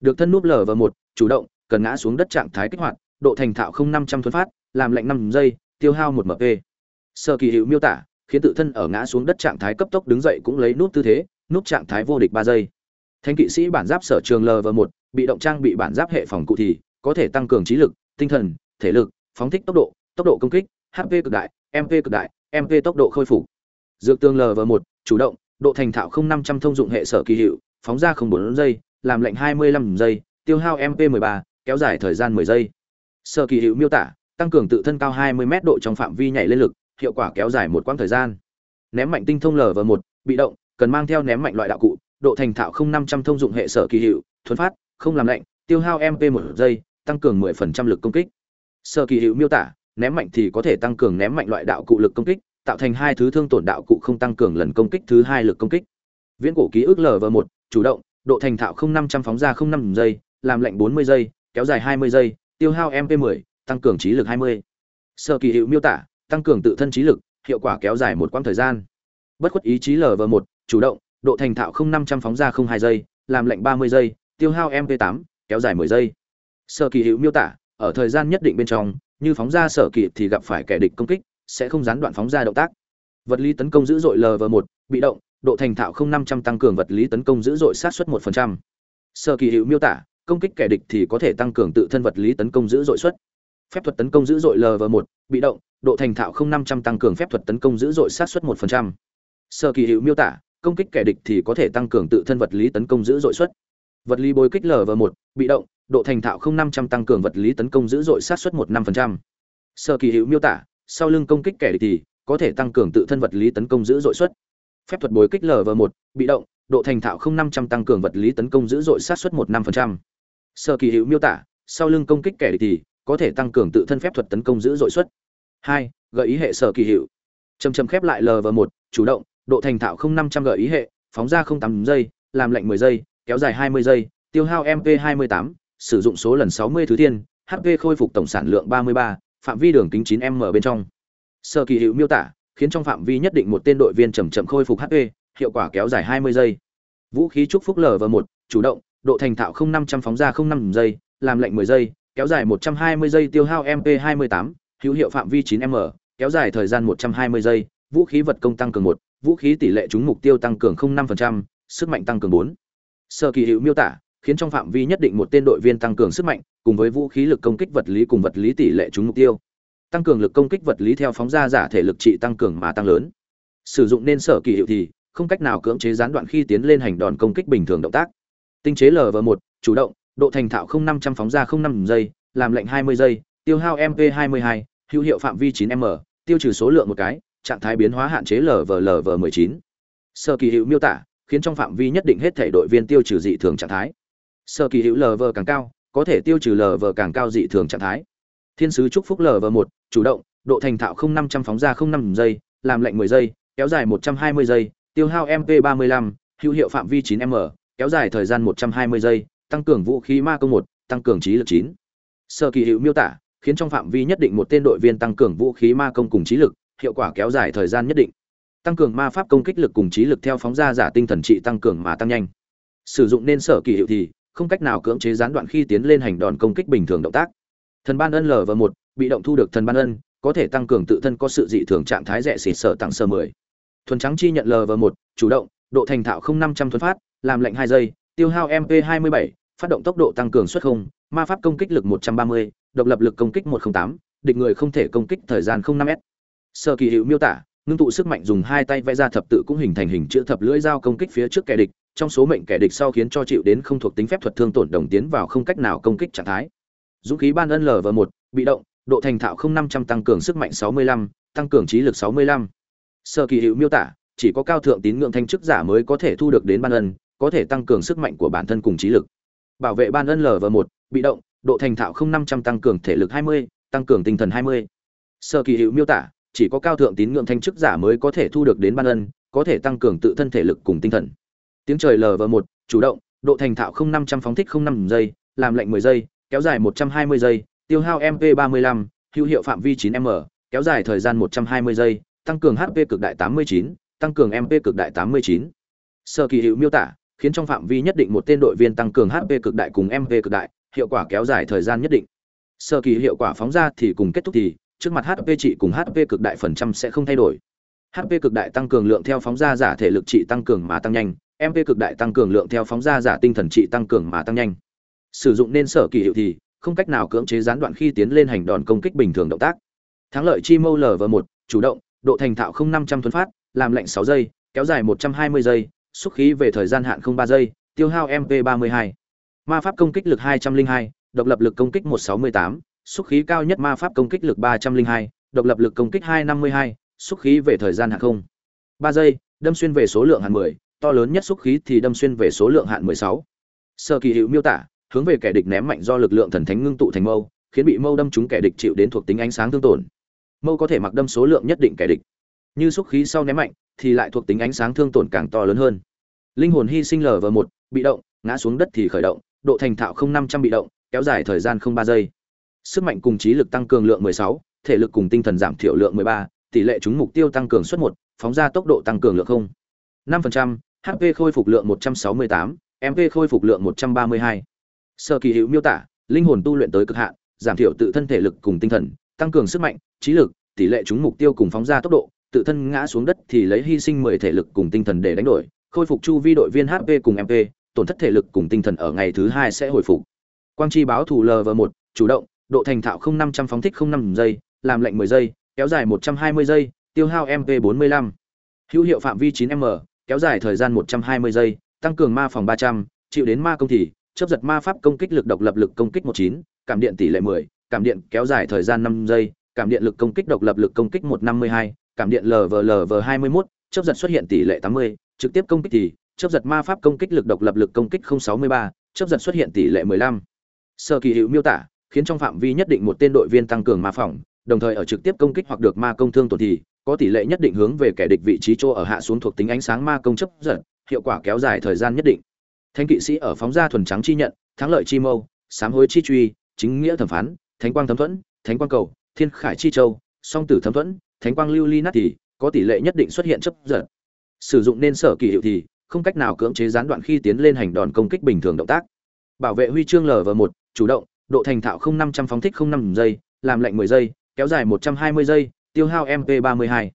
được thân núp lở vào một, chủ động, cần ngã xuống đất trạng thái kích hoạt, độ thành thạo không năm trăm thuấn phát, làm lạnh năm giây, tiêu hao một mp. Sở kỳ hiệu miêu tả, khiến tự thân ở ngã xuống đất trạng thái cấp tốc đứng dậy cũng lấy nút tư thế, nút trạng thái vô địch ba giây. Thanh kỵ sĩ bản giáp sở trường lv một, bị động trang bị bản giáp hệ phòng cụ thì, có thể tăng cường trí lực, tinh thần, thể lực, phóng thích tốc độ tốc độ công kích hp cực đại mp cực đại mp tốc độ khôi phục. Dược tương lv một, chủ động, độ thành thạo không năm trăm thông dụng hệ sở kỳ hiệu, phóng ra không bốn giây làm lệnh hai mươi lăm giây tiêu hao mp mười ba kéo dài thời gian mười giây. Sở kỳ hiệu miêu tả tăng cường tự thân cao hai mươi m độ trong phạm vi nhảy lên lực hiệu quả kéo dài một quãng thời gian. Ném mạnh tinh thông lở vào một, bị động cần mang theo ném mạnh loại đạo cụ độ thành thạo không năm trăm thông dụng hệ sở kỳ hiệu thuấn phát không làm lạnh tiêu hao MP1 giây tăng cường mười phần trăm lực công kích. Sở kỳ hiệu miêu tả ném mạnh thì có thể tăng cường ném mạnh loại đạo cụ lực công kích tạo thành hai thứ thương tổn đạo cụ không tăng cường lần công kích thứ hai lực công kích. Viễn cổ ký ức lv một chủ động độ thành thạo không năm trăm phóng ra không năm giây, làm lệnh bốn mươi giây, kéo dài hai mươi giây, tiêu hao mp 10 tăng cường trí lực hai mươi. Sơ kỳ hiệu miêu tả, tăng cường tự thân trí lực, hiệu quả kéo dài một quãng thời gian. Bất khuất ý chí lv một, chủ động, độ thành thạo không năm trăm phóng ra không hai giây, làm lệnh ba mươi giây, tiêu hao mp 8 kéo dài mười giây. Sơ kỳ hiệu miêu tả, ở thời gian nhất định bên trong, như phóng ra sở kỳ thì gặp phải kẻ địch công kích, sẽ không gián đoạn phóng ra động tác. Vật lý tấn công dữ dội lv một, bị động độ thành thạo không năm trăm tăng cường vật lý tấn công dữ dội sát xuất một phần trăm. Sơ kỳ hiệu miêu tả, công kích kẻ địch thì có thể tăng cường tự thân vật lý tấn công dữ dội suất phép thuật tấn công dữ dội lv một, bị động, độ thành thạo không năm trăm tăng cường phép thuật tấn công dữ dội sát xuất một phần trăm. Sơ kỳ hiệu miêu tả, công kích kẻ địch thì có thể tăng cường tự thân vật lý tấn công dữ dội suất vật lý bồi kích lv một, bị động, độ thành thạo không năm trăm tăng cường vật lý tấn công dữ dội sát xuất một năm phần trăm. Sơ kỳ hiệu miêu tả, sau lưng công kích kẻ địch thì có thể tăng cường tự thân vật lý tấn công dữ dội suất phép thuật bối kích lv một, bị động, độ thành thạo không năm trăm tăng cường vật lý tấn công dữ dội sát xuất một năm phần trăm. Sơ kỳ hiệu miêu tả, sau lưng công kích kẻ địch thì, có thể tăng cường tự thân phép thuật tấn công dữ dội suất hai, gợi ý hệ sở kỳ hiệu chầm chầm khép lại lv một, chủ động, độ thành thạo không năm trăm gợi ý hệ, phóng ra không tám giây, làm lệnh mười giây, kéo dài hai mươi giây, tiêu hao mp hai mươi tám, sử dụng số lần sáu mươi thứ thiên hp khôi phục tổng sản lượng ba mươi ba, phạm vi đường kính chín m bên trong. Sơ kỳ hiệu miêu tả khiến trong phạm vi nhất định một tên đội viên chậm chậm khôi phục hp hiệu quả kéo dài 20 giây vũ khí chúc phúc lv một chủ động độ thành thạo không năm trăm phóng ra không năm giây làm lệnh 10 giây kéo dài 120 giây tiêu hao mp 28 hữu hiệu phạm vi 9 m kéo dài thời gian 120 giây vũ khí vật công tăng cường một vũ khí tỷ lệ trúng mục tiêu tăng cường 05%, sức mạnh tăng cường 4. Sơ kỳ hiệu miêu tả, khiến trong phạm vi nhất định một tên đội viên tăng cường sức mạnh, cùng với vũ khí lực công kích vật lý cùng vật lý tỷ lệ trúng mục tiêu. Tăng cường lực công kích vật lý theo phóng ra giả thể lực trị tăng cường mà tăng lớn. Sử dụng nên sở kỳ hiệu thì không cách nào cưỡng chế gián đoạn khi tiến lên hành đòn công kích bình thường động tác. Tinh chế LV1, chủ động, độ thành thạo 0500 phóng ra 05 giây, làm lệnh 20 giây, tiêu hao MP22, hữu hiệu phạm vi 9m, tiêu trừ số lượng một cái, trạng thái biến hóa hạn chế LVLV19. Sở kỳ hiệu miêu tả, khiến trong phạm vi nhất định hết thể đội viên tiêu trừ dị thường trạng thái. Sở kỳ hiệu LV càng cao, có thể tiêu trừ lv càng cao dị thường trạng thái thiên sứ chúc phúc lv một, chủ động, độ thành thạo không năm trăm phóng ra không năm giây, làm lệnh mười giây, kéo dài một trăm hai mươi giây, tiêu hao mp ba mươi lăm, hữu hiệu phạm vi chín m, kéo dài thời gian một trăm hai mươi giây, tăng cường vũ khí ma công một, tăng cường trí lực chín. Sơ kỳ hiệu miêu tả, khiến trong phạm vi nhất định một tên đội viên tăng cường vũ khí ma công cùng trí lực, hiệu quả kéo dài thời gian nhất định. Tăng cường ma pháp công kích lực cùng trí lực theo phóng ra giả tinh thần trị tăng cường mà tăng nhanh. Sử dụng nên sở kỳ hiệu thì, không cách nào cưỡng chế gián đoạn khi tiến lên hành đòn công kích bình thường động tác thần ban ân lv một, bị động thu được thần ban ân, có thể tăng cường tự thân có sự dị thường trạng thái rẻ xịt sở tặng sơ mười. Thuần trắng chi nhận lv một, chủ động, độ thành thạo không năm trăm thuần phát, làm lệnh hai giây, tiêu hao mp hai mươi bảy, phát động tốc độ tăng cường xuất không, ma pháp công kích lực một trăm ba mươi, độc lập lực công kích một trăm tám, địch người không thể công kích thời gian không năm s sơ kỳ hiệu miêu tả, ngưng tụ sức mạnh dùng hai tay vẽ ra thập tự cũng hình thành hình chữ thập lưỡi dao công kích phía trước kẻ địch, trong số mệnh kẻ địch sau khiến cho chịu đến không thuộc tính phép thuật thương tổn đồng tiến vào không cách nào công kích trạng thái dũng khí ban ân lv một, bị động, độ thành thạo không năm trăm tăng cường sức mạnh sáu mươi lăm, tăng cường trí lực sáu mươi lăm. Sơ kỳ hiệu miêu tả, chỉ có cao thượng tín ngưỡng thanh chức giả mới có thể thu được đến ban ân, có thể tăng cường sức mạnh của bản thân cùng trí lực. Bảo vệ ban ân lv một, bị động, độ thành thạo không năm trăm tăng cường thể lực hai mươi, tăng cường tinh thần hai mươi. Sơ kỳ hiệu miêu tả, chỉ có cao thượng tín ngưỡng thanh chức giả mới có thể thu được đến ban ân, có thể tăng cường tự thân thể lực cùng tinh thần. Tiếng trời lv một, chủ động, độ thành thạo không năm trăm phóng thích không năm giây, làm lệnh mười giây kéo dài một trăm hai mươi giây tiêu hao mp ba mươi lăm hữu hiệu phạm vi 9m, kéo dài thời gian một trăm hai mươi giây tăng cường hp cực đại tám mươi chín tăng cường mp cực đại tám mươi chín. Sơ kỳ hiệu miêu tả khiến trong phạm vi nhất định một tên đội viên tăng cường hp cực đại cùng mp cực đại hiệu quả kéo dài thời gian nhất định. Sơ kỳ hiệu quả phóng ra thì cùng kết thúc thì trước mặt hp trị cùng hp cực đại phần trăm sẽ không thay đổi. Hp cực đại tăng cường lượng theo phóng ra giả thể lực trị tăng cường mà tăng nhanh mp cực đại tăng cường lượng theo phóng ra giả tinh thần trị tăng cường mà tăng nhanh sử dụng nên sở kỳ hiệu thì không cách nào cưỡng chế gián đoạn khi tiến lên hành đòn công kích bình thường động tác. Thắng lợi chi mâu lv một, chủ động, độ thành thạo không năm trăm thuấn phát, làm lệnh sáu giây, kéo dài một trăm hai mươi giây, xúc khí về thời gian hạn không ba giây, tiêu hao mp ba mươi hai. Ma pháp công kích lực hai trăm linh hai, độc lập lực công kích một sáu mươi tám, xúc khí cao nhất ma pháp công kích lực ba trăm linh hai, độc lập lực công kích hai năm mươi hai, xúc khí về thời gian hạn không ba giây, đâm xuyên về số lượng hạn mười, to lớn nhất xúc khí thì đâm xuyên về số lượng hạn mười sáu. Sở kỳ hiệu miêu tả hướng về kẻ địch ném mạnh do lực lượng thần thánh ngưng tụ thành mâu, khiến bị mâu đâm trúng kẻ địch chịu đến thuộc tính ánh sáng thương tổn. Mâu có thể mặc đâm số lượng nhất định kẻ địch. Như xúc khí sau ném mạnh thì lại thuộc tính ánh sáng thương tổn càng to lớn hơn. Linh hồn hy sinh lở một bị động, ngã xuống đất thì khởi động, độ thành thạo không năm trăm bị động, kéo dài thời gian không ba giây. Sức mạnh cùng trí lực tăng cường lượng 16, thể lực cùng tinh thần giảm thiểu lượng 13, tỷ lệ trúng mục tiêu tăng cường suất 1, phóng ra tốc độ tăng cường lượng 0. 5%, HP khôi phục lượng 168, MP khôi phục lượng 132 sơ kỳ hữu miêu tả, linh hồn tu luyện tới cực hạn, giảm thiểu tự thân thể lực cùng tinh thần, tăng cường sức mạnh, trí lực, tỷ lệ chúng mục tiêu cùng phóng ra tốc độ, tự thân ngã xuống đất thì lấy hy sinh mười thể lực cùng tinh thần để đánh đổi, khôi phục chu vi đội viên hp cùng mp tổn thất thể lực cùng tinh thần ở ngày thứ hai sẽ hồi phục. Quang chi báo thủ lv một, chủ động, độ thành thạo không năm trăm phóng thích không năm giây, làm lệnh mười giây, kéo dài một trăm hai mươi giây, tiêu hao mp bốn mươi lăm. Hữu hiệu phạm vi chín m, kéo dài thời gian một trăm hai mươi giây, tăng cường ma phòng ba trăm, chịu đến ma công thì chấp giật ma pháp công kích lực độc lập lực công kích một chín, cảm điện tỷ lệ mười, cảm điện kéo dài thời gian năm giây, cảm điện lực công kích độc lập lực công kích một năm mươi hai, cảm điện lv lv hai mươi mốt chấp giật xuất hiện tỷ lệ tám mươi, trực tiếp công kích thì chấp giật ma pháp công kích lực độc lập lực công kích không sáu mươi ba chấp giật xuất hiện tỷ lệ mười lăm. Sơ kỳ hữu miêu tả, khiến trong phạm vi nhất định một tên đội viên tăng cường ma phòng, đồng thời ở trực tiếp công kích hoặc được ma công thương tổn thì, có tỷ lệ nhất định hướng về kẻ địch vị trí chỗ ở hạ xuống thuộc tính ánh sáng ma công chấp giật, hiệu quả kéo dài thời gian nhất định. Thánh kỵ sĩ ở phóng ra thuần trắng chi nhận, thắng lợi chi mâu, sám hối chi truy, chính nghĩa thẩm phán, thánh quang thấm thuẫn, thánh quang cầu, thiên khải chi châu, song tử thấm thuẫn, thánh quang lưu ly nát thì, có tỷ lệ nhất định xuất hiện chấp giật. Sử dụng nên sở kỳ hiệu thì, không cách nào cưỡng chế gián đoạn khi tiến lên hành đòn công kích bình thường động tác. Bảo vệ huy chương lv một, chủ động, độ thành thạo không năm trăm phóng thích không năm giây, làm lệnh mười giây, kéo dài một trăm hai mươi giây, tiêu hao mp ba mươi hai.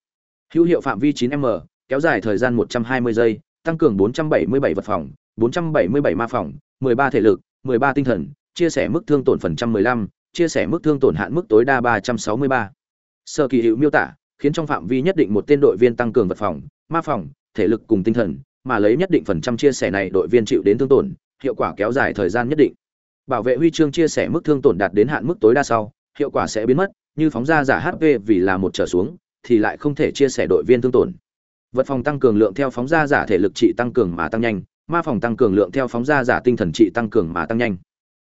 Hữu hiệu phạm vi chín m, kéo dài thời gian một trăm hai mươi giây, tăng cường bốn trăm bảy mươi bảy vật phòng bốn trăm bảy mươi bảy ma phòng, mười ba thể lực, mười ba tinh thần, chia sẻ mức thương tổn phần trăm mười lăm, chia sẻ mức thương tổn hạn mức tối đa ba trăm sáu mươi ba. Sơ kỳ hiệu miêu tả, khiến trong phạm vi nhất định một tên đội viên tăng cường vật phòng, ma phòng, thể lực cùng tinh thần, mà lấy nhất định phần trăm chia sẻ này đội viên chịu đến thương tổn, hiệu quả kéo dài thời gian nhất định. Bảo vệ huy chương chia sẻ mức thương tổn đạt đến hạn mức tối đa sau, hiệu quả sẽ biến mất, như phóng ra giả hp vì là một trở xuống, thì lại không thể chia sẻ đội viên thương tổn. Vật phòng tăng cường lượng theo phóng ra giả thể lực trị tăng cường mà tăng nhanh ma phòng tăng cường lượng theo phóng ra giả tinh thần trị tăng cường mà tăng nhanh.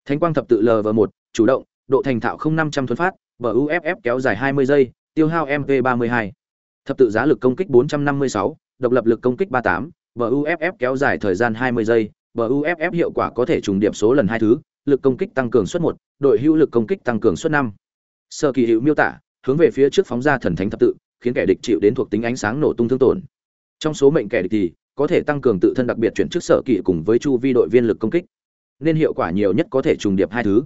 Thánh quang thập tự lv một, chủ động, độ thành thạo không năm trăm thuấn phát buff kéo dài hai mươi giây, tiêu hao mp ba mươi hai. Thập tự giá lực công kích bốn trăm năm mươi sáu, độc lập lực công kích ba tám UFF kéo dài thời gian hai mươi giây UFF hiệu quả có thể trùng điểm số lần hai thứ, lực công kích tăng cường suất một, đội hữu lực công kích tăng cường suất năm. Sơ kỳ hữu miêu tả, hướng về phía trước phóng ra thần thánh thập tự, khiến kẻ địch chịu đến thuộc tính ánh sáng nổ tung thương tổn. Trong số mệnh kẻ địch thì có thể tăng cường tự thân đặc biệt chuyển trước sở kỵ cùng với chu vi đội viên lực công kích, nên hiệu quả nhiều nhất có thể trùng điệp hai thứ.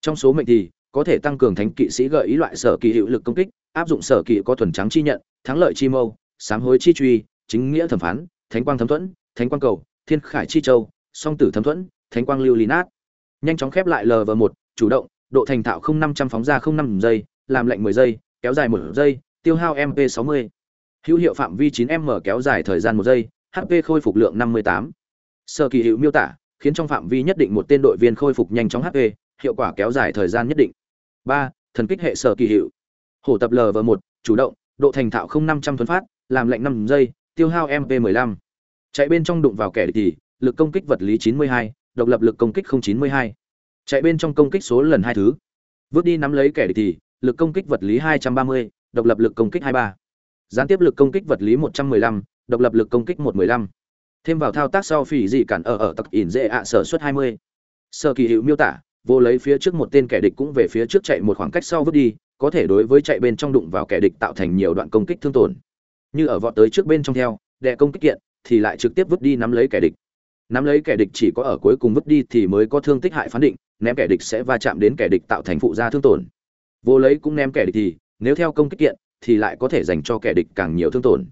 Trong số mệnh thì, có thể tăng cường thánh kỵ sĩ gợi ý loại sở kỳ hữu lực công kích, áp dụng sở kỵ có thuần trắng chi nhận, thắng lợi chi mâu, sám hối chi truy, chính nghĩa thẩm phán, thánh quang thấm thuẫn, thánh quang cầu, thiên khải chi châu, song tử thấm thuẫn, thánh quang lưu lý nát. Nhanh chóng khép lại lv một, chủ động, độ thành thạo không năm trăm phóng ra không năm giây, làm lệnh mười giây, kéo dài một giây, tiêu hao mp sáu mươi. Hữu hiệu phạm vi chín m kéo dài thời gian một giây hp khôi phục lượng năm mươi tám. Sơ kỳ hiệu miêu tả, khiến trong phạm vi nhất định một tên đội viên khôi phục nhanh chóng hp hiệu quả kéo dài thời gian nhất định. Ba, thần kích hệ sở kỳ hiệu. Hổ tập lv một, chủ động, độ thành thạo không năm trăm thuấn phát, làm lệnh năm giây, tiêu hao mp mười lăm. Chạy bên trong đụng vào kẻ địch thì, lực công kích vật lý chín mươi hai, độc lập lực công kích không chín mươi hai. Chạy bên trong công kích số lần hai thứ. Vứt đi nắm lấy kẻ địch thì, lực công kích vật lý hai trăm ba mươi, độc lập lực công kích hai ba. Gián tiếp lực công kích vật lý một trăm mười lăm độc lập lực công kích một mười lăm. Thêm vào thao tác sau phỉ dị cản ở ở tặc ỉn dễ ạ sở suất hai mươi. Sơ kỳ hữu miêu tả, vô lấy phía trước một tên kẻ địch cũng về phía trước chạy một khoảng cách sau vứt đi, có thể đối với chạy bên trong đụng vào kẻ địch tạo thành nhiều đoạn công kích thương tổn. Như ở vọt tới trước bên trong theo đè công kích kiện, thì lại trực tiếp vứt đi nắm lấy kẻ địch. Nắm lấy kẻ địch chỉ có ở cuối cùng vứt đi thì mới có thương tích hại phán định, ném kẻ địch sẽ va chạm đến kẻ địch tạo thành phụ gia thương tổn. Vô lấy cũng ném kẻ địch thì, nếu theo công kích kiện, thì lại có thể dành cho kẻ địch càng nhiều thương tổn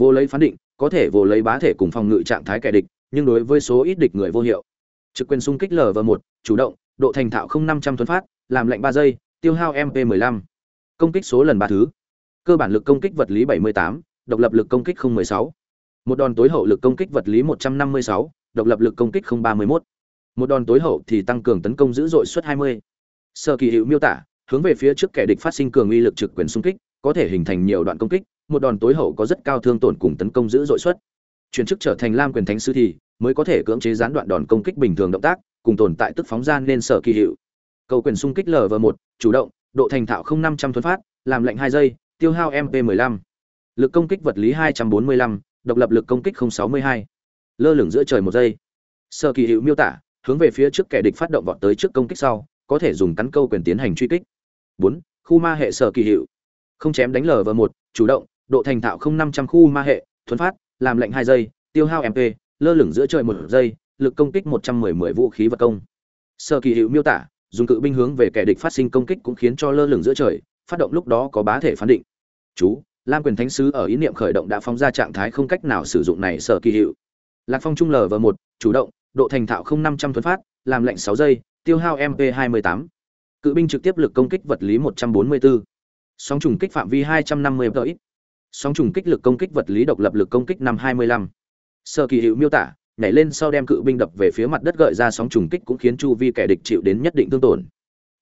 vô lấy phán định có thể vô lấy bá thể cùng phòng ngự trạng thái kẻ địch nhưng đối với số ít địch người vô hiệu trực quyền xung kích lv một chủ động độ thành thạo không năm trăm tuấn phát làm lệnh ba giây tiêu hao mp 15 công kích số lần ba thứ cơ bản lực công kích vật lý 78, độc lập lực công kích 016. một đòn tối hậu lực công kích vật lý 156, độc lập lực công kích 031. một đòn tối hậu thì tăng cường tấn công dữ dội suất 20. sơ kỳ hiệu miêu tả hướng về phía trước kẻ địch phát sinh cường uy lực trực quyền xung kích có thể hình thành nhiều đoạn công kích một đòn tối hậu có rất cao thương tổn cùng tấn công dữ dội suất. Chuyển chức trở thành lam quyền thánh sư thì mới có thể cưỡng chế gián đoạn đòn công kích bình thường động tác cùng tồn tại tức phóng gian nên sở kỳ hiệu. Cầu quyền xung kích lv một chủ động độ thành thạo không năm trăm thuấn phát làm lệnh hai giây tiêu hao mp 15 lực công kích vật lý 245, độc lập lực công kích 062. lơ lửng giữa trời một giây. Sở kỳ hiệu miêu tả hướng về phía trước kẻ địch phát động vọt tới trước công kích sau có thể dùng cắn câu quyền tiến hành truy kích. 4. khu ma hệ sở kỳ hiệu. Không chém đánh lở lv một chủ động độ thành thạo không năm trăm khu ma hệ thuấn phát, làm lệnh hai giây, tiêu hao mp lơ lửng giữa trời một giây, lực công kích một trăm mười mười vũ khí vật công. Sơ kỳ hiệu miêu tả, dùng cự binh hướng về kẻ địch phát sinh công kích cũng khiến cho lơ lửng giữa trời, phát động lúc đó có bá thể phán định. Chú, lam quyền thánh sứ ở ý niệm khởi động đã phóng ra trạng thái không cách nào sử dụng này, sở kỳ hiệu. Lạc phong trung lv một, chủ động, độ thành thạo không năm trăm thuấn phát, làm lệnh sáu giây, tiêu hao mp hai mươi tám. Cự binh trực tiếp lực công kích vật lý một trăm bốn mươi bốn sóng trùng kích phạm vi hai trăm năm mươi ít sóng trùng kích lực công kích vật lý độc lập lực công kích năm hai mươi lăm. Sơ kỳ hiệu miêu tả, nhảy lên sau đem cự binh đập về phía mặt đất gợi ra sóng trùng kích cũng khiến chu vi kẻ địch chịu đến nhất định thương tổn.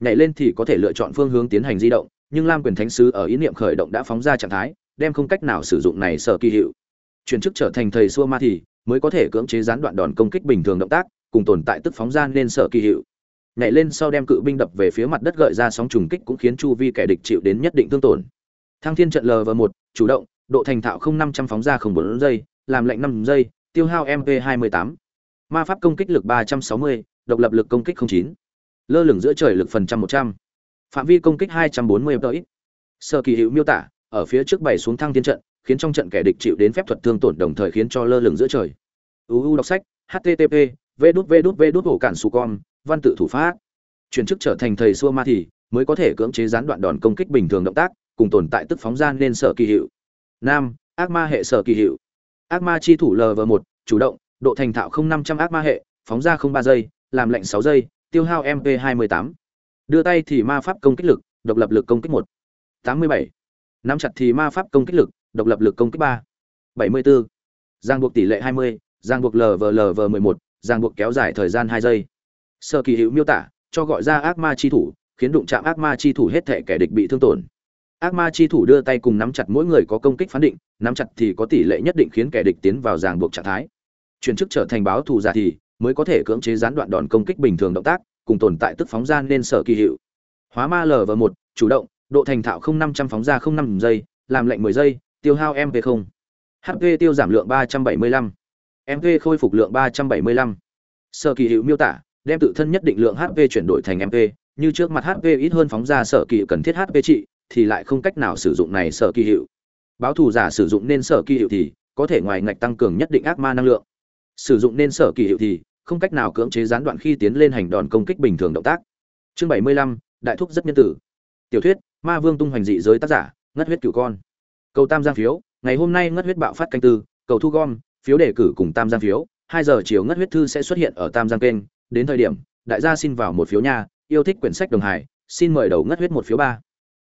Nhảy lên thì có thể lựa chọn phương hướng tiến hành di động, nhưng lam quyền thánh sứ ở ý niệm khởi động đã phóng ra trạng thái, đem không cách nào sử dụng này sở kỳ hiệu. Chuyển chức trở thành thầy xua ma thì, mới có thể cưỡng chế gián đoạn đòn công kích bình thường động tác, cùng tồn tại tức phóng ra nên sở kỳ hiệu. Nhảy lên sau đem cự binh đập về phía mặt đất gợi ra sóng trùng kích cũng khiến chu vi kẻ địch chịu đến nhất định thương tổn thăng thiên trận lv một chủ động độ thành thạo không năm trăm phóng ra không bốn giây làm lệnh năm giây tiêu hao mp 28 ma pháp công kích lực 360, độc lập lực công kích 09. lơ lửng giữa trời lực phần trăm 100. phạm vi công kích 240 tới Sở kỳ hữu miêu tả ở phía trước bày xuống thăng thiên trận khiến trong trận kẻ địch chịu đến phép thuật thương tổn đồng thời khiến cho lơ lửng giữa trời. Uu đọc sách http v đút v v cản con văn tự thủ pháp. Chuyển chức trở thành thầy xua ma thì mới có thể cưỡng chế gián đoạn đòn công kích bình thường động tác cùng tồn tại tức phóng ra nên sở kỳ hiệu. Nam, ác ma hệ sở kỳ hiệu. Ác ma chi thủ lv một, chủ động, độ thành thạo không năm trăm ác ma hệ, phóng ra không ba giây, làm lệnh sáu giây, tiêu hao mp hai mươi tám. Đưa tay thì ma pháp công kích lực, độc lập lực công kích một. tám mươi bảy. Nắm chặt thì ma pháp công kích lực, độc lập lực công kích ba. bảy mươi bốn giang buộc tỷ lệ hai mươi, giang buộc lv lv mười một, giang buộc kéo dài thời gian hai giây. Sở kỳ hiệu miêu tả, cho gọi ra ác ma chi thủ, khiến đụng chạm ác ma chi thủ hết thể kẻ địch bị thương tổn ác ma chi thủ đưa tay cùng nắm chặt mỗi người có công kích phán định, nắm chặt thì có tỷ lệ nhất định khiến kẻ địch tiến vào ràng buộc trạng thái. Chuyển chức trở thành báo thù giả thì mới có thể cưỡng chế gián đoạn đòn công kích bình thường động tác, cùng tồn tại tức phóng ra nên sở kỳ hiệu. Hóa ma lv một, chủ động, độ thành thạo không năm trăm phóng ra không năm giây, làm lệnh mười giây, tiêu hao mp không. Hp tiêu giảm lượng ba trăm bảy mươi lăm. Mp khôi phục lượng ba trăm bảy mươi lăm. Sở kỳ hiệu miêu tả, đem tự thân nhất định lượng hp chuyển đổi thành mp như trước mặt hp ít hơn phóng ra sở kỳ cần thiết hp trị thì lại không cách nào sử dụng này sở kỳ hiệu. Báo thù giả sử dụng nên sở kỳ hiệu thì có thể ngoài ngạch tăng cường nhất định ác ma năng lượng. Sử dụng nên sở kỳ hiệu thì không cách nào cưỡng chế gián đoạn khi tiến lên hành đòn công kích bình thường động tác. Chương bảy mươi lăm, đại thúc rất nhân tử. Tiểu thuyết, ma vương tung hoành dị giới tác giả, ngất huyết cửu con. Cầu tam giang phiếu, ngày hôm nay ngất huyết bạo phát canh tư, cầu thu gom, phiếu đề cử cùng tam giang phiếu, hai giờ chiều ngất huyết thư sẽ xuất hiện ở tam giang kênh. Đến thời điểm, đại gia xin vào một phiếu nha, yêu thích quyển sách đồng hải xin mời đầu ngất huyết một phiếu ba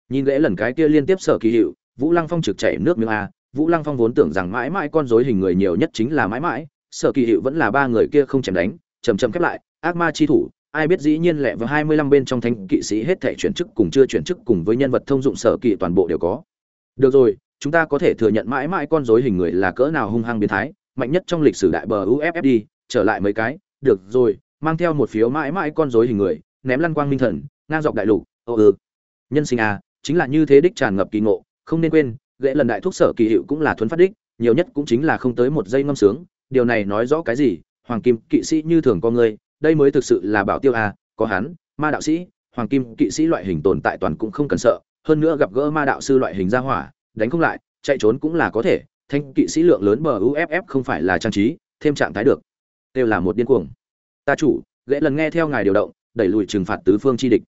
nhìn lễ lần cái kia liên tiếp sở kỳ hiệu, vũ lăng phong trực chảy nước miếng a. Vũ lăng phong vốn tưởng rằng mãi mãi con dối hình người nhiều nhất chính là mãi mãi, sở kỳ hiệu vẫn là ba người kia không chém đánh chầm chầm khép lại, ác ma chi thủ, ai biết dĩ nhiên lẹ vào hai mươi lăm bên trong thanh kỵ sĩ hết thể chuyển chức cùng chưa chuyển chức cùng với nhân vật thông dụng sở kỳ toàn bộ đều có. Được rồi, chúng ta có thể thừa nhận mãi mãi con dối hình người là cỡ nào hung hăng biến thái, mạnh nhất trong lịch sử đại bờ uffd trở lại mấy cái, được rồi, mang theo một phiếu mãi mãi con dối hình người, ném lăn quang minh thần, ngang dọc đại lục, ô ừ nhân sinh à chính là như thế đích tràn ngập kỳ ngộ, không nên quên gãy lần đại thuốc sở kỳ hiệu cũng là thuấn phát đích, nhiều nhất cũng chính là không tới một giây ngâm sướng. Điều này nói rõ cái gì? Hoàng kim, kỵ sĩ như thường con người, đây mới thực sự là bảo tiêu à có hắn, ma đạo sĩ, hoàng kim, kỵ sĩ loại hình tồn tại toàn cũng không cần sợ, hơn nữa gặp gỡ ma đạo sư loại hình ra hỏa, đánh không lại, chạy trốn cũng là có thể, thanh kỵ sĩ lượng lớn bờ uff không phải là trang trí, thêm trạng thái được. Đều là một điên cuồng. Ta chủ ghệ lần nghe theo ngài điều động, đẩy lùi trừng phạt tứ phương chi địch.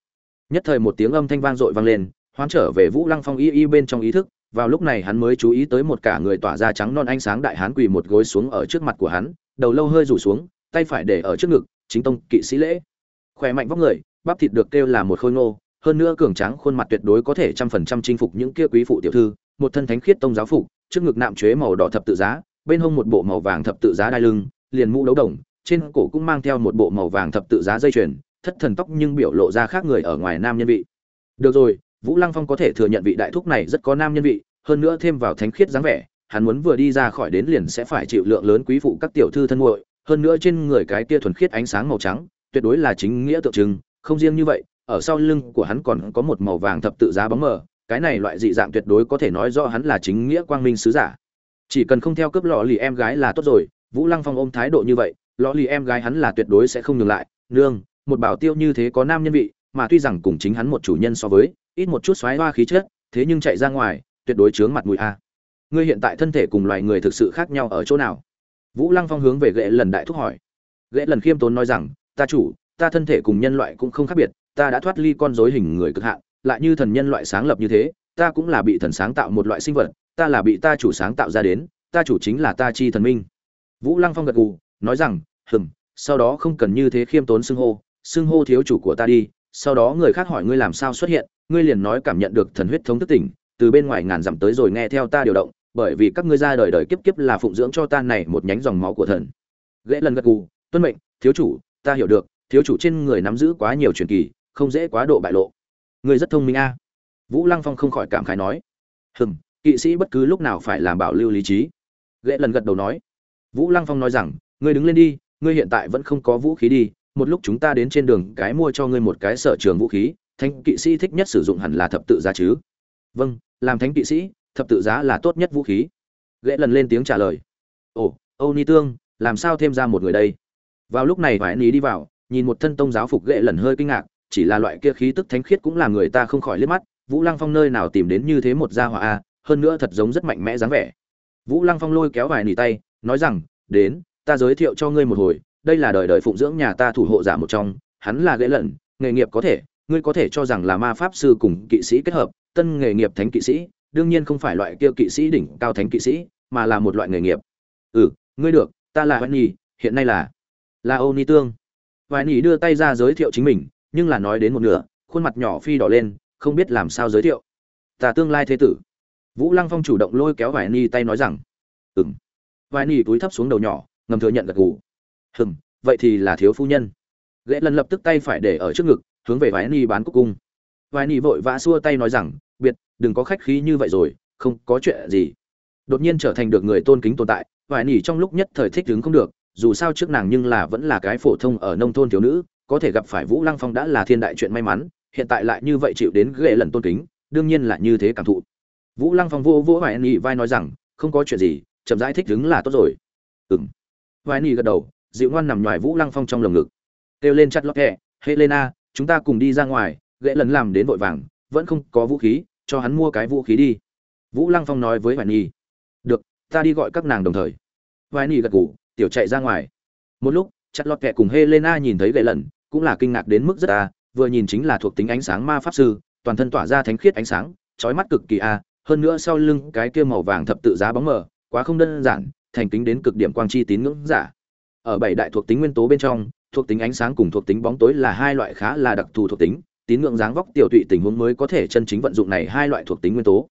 Nhất thời một tiếng âm thanh vang dội vang lên hoán trở về vũ lăng phong y y bên trong ý thức, vào lúc này hắn mới chú ý tới một cả người tỏa ra trắng non ánh sáng đại hán quỳ một gối xuống ở trước mặt của hắn, đầu lâu hơi rủ xuống, tay phải để ở trước ngực, chính tông kỵ sĩ lễ. Khỏe mạnh vóc người, bắp thịt được kêu là một khôi ngô, hơn nữa cường tráng khuôn mặt tuyệt đối có thể trăm phần trăm chinh phục những kia quý phụ tiểu thư, một thân thánh khiết tông giáo phục, trước ngực nạm chế màu đỏ thập tự giá, bên hông một bộ màu vàng thập tự giá đai lưng, liền mũ đấu đồng, trên cổ cũng mang theo một bộ màu vàng thập tự giá dây chuyền, thất thần tóc nhưng biểu lộ ra khác người ở ngoài nam nhân vị. Được rồi vũ lăng phong có thể thừa nhận vị đại thúc này rất có nam nhân vị, hơn nữa thêm vào thánh khiết dáng vẻ, hắn muốn vừa đi ra khỏi đến liền sẽ phải chịu lượng lớn quý phụ các tiểu thư thân muội, hơn nữa trên người cái kia thuần khiết ánh sáng màu trắng, tuyệt đối là chính nghĩa tượng trưng, không riêng như vậy, ở sau lưng của hắn còn có một màu vàng thập tự giá bóng mờ, cái này loại dị dạng tuyệt đối có thể nói rõ hắn là chính nghĩa quang minh sứ giả. Chỉ cần không theo cướp lọ lì em gái là tốt rồi, vũ lăng phong ôm thái độ như vậy, lọ lì em gái hắn là tuyệt đối sẽ không nhường lại, nương, một bảo tiêu như thế có nam nhân vị, mà tuy rằng cùng chính hắn một chủ nhân so với ít một chút xoáy hoa khí chất, thế nhưng chạy ra ngoài, tuyệt đối chướng mặt mũi a. Ngươi hiện tại thân thể cùng loài người thực sự khác nhau ở chỗ nào? Vũ lăng phong hướng về Gệ lần đại thúc hỏi. Gệ lần khiêm tốn nói rằng, ta chủ, ta thân thể cùng nhân loại cũng không khác biệt, ta đã thoát ly con rối hình người cực hạn, lại như thần nhân loại sáng lập như thế, ta cũng là bị thần sáng tạo một loại sinh vật, ta là bị ta chủ sáng tạo ra đến, ta chủ chính là ta chi thần minh. Vũ lăng phong gật gù, nói rằng, hừm, sau đó không cần như thế khiêm tốn xưng hô xưng hô thiếu chủ của ta đi sau đó người khác hỏi ngươi làm sao xuất hiện, ngươi liền nói cảm nhận được thần huyết thống thức tỉnh, từ bên ngoài ngàn dặm tới rồi nghe theo ta điều động, bởi vì các ngươi ra đời đời kiếp kiếp là phụng dưỡng cho ta này một nhánh dòng máu của thần. Ghệ lần gật gù, tuân mệnh, thiếu chủ, ta hiểu được, thiếu chủ trên người nắm giữ quá nhiều truyền kỳ, không dễ quá độ bại lộ. Ngươi rất thông minh a. Vũ lăng phong không khỏi cảm khái nói. Hừm, kỵ sĩ bất cứ lúc nào phải làm bảo lưu lý trí. Ghệ lần gật đầu nói. Vũ lăng phong nói rằng, ngươi đứng lên đi, ngươi hiện tại vẫn không có vũ khí đi một lúc chúng ta đến trên đường cái mua cho ngươi một cái sở trường vũ khí, thánh kỵ sĩ thích nhất sử dụng hẳn là thập tự giá chứ? Vâng làm thánh kỵ sĩ, thập tự giá là tốt nhất vũ khí. Ghệ lần lên tiếng trả lời. Ồ, âu ni tương, làm sao thêm ra một người đây? Vào lúc này vài ní đi vào, nhìn một thân tông giáo phục ghệ lần hơi kinh ngạc, chỉ là loại kia khí tức thánh khiết cũng làm người ta không khỏi liếc mắt. Vũ lăng phong nơi nào tìm đến như thế một gia hỏa a, hơn nữa thật giống rất mạnh mẽ dáng vẻ. Vũ lăng phong lôi kéo vài nỉ tay, nói rằng, đến, ta giới thiệu cho ngươi một hồi đây là đời đời phụng dưỡng nhà ta thủ hộ giả một trong, hắn là lễ lận, nghề nghiệp có thể, ngươi có thể cho rằng là ma pháp sư cùng kỵ sĩ kết hợp, tân nghề nghiệp thánh kỵ sĩ, đương nhiên không phải loại kia kỵ sĩ đỉnh cao thánh kỵ sĩ, mà là một loại nghề nghiệp. Ừ ngươi được, ta là hoan nhi, hiện nay là là ô ni tương. Vài nỉ đưa tay ra giới thiệu chính mình, nhưng là nói đến một nửa, khuôn mặt nhỏ phi đỏ lên, không biết làm sao giới thiệu. Ta tương lai thế tử. Vũ lăng phong chủ động lôi kéo vài ni tay nói rằng ừng vài ni túi thấp xuống đầu nhỏ, ngầm thừa nhận gật gù hừm, vậy thì là thiếu phu nhân. Ghệ lần lập tức tay phải để ở trước ngực, hướng về vài ni bán cúc cung. Vài ni vội vã xua tay nói rằng, biệt, đừng có khách khí như vậy rồi, không có chuyện gì. Đột nhiên trở thành được người tôn kính tồn tại vài nỉ trong lúc nhất thời thích đứng không được, dù sao trước nàng nhưng là vẫn là cái phổ thông ở nông thôn thiếu nữ, có thể gặp phải vũ lăng phong đã là thiên đại chuyện may mắn, hiện tại lại như vậy chịu đến ghệ lần tôn kính, đương nhiên là như thế cảm thụ. Vũ lăng phong vô vô vài nỉ vai nói rằng, không có chuyện gì, chậm rãi thích đứng là tốt rồi. Ừng vài nỉ gật đầu dịu ngoan nằm ngoài vũ lăng phong trong lồng ngực. Kêu lên chặt lót kẹ helena chúng ta cùng đi ra ngoài ghệ lần làm đến vội vàng vẫn không có vũ khí cho hắn mua cái vũ khí đi. Vũ lăng phong nói với hoài nhi. Được ta đi gọi các nàng đồng thời. Hoài nhi gật gù, tiểu chạy ra ngoài. Một lúc chặt lọt kẹ cùng helena nhìn thấy gậy lần cũng là kinh ngạc đến mức rất a vừa nhìn chính là thuộc tính ánh sáng ma pháp sư toàn thân tỏa ra thánh khiết ánh sáng trói mắt cực kỳ a hơn nữa sau lưng cái kia màu vàng thập tự giá bóng mờ quá không đơn giản thành kính đến cực điểm quang chi tín ngưỡng giả ở bảy đại thuộc tính nguyên tố bên trong thuộc tính ánh sáng cùng thuộc tính bóng tối là hai loại khá là đặc thù thuộc tính tín ngưỡng dáng vóc tiểu tụy tình huống mới có thể chân chính vận dụng này hai loại thuộc tính nguyên tố.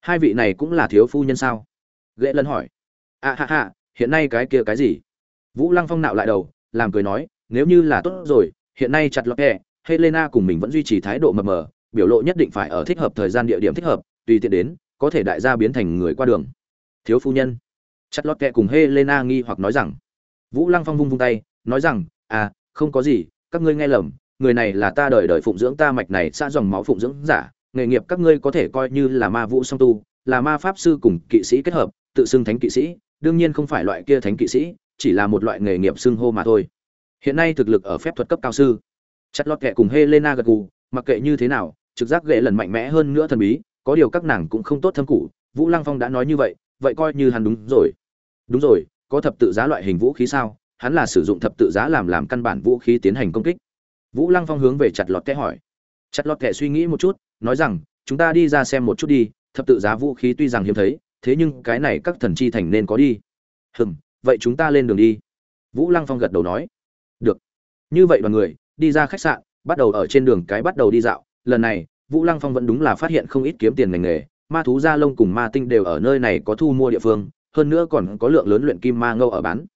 Hai vị này cũng là thiếu phu nhân sao? Ghệ lân hỏi. A à, ha ha hiện nay cái kia cái gì? Vũ lăng phong nạo lại đầu làm cười nói nếu như là tốt rồi hiện nay chặt lọt kẹ helena cùng mình vẫn duy trì thái độ mờ mờ biểu lộ nhất định phải ở thích hợp thời gian địa điểm thích hợp tùy tiện đến có thể đại gia biến thành người qua đường. Thiếu phu nhân. Chặt lọt kẹ cùng helena nghi hoặc nói rằng vũ lăng phong vung vung tay nói rằng à không có gì các ngươi nghe lầm người này là ta đời đời phụng dưỡng ta mạch này xã dòng máu phụng dưỡng giả nghề nghiệp các ngươi có thể coi như là ma vũ song tu là ma pháp sư cùng kỵ sĩ kết hợp tự xưng thánh kỵ sĩ đương nhiên không phải loại kia thánh kỵ sĩ chỉ là một loại nghề nghiệp xưng hô mà thôi. Hiện nay thực lực ở phép thuật cấp cao sư chặt lót kệ cùng helena gật gù mặc kệ như thế nào trực giác ghệ lần mạnh mẽ hơn nữa thần bí có điều các nàng cũng không tốt thâm cũ, vũ lăng phong đã nói như vậy vậy coi như hắn đúng rồi. Đúng rồi có thập tự giá loại hình vũ khí sao? Hắn là sử dụng thập tự giá làm làm căn bản vũ khí tiến hành công kích. Vũ lăng phong hướng về chặt lọt kẽ hỏi. Chặt lọt kẽ suy nghĩ một chút, nói rằng, chúng ta đi ra xem một chút đi, thập tự giá vũ khí tuy rằng hiếm thấy, thế nhưng cái này các thần chi thành nên có đi. Hừm, vậy chúng ta lên đường đi. Vũ lăng phong gật đầu nói. Được. Như vậy đoàn người, đi ra khách sạn, bắt đầu ở trên đường cái bắt đầu đi dạo. Lần này, vũ lăng phong vẫn đúng là phát hiện không ít kiếm tiền ngành nghề. Ma thú gia lông cùng ma tinh đều ở nơi này có thu mua địa phương hơn nữa còn có lượng lớn luyện kim ma ngâu ở bán.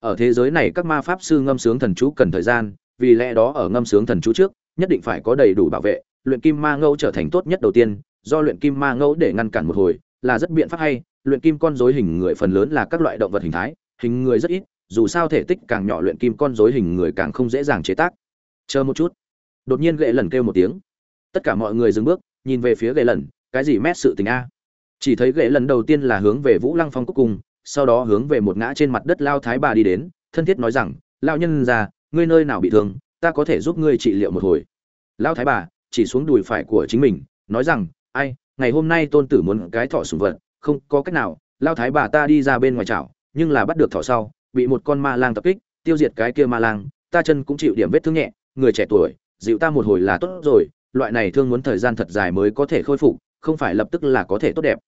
Ở thế giới này các ma pháp sư ngâm sướng thần chú cần thời gian, vì lẽ đó ở ngâm sướng thần chú trước, nhất định phải có đầy đủ bảo vệ, luyện kim ma ngâu trở thành tốt nhất đầu tiên, do luyện kim ma ngâu để ngăn cản một hồi, là rất biện pháp hay, luyện kim con rối hình người phần lớn là các loại động vật hình thái, hình người rất ít, dù sao thể tích càng nhỏ luyện kim con rối hình người càng không dễ dàng chế tác. Chờ một chút. Đột nhiên gậy lần kêu một tiếng. Tất cả mọi người dừng bước, nhìn về phía gậy lần cái gì mét sự tình a? Chỉ thấy gậy lần đầu tiên là hướng về vũ lăng phong cúc cung sau đó hướng về một ngã trên mặt đất lao thái bà đi đến, thân thiết nói rằng lao nhân già ngươi nơi nào bị thương, ta có thể giúp ngươi trị liệu một hồi. Lao thái bà chỉ xuống đùi phải của chính mình, nói rằng, ai, ngày hôm nay tôn tử muốn cái thỏ sùng vật, không có cách nào, lao thái bà ta đi ra bên ngoài chảo, nhưng là bắt được thỏ sau, bị một con ma lang tập kích, tiêu diệt cái kia ma lang, ta chân cũng chịu điểm vết thương nhẹ, người trẻ tuổi, dịu ta một hồi là tốt rồi, loại này thương muốn thời gian thật dài mới có thể khôi phục, không phải lập tức là có thể tốt đẹp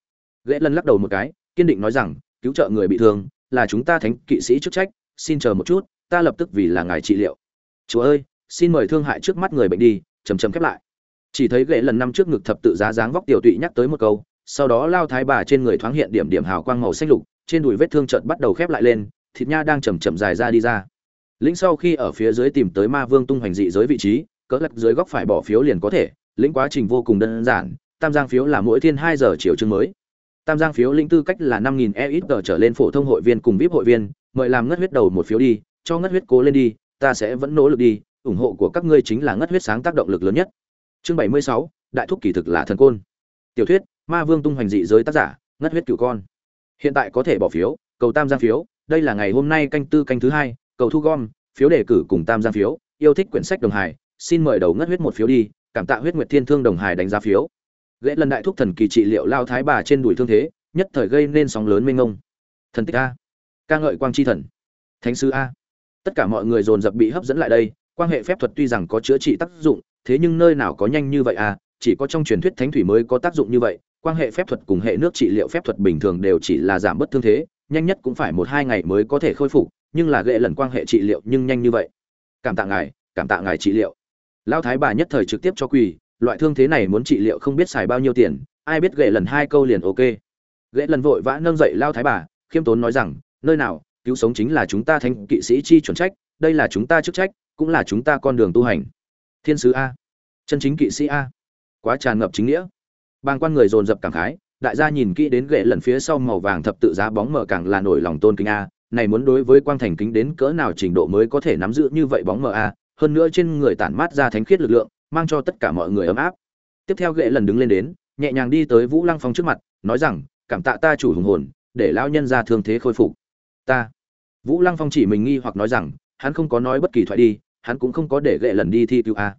ghệ lần lắc đầu một cái, kiên định nói rằng, cứu trợ người bị thương là chúng ta thánh kỵ sĩ chức trách, xin chờ một chút, ta lập tức vì là ngài trị liệu. Chúa ơi, xin mời thương hại trước mắt người bệnh đi, chầm chầm khép lại. Chỉ thấy ghệ lần năm trước ngực thập tự giá dáng vóc tiểu tụy nhắc tới một câu, sau đó lao thái bà trên người thoáng hiện điểm điểm hào quang màu xanh lục, trên đùi vết thương chợt bắt đầu khép lại lên, thịt nha đang chầm chậm dài ra đi ra. Lĩnh sau khi ở phía dưới tìm tới ma vương tung hoành dị giới vị trí, cỡ lật dưới góc phải bỏ phiếu liền có thể, lĩnh quá trình vô cùng đơn giản, tam giang phiếu là mỗi thiên hai giờ chiều chương mới tam giang phiếu lĩnh tư cách là năm nghìn e ít trở lên phổ thông hội viên cùng vip hội viên, mời làm ngất huyết đầu một phiếu đi, cho ngất huyết cố lên đi, ta sẽ vẫn nỗ lực đi, ủng hộ của các ngươi chính là ngất huyết sáng tác động lực lớn nhất. Chương bảy mươi sáu, đại thúc kỳ thực là thần côn. Tiểu thuyết, ma vương tung hoành dị giới tác giả, ngất huyết cửu con. Hiện tại có thể bỏ phiếu, cầu tam giang phiếu, đây là ngày hôm nay canh tư canh thứ hai, cầu thu gom, phiếu đề cử cùng tam giang phiếu, yêu thích quyển sách đồng hải xin mời đầu ngất huyết một phiếu đi, cảm tạ huyết nguyệt thiên thương đồng hải đánh giá phiếu ghệ lần đại thúc thần kỳ trị liệu lao thái bà trên đùi thương thế, nhất thời gây nên sóng lớn mênh ngông thần tích a. Ca ngợi quang chi thần. Thánh sư a. Tất cả mọi người dồn dập bị hấp dẫn lại đây quan hệ phép thuật tuy rằng có chữa trị tác dụng, thế nhưng nơi nào có nhanh như vậy a, chỉ có trong truyền thuyết thánh thủy mới có tác dụng như vậy quan hệ phép thuật cùng hệ nước trị liệu phép thuật bình thường đều chỉ là giảm bớt thương thế, nhanh nhất cũng phải một hai ngày mới có thể khôi phục, nhưng là ghệ lần quan hệ trị liệu nhưng nhanh như vậy. Cảm tạ ngài, cảm tạ ngài trị liệu. Lão thái bà nhất thời trực tiếp cho quỳ loại thương thế này muốn trị liệu không biết xài bao nhiêu tiền, ai biết gậy lần hai câu liền ok. Gậy lần vội vã nâng dậy lao thái bà, khiêm tốn nói rằng, nơi nào, cứu sống chính là chúng ta thanh kỵ sĩ chi chuẩn trách, đây là chúng ta chức trách, cũng là chúng ta con đường tu hành. Thiên sứ a. Chân chính kỵ sĩ a. Quá tràn ngập chính nghĩa. Bàng quan người dồn dập cảm khái, đại gia nhìn kỹ đến gậy lần phía sau màu vàng thập tự giá bóng mở càng là nổi lòng tôn kính a. Này muốn đối với quang thành kính đến cỡ nào trình độ mới có thể nắm giữ như vậy bóng mờ a? Hơn nữa trên người tản mát ra thánh khiết lực lượng mang cho tất cả mọi người ấm áp. Tiếp theo ghệ lần đứng lên đến, nhẹ nhàng đi tới vũ lăng phong trước mặt, nói rằng, cảm tạ ta chủ hùng hồn, để lão nhân ra thương thế khôi phục. Ta? Vũ lăng phong chỉ mình nghi hoặc nói rằng, hắn không có nói bất kỳ thoại đi, hắn cũng không có để ghệ lần đi thi cứu a.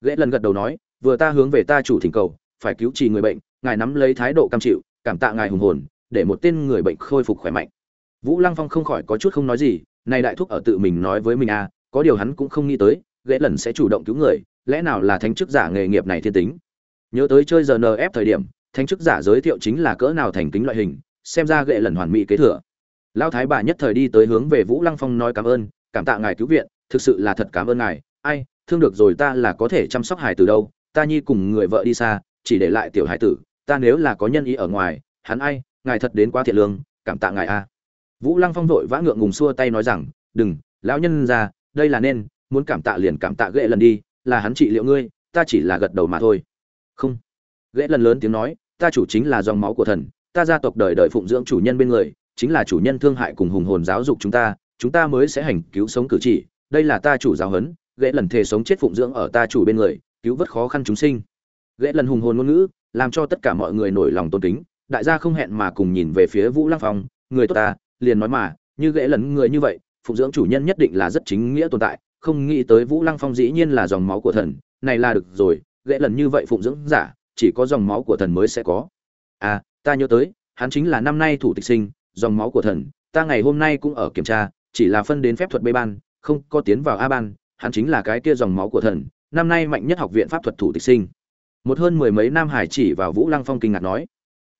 Ghệ lần gật đầu nói, vừa ta hướng về ta chủ thỉnh cầu, phải cứu trì người bệnh, ngài nắm lấy thái độ cam chịu, cảm tạ ngài hùng hồn, để một tên người bệnh khôi phục khỏe mạnh. Vũ lăng phong không khỏi có chút không nói gì, này đại thúc ở tự mình nói với mình a có điều hắn cũng không nghĩ tới, ghệ lần sẽ chủ động cứu người lẽ nào là thánh chức giả nghề nghiệp này thiên tính? Nhớ tới chơi giờ nf thời điểm, thánh chức giả giới thiệu chính là cỡ nào thành kính loại hình, xem ra gệ lần hoàn mỹ kế thừa. Lão thái bà nhất thời đi tới hướng về vũ lăng phong nói cảm ơn, cảm tạ ngài cứu viện, thực sự là thật cảm ơn ngài. Ai, thương được rồi ta là có thể chăm sóc hải từ đâu, ta nhi cùng người vợ đi xa, chỉ để lại tiểu hải tử, ta nếu là có nhân ý ở ngoài, hắn ai, ngài thật đến quá thiệt lương, cảm tạ ngài a. Vũ lăng phong vội vã ngượng ngùng xua tay nói rằng, đừng, lão nhân ra, đây là nên, muốn cảm tạ liền cảm tạ ghệ lần đi là hắn trị liệu ngươi, ta chỉ là gật đầu mà thôi. Không. Ghệ lần lớn tiếng nói, ta chủ chính là dòng máu của thần, ta gia tộc đời đời phụng dưỡng chủ nhân bên người, chính là chủ nhân thương hại cùng hùng hồn giáo dục chúng ta chúng ta mới sẽ hành cứu sống cử chỉ. Đây là ta chủ giáo huấn ghệ lần thề sống chết phụng dưỡng ở ta chủ bên người, cứu vớt khó khăn chúng sinh. Ghệ lần hùng hồn ngôn ngữ, làm cho tất cả mọi người nổi lòng tôn kính, đại gia không hẹn mà cùng nhìn về phía vũ lăng phong, người tốt ta, liền nói mà, như ghệ lần người như vậy, phụng dưỡng chủ nhân nhất định là rất chính nghĩa tồn tại không nghĩ tới vũ lăng phong dĩ nhiên là dòng máu của thần, này là được rồi lẽ lần như vậy phụng dưỡng giả, chỉ có dòng máu của thần mới sẽ có. À ta nhớ tới, hắn chính là năm nay thủ tịch sinh, dòng máu của thần, ta ngày hôm nay cũng ở kiểm tra, chỉ là phân đến phép thuật b ban, không có tiến vào a ban, hắn chính là cái kia dòng máu của thần, năm nay mạnh nhất học viện pháp thuật thủ tịch sinh. Một hơn mười mấy nam hải chỉ vào vũ lăng phong kinh ngạc nói,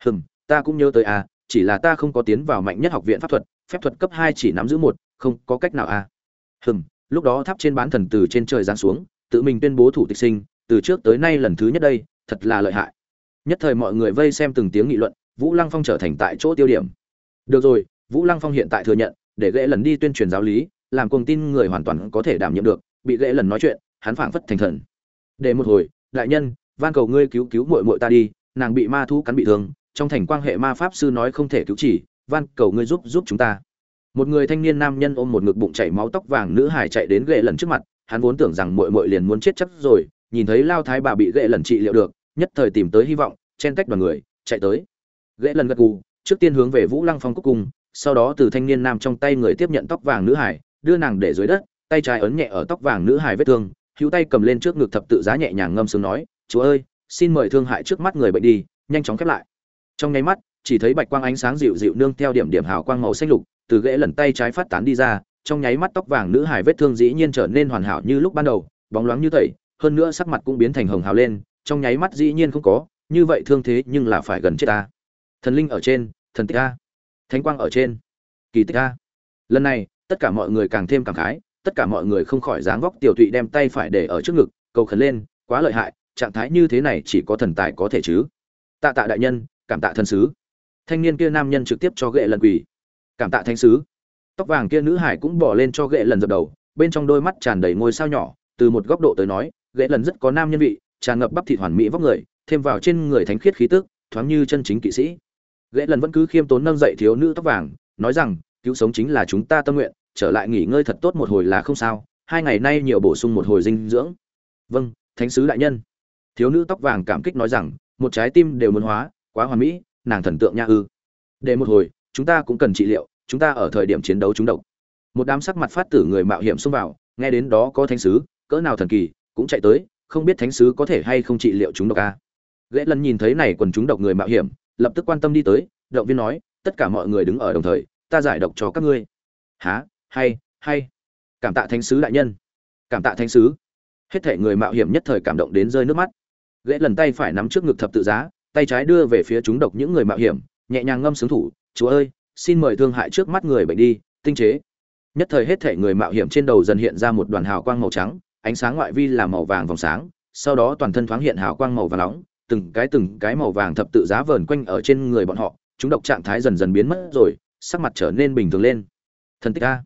hừm, ta cũng nhớ tới a, chỉ là ta không có tiến vào mạnh nhất học viện pháp thuật, phép thuật cấp hai chỉ nắm giữ một, không có cách nào a. Hừm lúc đó tháp trên bán thần từ trên trời giáng xuống, tự mình tuyên bố thủ tịch sinh, từ trước tới nay lần thứ nhất đây, thật là lợi hại. Nhất thời mọi người vây xem từng tiếng nghị luận, vũ lăng phong trở thành tại chỗ tiêu điểm. Được rồi, vũ lăng phong hiện tại thừa nhận, để ghệ lần đi tuyên truyền giáo lý, làm cuồng tin người hoàn toàn có thể đảm nhiệm được, bị ghệ lần nói chuyện, hắn phảng phất thành thần. Để một hồi, đại nhân, van cầu ngươi cứu cứu muội muội ta đi, nàng bị ma thú cắn bị thương, trong thành quan hệ ma pháp sư nói không thể cứu chỉ, van cầu ngươi giúp giúp chúng ta một người thanh niên nam nhân ôm một ngực bụng chảy máu tóc vàng nữ hải chạy đến ghệ lần trước mặt, hắn vốn tưởng rằng muội muội liền muốn chết chắc rồi, nhìn thấy lao thái bà bị ghệ lần trị liệu được, nhất thời tìm tới hy vọng, chen tách đoàn người, chạy tới. Ghệ lần gật gù, trước tiên hướng về vũ lăng phong cúc cung, sau đó từ thanh niên nam trong tay người tiếp nhận tóc vàng nữ hải đưa nàng để dưới đất, tay trái ấn nhẹ ở tóc vàng nữ hải vết thương, hữu tay cầm lên trước ngực thập tự giá nhẹ nhàng ngâm sướng nói, chúa ơi, xin mời thương hại trước mắt người bệnh đi, nhanh chóng khép lại. Trong nháy mắt, chỉ thấy bạch quang ánh sáng dịu dịu nương theo điểm điểm hào quang màu xanh lục từ ghế lần tay trái phát tán đi ra, trong nháy mắt tóc vàng nữ hải vết thương dĩ nhiên trở nên hoàn hảo như lúc ban đầu, bóng loáng như tẩy, hơn nữa sắc mặt cũng biến thành hồng hào lên, trong nháy mắt dĩ nhiên không có, như vậy thương thế nhưng là phải gần chết ta. Thần linh ở trên, thần tích a. Thánh quang ở trên, kỳ tích a. Lần này, tất cả mọi người càng thêm cảm khái, tất cả mọi người không khỏi dáng vóc tiểu thụy đem tay phải để ở trước ngực, cầu khẩn lên, quá lợi hại, trạng thái như thế này chỉ có thần tài có thể chứ. Tạ tạ đại nhân, cảm tạ thân sứ. Thanh niên kia nam nhân trực tiếp cho ghệ lần quỳ cảm tạ thánh sứ. Tóc vàng kia nữ hải cũng bỏ lên cho ghệ lần dập đầu, bên trong đôi mắt tràn đầy ngôi sao nhỏ, từ một góc độ tới nói ghệ lần rất có nam nhân vị, tràn ngập bắp thịt hoàn mỹ vóc người, thêm vào trên người thánh khiết khí tức, thoáng như chân chính kỵ sĩ. Ghệ lần vẫn cứ khiêm tốn nâng dậy thiếu nữ tóc vàng, nói rằng, cứu sống chính là chúng ta tâm nguyện, trở lại nghỉ ngơi thật tốt một hồi là không sao, hai ngày nay nhiều bổ sung một hồi dinh dưỡng. Vâng thánh sứ đại nhân. Thiếu nữ tóc vàng cảm kích nói rằng, một trái tim đều muốn hóa, quá hoàn mỹ, nàng thần tượng nha ư. Để một hồi chúng ta cũng cần trị liệu, chúng ta ở thời điểm chiến đấu chúng độc. Một đám sắc mặt phát tử người mạo hiểm xông vào, nghe đến đó có thánh sứ, cỡ nào thần kỳ, cũng chạy tới, không biết thánh sứ có thể hay không trị liệu chúng độc a. À. ghệ lần nhìn thấy này quần chúng độc người mạo hiểm, lập tức quan tâm đi tới, động viên nói, tất cả mọi người đứng ở đồng thời, ta giải độc cho các ngươi. Há hay hay. Cảm tạ thánh sứ đại nhân. Cảm tạ thánh sứ. Hết thể người mạo hiểm nhất thời cảm động đến rơi nước mắt. Ghệ lần tay phải nắm trước ngực thập tự giá, tay trái đưa về phía chúng độc những người mạo hiểm, nhẹ nhàng ngâm sướng thủ chúa ơi, xin mời thương hại trước mắt người bệnh đi, tinh chế. Nhất thời hết thể người mạo hiểm trên đầu dần hiện ra một đoàn hào quang màu trắng, ánh sáng ngoại vi là màu vàng vòng sáng, sau đó toàn thân thoáng hiện hào quang màu vàng nóng, từng cái từng cái màu vàng thập tự giá vờn quanh ở trên người bọn họ, chúng độc trạng thái dần dần biến mất rồi, sắc mặt trở nên bình thường lên. Thần tích a.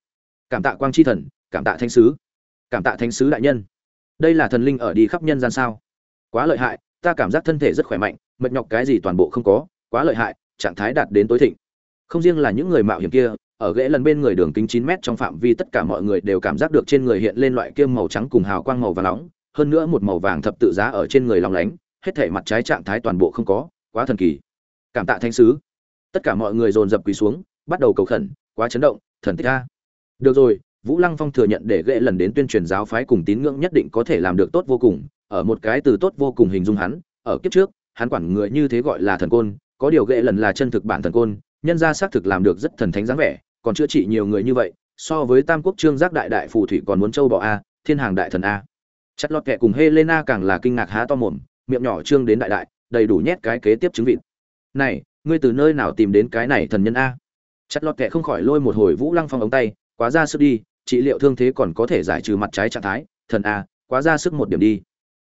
Cảm tạ quang chi thần, cảm tạ thánh sứ. Cảm tạ thánh sứ đại nhân. Đây là thần linh ở đi khắp nhân gian sao? Quá lợi hại, ta cảm giác thân thể rất khỏe mạnh, mệt nhọc cái gì toàn bộ không có, quá lợi hại, trạng thái đạt đến tối thịnh không riêng là những người mạo hiểm kia, ở ghế lần bên người đường kính chín mét trong phạm vi tất cả mọi người đều cảm giác được trên người hiện lên loại kim màu trắng cùng hào quang màu vàng nóng, hơn nữa một màu vàng thập tự giá ở trên người lòng lánh, hết thể mặt trái trạng thái toàn bộ không có, quá thần kỳ. Cảm tạ thánh sứ. Tất cả mọi người dồn dập quỳ xuống, bắt đầu cầu khẩn, quá chấn động, thần tích a. Được rồi, vũ lăng phong thừa nhận để ghế lần đến tuyên truyền giáo phái cùng tín ngưỡng nhất định có thể làm được tốt vô cùng, ở một cái từ tốt vô cùng hình dung hắn, ở kiếp trước, hắn quản người như thế gọi là thần côn, có điều ghệ lần là chân thực bản thần côn nhân gia xác thực làm được rất thần thánh dáng vẻ, còn chữa trị nhiều người như vậy, so với tam quốc trương giác đại đại phù thủy còn muốn châu bọ a, thiên hàng đại thần a. Chất lọt kệ cùng helena càng là kinh ngạc há to mồm, miệng nhỏ trương đến đại đại, đầy đủ nhét cái kế tiếp chứng vịt. Này, ngươi từ nơi nào tìm đến cái này thần nhân a? Chất lọt kệ không khỏi lôi một hồi vũ lăng phong ống tay, quá ra sức đi, trị liệu thương thế còn có thể giải trừ mặt trái trạng thái, thần a, quá ra sức một điểm đi.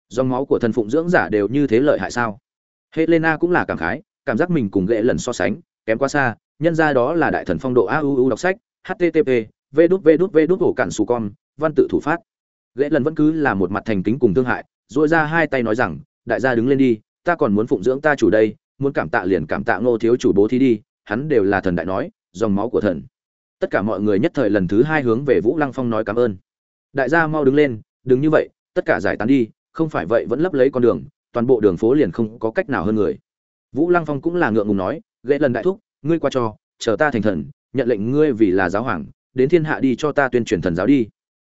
Dòng máu của thần phụng dưỡng giả đều như thế lợi hại sao? Helena cũng là cảm khái, cảm giác mình cùng ghệ lần so sánh kém quá xa, nhân ra đó là đại thần phong độ auu đọc sách http v đút v đút v đút, hổ cản xù con, văn tự thủ phát. Ghệ lần vẫn cứ là một mặt thành kính cùng thương hại dội ra hai tay nói rằng, đại gia đứng lên đi, ta còn muốn phụng dưỡng ta chủ đây, muốn cảm tạ liền cảm tạ ngô thiếu chủ bố thí đi. Hắn đều là thần đại nói, dòng máu của thần. Tất cả mọi người nhất thời lần thứ hai hướng về vũ lăng phong nói cảm ơn. Đại gia mau đứng lên đứng như vậy, tất cả giải tán đi, không phải vậy vẫn lấp lấy con đường, toàn bộ đường phố liền không có cách nào hơn người. Vũ lăng phong cũng là ngượng ngùng nói ghệ lần đại thúc, ngươi qua cho, chờ ta thành thần, nhận lệnh ngươi vì là giáo hoàng, đến thiên hạ đi cho ta tuyên truyền thần giáo đi.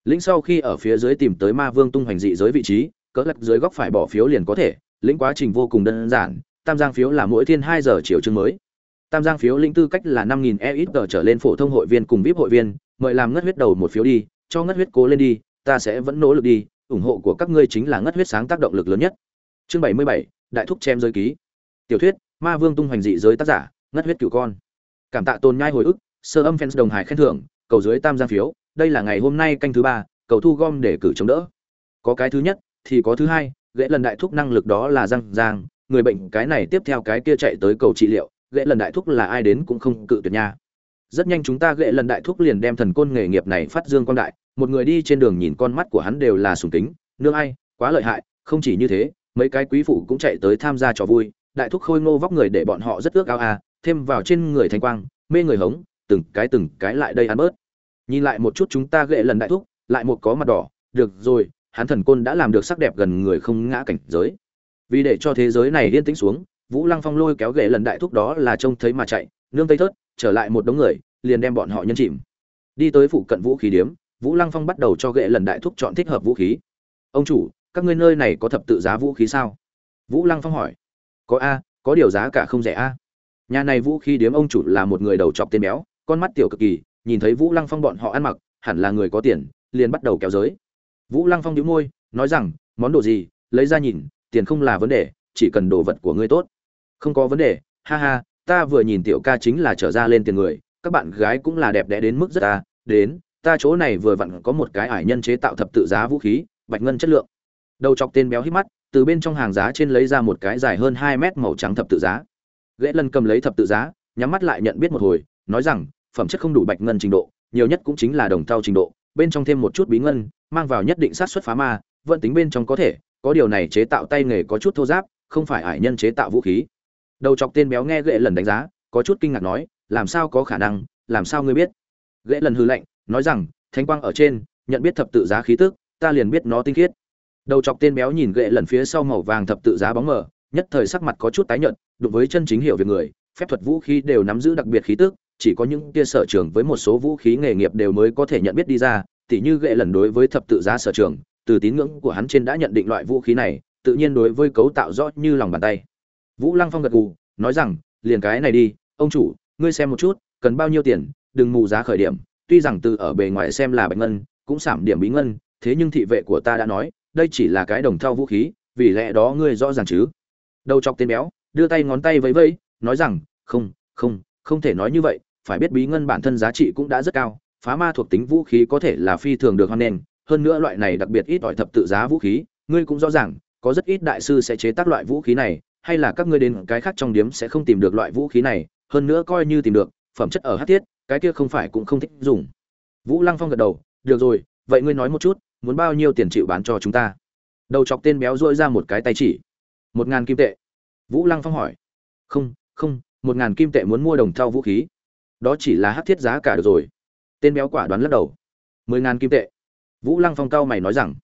Lĩnh sau khi ở phía dưới tìm tới ma vương tung hoành dị giới vị trí, cỡ lật dưới góc phải bỏ phiếu liền có thể, lĩnh quá trình vô cùng đơn giản, tam giang phiếu là mỗi thiên hai giờ chiều chương mới. Tam giang phiếu lĩnh tư cách là năm nghìn e ít tờ trở lên phổ thông hội viên cùng vip hội viên, mời làm ngất huyết đầu một phiếu đi, cho ngất huyết cố lên đi, ta sẽ vẫn nỗ lực đi, ủng hộ của các ngươi chính là ngất huyết sáng tác động lực lớn nhất. Chương bảy mươi bảy, đại thúc chém giới ký. Tiểu thuyết ma vương tung hoành dị giới tác giả, ngất huyết cửu con. Cảm tạ tôn nhai hồi ức, sơ âm fans đồng hải khen thưởng, cầu dưới tam giang phiếu, đây là ngày hôm nay canh thứ ba, cầu thu gom để cử chống đỡ. Có cái thứ nhất, thì có thứ hai gãy lần đại thúc năng lực đó là răng giang người bệnh cái này tiếp theo cái kia chạy tới cầu trị liệu gãy lần đại thúc là ai đến cũng không cự tuyệt nha. Rất nhanh chúng ta gãy lần đại thúc liền đem thần côn nghề nghiệp này phát dương quan đại, một người đi trên đường nhìn con mắt của hắn đều là sùng kính, nương ai, quá lợi hại, không chỉ như thế, mấy cái quý phụ cũng chạy tới tham gia trò vui đại thúc khôi ngô vóc người để bọn họ rất ước ao à thêm vào trên người thanh quang, mê người hống, từng cái từng cái lại đây ăn bớt. Nhìn lại một chút chúng ta ghệ lần đại thúc, lại một có mặt đỏ, được rồi, hắn thần côn đã làm được sắc đẹp gần người không ngã cảnh giới. Vì để cho thế giới này yên tĩnh xuống, vũ lăng phong lôi kéo ghệ lần đại thúc đó là trông thấy mà chạy, nương tây thớt, trở lại một đống người, liền đem bọn họ nhân chìm. Đi tới phụ cận vũ khí điếm, vũ lăng phong bắt đầu cho ghệ lần đại thúc chọn thích hợp vũ khí. Ông chủ, các ngươi nơi này có thập tự giá vũ khí sao? Vũ lăng phong hỏi có a, có điều giá cả không rẻ a. Nhà này vũ khí điếm ông chủ là một người đầu chọc tên béo, con mắt tiểu cực kỳ, nhìn thấy vũ lăng phong bọn họ ăn mặc, hẳn là người có tiền, liền bắt đầu kéo giới. Vũ lăng phong đĩu môi, nói rằng, món đồ gì, lấy ra nhìn, tiền không là vấn đề, chỉ cần đồ vật của ngươi tốt. Không có vấn đề, ha ha, ta vừa nhìn tiểu ca chính là trở ra lên tiền người, các bạn gái cũng là đẹp đẽ đến mức rất ta, đến, ta chỗ này vừa vặn có một cái ải nhân chế tạo thập tự giá vũ khí, bạch ngân chất lượng. Đầu chọc tên béo hít mắt từ bên trong hàng giá trên lấy ra một cái dài hơn hai mét màu trắng thập tự giá. Ghệ lần cầm lấy thập tự giá, nhắm mắt lại nhận biết một hồi, nói rằng, phẩm chất không đủ bạch ngân trình độ, nhiều nhất cũng chính là đồng thau trình độ, bên trong thêm một chút bí ngân, mang vào nhất định sát xuất phá ma vận tính bên trong có thể, có điều này chế tạo tay nghề có chút thô giáp, không phải ải nhân chế tạo vũ khí. Đầu chọc tên béo nghe ghệ lần đánh giá, có chút kinh ngạc nói, làm sao có khả năng, làm sao ngươi biết? Ghệ lần hư lệnh nói rằng, thánh quang ở trên, nhận biết thập tự giá khí tức, ta liền biết nó tinh khiết đầu chọc tên béo nhìn gệ lần phía sau màu vàng thập tự giá bóng mờ, nhất thời sắc mặt có chút tái nhợt, đụng với chân chính hiểu về người, phép thuật vũ khí đều nắm giữ đặc biệt khí tức, chỉ có những kia sở trường với một số vũ khí nghề nghiệp đều mới có thể nhận biết đi ra, tỉ như gệ lần đối với thập tự giá sở trường, từ tín ngưỡng của hắn trên đã nhận định loại vũ khí này, tự nhiên đối với cấu tạo rõ như lòng bàn tay. Vũ lăng phong gật gù, nói rằng, liền cái này đi, ông chủ, ngươi xem một chút, cần bao nhiêu tiền, đừng mù giá khởi điểm, tuy rằng từ ở bề ngoài xem là bạch ngân, cũng giảm điểm bí ngân, thế nhưng thị vệ của ta đã nói đây chỉ là cái đồng thau vũ khí, vì lẽ đó ngươi rõ ràng chứ? Đầu chọc tên béo, đưa tay ngón tay vẫy vẫy, nói rằng, không không không thể nói như vậy, phải biết bí ngân bản thân giá trị cũng đã rất cao, phá ma thuộc tính vũ khí có thể là phi thường được hoan nghênh, hơn nữa loại này đặc biệt ít ỏi thập tự giá vũ khí, ngươi cũng rõ ràng, có rất ít đại sư sẽ chế tác loại vũ khí này, hay là các ngươi đến cái khác trong điếm sẽ không tìm được loại vũ khí này, hơn nữa coi như tìm được, phẩm chất ở hát thiết, cái kia không phải cũng không thích dùng. Vũ lăng phong gật đầu, được rồi, vậy ngươi nói một chút muốn bao nhiêu tiền chịu bán cho chúng ta? Đầu chọc tên béo dỗi ra một cái tay chỉ. Một ngàn kim tệ. Vũ lăng phong hỏi. Không không, một ngàn kim tệ muốn mua đồng thau vũ khí. Đó chỉ là hát thiết giá cả được rồi. Tên béo quả đoán lắc đầu. Mười ngàn kim tệ. Vũ lăng phong cao mày nói rằng.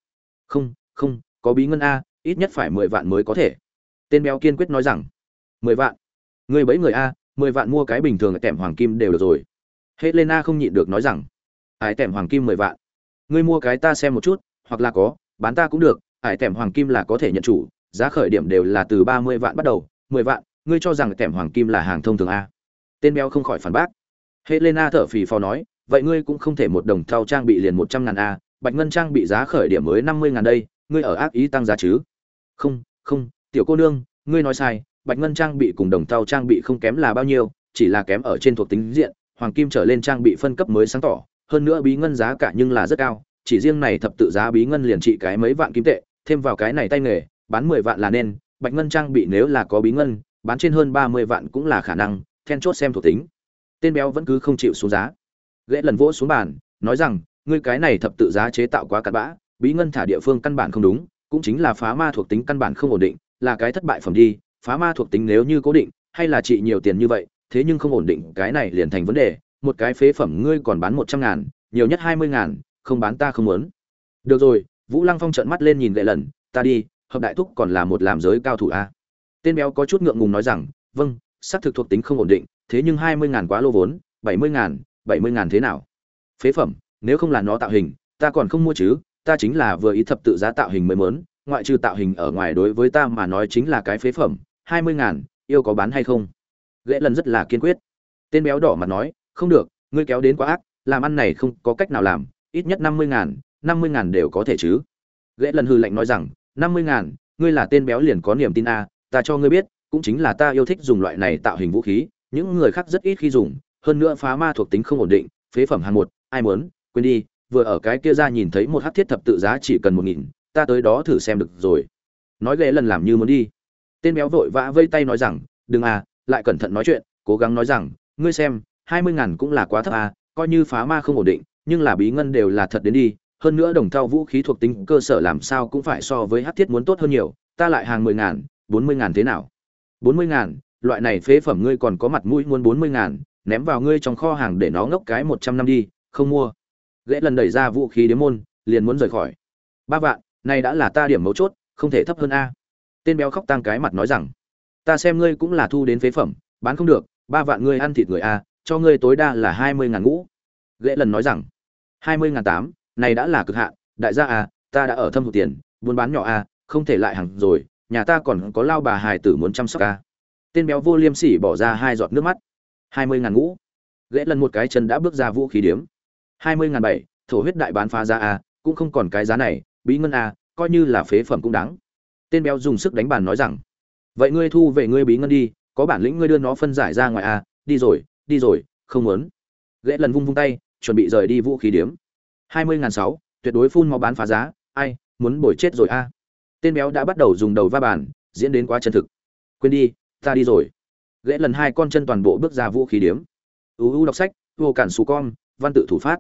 Không không, có bí ngân a, ít nhất phải mười vạn mới có thể. Tên béo kiên quyết nói rằng. Mười vạn. Người bẫy người a, mười vạn mua cái bình thường tẻm hoàng kim đều được rồi. Helena không nhịn được nói rằng. Ái tẻm hoàng kim mười vạn? Ngươi mua cái ta xem một chút, hoặc là có, bán ta cũng được, ải tẻm hoàng kim là có thể nhận chủ, giá khởi điểm đều là từ ba mươi vạn bắt đầu, mười vạn, ngươi cho rằng tẻm hoàng kim là hàng thông thường a. Tên béo không khỏi phản bác. Helena thở phì phò nói, vậy ngươi cũng không thể một đồng thau trang bị liền một trăm ngàn a, bạch ngân trang bị giá khởi điểm mới năm mươi ngàn đây, ngươi ở ác ý tăng giá chứ? Không không, tiểu cô nương, ngươi nói sai, bạch ngân trang bị cùng đồng thau trang bị không kém là bao nhiêu, chỉ là kém ở trên thuộc tính diện, hoàng kim trở lên trang bị phân cấp mới sáng tỏ hơn nữa bí ngân giá cả nhưng là rất cao, chỉ riêng này thập tự giá bí ngân liền trị cái mấy vạn kim tệ, thêm vào cái này tay nghề, bán mười vạn là nên, bạch ngân trang bị nếu là có bí ngân, bán trên hơn ba mươi vạn cũng là khả năng, then chốt xem thuộc tính. Tên béo vẫn cứ không chịu xuống giá. Ghé lần vỗ xuống bàn, nói rằng, ngươi cái này thập tự giá chế tạo quá cặn bã, bí ngân thả địa phương căn bản không đúng, cũng chính là phá ma thuộc tính căn bản không ổn định, là cái thất bại phẩm đi, phá ma thuộc tính nếu như cố định, hay là trị nhiều tiền như vậy, thế nhưng không ổn định cái này liền thành vấn đề một cái phế phẩm ngươi còn bán một trăm ngàn, nhiều nhất hai mươi ngàn, không bán ta không muốn. Được rồi, vũ lăng phong trợn mắt lên nhìn lệ lần, ta đi, hợp đại thúc còn là một làm giới cao thủ a à? tên béo có chút ngượng ngùng nói rằng vâng xác thực thuộc tính không ổn định, thế nhưng hai mươi ngàn quá lô vốn, bảy mươi ngàn, bảy mươi ngàn thế nào? Phế phẩm, nếu không là nó tạo hình, ta còn không mua chứ, ta chính là vừa ý thập tự giá tạo hình mới mớn ngoại trừ tạo hình ở ngoài đối với ta mà nói chính là cái phế phẩm, hai mươi ngàn, yêu có bán hay không? Ghệ lần rất là kiên quyết. Tên béo đỏ mặt nói không được, ngươi kéo đến quá ác, làm ăn này không có cách nào làm, ít nhất năm mươi ngàn, năm mươi ngàn đều có thể chứ. Ghệ lần hư lệnh nói rằng, năm mươi ngàn, ngươi là tên béo liền có niềm tin a, ta cho ngươi biết, cũng chính là ta yêu thích dùng loại này tạo hình vũ khí, những người khác rất ít khi dùng, hơn nữa phá ma thuộc tính không ổn định, phế phẩm hàng một, ai muốn, quên đi, vừa ở cái kia ra nhìn thấy một hát thiết thập tự giá chỉ cần một nghìn, ta tới đó thử xem được rồi. Nói ghệ lần làm như muốn đi. Tên béo vội vã vây tay nói rằng, đừng à lại cẩn thận nói chuyện, cố gắng nói rằng, ngươi xem hai mươi ngàn cũng là quá thấp à coi như phá ma không ổn định, nhưng là bí ngân đều là thật đến đi, hơn nữa đồng thau vũ khí thuộc tính cơ sở làm sao cũng phải so với hát thiết muốn tốt hơn nhiều, ta lại hàng mười ngàn, bốn mươi ngàn thế nào? Bốn mươi ngàn, loại này phế phẩm ngươi còn có mặt mũi muốn bốn mươi ngàn, ném vào ngươi trong kho hàng để nó ngốc cái một trăm năm đi, không mua. Ghệ lần đẩy ra vũ khí đếm môn, liền muốn rời khỏi. Ba vạn, này đã là ta điểm mấu chốt, không thể thấp hơn a. Tên béo khóc tang cái mặt nói rằng, ta xem ngươi cũng là thu đến phế phẩm, bán không được, ba vạn ngươi ăn thịt người a cho ngươi tối đa là hai mươi ngàn ngũ. Ghệ lần nói rằng, hai mươi ngàn tám, này đã là cực hạn, đại gia a ta đã ở thâm hụt tiền, buôn bán nhỏ a không thể lại hàng rồi, nhà ta còn có lao bà hài tử muốn chăm sóc a tên béo vô liêm sỉ bỏ ra hai giọt nước mắt. Hai mươi ngàn ngũ. Ghệ lần một cái chân đã bước ra vũ khí điếm. Hai mươi ngàn bảy, thổ huyết đại bán phá ra a cũng không còn cái giá này, bí ngân a coi như là phế phẩm cũng đáng. Tên béo dùng sức đánh bàn nói rằng, vậy ngươi thu về ngươi bí ngân đi, có bản lĩnh ngươi đưa nó phân giải ra ngoài a đi rồi đi rồi, không muốn. Ghệ lần vung vung tay, chuẩn bị rời đi vũ khí điếm. Hai mươi ngàn sáu, tuyệt đối phun máu bán phá giá. Ai, muốn bồi chết rồi a. Tên béo đã bắt đầu dùng đầu va bàn, diễn đến quá chân thực. Quên đi, ta đi rồi. Ghệ lần hai con chân toàn bộ bước ra vũ khí điếm. Uu đọc sách, vô cản xù con, văn tự thủ phát.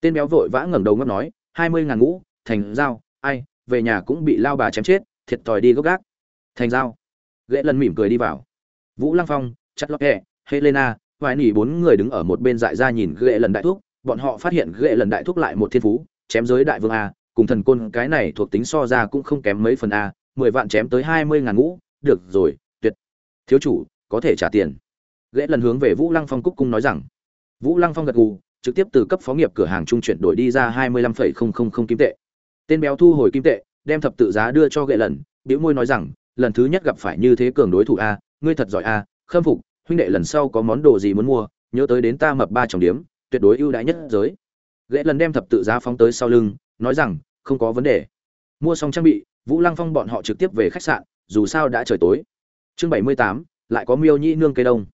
Tên béo vội vã ngẩng đầu ngấp nói, hai mươi ngàn ngũ, thành dao. Ai, về nhà cũng bị lao bà chém chết, thiệt thòi đi gốc gác. Thành dao. Ghệ lần mỉm cười đi vào. Vũ lăng phong, chặt lót hẹ, helena vài nỉ bốn người đứng ở một bên dại ra nhìn ghệ lần đại thúc, bọn họ phát hiện ghệ lần đại thúc lại một thiên phú chém giới đại vương a cùng thần côn cái này thuộc tính so ra cũng không kém mấy phần a mười vạn chém tới hai mươi ngàn ngũ được rồi tuyệt. Thiếu chủ có thể trả tiền. Ghệ lần hướng về vũ lăng phong cúc cung nói rằng. Vũ lăng phong gật gù trực tiếp từ cấp phó nghiệp cửa hàng trung chuyển đổi đi ra hai mươi lăm phẩy không không không kim tệ. Tên béo thu hồi kim tệ đem thập tự giá đưa cho ghệ lần biểu môi nói rằng lần thứ nhất gặp phải như thế cường đối thủ a ngươi thật giỏi a khâm phục huynh đệ lần sau có món đồ gì muốn mua, nhớ tới đến ta mập ba trọng điếm, tuyệt đối ưu đãi nhất giới. Lệ lần đem thập tự giá phóng tới sau lưng, nói rằng, không có vấn đề. Mua xong trang bị, vũ lăng phong bọn họ trực tiếp về khách sạn, dù sao đã trời tối. Chương bảy mươi tám, lại có miêu nhĩ nương cây đông.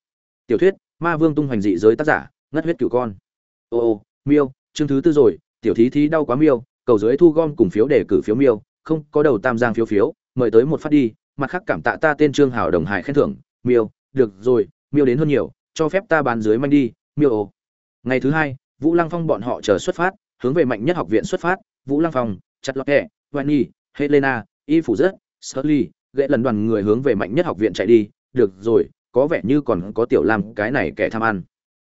Tiểu thuyết, ma vương tung hoành dị giới tác giả, ngất huyết cửu con. Ô ô, miêu, chương thứ tư rồi, tiểu thí thí đau quá miêu, cầu dưới thu gom cùng phiếu để cử phiếu miêu, không có đầu tam giang phiếu phiếu, mời tới một phát đi, mặt khác cảm tạ ta tên trương hảo đồng hải khen thưởng, miêu, được rồi miêu đến hơn nhiều cho phép ta bán dưới manh đi miêu ô. Ngày thứ hai vũ lăng phong bọn họ chờ xuất phát hướng về mạnh nhất học viện xuất phát vũ lăng phong chặt lọt hẹ wani helena y phủ rớt Sully, gậy lần đoàn người hướng về mạnh nhất học viện chạy đi. Được rồi có vẻ như còn có tiểu làm cái này kẻ tham ăn.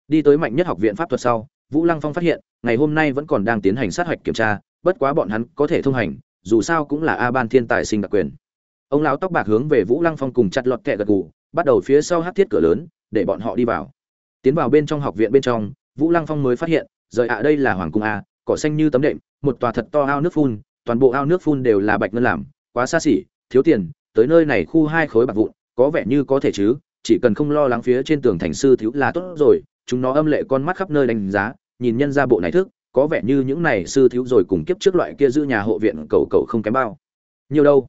Đi tới mạnh nhất học viện pháp thuật sau vũ lăng phong phát hiện ngày hôm nay vẫn còn đang tiến hành sát hạch kiểm tra bất quá bọn hắn có thể thông hành dù sao cũng là a ban thiên tài sinh đặc quyền. Ông lão tóc bạc hướng về vũ lăng phong cùng chặt lọt kẹ gật gù bắt đầu phía sau hát thiết cửa lớn, để bọn họ đi vào. Tiến vào bên trong học viện bên trong, vũ lăng phong mới phát hiện, rời ạ đây là hoàng cung a, cỏ xanh như tấm đệm, một tòa thật to ao nước phun, toàn bộ ao nước phun đều là bạch ngân làm, quá xa xỉ, thiếu tiền, tới nơi này khu hai khối bạc vụn, có vẻ như có thể chứ, chỉ cần không lo lắng phía trên tường thành sư thiếu là tốt rồi, chúng nó âm lệ con mắt khắp nơi đánh giá, nhìn nhân ra bộ này thức, có vẻ như những này sư thiếu rồi cùng kiếp trước loại kia giữ nhà hộ viện cầu cầu không kém bao. Nhiều đâu?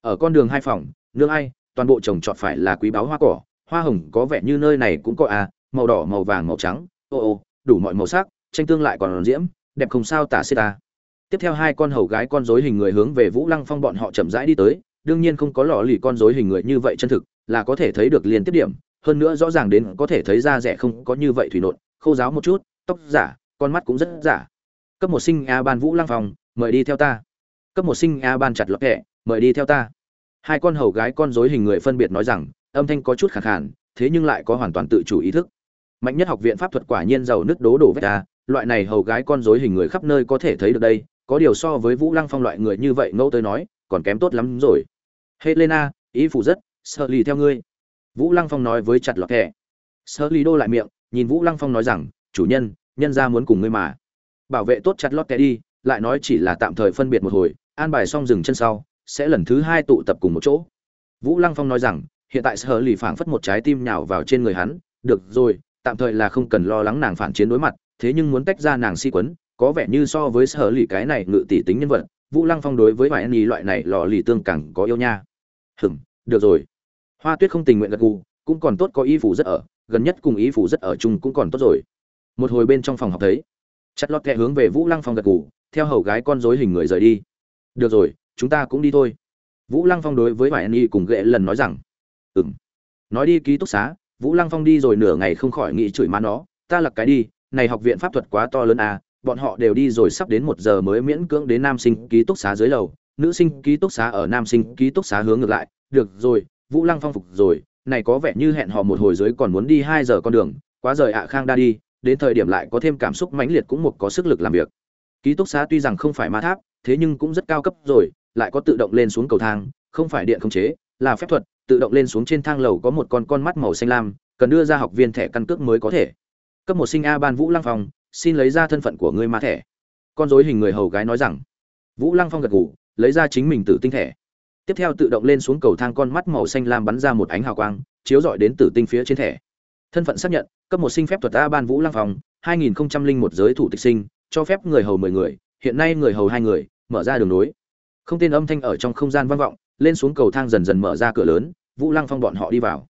Ở con đường hai phòng, nương ai toàn bộ trồng trọt phải là quý báu hoa cỏ, hoa hồng có vẻ như nơi này cũng có à màu đỏ, màu vàng, màu trắng, ô ô, đủ mọi màu sắc, tranh tương lại còn diễm, đẹp không sao tả xê ta. Tiếp theo hai con hầu gái con rối hình người hướng về vũ lăng phong bọn họ chậm rãi đi tới, đương nhiên không có lò lì con rối hình người như vậy chân thực, là có thể thấy được liên tiếp điểm, hơn nữa rõ ràng đến có thể thấy da rẻ không có như vậy thủy nộn, khô giáo một chút, tóc giả, con mắt cũng rất giả. Cấp một sinh a ban vũ lăng phong, mời đi theo ta. Cấp một sinh a ban chặt lọc kẹ, mời đi theo ta hai con hầu gái con rối hình người phân biệt nói rằng, âm thanh có chút khẳng khàn, thế nhưng lại có hoàn toàn tự chủ ý thức. Mạnh nhất học viện pháp thuật quả nhiên giàu nước đố đổ vét ta loại này hầu gái con rối hình người khắp nơi có thể thấy được đây, có điều so với vũ lăng phong loại người như vậy ngẫu tới nói, còn kém tốt lắm rồi. Helena, ý phụ rất, sợ lì theo ngươi. Vũ lăng phong nói với chặt lọt thẻ. Sợ lì đô lại miệng, nhìn vũ lăng phong nói rằng, chủ nhân nhân ra muốn cùng ngươi mà. Bảo vệ tốt chặt lọt thẻ đi, lại nói chỉ là tạm thời phân biệt một hồi, an bài xong dừng chân sau sẽ lần thứ hai tụ tập cùng một chỗ. Vũ lăng phong nói rằng, hiện tại sở lì phảng phất một trái tim nhào vào trên người hắn, được rồi, tạm thời là không cần lo lắng nàng phản chiến đối mặt, thế nhưng muốn tách ra nàng si quấn, có vẻ như so với sở lì cái này ngự tỷ tính nhân vật, vũ lăng phong đối với vải nhì loại này lò lì tương càng có yêu nha. Hừm, được rồi. Hoa tuyết không tình nguyện gật gù, cũng còn tốt có y phủ rất ở, gần nhất cùng y phủ rất ở chung cũng còn tốt rồi. Một hồi bên trong phòng học thấy, chặt lọt kẹ hướng về vũ lăng phong gật gù, theo hầu gái con rối hình người rời đi. Được rồi chúng ta cũng đi thôi. Vũ lăng phong đối với vải nhì cùng ghệ lần nói rằng, ừm. Nói đi ký túc xá, vũ lăng phong đi rồi nửa ngày không khỏi nghĩ chửi má nó, ta lặc cái đi, này học viện pháp thuật quá to lớn à bọn họ đều đi rồi sắp đến một giờ mới miễn cưỡng đến nam sinh ký túc xá dưới lầu. Nữ sinh ký túc xá ở nam sinh ký túc xá hướng ngược lại, được rồi, vũ lăng phong phục rồi, này có vẻ như hẹn họ một hồi dưới còn muốn đi hai giờ con đường, quá rời ạ khang đa đi, đến thời điểm lại có thêm cảm xúc mãnh liệt cũng một có sức lực làm việc. Ký túc xá tuy rằng không phải ma tháp, thế nhưng cũng rất cao cấp rồi lại có tự động lên xuống cầu thang, không phải điện khống chế, là phép thuật, tự động lên xuống trên thang lầu có một con con mắt màu xanh lam, cần đưa ra học viên thẻ căn cước mới có thể. Cấp một sinh a ban vũ lăng phong, xin lấy ra thân phận của ngươi ma thẻ. Con rối hình người hầu gái nói rằng, vũ lăng phong gật gù, lấy ra chính mình tử tinh thẻ. Tiếp theo tự động lên xuống cầu thang con mắt màu xanh lam bắn ra một ánh hào quang, chiếu rọi đến tử tinh phía trên thẻ. Thân phận xác nhận, cấp một sinh phép thuật a ban vũ lăng phong, hai nghìn một giới thủ tịch sinh, cho phép người hầu mười người, hiện nay người hầu hai người, mở ra đường nối không tên âm thanh ở trong không gian vang vọng, lên xuống cầu thang dần dần mở ra cửa lớn, vũ lăng phong bọn họ đi vào.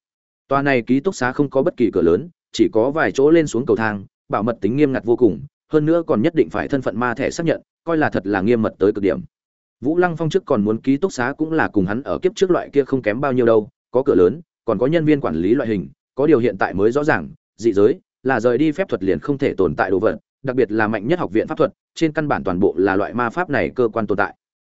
Tòa này ký túc xá không có bất kỳ cửa lớn, chỉ có vài chỗ lên xuống cầu thang, bảo mật tính nghiêm ngặt vô cùng, hơn nữa còn nhất định phải thân phận ma thẻ xác nhận, coi là thật là nghiêm mật tới cực điểm. Vũ lăng phong trước còn muốn ký túc xá cũng là cùng hắn ở kiếp trước loại kia không kém bao nhiêu đâu, có cửa lớn, còn có nhân viên quản lý loại hình, có điều hiện tại mới rõ ràng, dị giới là rời đi phép thuật liền không thể tồn tại đồ vật, đặc biệt là mạnh nhất học viện pháp thuật, trên căn bản toàn bộ là loại ma pháp này cơ quan tồn tại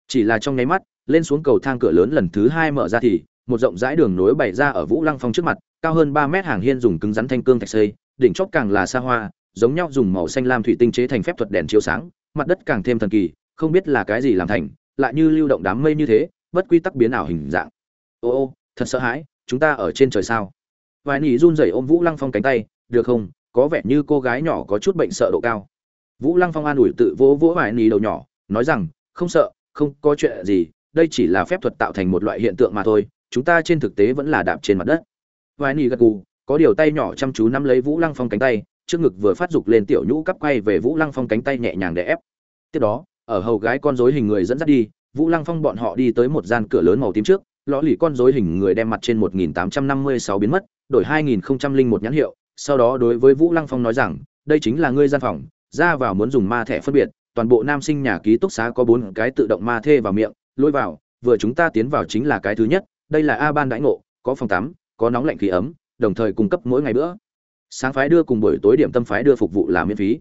chỉ là trong nháy mắt, lên xuống cầu thang cửa lớn lần thứ hai mở ra thì, một rộng rãi đường nối bày ra ở vũ lăng phong trước mặt, cao hơn ba mét hàng hiên dùng cứng rắn thanh cương thạch xây, đỉnh chóp càng là xa hoa, giống nhau dùng màu xanh lam thủy tinh chế thành phép thuật đèn chiếu sáng, mặt đất càng thêm thần kỳ, không biết là cái gì làm thành, lại như lưu động đám mây như thế, bất quy tắc biến ảo hình dạng. Ô ô, thật sợ hãi, chúng ta ở trên trời sao? Vài nỉ run rẩy ôm vũ lăng phong cánh tay, được không? Có vẻ như cô gái nhỏ có chút bệnh sợ độ cao. Vũ lăng phong an ủi tự vỗ vỗ vài nỉ đầu nhỏ, nói rằng, không sợ không có chuyện gì, đây chỉ là phép thuật tạo thành một loại hiện tượng mà thôi, chúng ta trên thực tế vẫn là đạp trên mặt đất. Vài nỉ gật gù, có điều tay nhỏ chăm chú nắm lấy vũ lăng phong cánh tay, trước ngực vừa phát dục lên tiểu nhũ cắp quay về vũ lăng phong cánh tay nhẹ nhàng để ép. Tiếp đó, ở hầu gái con rối hình người dẫn dắt đi, vũ lăng phong bọn họ đi tới một gian cửa lớn màu tím trước, lõ lì con rối hình người đem mặt trên 1856 biến mất, đổi 2001 nhãn hiệu, sau đó đối với vũ lăng phong nói rằng, đây chính là ngươi gian phòng, ra vào muốn dùng ma thẻ phân biệt toàn bộ nam sinh nhà ký túc xá có bốn cái tự động ma thê vào miệng, lôi vào, vừa chúng ta tiến vào chính là cái thứ nhất, đây là a ban đãi ngộ, có phòng tắm, có nóng lạnh khí ấm, đồng thời cung cấp mỗi ngày bữa. Sáng phái đưa cùng buổi tối điểm tâm phái đưa phục vụ là miễn phí.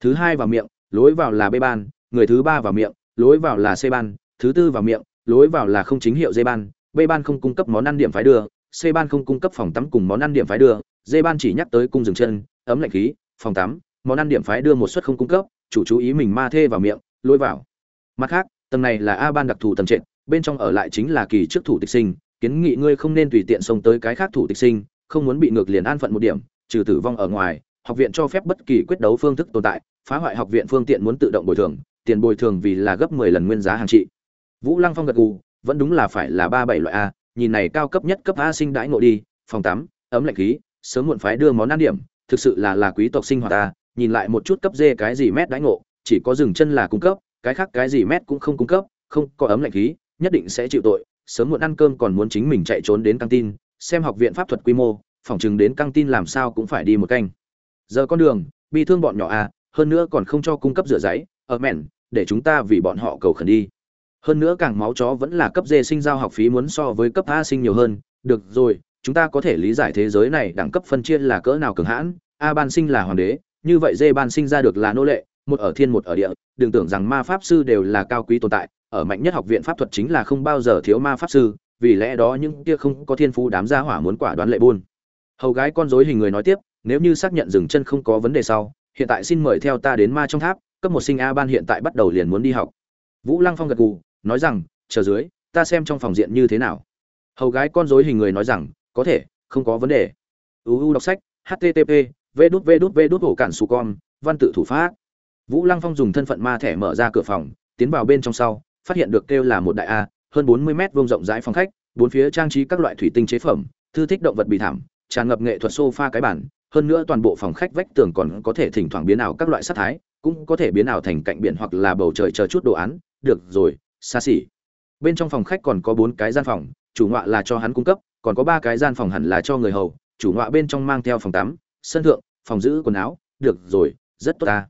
Thứ hai vào miệng, lối vào là b ban, người thứ ba vào miệng, lối vào là c ban, thứ tư vào miệng, lối vào là không chính hiệu d ban b ban không cung cấp món ăn điểm phái đưa c ban không cung cấp phòng tắm cùng món ăn điểm phái đưa d ban chỉ nhắc tới cung dừng chân, ấm lạnh khí, phòng tắm món ăn điểm phái đưa một suất không cung cấp, chủ chú ý mình ma thê vào miệng, lôi vào. Mặt khác, tầng này là a ban đặc thù tầng trệt, bên trong ở lại chính là kỳ trước thủ tịch sinh, kiến nghị ngươi không nên tùy tiện xông tới cái khác thủ tịch sinh, không muốn bị ngược liền an phận một điểm, trừ tử vong ở ngoài, học viện cho phép bất kỳ quyết đấu phương thức tồn tại, phá hoại học viện phương tiện muốn tự động bồi thường, tiền bồi thường vì là gấp 10 lần nguyên giá hàng trị. Vũ lăng phong gật gù, vẫn đúng là phải là ba bảy loại a, nhìn này cao cấp nhất cấp a sinh đãi ngộ đi, phòng tắm, ấm lạnh khí, sớm muộn phái đưa món ăn điểm, thực sự là là quý tộc sinh hoạt ta nhìn lại một chút cấp dê cái gì mét đãi ngộ, chỉ có dừng chân là cung cấp, cái khác cái gì mét cũng không cung cấp, không có ấm lạnh khí, nhất định sẽ chịu tội. Sớm muộn ăn cơm còn muốn chính mình chạy trốn đến căng tin, xem học viện pháp thuật quy mô, phòng chừng đến căng tin làm sao cũng phải đi một canh. Giờ con đường, bi thương bọn nhỏ à hơn nữa còn không cho cung cấp rửa giấy, ở mẹn, để chúng ta vì bọn họ cầu khẩn đi. Hơn nữa càng máu chó vẫn là cấp dê sinh giao học phí muốn so với cấp a sinh nhiều hơn. Được rồi, chúng ta có thể lý giải thế giới này đẳng cấp phân chia là cỡ nào cường hãn, a ban sinh là hoàng đế như vậy dê ban sinh ra được là nô lệ, một ở thiên một ở địa. Đừng tưởng rằng ma pháp sư đều là cao quý tồn tại, ở mạnh nhất học viện pháp thuật chính là không bao giờ thiếu ma pháp sư, vì lẽ đó những kia không có thiên phú đám gia hỏa muốn quả đoán lệ buôn. Hầu gái con rối hình người nói tiếp, nếu như xác nhận dừng chân không có vấn đề sau, hiện tại xin mời theo ta đến ma trong tháp, cấp một sinh a ban hiện tại bắt đầu liền muốn đi học. Vũ lăng phong gật gù, nói rằng, chờ dưới, ta xem trong phòng diện như thế nào. Hầu gái con rối hình người nói rằng, có thể, không có vấn đề. Uu đọc sách http vê đút vê đút vê đút hổ cản su con, văn tự thủ pháp. Vũ lăng phong dùng thân phận ma thẻ mở ra cửa phòng, tiến vào bên trong sau, phát hiện được kêu là một đại a, hơn bốn mươi mét vuông rộng rãi phòng khách, bốn phía trang trí các loại thủy tinh chế phẩm, thư thích động vật bị thảm, tràn ngập nghệ thuật sofa cái bản, hơn nữa toàn bộ phòng khách vách tường còn có thể thỉnh thoảng biến ảo các loại sắc thái, cũng có thể biến ảo thành cạnh biển hoặc là bầu trời chờ chút đồ án. Được rồi, xa xỉ. Bên trong phòng khách còn có bốn cái gian phòng, chủ ngọa là cho hắn cung cấp, còn có ba cái gian phòng hẳn là cho người hầu, chủ ngọa bên trong mang theo phòng tắm sân thượng, phòng giữ quần áo, được rồi, rất tốt ta.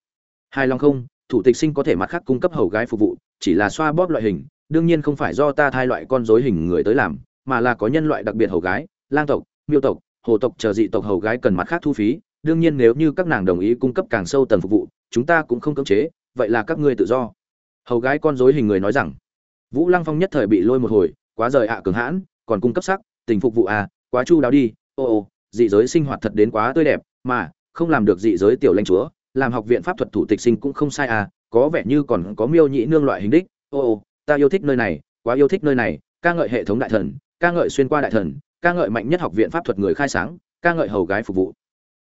Hài lòng không? Thủ tịch sinh có thể mặt khác cung cấp hầu gái phục vụ, chỉ là xoa bóp loại hình, đương nhiên không phải do ta thay loại con rối hình người tới làm, mà là có nhân loại đặc biệt hầu gái, lang tộc, miêu tộc, hồ tộc chờ dị tộc hầu gái cần mặt khác thu phí, đương nhiên nếu như các nàng đồng ý cung cấp càng sâu tầng phục vụ, chúng ta cũng không cưỡng chế, vậy là các ngươi tự do. Hầu gái con rối hình người nói rằng, vũ lăng phong nhất thời bị lôi một hồi, quá rời ạ à cường hãn, còn cung cấp sắc, tình phục vụ à quá chu đáo đi, ô ô dị giới sinh hoạt thật đến quá tươi đẹp, mà, không làm được dị giới tiểu lãnh chúa, làm học viện pháp thuật thủ tịch sinh cũng không sai à có vẻ như còn có miêu nhị nương loại hình đích. Ô ô, ta yêu thích nơi này, quá yêu thích nơi này, ca ngợi hệ thống đại thần, ca ngợi xuyên qua đại thần, ca ngợi mạnh nhất học viện pháp thuật người khai sáng, ca ngợi hầu gái phục vụ.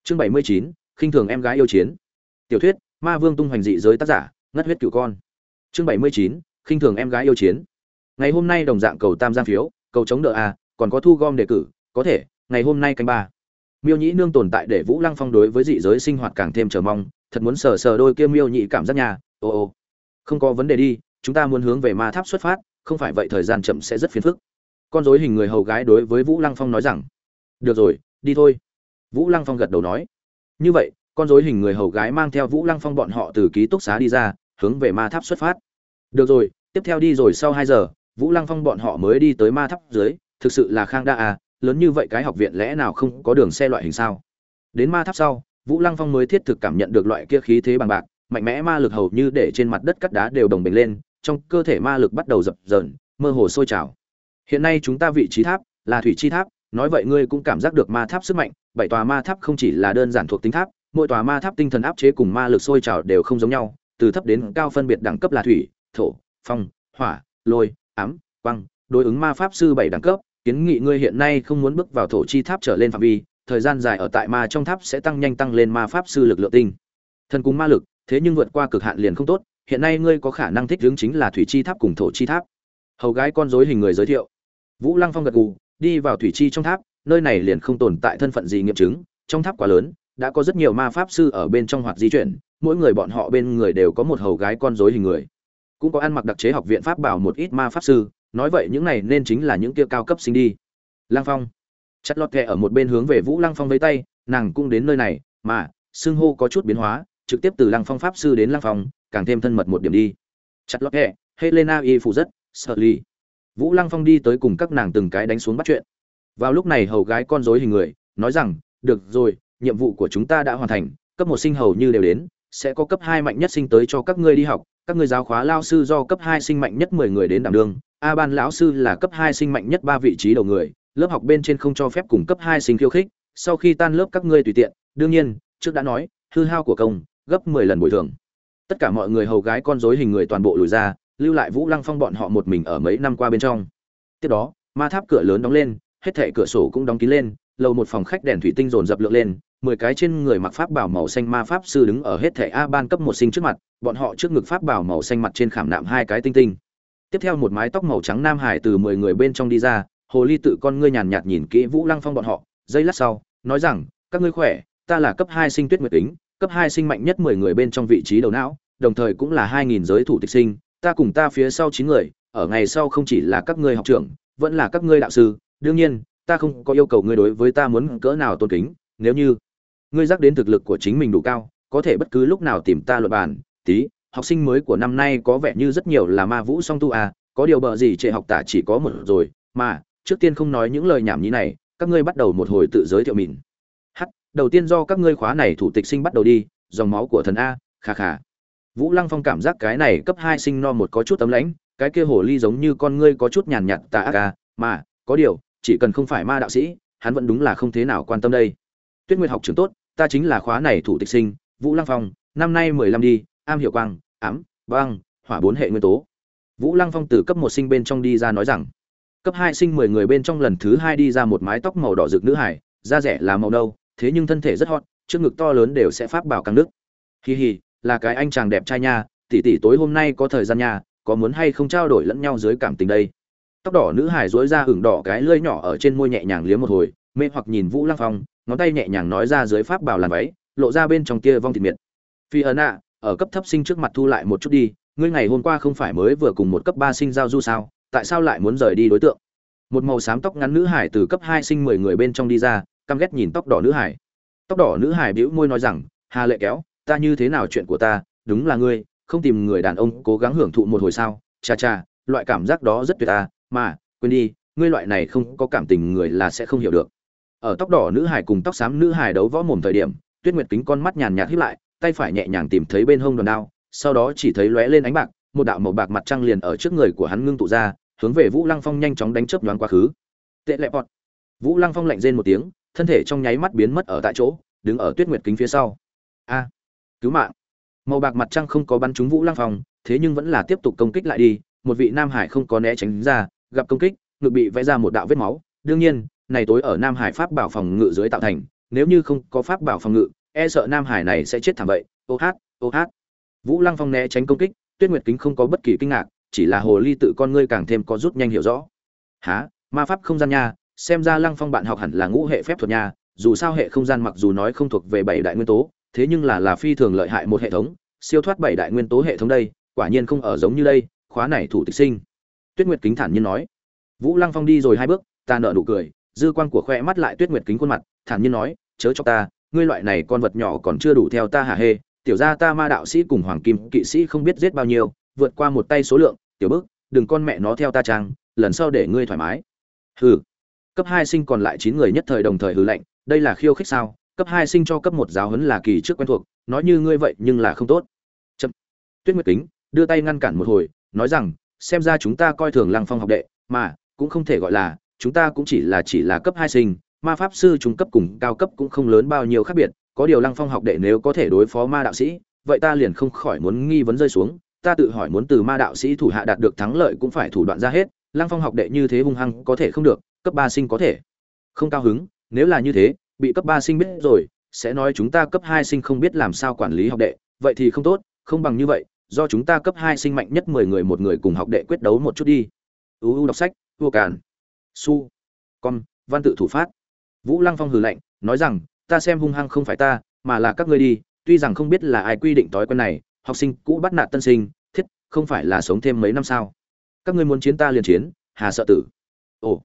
Chương bảy mươi chín, khinh thường em gái yêu chiến. Tiểu thuyết, ma vương tung hoành dị giới tác giả, ngất huyết cửu con. Chương bảy mươi chín, khinh thường em gái yêu chiến. Ngày hôm nay đồng dạng cầu tam giang phiếu, cầu chống đỡ a còn có thu gom đề cử, có thể, ngày hôm nay canh ba miêu nhĩ nương tồn tại để vũ lăng phong đối với dị giới sinh hoạt càng thêm chờ mong, thật muốn sờ sờ đôi kia miêu nhĩ cảm giác nhà. Ô ô, không có vấn đề đi, chúng ta muốn hướng về ma tháp xuất phát, không phải vậy thời gian chậm sẽ rất phiền phức. Con dối hình người hầu gái đối với vũ lăng phong nói rằng, được rồi, đi thôi. Vũ lăng phong gật đầu nói. Như vậy, con dối hình người hầu gái mang theo vũ lăng phong bọn họ từ ký túc xá đi ra, hướng về ma tháp xuất phát. Được rồi, tiếp theo đi rồi sau hai giờ, vũ lăng phong bọn họ mới đi tới ma tháp dưới, thực sự là khang đa à lớn như vậy cái học viện lẽ nào không có đường xe loại hình sao? Đến ma tháp sau, vũ lăng phong mới thiết thực cảm nhận được loại kia khí thế bằng bạc, mạnh mẽ ma lực hầu như để trên mặt đất cắt đá đều đồng bình lên, trong cơ thể ma lực bắt đầu dập dờn, mơ hồ sôi trào. Hiện nay chúng ta vị trí tháp là thủy chi tháp, nói vậy ngươi cũng cảm giác được ma tháp sức mạnh, bảy tòa ma tháp không chỉ là đơn giản thuộc tính tháp, mỗi tòa ma tháp tinh thần áp chế cùng ma lực sôi trào đều không giống nhau, từ thấp đến cao phân biệt đẳng cấp là thủy, thổ, phong, hỏa, lôi, ám quăng đối ứng ma pháp sư bảy đẳng cấp kiến nghị ngươi hiện nay không muốn bước vào thổ chi tháp trở lên phạm vi, thời gian dài ở tại ma trong tháp sẽ tăng nhanh tăng lên ma pháp sư lực lượng tinh. Thần cùng ma lực, thế nhưng vượt qua cực hạn liền không tốt, hiện nay ngươi có khả năng thích hướng chính là thủy chi tháp cùng thổ chi tháp. Hầu gái con rối hình người giới thiệu. Vũ lăng phong gật gù, đi vào thủy chi trong tháp, nơi này liền không tồn tại thân phận gì nghiệm chứng, trong tháp quá lớn, đã có rất nhiều ma pháp sư ở bên trong hoạt di chuyển, mỗi người bọn họ bên người đều có một hầu gái con rối hình người. Cũng có ăn mặc đặc chế học viện pháp bảo một ít ma pháp sư nói vậy những này nên chính là những kia cao cấp sinh đi. Lăng phong. Chặt lọt kẹ ở một bên hướng về vũ lăng phong với tay, nàng cũng đến nơi này, mà, xưng hô có chút biến hóa, trực tiếp từ lăng phong pháp sư đến lăng phong, càng thêm thân mật một điểm đi. Chặt lọt kẹ helena y phụ rất, sợ ly vũ lăng phong đi tới cùng các nàng từng cái đánh xuống bắt chuyện. Vào lúc này hầu gái con dối hình người, nói rằng, được rồi, nhiệm vụ của chúng ta đã hoàn thành, cấp một sinh hầu như đều đến, sẽ có cấp hai mạnh nhất sinh tới cho các ngươi đi học, các ngươi giáo khóa lao sư do cấp hai sinh mạnh nhất mười người đến đảm đương a ban lão sư là cấp hai sinh mạnh nhất ba vị trí đầu người, lớp học bên trên không cho phép cùng cấp hai sinh khiêu khích, sau khi tan lớp các ngươi tùy tiện. Đương nhiên, trước đã nói, hư hao của công, gấp mười lần bồi thường. Tất cả mọi người hầu gái con rối hình người toàn bộ lùi ra, lưu lại vũ lăng phong bọn họ một mình ở mấy năm qua bên trong. Tiếp đó, ma tháp cửa lớn đóng lên, hết thảy cửa sổ cũng đóng kín lên, lầu một phòng khách đèn thủy tinh dồn dập lượng lên, mười cái trên người mặc pháp bảo màu xanh ma pháp sư đứng ở hết thảy a ban cấp một sinh trước mặt, bọn họ trước ngực pháp bảo màu xanh mặt trên khảm nạm hai cái tinh tinh tiếp theo một mái tóc màu trắng nam hải từ mười người bên trong đi ra, hồ ly tự con ngươi nhàn nhạt nhìn kỹ vũ lăng phong bọn họ, giây lát sau, nói rằng, các ngươi khỏe, ta là cấp hai sinh tuyết nguyệt tính cấp hai sinh mạnh nhất mười người bên trong vị trí đầu não, đồng thời cũng là hai nghìn giới thủ tịch sinh, ta cùng ta phía sau chín người, ở ngày sau không chỉ là các ngươi học trưởng, vẫn là các ngươi đạo sư, đương nhiên, ta không có yêu cầu ngươi đối với ta muốn cỡ nào tôn kính, nếu như ngươi giác đến thực lực của chính mình đủ cao, có thể bất cứ lúc nào tìm ta luận bàn, tí học sinh mới của năm nay có vẻ như rất nhiều là ma vũ song tu à có điều bợ gì trệ học tả chỉ có một rồi mà trước tiên không nói những lời nhảm nhí này các ngươi bắt đầu một hồi tự giới thiệu mình. Hắc, đầu tiên do các ngươi khóa này thủ tịch sinh bắt đầu đi dòng máu của thần a khà khà vũ lăng phong cảm giác cái này cấp hai sinh no một có chút tấm lãnh cái kia hồ ly giống như con ngươi có chút nhàn nhạt tà ác à, mà có điều chỉ cần không phải ma đạo sĩ hắn vẫn đúng là không thế nào quan tâm đây. Tuyết nguyệt học trường tốt ta chính là khóa này thủ tịch sinh vũ lăng phong năm nay mười lăm đi am hiểu quang ám, băng, hỏa bốn hệ nguyên tố. Vũ lăng phong từ cấp một sinh bên trong đi ra nói rằng, cấp hai sinh mười người bên trong lần thứ hai đi ra một mái tóc màu đỏ rực nữ hải, da rẻ là màu nâu, thế nhưng thân thể rất hot, trước ngực to lớn đều sẽ pháp bảo căng nước. Hì hì là cái anh chàng đẹp trai nha, tỷ tỷ tối hôm nay có thời gian nha, có muốn hay không trao đổi lẫn nhau dưới cảm tình đây? Tóc đỏ nữ hải dối ra hửng đỏ cái lơi nhỏ ở trên môi nhẹ nhàng liếm một hồi, mê hoặc nhìn vũ lăng phong, ngón tay nhẹ nhàng nói ra dưới pháp bảo làn váy, lộ ra bên trong kia vong thịt miệt. Phi ấn ạ ở cấp thấp sinh trước mặt thu lại một chút đi, ngươi ngày hôm qua không phải mới vừa cùng một cấp ba sinh giao du sao, tại sao lại muốn rời đi đối tượng? Một màu xám tóc ngắn nữ hải từ cấp hai sinh mười người bên trong đi ra, căm ghét nhìn tóc đỏ nữ hải. Tóc đỏ nữ hải bĩu môi nói rằng, hà lệ kéo, ta như thế nào chuyện của ta, đúng là ngươi, không tìm người đàn ông cố gắng hưởng thụ một hồi sao? Cha cha, loại cảm giác đó rất tuyệt ta, mà, quên đi, ngươi loại này không có cảm tình người là sẽ không hiểu được. Ở tóc đỏ nữ hải cùng tóc xám nữ hải đấu võ mồm thời điểm, tuyết nguyệt kính con mắt nhàn nhạt híp lại tay phải nhẹ nhàng tìm thấy bên hông đòn đao, sau đó chỉ thấy lóe lên ánh bạc, một đạo màu bạc mặt trăng liền ở trước người của hắn ngưng tụ ra, hướng về vũ lăng phong nhanh chóng đánh chớp nhoáng quá khứ. Tệ lệ bọt. Vũ lăng phong lạnh rên một tiếng, thân thể trong nháy mắt biến mất ở tại chỗ, đứng ở tuyết nguyệt kính phía sau. A, cứu mạng. Màu bạc mặt trăng không có bắn trúng vũ lăng phong, thế nhưng vẫn là tiếp tục công kích lại đi, một vị nam hải không có né tránh ra, gặp công kích, ngực bị vẽ ra một đạo vết máu. Đương nhiên, này tối ở nam hải pháp bảo phòng ngự dưới tạo thành, nếu như không có pháp bảo phòng ngự e sợ nam hải này sẽ chết thảm vậy. Ô hát ô hát. Vũ lăng phong né tránh công kích, tuyết nguyệt kính không có bất kỳ kinh ngạc, chỉ là hồ ly tự con ngươi càng thêm có rút nhanh hiểu rõ. Há ma pháp không gian nha, xem ra lăng phong bạn học hẳn là ngũ hệ phép thuật nha, dù sao hệ không gian mặc dù nói không thuộc về bảy đại nguyên tố, thế nhưng là là phi thường lợi hại một hệ thống, siêu thoát bảy đại nguyên tố hệ thống đây, quả nhiên không ở giống như đây, khóa này thủ tịch sinh. Tuyết nguyệt kính thản nhiên nói. Vũ lăng phong đi rồi hai bước, ta nợ nụ cười, dư quan của khoe mắt lại tuyết nguyệt kính khuôn mặt, thản nhiên nói, chớ cho ta ngươi loại này con vật nhỏ còn chưa đủ theo ta hả hê, tiểu gia ta ma đạo sĩ cùng hoàng kim kỵ sĩ không biết giết bao nhiêu, vượt qua một tay số lượng, tiểu bức, đừng con mẹ nó theo ta trang, lần sau để ngươi thoải mái. Hừ. Cấp hai sinh còn lại chín người nhất thời đồng thời hừ lạnh, đây là khiêu khích sao? Cấp hai sinh cho cấp một giáo huấn là kỳ trước quen thuộc, nói như ngươi vậy nhưng là không tốt. Chậm. Tuyết nguyệt kính, đưa tay ngăn cản một hồi, nói rằng, xem ra chúng ta coi thường lăng phong học đệ, mà, cũng không thể gọi là, chúng ta cũng chỉ là chỉ là cấp hai sinh ma pháp sư trung cấp cùng cao cấp cũng không lớn bao nhiêu khác biệt, có điều lăng phong học đệ nếu có thể đối phó ma đạo sĩ, vậy ta liền không khỏi muốn nghi vấn rơi xuống, ta tự hỏi muốn từ ma đạo sĩ thủ hạ đạt được thắng lợi cũng phải thủ đoạn ra hết, lăng phong học đệ như thế hung hăng có thể không được, cấp ba sinh có thể. Không cao hứng, nếu là như thế, bị cấp ba sinh biết rồi, sẽ nói chúng ta cấp hai sinh không biết làm sao quản lý học đệ, vậy thì không tốt, không bằng như vậy, do chúng ta cấp hai sinh mạnh nhất mười người một người cùng học đệ quyết đấu một chút đi. Uu đọc sách vua càn. Su. Con văn tự thủ phát vũ lăng phong hừ lạnh, nói rằng, ta xem hung hăng không phải ta, mà là các ngươi đi, tuy rằng không biết là ai quy định thói quen này, học sinh cũ bắt nạt tân sinh, thiết, không phải là sống thêm mấy năm sao? Các ngươi muốn chiến ta liền chiến, hà sợ tử. Ồ.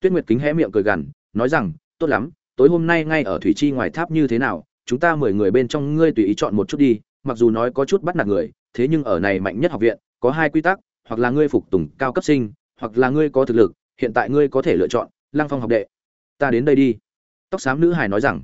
Tuyết nguyệt kính hé miệng cười gằn, nói rằng, tốt lắm, tối hôm nay ngay ở thủy chi ngoài tháp như thế nào, chúng ta mười người bên trong ngươi tùy ý chọn một chút đi, mặc dù nói có chút bắt nạt người, thế nhưng ở này mạnh nhất học viện, có hai quy tắc, hoặc là ngươi phục tùng cao cấp sinh, hoặc là ngươi có thực lực, hiện tại ngươi có thể lựa chọn, lăng phong học đệ ta đến đây đi. Tóc xám nữ hải nói rằng.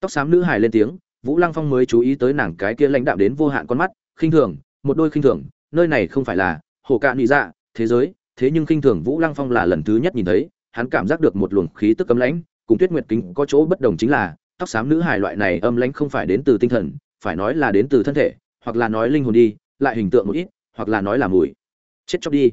Tóc xám nữ hải lên tiếng, vũ lăng phong mới chú ý tới nàng cái kia lãnh đạo đến vô hạn con mắt, khinh thường, một đôi khinh thường, nơi này không phải là hồ cạn nị dạ thế giới, thế nhưng khinh thường vũ lăng phong là lần thứ nhất nhìn thấy, hắn cảm giác được một luồng khí tức cấm lãnh, cùng tuyết nguyệt kính có chỗ bất đồng chính là, tóc xám nữ hải loại này âm lãnh không phải đến từ tinh thần, phải nói là đến từ thân thể, hoặc là nói linh hồn đi, lại hình tượng một ít, hoặc là nói là mùi. Chết chóc đi.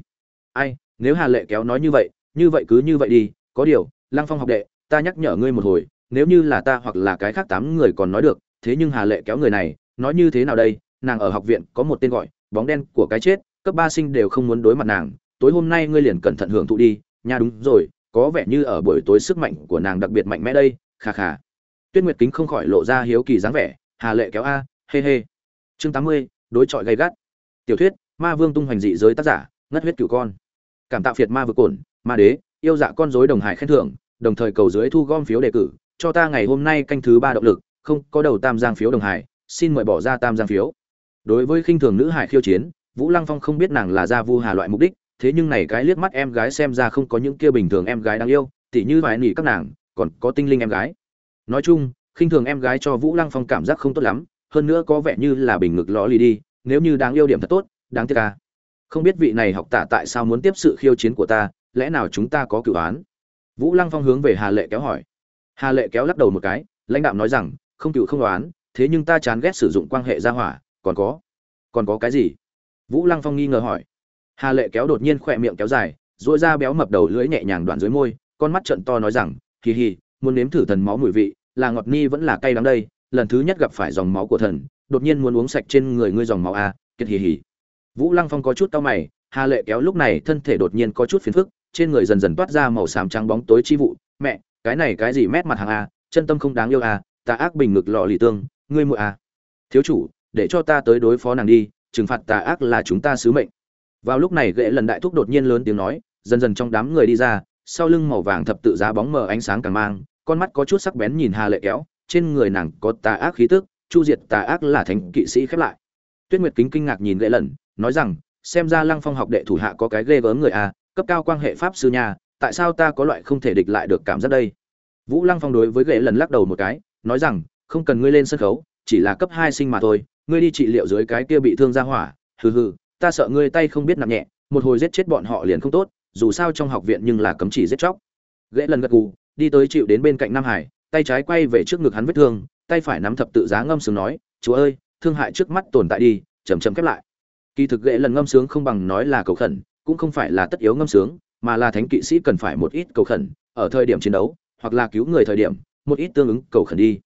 Ai, nếu hà lệ kéo nói như vậy như vậy cứ như vậy đi, có điều, lăng phong học đệ ta nhắc nhở ngươi một hồi, nếu như là ta hoặc là cái khác tám người còn nói được, thế nhưng hà lệ kéo người này, nói như thế nào đây? Nàng ở học viện có một tên gọi, bóng đen của cái chết, cấp ba sinh đều không muốn đối mặt nàng, tối hôm nay ngươi liền cẩn thận hưởng thụ đi, nha đúng rồi, có vẻ như ở buổi tối sức mạnh của nàng đặc biệt mạnh mẽ đây khà khà tuyết nguyệt kính không khỏi lộ ra hiếu kỳ dáng vẻ, hà lệ kéo a, hê hê. Chương tám mươi, đối chọi gay gắt. Tiểu thuyết, ma vương tung hoành dị giới tác giả, ngất huyết cửu con. Cảm tạo phiệt ma vừa cổn, ma đế, yêu dạ con rối đồng hải khen thưởng đồng thời cầu dưới thu gom phiếu đề cử, cho ta ngày hôm nay canh thứ ba động lực, không có đầu tam giang phiếu đồng hải, xin mời bỏ ra tam giang phiếu. Đối với khinh thường nữ hải khiêu chiến, vũ lăng phong không biết nàng là ra vu hà loại mục đích, thế nhưng này cái liếc mắt em gái xem ra không có những kia bình thường em gái đáng yêu, tỉ như vài nỉ các nàng, còn có tinh linh em gái. Nói chung, khinh thường em gái cho vũ lăng phong cảm giác không tốt lắm, hơn nữa có vẻ như là bình ngực ló lì đi, nếu như đáng yêu điểm thật tốt, đáng tiếc à. Không biết vị này học tạ tại sao muốn tiếp sự khiêu chiến của ta, lẽ nào chúng ta có cựu án vũ lăng phong hướng về hà lệ kéo hỏi. Hà lệ kéo lắc đầu một cái, lãnh đạo nói rằng, không cựu không đoán, thế nhưng ta chán ghét sử dụng quan hệ gia hỏa, còn có còn có cái gì? Vũ lăng phong nghi ngờ hỏi. Hà lệ kéo đột nhiên khỏe miệng kéo dài dỗi ra béo mập đầu lưỡi nhẹ nhàng đoạn dưới môi, con mắt trận to nói rằng, kỳ hì, muốn nếm thử thần máu mùi vị, là ngọt ni vẫn là cay đắng đây, lần thứ nhất gặp phải dòng máu của thần, đột nhiên muốn uống sạch trên người ngươi dòng máu a kiệt hì hì. Vũ lăng phong có chút tao mày, hà lệ kéo lúc này thân thể đột nhiên có chút phiền phức trên người dần dần toát ra màu xám trắng bóng tối chi vụ mẹ, cái này cái gì mét mặt hàng a chân tâm không đáng yêu à? a. ta ác bình ngực lọ lì tương, ngươi muội a. thiếu chủ, để cho ta tới đối phó nàng đi, trừng phạt tà ác là chúng ta sứ mệnh vào lúc này ghệ lần đại thúc đột nhiên lớn tiếng nói, dần dần trong đám người đi ra, sau lưng màu vàng thập tự giá bóng mờ ánh sáng càng mang, con mắt có chút sắc bén nhìn hà lệ kéo, trên người nàng có tà ác khí tức, chu diệt tà ác là thánh kỵ sĩ khép lại tuyết nguyệt kính kinh ngạc nhìn ghệ lần, nói rằng, xem ra lăng phong học đệ thủ hạ có cái ghê gớm người a cấp cao quan hệ pháp sư nhà tại sao ta có loại không thể địch lại được cảm giác đây? Vũ lăng phong đối với ghệ lần lắc đầu một cái, nói rằng, không cần ngươi lên sân khấu, chỉ là cấp hai sinh mà thôi, ngươi đi trị liệu dưới cái kia bị thương ra hỏa, hừ hừ, ta sợ ngươi tay không biết nặng nhẹ, một hồi giết chết bọn họ liền không tốt, dù sao trong học viện nhưng là cấm chỉ giết chóc. Ghệ lần gật gù, đi tới chịu đến bên cạnh nam hải, tay trái quay về trước ngực hắn vết thương, tay phải nắm thập tự giá ngâm sướng nói, chúa ơi, thương hại trước mắt tồn tại đi chầm chầm khép lại. Kỳ thực ghệ lần ngâm sướng không bằng nói là cầu khẩn cũng không phải là tất yếu ngâm sướng, mà là thánh kỵ sĩ cần phải một ít cầu khẩn, ở thời điểm chiến đấu, hoặc là cứu người thời điểm, một ít tương ứng cầu khẩn đi.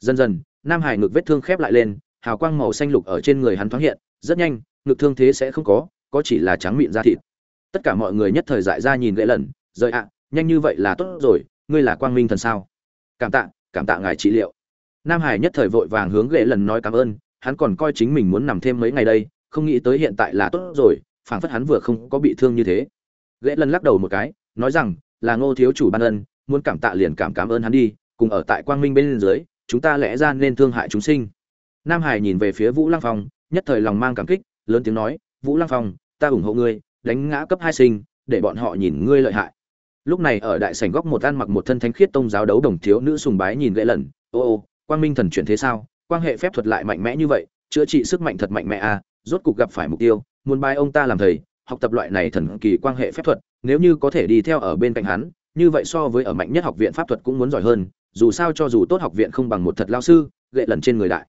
Dần dần, nam hải ngực vết thương khép lại lên, hào quang màu xanh lục ở trên người hắn thoáng hiện, rất nhanh, ngực thương thế sẽ không có có chỉ là trắng miệng da thịt. Tất cả mọi người nhất thời dại ra nhìn ghệ lần, rời ạ, nhanh như vậy là tốt rồi, ngươi là quang minh thần sao? Cảm tạ cảm tạ ngài trị liệu. Nam hải nhất thời vội vàng hướng ghệ lần nói cảm ơn, hắn còn coi chính mình muốn nằm thêm mấy ngày đây, không nghĩ tới hiện tại là tốt rồi phảng phất hắn vừa không có bị thương như thế. Ghệ lần lắc đầu một cái, nói rằng, là ngô thiếu chủ ban ân, muốn cảm tạ liền cảm cảm ơn hắn đi, cùng ở tại quang minh bên dưới, chúng ta lẽ ra nên thương hại chúng sinh. Nam hải nhìn về phía vũ lăng phong, nhất thời lòng mang cảm kích, lớn tiếng nói, vũ lăng phong, ta ủng hộ ngươi, đánh ngã cấp hai sinh, để bọn họ nhìn ngươi lợi hại. Lúc này ở đại sảnh góc một ăn mặc một thân thánh khiết tông giáo đấu đồng thiếu nữ sùng bái nhìn lễ lần, ô ô, quang minh thần chuyển thế sao? Quan hệ phép thuật lại mạnh mẽ như vậy, chữa trị sức mạnh thật mạnh mẽ à rốt cục gặp phải mục tiêu muốn bài ông ta làm thầy, học tập loại này thần kỳ quan hệ phép thuật, nếu như có thể đi theo ở bên cạnh hắn, như vậy so với ở mạnh nhất học viện pháp thuật cũng muốn giỏi hơn, dù sao cho dù tốt học viện không bằng một thật lao sư, gệ lần trên người đại.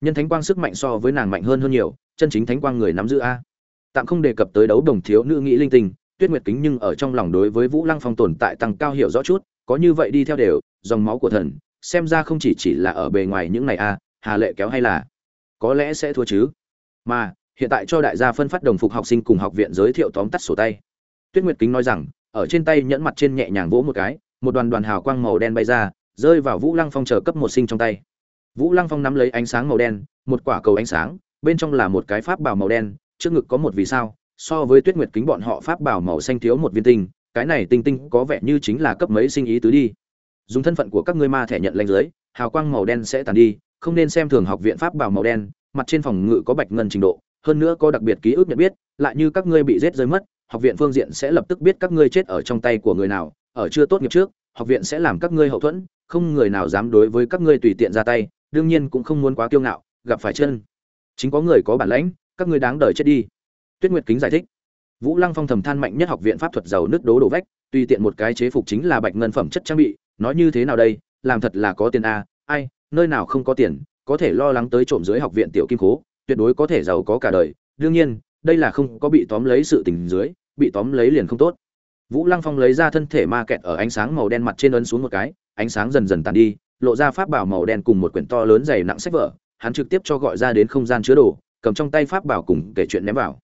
Nhân thánh quang sức mạnh so với nàng mạnh hơn hơn nhiều, chân chính thánh quang người nắm giữ a. Tạm không đề cập tới đấu đồng thiếu nữ nghĩ linh tinh, tuyết nguyệt kính nhưng ở trong lòng đối với vũ lăng phong tồn tại tăng cao hiểu rõ chút, có như vậy đi theo đều, dòng máu của thần, xem ra không chỉ chỉ là ở bề ngoài những này a, hà lệ kéo hay là, có lẽ sẽ thua chứ. Mà hiện tại cho đại gia phân phát đồng phục học sinh cùng học viện giới thiệu tóm tắt sổ tay. Tuyết nguyệt kính nói rằng, ở trên tay nhẫn mặt trên nhẹ nhàng vỗ một cái, một đoàn đoàn hào quang màu đen bay ra, rơi vào vũ lăng phong chờ cấp một sinh trong tay. Vũ lăng phong nắm lấy ánh sáng màu đen, một quả cầu ánh sáng, bên trong là một cái pháp bảo màu đen, trước ngực có một vì sao, so với tuyết nguyệt kính bọn họ pháp bảo màu xanh thiếu một viên tinh, cái này tinh tinh có vẻ như chính là cấp mấy sinh ý tứ đi. Dùng thân phận của các ngươi ma thẻ nhận lanh dưới, hào quang màu đen sẽ tàn đi, không nên xem thường học viện pháp bảo màu đen, mặt trên phòng ngự có bạch ngân trình độ hơn nữa có đặc biệt ký ức nhận biết, lại như các ngươi bị giết rơi mất, học viện phương diện sẽ lập tức biết các ngươi chết ở trong tay của người nào, ở chưa tốt nghiệp trước, học viện sẽ làm các ngươi hậu thuẫn, không người nào dám đối với các ngươi tùy tiện ra tay, đương nhiên cũng không muốn quá kiêu ngạo, gặp phải chân. Chính có người có bản lãnh, các ngươi đáng đời chết đi. Tuyết nguyệt kính giải thích. Vũ lăng phong thầm than mạnh nhất học viện pháp thuật giàu nước đố đổ vách, tùy tiện một cái chế phục chính là bạch ngân phẩm chất trang bị, nói như thế nào đây, làm thật là có tiền a ai, nơi nào không có tiền, có thể lo lắng tới trộm dưới học viện tiểu kim cố tuyệt đối có thể giàu có cả đời. Đương nhiên, đây là không có bị tóm lấy sự tình dưới, bị tóm lấy liền không tốt. Vũ lăng phong lấy ra thân thể ma kẹt ở ánh sáng màu đen mặt trên ấn xuống một cái, ánh sáng dần dần tàn đi, lộ ra pháp bảo màu đen cùng một quyển to lớn dày nặng sách vở, hắn trực tiếp cho gọi ra đến không gian chứa đồ, cầm trong tay pháp bảo cùng kể chuyện ném vào.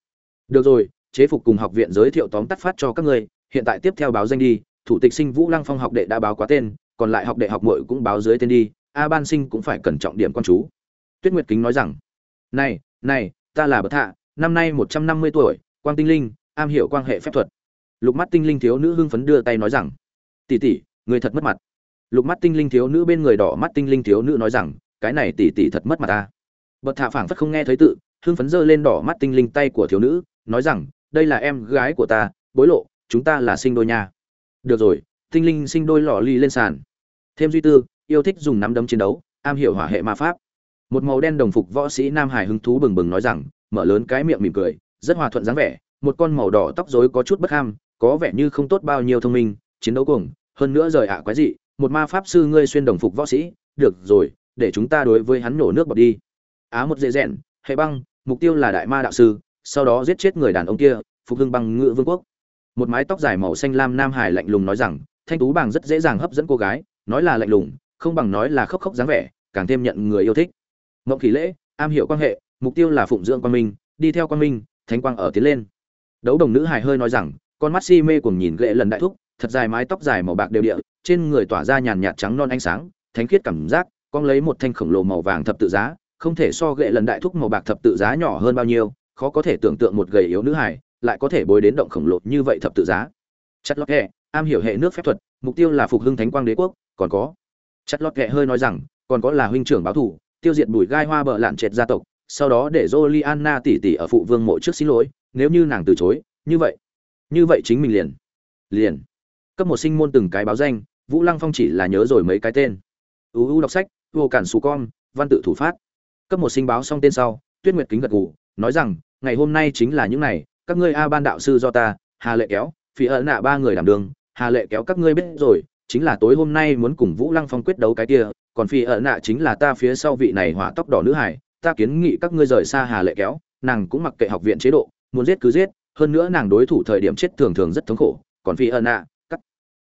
Được rồi, chế phục cùng học viện giới thiệu tóm tắt phát cho các ngươi, hiện tại tiếp theo báo danh đi, thủ tịch sinh vũ lăng phong học đệ đã báo quá tên, còn lại học đệ học mội cũng báo dưới tên đi, a ban sinh cũng phải cẩn trọng điểm quan chú. Tuyết nguyệt kính nói rằng này này, ta là bậc thạ, năm nay một trăm năm mươi tuổi, quang tinh linh, am hiểu quan hệ phép thuật. Lục mắt tinh linh thiếu nữ hưng phấn đưa tay nói rằng, tỷ tỷ, người thật mất mặt. Lục mắt tinh linh thiếu nữ bên người đỏ mắt tinh linh thiếu nữ nói rằng, cái này tỷ tỷ thật mất mặt ta. Bậc thạ phảng phất không nghe thấy tự, hưng phấn giơ lên đỏ mắt tinh linh tay của thiếu nữ, nói rằng, đây là em gái của ta, bối lộ, chúng ta là sinh đôi nha. Được rồi, tinh linh sinh đôi lò ly lên sàn. Thêm duy tư, yêu thích dùng nắm đấm chiến đấu, am hiểu hỏa hệ ma pháp một màu đen đồng phục võ sĩ nam hải hứng thú bừng bừng nói rằng, mở lớn cái miệng mỉm cười, rất hòa thuận dáng vẻ, một con màu đỏ tóc rối có chút bất ham, có vẻ như không tốt bao nhiêu thông minh, chiến đấu cùng hơn nữa rời ạ quái dị, một ma pháp sư ngươi xuyên đồng phục võ sĩ, được rồi, để chúng ta đối với hắn nổ nước bọt đi. Á một dễ rẽn hệ băng, mục tiêu là đại ma đạo sư, sau đó giết chết người đàn ông kia, phục hưng băng ngự vương quốc. Một mái tóc dài màu xanh lam nam hải lạnh lùng nói rằng, thanh tú bàng rất dễ dàng hấp dẫn cô gái, nói là lạnh lùng, không bằng nói là khóc khóc dáng vẻ, càng thêm nhận người yêu thích ngộng kỳ lễ am hiểu quan hệ mục tiêu là phụng dưỡng quan minh đi theo quan minh thánh quang ở tiến lên. Đấu đồng nữ hài hơi nói rằng con mắt si mê cùng nhìn ghệ lần đại thúc thật dài mái tóc dài màu bạc đều địa trên người tỏa ra nhàn nhạt trắng non ánh sáng thánh khiết cảm giác con lấy một thanh khổng lồ màu vàng thập tự giá không thể so gệ lần đại thúc màu bạc thập tự giá nhỏ hơn bao nhiêu khó có thể tưởng tượng một gầy yếu nữ hải lại có thể bối đến động khổng lồ như vậy thập tự giá. Chặt lót hệ, am hiểu hệ nước phép thuật mục tiêu là phục hưng thánh quang đế quốc còn có. Chặt lót hệ hơi nói rằng còn có là huynh trưởng báo thủ tiêu diệt bùi gai hoa bờ lạn trệt gia tộc, sau đó để Jolianna tỷ tỷ ở phụ vương mộ trước xin lỗi, nếu như nàng từ chối, như vậy như vậy chính mình liền liền, cấp một sinh môn từng cái báo danh, vũ lăng phong chỉ là nhớ rồi mấy cái tên. Uu đọc sách, vô cản xù con, văn tự thủ phát. Cấp một sinh báo xong tên sau, tuyết nguyệt kính gật gù, nói rằng, ngày hôm nay chính là những này, các ngươi a ban đạo sư do ta, hà lệ kéo phi ẩn nạ ba người đảm đường, hà lệ kéo các ngươi biết rồi, chính là tối hôm nay muốn cùng vũ lăng phong quyết đấu cái kia còn phi ở nạ chính là ta phía sau vị này hỏa tóc đỏ nữ hải ta kiến nghị các ngươi rời xa hà lệ kéo, nàng cũng mặc kệ học viện chế độ, muốn giết cứ giết, hơn nữa nàng đối thủ thời điểm chết thường thường rất thống khổ, còn phi ở nạ, các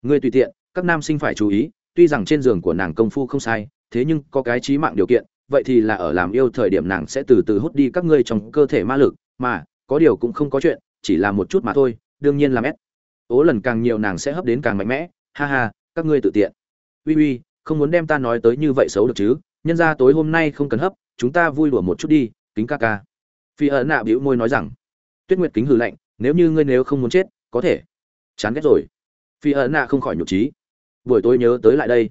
ngươi tùy tiện, các nam sinh phải chú ý, tuy rằng trên giường của nàng công phu không sai, thế nhưng có cái trí mạng điều kiện, vậy thì là ở làm yêu thời điểm nàng sẽ từ từ hút đi các ngươi trong cơ thể ma lực, mà, có điều cũng không có chuyện, chỉ là một chút mà thôi, đương nhiên là mét. Ố lần càng nhiều nàng sẽ hấp đến càng mạnh mẽ, ha ha, các ngươi tự tiện. Uy uy không muốn đem ta nói tới như vậy xấu được chứ nhân ra tối hôm nay không cần hấp chúng ta vui đùa một chút đi kính ca ca. Phi ẩn nạ bĩu môi nói rằng. Tuyết nguyệt kính hừ lạnh nếu như ngươi nếu không muốn chết có thể. Chán ghét rồi. Phi ẩn nạ không khỏi nhục trí buổi tối nhớ tới lại đây.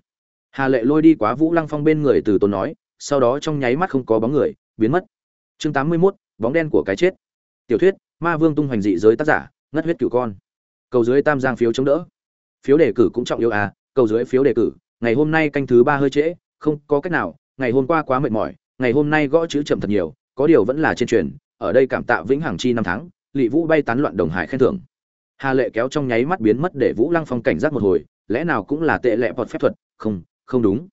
Hà lệ lôi đi quá vũ lăng phong bên người từ tốn nói sau đó trong nháy mắt không có bóng người biến mất. Chương tám mươi 81, bóng đen của cái chết. Tiểu thuyết ma vương tung hoành dị giới tác giả ngất huyết cửu con. Cầu dưới tam giang phiếu chống đỡ. Phiếu đề cử cũng trọng yêu à cầu dưới phiếu đề cử ngày hôm nay canh thứ ba hơi trễ, không có cách nào, ngày hôm qua quá mệt mỏi, ngày hôm nay gõ chữ chậm thật nhiều, có điều vẫn là trên truyền, ở đây cảm tạ vĩnh hằng chi năm tháng, lị vũ bay tán loạn đồng hải khen thưởng. Hà lệ kéo trong nháy mắt biến mất để vũ lăng phong cảnh giác một hồi, lẽ nào cũng là tệ lệ bọt phép thuật? Không không đúng.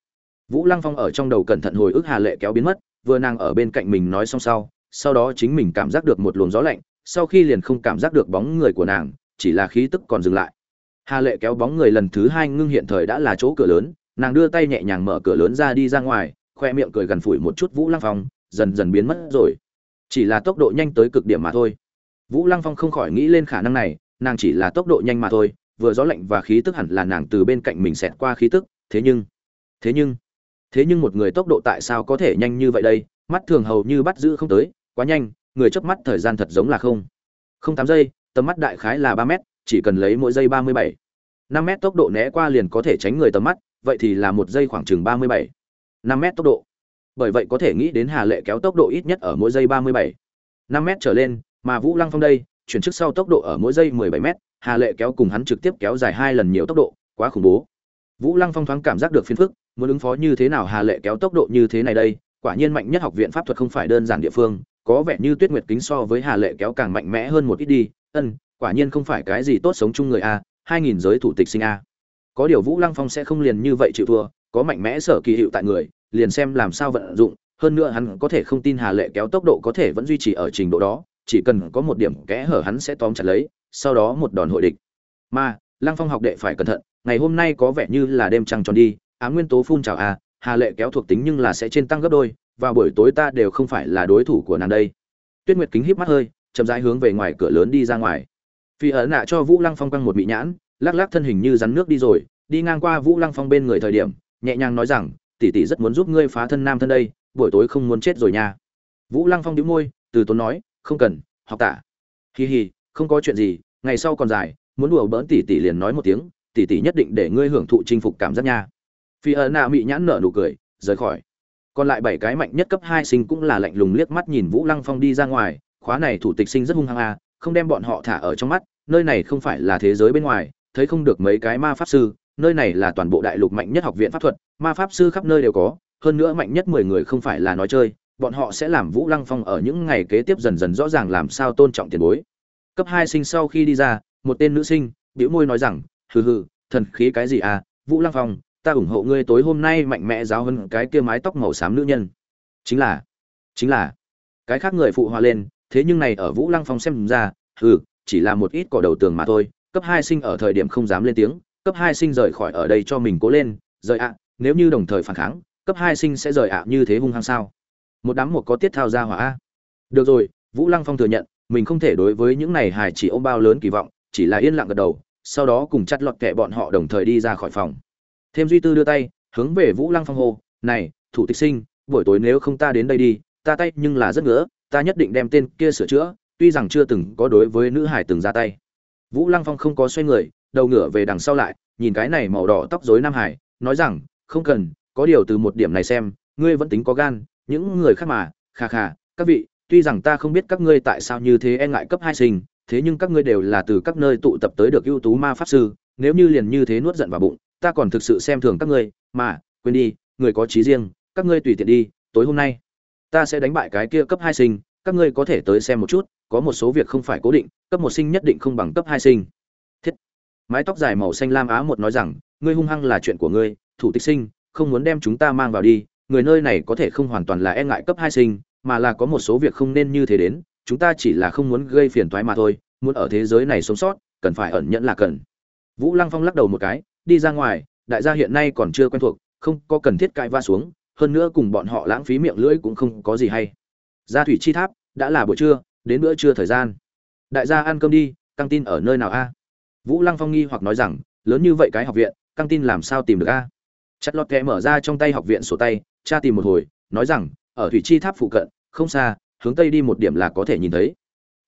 Vũ lăng phong ở trong đầu cẩn thận hồi ức hà lệ kéo biến mất, vừa nàng ở bên cạnh mình nói xong sau sau đó chính mình cảm giác được một luồng gió lạnh, sau khi liền không cảm giác được bóng người của nàng, chỉ là khí tức còn dừng lại hà lệ kéo bóng người lần thứ hai ngưng hiện thời đã là chỗ cửa lớn, nàng đưa tay nhẹ nhàng mở cửa lớn ra đi ra ngoài, khoe miệng cười gần phủi một chút vũ lăng phong, dần dần biến mất rồi. Chỉ là tốc độ nhanh tới cực điểm mà thôi. Vũ lăng phong không khỏi nghĩ lên khả năng này, nàng chỉ là tốc độ nhanh mà thôi, vừa gió lạnh và khí tức hẳn là nàng từ bên cạnh mình xẹt qua khí tức, thế nhưng thế nhưng thế nhưng một người tốc độ tại sao có thể nhanh như vậy đây? Mắt thường hầu như bắt giữ không tới, quá nhanh, người chớp mắt thời gian thật giống là không. Không tám giây, tầm mắt đại khái là ba mét chỉ cần lấy mỗi giây ba mươi bảy. năm mét tốc độ né qua liền có thể tránh người tầm mắt, vậy thì là một giây khoảng chừng ba mươi bảy. năm mét tốc độ. Bởi vậy có thể nghĩ đến hà lệ kéo tốc độ ít nhất ở mỗi giây ba mươi bảy. năm mét trở lên, mà vũ lăng phong đây, chuyển trước sau tốc độ ở mỗi giây mười bảy mét, hà lệ kéo cùng hắn trực tiếp kéo dài hai lần nhiều tốc độ, quá khủng bố. Vũ lăng phong thoáng cảm giác được phiền phức, muốn ứng phó như thế nào hà lệ kéo tốc độ như thế này đây, quả nhiên mạnh nhất học viện pháp thuật không phải đơn giản địa phương, có vẻ như tuyết nguyệt kính so với hà lệ kéo càng mạnh mẽ hơn một ít đi. Ân quả nhiên không phải cái gì tốt sống chung người a, hai nghìn giới thủ tịch sinh a. Có điều vũ lăng phong sẽ không liền như vậy chịu thua, có mạnh mẽ sở kỳ hiệu tại người, liền xem làm sao vận dụng, hơn nữa hắn có thể không tin hà lệ kéo tốc độ có thể vẫn duy trì ở trình độ đó, chỉ cần có một điểm kẽ hở hắn sẽ tóm chặt lấy, sau đó một đòn hội địch. Mà, lăng phong học đệ phải cẩn thận, ngày hôm nay có vẻ như là đêm trăng tròn đi, á nguyên tố phun trào a, hà lệ kéo thuộc tính nhưng là sẽ trên tăng gấp đôi và buổi tối ta đều không phải là đối thủ của nàng đây. Tuyết nguyệt kính híp mắt hơi, chậm rãi hướng về ngoài cửa lớn đi ra ngoài phi ấn nạ cho vũ lăng phong quăng một bị nhãn, lắc lắc thân hình như rắn nước đi rồi, đi ngang qua vũ lăng phong bên người thời điểm, nhẹ nhàng nói rằng, tỷ tỷ rất muốn giúp ngươi phá thân nam thân đây, buổi tối không muốn chết rồi nha. Vũ lăng phong đĩu môi, từ tốn nói, không cần, học tả. Hì hì không có chuyện gì, ngày sau còn dài, muốn đùa bỡn tỷ tỷ liền nói một tiếng, tỷ tỷ nhất định để ngươi hưởng thụ chinh phục cảm giác nha. Phi ấn nạ mị nhãn nở nụ cười, rời khỏi. Còn lại bảy cái mạnh nhất cấp hai sinh cũng là lạnh lùng liếc mắt nhìn vũ lăng phong đi ra ngoài, khóa này thủ tịch sinh rất hung hăng à không đem bọn họ thả ở trong mắt, nơi này không phải là thế giới bên ngoài, thấy không được mấy cái ma pháp sư, nơi này là toàn bộ đại lục mạnh nhất học viện pháp thuật, ma pháp sư khắp nơi đều có, hơn nữa mạnh nhất mười người không phải là nói chơi, bọn họ sẽ làm vũ lăng phong ở những ngày kế tiếp dần dần rõ ràng làm sao tôn trọng tiền bối. Cấp hai sinh sau khi đi ra, một tên nữ sinh biểu môi nói rằng, hừ hừ, thần khí cái gì à vũ lăng phong, ta ủng hộ ngươi tối hôm nay mạnh mẽ giáo hơn cái kia mái tóc màu xám nữ nhân. Chính là chính là. Cái khác người phụ hòa lên thế nhưng này ở vũ lăng phong xem ra, hừ, chỉ là một ít cỏ đầu tường mà thôi, cấp hai sinh ở thời điểm không dám lên tiếng, cấp hai sinh rời khỏi ở đây cho mình cố lên, rời ạ, nếu như đồng thời phản kháng, cấp hai sinh sẽ rời ạ như thế hung hăng sao? Một đám một có tiết thao ra hỏa. A được rồi, vũ lăng phong thừa nhận, mình không thể đối với những này hài chỉ ôm bao lớn kỳ vọng, chỉ là yên lặng gật đầu, sau đó cùng chặt lọt kẻ bọn họ đồng thời đi ra khỏi phòng. Thêm duy tư đưa tay, hướng về vũ lăng phong hô, này, thủ tịch sinh, buổi tối nếu không ta đến đây đi, ta tay nhưng là rất ngứa ta nhất định đem tên kia sửa chữa, tuy rằng chưa từng có đối với nữ hải từng ra tay. Vũ lăng phong không có xoay người, đầu ngửa về đằng sau lại, nhìn cái này màu đỏ tóc rối nam hải, nói rằng, không cần, có điều từ một điểm này xem, ngươi vẫn tính có gan, những người khác mà, kha kha, các vị, tuy rằng ta không biết các ngươi tại sao như thế e ngại cấp hai sinh, thế nhưng các ngươi đều là từ các nơi tụ tập tới được ưu tú ma pháp sư, nếu như liền như thế nuốt giận vào bụng, ta còn thực sự xem thường các ngươi, mà, quên đi, người có trí riêng, các ngươi tùy tiện đi, tối hôm nay ta sẽ đánh bại cái kia cấp hai sinh, các ngươi có thể tới xem một chút, có một số việc không phải cố định, cấp một sinh nhất định không bằng cấp hai sinh. Thiết. Mái tóc dài màu xanh lam á một nói rằng, ngươi hung hăng là chuyện của ngươi, thủ tịch sinh, không muốn đem chúng ta mang vào đi, người nơi này có thể không hoàn toàn là e ngại cấp hai sinh, mà là có một số việc không nên như thế đến, chúng ta chỉ là không muốn gây phiền toái mà thôi, muốn ở thế giới này sống sót, cần phải ẩn nhẫn là cần. Vũ lăng phong lắc đầu một cái, đi ra ngoài, đại gia hiện nay còn chưa quen thuộc, không có cần thiết cãi va xuống hơn nữa cùng bọn họ lãng phí miệng lưỡi cũng không có gì hay. Gia thủy chi tháp, đã là buổi trưa, đến bữa trưa thời gian. Đại gia ăn cơm đi, căng tin ở nơi nào a? Vũ lăng phong nghi hoặc nói rằng, lớn như vậy cái học viện, căng tin làm sao tìm được a? Chặt lọt kẽ mở ra trong tay học viện sổ tay, cha tìm một hồi, nói rằng, ở thủy chi tháp phụ cận, không xa, hướng tây đi một điểm là có thể nhìn thấy.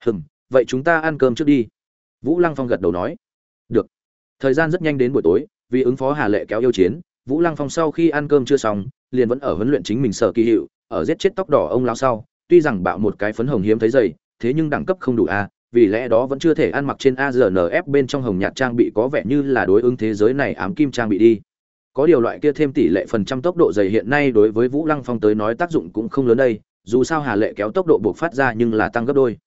Hừm, vậy chúng ta ăn cơm trước đi. Vũ lăng phong gật đầu nói. Được. Thời gian rất nhanh đến buổi tối, vì ứng phó hà lệ kéo yêu chiến vũ lăng phong sau khi ăn cơm chưa xong liền vẫn ở huấn luyện chính mình sở kỳ hiệu ở giết chết tóc đỏ ông lao sau tuy rằng bạo một cái phấn hồng hiếm thấy dày thế nhưng đẳng cấp không đủ a vì lẽ đó vẫn chưa thể ăn mặc trên AZNF bên trong hồng nhạt trang bị có vẻ như là đối ứng thế giới này ám kim trang bị đi. Có điều loại kia thêm tỷ lệ phần trăm tốc độ dày hiện nay đối với Vũ Lăng Phong tới nói tác dụng cũng không lớn đây, dù sao Hà Lệ kéo tốc độ buộc phát ra nhưng là tăng gấp đôi.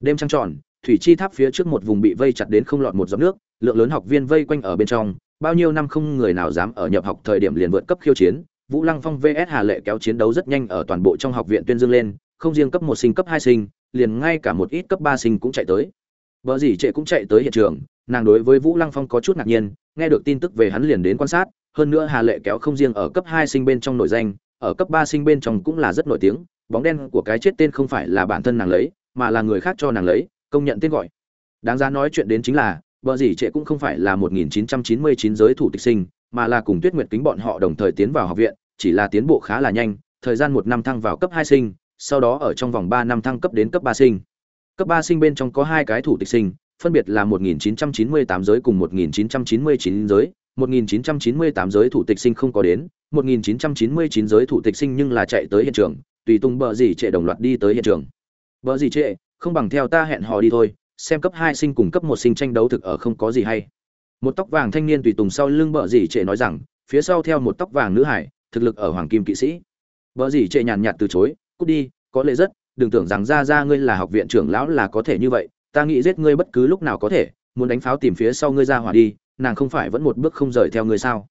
Đêm trăng tròn, thủy chi tháp phía trước một vùng bị vây chặt đến không lọt một giọt nước, lượng lớn học viên vây quanh ở bên trong, bao nhiêu năm không người nào dám ở nhập học thời điểm liền vượt cấp khiêu chiến, Vũ Lăng Phong VS Hà Lệ kéo chiến đấu rất nhanh ở toàn bộ trong học viện tuyên dương lên, không riêng cấp một sinh cấp hai sinh, liền ngay cả một ít cấp ba sinh cũng chạy tới. Bỡ gì trệ cũng chạy tới hiện trường, nàng đối với Vũ Lăng Phong có chút ngạc nhiên, nghe được tin tức về hắn liền đến quan sát, hơn nữa Hà Lệ kéo không riêng ở cấp hai sinh bên trong nổi danh, ở cấp ba sinh bên trong cũng là rất nổi tiếng, bóng đen của cái chết tên không phải là bản thân nàng lấy, mà là người khác cho nàng lấy, công nhận tên gọi. Đáng giá nói chuyện đến chính là, bờ gì trệ cũng không phải là 1999 giới thủ tịch sinh, mà là cùng Tuyết Nguyệt Kính bọn họ đồng thời tiến vào học viện, chỉ là tiến bộ khá là nhanh, thời gian một năm thăng vào cấp hai sinh, sau đó ở trong vòng ba năm thăng cấp đến cấp ba sinh. Cấp ba sinh bên trong có hai cái thủ tịch sinh, phân biệt là 1998 giới cùng 1999 giới, 1998 giới thủ tịch sinh không có đến, 1999 giới thủ tịch sinh nhưng là chạy tới hiện trường, tùy tung bờ gì trệ đồng loạt đi tới hiện trường. Bờ gì trệ, không bằng theo ta hẹn hò đi thôi, xem cấp 2 sinh cùng cấp 1 sinh tranh đấu thực ở không có gì hay. Một tóc vàng thanh niên tùy tùng sau lưng bờ gì trệ nói rằng, phía sau theo một tóc vàng nữ hải, thực lực ở hoàng kim kỵ sĩ. Bờ gì trệ nhàn nhạt từ chối, cút đi có lẽ rất đừng tưởng rằng ra ra ngươi là học viện trưởng lão là có thể như vậy ta nghĩ giết ngươi bất cứ lúc nào có thể muốn đánh pháo tìm phía sau ngươi ra hỏa đi nàng không phải vẫn một bước không rời theo ngươi sao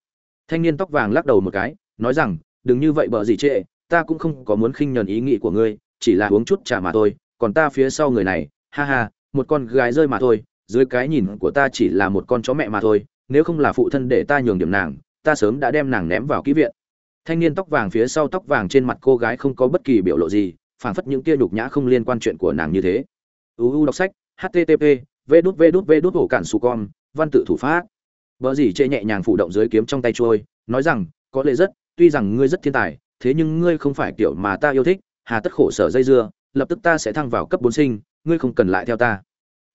thanh niên tóc vàng lắc đầu một cái nói rằng đừng như vậy bợ gì trễ ta cũng không có muốn khinh nhờn ý nghĩ của ngươi chỉ là uống chút trà mà thôi còn ta phía sau người này ha ha một con gái rơi mà thôi, dưới cái nhìn của ta chỉ là một con chó mẹ mà thôi, nếu không là phụ thân để ta nhường điểm nàng, ta sớm đã đem nàng ném vào kỹ viện. Thanh niên tóc vàng phía sau tóc vàng trên mặt cô gái không có bất kỳ biểu lộ gì, phảng phất những kia nhục nhã không liên quan chuyện của nàng như thế. Uu đọc sách http v đút v đút v đút hổ cản su con, văn tự thủ pháp. Vợ gì chê nhẹ nhàng phụ động dưới kiếm trong tay trôi, nói rằng, có lẽ rất, tuy rằng ngươi rất thiên tài, thế nhưng ngươi không phải kiểu mà ta yêu thích, hà tất khổ sở dây dưa, lập tức ta sẽ thăng vào cấp bốn sinh, ngươi không cần lại theo ta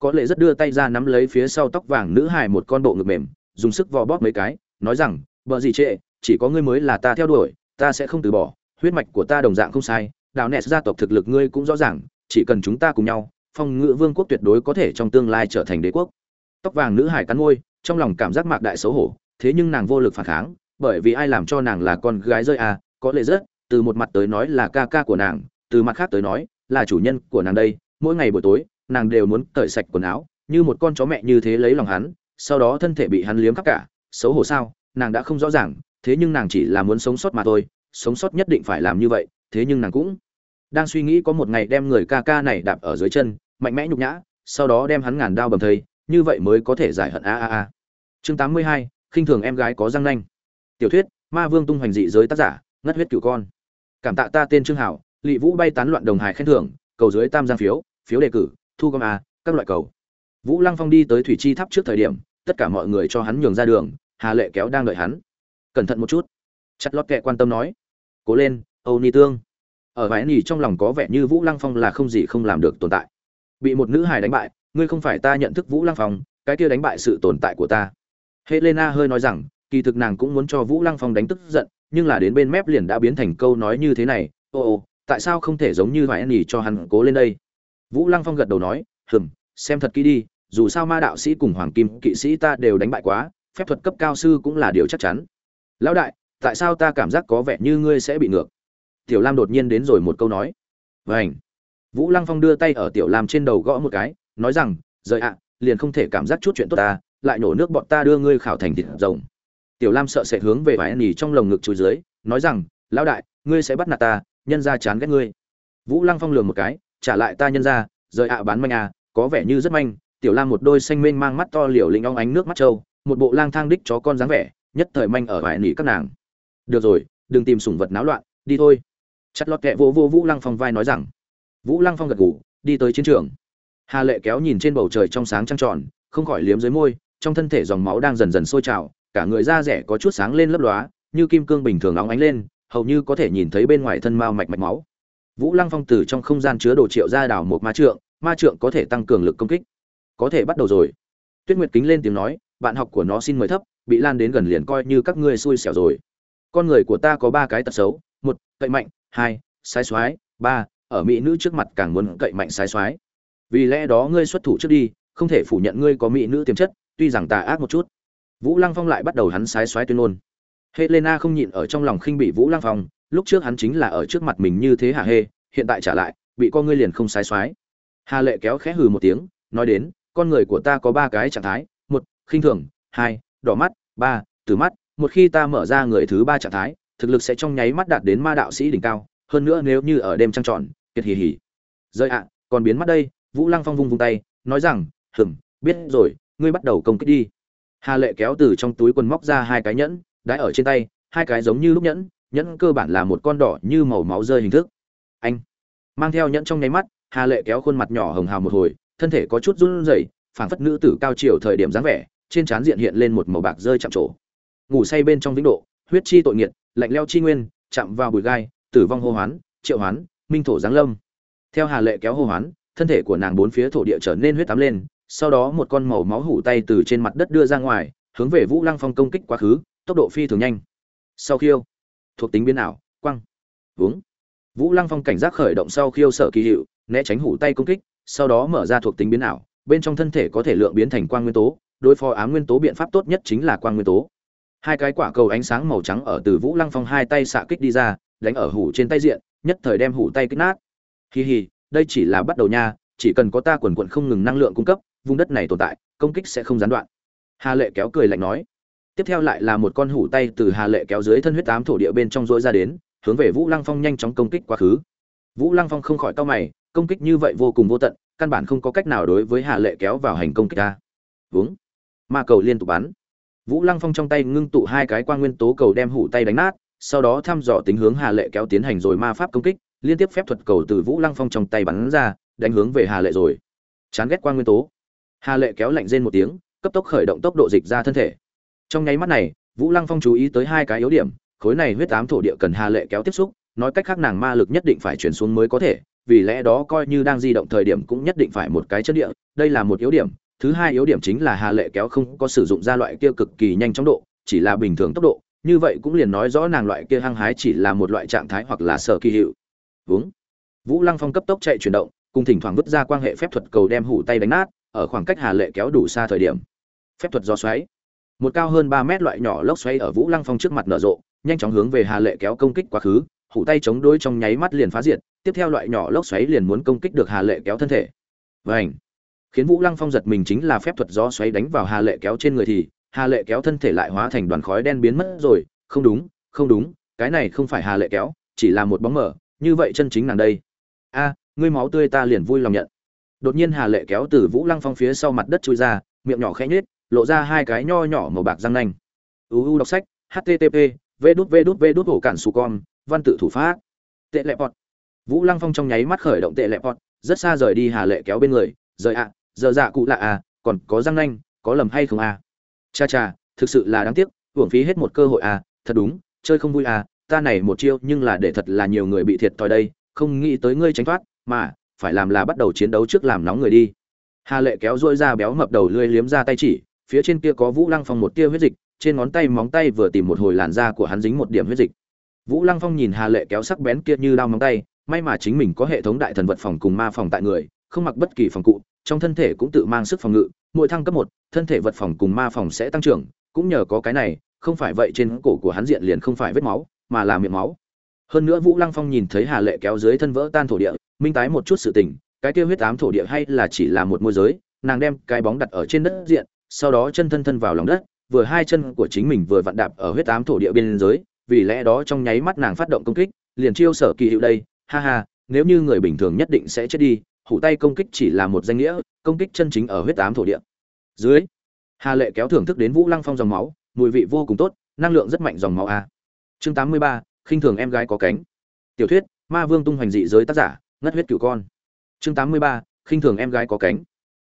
có lẽ rất đưa tay ra nắm lấy phía sau tóc vàng nữ hài một con bộ ngực mềm, dùng sức vò bóp mấy cái, nói rằng vợ gì trệ, chỉ có ngươi mới là ta theo đuổi, ta sẽ không từ bỏ, huyết mạch của ta đồng dạng không sai đào nẹt gia tộc thực lực ngươi cũng rõ ràng, chỉ cần chúng ta cùng nhau, phong ngự vương quốc tuyệt đối có thể trong tương lai trở thành đế quốc. Tóc vàng nữ hải cắn môi, trong lòng cảm giác mạc đại xấu hổ, thế nhưng nàng vô lực phản kháng, bởi vì ai làm cho nàng là con gái rơi à có lẽ rất, từ một mặt tới nói là ca ca của nàng, từ mặt khác tới nói là chủ nhân của nàng đây, mỗi ngày buổi tối nàng đều muốn cởi sạch quần áo, như một con chó mẹ như thế lấy lòng hắn, sau đó thân thể bị hắn liếm khắp cả, xấu hổ sao, nàng đã không rõ ràng, thế nhưng nàng chỉ là muốn sống sót mà thôi, sống sót nhất định phải làm như vậy, thế nhưng nàng cũng đang suy nghĩ có một ngày đem người ca ca này đạp ở dưới chân, mạnh mẽ nhục nhã, sau đó đem hắn ngàn đao bầm thây, như vậy mới có thể giải hận a a a. Chương tám mươi hai, khinh thường em gái có răng nanh. Tiểu thuyết, ma vương tung hoành dị giới tác giả, ngất huyết cửu con. Cảm tạ ta tên trương hảo, lị vũ bay tán loạn đồng hải khen thưởng, cầu dưới tam giang phiếu phiếu đề cử thu gom a các loại cầu. Vũ lăng phong đi tới thủy chi tháp trước thời điểm, tất cả mọi người cho hắn nhường ra đường, hà lệ kéo đang đợi hắn. Cẩn thận một chút. Chặt lót kệ quan tâm nói. Cố lên, âu ni tương. Ở vải nỉ trong lòng có vẻ như vũ lăng phong là không gì không làm được tồn tại. Bị một nữ hài đánh bại, ngươi không phải ta nhận thức vũ lăng phong, cái kia đánh bại sự tồn tại của ta. Helena hơi nói rằng, kỳ thực nàng cũng muốn cho vũ lăng phong đánh tức giận, nhưng là đến bên mép liền đã biến thành câu nói như thế này, ô ô, tại sao không thể giống như vải nỉ cho hắn cố lên đây? Vũ lăng phong gật đầu nói "Ừm, xem thật kỹ đi dù sao ma đạo sĩ cùng hoàng kim kỵ sĩ ta đều đánh bại quá phép thuật cấp cao sư cũng là điều chắc chắn. Lão đại tại sao ta cảm giác có vẻ như ngươi sẽ bị ngược? Tiểu lam đột nhiên đến rồi một câu nói. "Vành." vũ lăng phong đưa tay ở tiểu lam trên đầu gõ một cái nói rằng rời ạ liền không thể cảm giác chút chuyện tốt ta lại nổ nước bọn ta đưa ngươi khảo thành thịt rồng. Tiểu lam sợ sẽ hướng về vải nỉ trong lồng ngực chui dưới nói rằng lão đại ngươi sẽ bắt nạt ta nhân ra chán ghét ngươi. Vũ lăng phong lườm một cái trả lại ta nhân ra, rời ạ bán manh à có vẻ như rất manh, tiểu lam một đôi xanh mênh mang mắt to liều lĩnh óng ánh nước mắt trâu, một bộ lang thang đích chó con dáng vẻ, nhất thời manh ở vải nỉ các nàng. Được rồi, đừng tìm sủng vật náo loạn, đi thôi. Chặt lọt kẹ vô vô vũ lăng phong vai nói rằng. Vũ lăng phong gật ngủ đi tới chiến trường. Hà lệ kéo nhìn trên bầu trời trong sáng trăng tròn, không khỏi liếm dưới môi, trong thân thể dòng máu đang dần dần sôi trào, cả người da rẻ có chút sáng lên lấp lóa, như kim cương bình thường óng ánh lên, hầu như có thể nhìn thấy bên ngoài thân mao mạch mạch máu vũ lăng phong từ trong không gian chứa đồ triệu ra đảo một ma trượng ma trượng có thể tăng cường lực công kích. Có thể bắt đầu rồi. Tuyết nguyệt kính lên tiếng nói, bạn học của nó xin mời thấp, bị lan đến gần liền coi như các ngươi xui xẻo rồi. Con người của ta có ba cái tật xấu, một, cậy mạnh, hai, sai soái, ba, ở mỹ nữ trước mặt càng muốn cậy mạnh sai soái. Vì lẽ đó ngươi xuất thủ trước đi, không thể phủ nhận ngươi có mỹ nữ tiềm chất, tuy rằng tà ác một chút. Vũ lăng phong lại bắt đầu hắn sai soái tuyên ngôn. Helena không nhịn ở trong lòng khinh bị vũ lăng phong lúc trước hắn chính là ở trước mặt mình như thế hả hê, hiện tại trả lại, bị con ngươi liền không sai soái. Hà lệ kéo khẽ hừ một tiếng, nói đến, con người của ta có ba cái trạng thái, một, khinh thường, hai, đỏ mắt, ba, từ mắt, một khi ta mở ra người thứ ba trạng thái, thực lực sẽ trong nháy mắt đạt đến ma đạo sĩ đỉnh cao, hơn nữa nếu như ở đêm trăng tròn, kiệt hì hì rơi ạ, còn biến mắt đây, vũ lăng phong vung vung tay, nói rằng, hừm, biết rồi, ngươi bắt đầu công kích đi. Hà lệ kéo từ trong túi quần móc ra hai cái nhẫn, đái ở trên tay, hai cái giống như lúc nhẫn nhẫn cơ bản là một con đỏ như màu máu rơi hình thức. Anh mang theo nhẫn trong nháy mắt, hà lệ kéo khuôn mặt nhỏ hồng hào một hồi, thân thể có chút run rẩy, phảng phất nữ tử cao chiều thời điểm dáng vẻ, trên trán diện hiện lên một màu bạc rơi chạm trổ. Ngủ say bên trong vĩnh độ, huyết chi tội nghiệt, lạnh leo chi nguyên, chạm vào bụi gai, tử vong hô hoán, triệu hoán, minh thổ giáng lâm. Theo hà lệ kéo hô hoán, thân thể của nàng bốn phía thổ địa trở nên huyết tắm lên, sau đó một con màu máu hủ tay từ trên mặt đất đưa ra ngoài, hướng về vũ lăng phong công kích quá khứ, tốc độ phi thường nhanh. Sau khiêu thuộc tính biến ảo, quăng uống vũ lăng phong cảnh giác khởi động sau khiêu sở kỳ hiệu, né tránh hủ tay công kích, sau đó mở ra thuộc tính biến ảo, bên trong thân thể có thể lượng biến thành quang nguyên tố, đối phó ám nguyên tố biện pháp tốt nhất chính là quang nguyên tố. Hai cái quả cầu ánh sáng màu trắng ở từ vũ lăng phong hai tay xạ kích đi ra, đánh ở hủ trên tay diện, nhất thời đem hủ tay kích nát. Hì hì đây chỉ là bắt đầu nha, chỉ cần có ta quần quận không ngừng năng lượng cung cấp, vùng đất này tồn tại, công kích sẽ không gián đoạn. Hà lệ kéo cười lạnh nói tiếp theo lại là một con hủ tay từ hà lệ kéo dưới thân huyết tám thổ địa bên trong rỗi ra đến, hướng về vũ lăng phong nhanh chóng công kích quá khứ. Vũ lăng phong không khỏi cao mày, công kích như vậy vô cùng vô tận, căn bản không có cách nào đối với hà lệ kéo vào hành công kích ta. Uống ma cầu liên tục bắn. Vũ lăng phong trong tay ngưng tụ hai cái quan nguyên tố cầu đem hủ tay đánh nát, sau đó thăm dò tính hướng hà lệ kéo tiến hành rồi ma pháp công kích, liên tiếp phép thuật cầu từ vũ lăng phong trong tay bắn ra, đánh hướng về hà lệ rồi. Chán ghét quan nguyên tố. Hà lệ kéo lạnh rên một tiếng, cấp tốc khởi động tốc độ dịch ra thân thể trong nháy mắt này, vũ lăng phong chú ý tới hai cái yếu điểm, khối này huyết tám thổ địa cần hà lệ kéo tiếp xúc, nói cách khác nàng ma lực nhất định phải chuyển xuống mới có thể, vì lẽ đó coi như đang di động thời điểm cũng nhất định phải một cái chất địa, đây là một yếu điểm. Thứ hai yếu điểm chính là hà lệ kéo không có sử dụng ra loại kia cực kỳ nhanh chóng độ, chỉ là bình thường tốc độ, như vậy cũng liền nói rõ nàng loại kia hăng hái chỉ là một loại trạng thái hoặc là sở kỳ hiệu. Vướng vũ lăng phong cấp tốc chạy chuyển động, cùng thỉnh thoảng vứt ra quan hệ phép thuật cầu đem hủ tay đánh nát, ở khoảng cách hà lệ kéo đủ xa thời điểm. Phép thuật gió xoáy một cao hơn ba mét loại nhỏ lốc xoáy ở vũ lăng phong trước mặt nở rộ, nhanh chóng hướng về hà lệ kéo công kích quá khứ, hủ tay chống đối trong nháy mắt liền phá diệt, tiếp theo loại nhỏ lốc xoáy liền muốn công kích được hà lệ kéo thân thể. Vảnh khiến vũ lăng phong giật mình chính là phép thuật gió xoáy đánh vào hà lệ kéo trên người thì, hà lệ kéo thân thể lại hóa thành đoàn khói đen biến mất rồi. Không đúng không đúng, cái này không phải hà lệ kéo, chỉ là một bóng mở như vậy chân chính nàng đây. A, ngươi máu tươi ta liền vui lòng nhận. Đột nhiên hà lệ kéo từ vũ lăng phong phía sau mặt đất chui ra, miệng nhỏ khẽ nhếch lộ ra hai cái nho nhỏ màu bạc răng nanh. Uu đọc sách http v đút v đút v đút cản su con, văn tự thủ pháp. Tệ lệ pọt vũ lăng phong trong nháy mắt khởi động tệ lệ pọt rất xa rời đi hà lệ kéo bên người, rời ạ, giờ dạ cụ lạ à còn có răng nanh, có lầm hay không à? Cha cha, thực sự là đáng tiếc, hưởng phí hết một cơ hội à thật đúng, chơi không vui à ta này một chiêu nhưng là để thật là nhiều người bị thiệt thòi đây, không nghĩ tới ngươi tránh thoát, mà phải làm là bắt đầu chiến đấu trước làm nóng người đi. Hà lệ kéo dôi ra béo mập đầu lưỡi liếm ra tay chỉ phía trên kia có vũ lăng phong một tia huyết dịch, trên ngón tay móng tay vừa tìm một hồi làn da của hắn dính một điểm huyết dịch. Vũ lăng phong nhìn hà lệ kéo sắc bén kia như đao móng tay, may mà chính mình có hệ thống đại thần vật phòng cùng ma phòng tại người, không mặc bất kỳ phòng cụ, trong thân thể cũng tự mang sức phòng ngự, mỗi thăng cấp một, thân thể vật phòng cùng ma phòng sẽ tăng trưởng, cũng nhờ có cái này, không phải vậy trên cổ của hắn diện liền không phải vết máu, mà là miệng máu. Hơn nữa vũ lăng phong nhìn thấy hà lệ kéo dưới thân vỡ tan thổ địa, minh tái một chút sự tình, cái kia huyết ám thổ địa hay là chỉ là một môi giới, nàng đem cái bóng đặt ở trên đất diện sau đó chân thân thân vào lòng đất, vừa hai chân của chính mình vừa vặn đạp ở huyết ám thổ địa biên giới, vì lẽ đó trong nháy mắt nàng phát động công kích, liền chiêu sở kỳ hiệu đây, ha ha, nếu như người bình thường nhất định sẽ chết đi, hủ tay công kích chỉ là một danh nghĩa, công kích chân chính ở huyết ám thổ địa. Dưới, hà lệ kéo thưởng thức đến vũ lăng phong dòng máu, mùi vị vô cùng tốt, năng lượng rất mạnh dòng máu a. Chương tám mươi ba, khinh thường em gái có cánh. Tiểu thuyết, ma vương tung hoành dị giới tác giả, ngất huyết cửu con. Chương tám mươi ba, khinh thường em gái có cánh.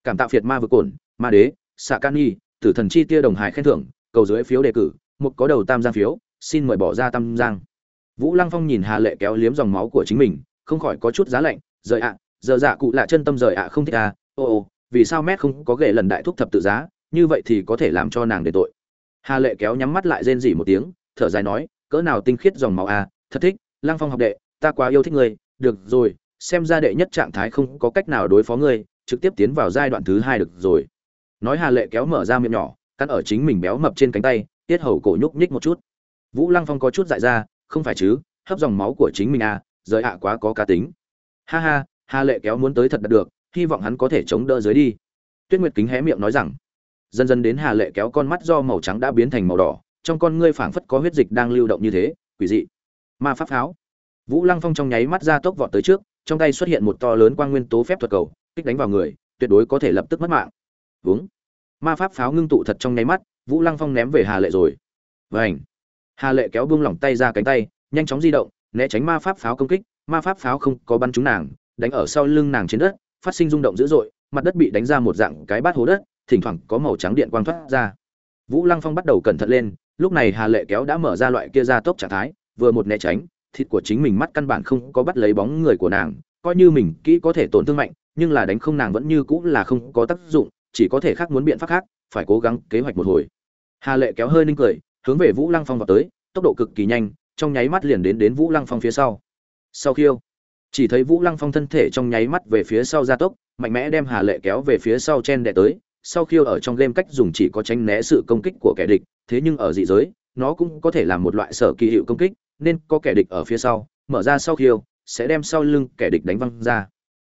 Cảm tạo phiệt ma vực cổn, ma đế xạ can nhi, tử thần chi tia đồng hải khen thưởng, cầu dưới phiếu đề cử, một có đầu tam giang phiếu, xin mời bỏ ra tam giang. Vũ lăng phong nhìn hà lệ kéo liếm dòng máu của chính mình, không khỏi có chút giá lạnh, rời ạ, giờ dạ cụ lạ chân tâm rời ạ không thích à ô ô, vì sao mét không có ghệ lần đại thúc thập tự giá, như vậy thì có thể làm cho nàng để tội. Hà lệ kéo nhắm mắt lại rên rỉ một tiếng, thở dài nói, cỡ nào tinh khiết dòng máu à thật thích, lăng phong học đệ, ta quá yêu thích ngươi, được rồi, xem ra đệ nhất trạng thái không có cách nào đối phó ngươi, trực tiếp tiến vào giai đoạn thứ hai được rồi nói hà lệ kéo mở ra miệng nhỏ, cắn ở chính mình béo mập trên cánh tay, tiết hầu cổ nhúc nhích một chút. Vũ lăng phong có chút dại ra, không phải chứ, hấp dòng máu của chính mình à rời ạ quá có cá tính. Ha ha, hà lệ kéo muốn tới thật đạt được, hy vọng hắn có thể chống đỡ dưới đi. Tuyết nguyệt kính hé miệng nói rằng, dần dần đến hà lệ kéo con mắt do màu trắng đã biến thành màu đỏ, trong con ngươi phảng phất có huyết dịch đang lưu động như thế, quỷ dị. Ma pháp pháo. Vũ lăng phong trong nháy mắt ra tốc vọt tới trước, trong tay xuất hiện một to lớn quang nguyên tố phép thuật cầu, kích đánh vào người, tuyệt đối có thể lập tức mất mạng uống. Ma pháp pháo ngưng tụ thật trong nháy mắt, vũ lăng phong ném về hà lệ rồi. Vảnh hà lệ kéo buông lỏng tay ra cánh tay, nhanh chóng di động, né tránh ma pháp pháo công kích. Ma pháp pháo không có bắn trúng nàng, đánh ở sau lưng nàng trên đất, phát sinh rung động dữ dội, mặt đất bị đánh ra một dạng cái bát hố đất, thỉnh thoảng có màu trắng điện quang thoát ra. Vũ lăng phong bắt đầu cẩn thận lên, lúc này hà lệ kéo đã mở ra loại kia ra tốc trạng thái, vừa một né tránh, thịt của chính mình mắt căn bản không có bắt lấy bóng người của nàng, coi như mình kỹ có thể tổn thương mạnh, nhưng là đánh không nàng vẫn như cũng là không có tác dụng chỉ có thể khác muốn biện pháp khác, phải cố gắng kế hoạch một hồi. Hà lệ kéo hơi ninh cười, hướng về vũ lăng phong vào tới, tốc độ cực kỳ nhanh, trong nháy mắt liền đến đến vũ lăng phong phía sau. Sau khiêu chỉ thấy vũ lăng phong thân thể trong nháy mắt về phía sau gia tốc, mạnh mẽ đem hà lệ kéo về phía sau chen đẻ tới. Sau khiêu ở trong game cách dùng chỉ có tránh né sự công kích của kẻ địch, thế nhưng ở dị giới, nó cũng có thể là một loại sở kỳ hiệu công kích, nên có kẻ địch ở phía sau, mở ra sau khiêu sẽ đem sau lưng kẻ địch đánh văng ra.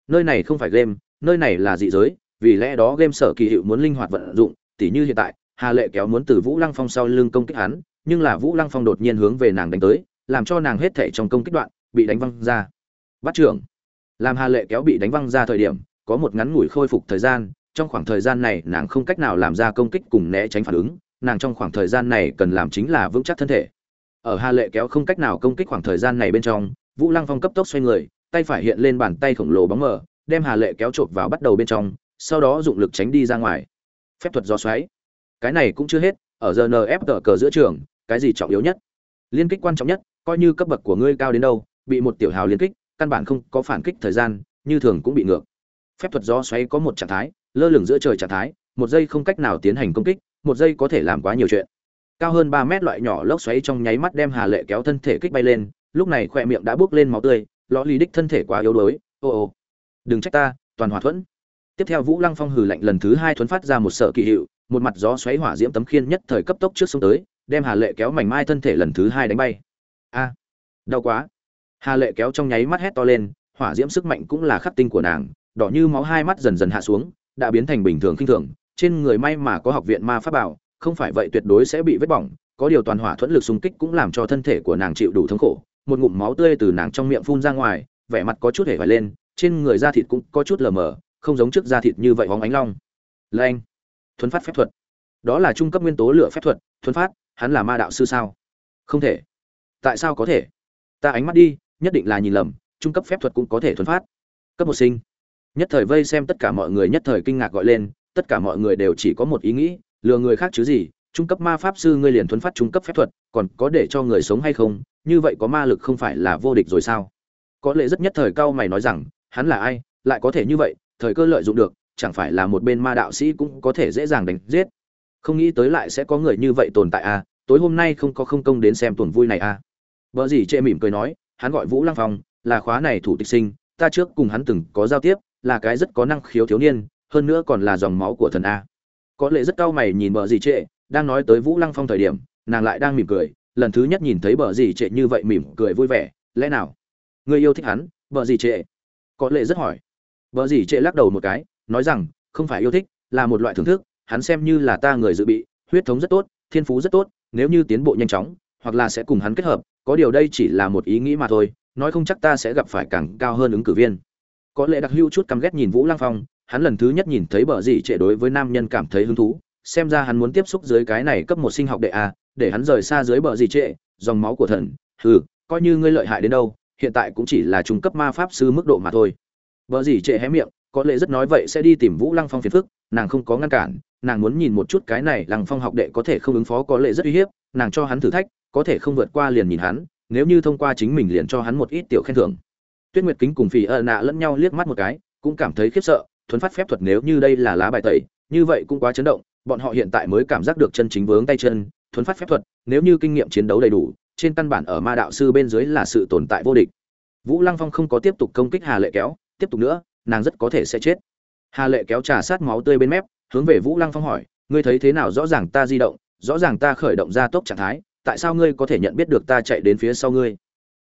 Nơi này không phải game, nơi này là dị giới vì lẽ đó game sở kỳ hiệu muốn linh hoạt vận dụng, tỉ như hiện tại, hà lệ kéo muốn từ vũ lăng phong sau lưng công kích hắn, nhưng là vũ lăng phong đột nhiên hướng về nàng đánh tới, làm cho nàng hết thể trong công kích đoạn bị đánh văng ra. Bắt trưởng. Làm hà lệ kéo bị đánh văng ra thời điểm, có một ngắn ngủi khôi phục thời gian, trong khoảng thời gian này nàng không cách nào làm ra công kích cùng né tránh phản ứng, nàng trong khoảng thời gian này cần làm chính là vững chắc thân thể. Ở hà lệ kéo không cách nào công kích khoảng thời gian này bên trong, vũ lăng phong cấp tốc xoay người, tay phải hiện lên bàn tay khổng lồ bóng mờ, đem hà lệ kéo chộp vào bắt đầu bên trong sau đó dụng lực tránh đi ra ngoài. Phép thuật gió xoáy. Cái này cũng chưa hết, ở giờ nf tờ cờ giữa trường, cái gì trọng yếu nhất? Liên kích quan trọng nhất, coi như cấp bậc của ngươi cao đến đâu, bị một tiểu hào liên kích, căn bản không có phản kích thời gian, như thường cũng bị ngược. Phép thuật gió xoáy có một trạng thái, lơ lửng giữa trời trạng thái, một giây không cách nào tiến hành công kích, một giây có thể làm quá nhiều chuyện. Cao hơn ba mét loại nhỏ lốc xoáy trong nháy mắt đem hà lệ kéo thân thể kích bay lên, lúc này khoe miệng đã bước lên máu tươi ló lì đích thân thể quá yếu đuối, ô ô. Đừng trách ta, toàn hòa thuẫn tiếp theo vũ lăng phong hừ lạnh lần thứ hai thuấn phát ra một sợ kỳ hiệu, một mặt gió xoáy hỏa diễm tấm khiên nhất thời cấp tốc trước sông tới, đem hà lệ kéo mảnh mai thân thể lần thứ hai đánh bay. A, đau quá. Hà lệ kéo trong nháy mắt hét to lên, hỏa diễm sức mạnh cũng là khắc tinh của nàng, đỏ như máu hai mắt dần dần hạ xuống, đã biến thành bình thường khinh thường, trên người may mà có học viện ma pháp bảo, không phải vậy tuyệt đối sẽ bị vết bỏng, có điều toàn hỏa thuẫn lực xung kích cũng làm cho thân thể của nàng chịu đủ thống khổ, một ngụm máu tươi từ nàng trong miệng phun ra ngoài, vẻ mặt có chút hể vải lên, trên người da thịt cũng có chút lờ mờ không giống trước da thịt như vậy hóng ánh long. Lanh thuấn phát phép thuật. Đó là trung cấp nguyên tố lửa phép thuật, thuấn phát, hắn là ma đạo sư sao? Không thể. Tại sao có thể? Ta ánh mắt đi, nhất định là nhìn lầm, trung cấp phép thuật cũng có thể thuấn phát. Cấp một sinh. Nhất thời vây xem tất cả mọi người nhất thời kinh ngạc gọi lên, tất cả mọi người đều chỉ có một ý nghĩ, lừa người khác chứ gì, trung cấp ma pháp sư ngươi liền thuấn phát trung cấp phép thuật, còn có để cho người sống hay không, như vậy có ma lực không phải là vô địch rồi sao? Có lẽ rất nhất thời cao mày nói rằng, hắn là ai, lại có thể như vậy thời cơ lợi dụng được, chẳng phải là một bên ma đạo sĩ cũng có thể dễ dàng đánh giết. Không nghĩ tới lại sẽ có người như vậy tồn tại à tối hôm nay không có không công đến xem tuần vui này à. Vợ gì chê mỉm cười nói, hắn gọi vũ lăng phong, là khóa này thủ tịch sinh, ta trước cùng hắn từng có giao tiếp, là cái rất có năng khiếu thiếu niên, hơn nữa còn là dòng máu của thần a. Có lẽ rất cao mày nhìn bờ gì trệ, đang nói tới vũ lăng phong thời điểm, nàng lại đang mỉm cười, lần thứ nhất nhìn thấy bờ gì trệ như vậy mỉm cười vui vẻ, lẽ nào? Người yêu thích hắn, bờ gì trệ? Có lẽ rất hỏi bờ gì trệ lắc đầu một cái, nói rằng, không phải yêu thích, là một loại thưởng thức, hắn xem như là ta người dự bị, huyết thống rất tốt, thiên phú rất tốt, nếu như tiến bộ nhanh chóng, hoặc là sẽ cùng hắn kết hợp, có điều đây chỉ là một ý nghĩ mà thôi, nói không chắc ta sẽ gặp phải càng cao hơn ứng cử viên. Có lẽ đặc hữu chút căm ghét nhìn vũ lăng phong, hắn lần thứ nhất nhìn thấy bờ gì trệ đối với nam nhân cảm thấy hứng thú, xem ra hắn muốn tiếp xúc dưới cái này cấp một sinh học đệ a, để hắn rời xa dưới bờ gì trệ, dòng máu của thần, hừ, coi như ngươi lợi hại đến đâu, hiện tại cũng chỉ là trung cấp ma pháp sư mức độ mà thôi bờ gì trệ hé miệng, có lẽ rất nói vậy sẽ đi tìm vũ lăng phong phiền phức, nàng không có ngăn cản, nàng muốn nhìn một chút cái này lăng phong học đệ có thể không ứng phó có lẽ rất uy hiếp, nàng cho hắn thử thách, có thể không vượt qua liền nhìn hắn, nếu như thông qua chính mình liền cho hắn một ít tiểu khen thưởng. Tuyết nguyệt kính cùng phỉ ợ nạ lẫn nhau liếc mắt một cái, cũng cảm thấy khiếp sợ thuấn phát phép thuật nếu như đây là lá bài tẩy, như vậy cũng quá chấn động, bọn họ hiện tại mới cảm giác được chân chính vướng tay chân thuấn phát phép thuật, nếu như kinh nghiệm chiến đấu đầy đủ, trên căn bản ở ma đạo sư bên dưới là sự tồn tại vô địch. Vũ lăng phong không có tiếp tục công kích hà lệ kéo tiếp tục nữa, nàng rất có thể sẽ chết. Hà lệ kéo trà sát máu tươi bên mép, hướng về vũ lăng phong hỏi, ngươi thấy thế nào? Rõ ràng ta di động, rõ ràng ta khởi động ra tốc trạng thái, tại sao ngươi có thể nhận biết được ta chạy đến phía sau ngươi?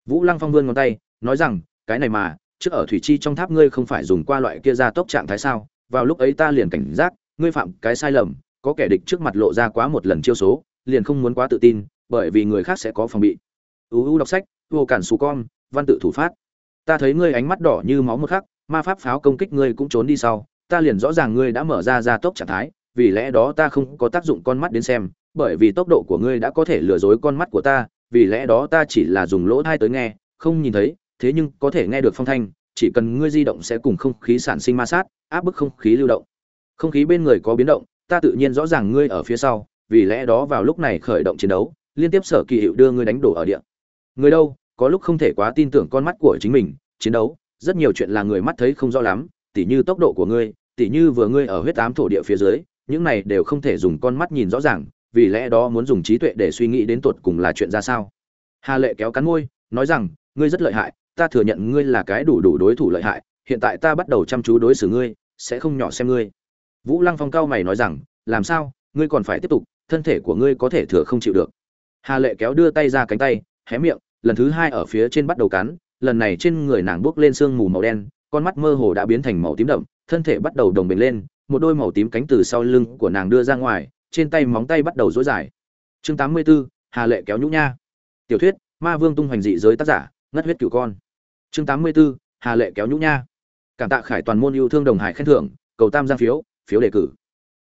Vũ lăng phong vươn ngón tay, nói rằng, cái này mà, trước ở thủy chi trong tháp ngươi không phải dùng qua loại kia ra tốc trạng thái sao? Vào lúc ấy ta liền cảnh giác, ngươi phạm cái sai lầm, có kẻ địch trước mặt lộ ra quá một lần chiêu số, liền không muốn quá tự tin, bởi vì người khác sẽ có phòng bị. Uu đọc sách, vô cản xù con, văn tự thủ phát ta thấy ngươi ánh mắt đỏ như máu một khắc, ma pháp pháo công kích ngươi cũng trốn đi sau, ta liền rõ ràng ngươi đã mở ra ra tốc trạng thái, vì lẽ đó ta không có tác dụng con mắt đến xem, bởi vì tốc độ của ngươi đã có thể lừa dối con mắt của ta, vì lẽ đó ta chỉ là dùng lỗ thai tới nghe, không nhìn thấy, thế nhưng có thể nghe được phong thanh, chỉ cần ngươi di động sẽ cùng không khí sản sinh ma sát, áp bức không khí lưu động. Không khí bên người có biến động, ta tự nhiên rõ ràng ngươi ở phía sau, vì lẽ đó vào lúc này khởi động chiến đấu, liên tiếp sở kỳ hiệu đưa ngươi đánh đổ ở địa. Người đâu? Có lúc không thể quá tin tưởng con mắt của chính mình, chiến đấu, rất nhiều chuyện là người mắt thấy không rõ lắm, tỉ như tốc độ của ngươi, tỉ như vừa ngươi ở huyết ám thổ địa phía dưới, những này đều không thể dùng con mắt nhìn rõ ràng, vì lẽ đó muốn dùng trí tuệ để suy nghĩ đến tột cùng là chuyện ra sao. Hà lệ kéo cắn môi, nói rằng, ngươi rất lợi hại, ta thừa nhận ngươi là cái đủ đủ đối thủ lợi hại, hiện tại ta bắt đầu chăm chú đối xử ngươi, sẽ không nhỏ xem ngươi. Vũ lăng phong cao mày nói rằng, làm sao, ngươi còn phải tiếp tục, thân thể của ngươi có thể thừa không chịu được. Hà lệ kéo đưa tay ra cánh tay, hé miệng lần thứ hai ở phía trên bắt đầu cắn lần này trên người nàng buốc lên sương mù màu đen con mắt mơ hồ đã biến thành màu tím đậm thân thể bắt đầu đồng bền lên một đôi màu tím cánh từ sau lưng của nàng đưa ra ngoài trên tay móng tay bắt đầu dối dài. Chương 84, hà lệ kéo nhũ nha. Tiểu thuyết ma vương tung hoành dị giới tác giả ngất huyết cửu con. Chương 84, hà lệ kéo nhũ nha. Cảm tạ khải toàn môn yêu thương đồng hải khen thưởng cầu tam giang phiếu phiếu đề cử.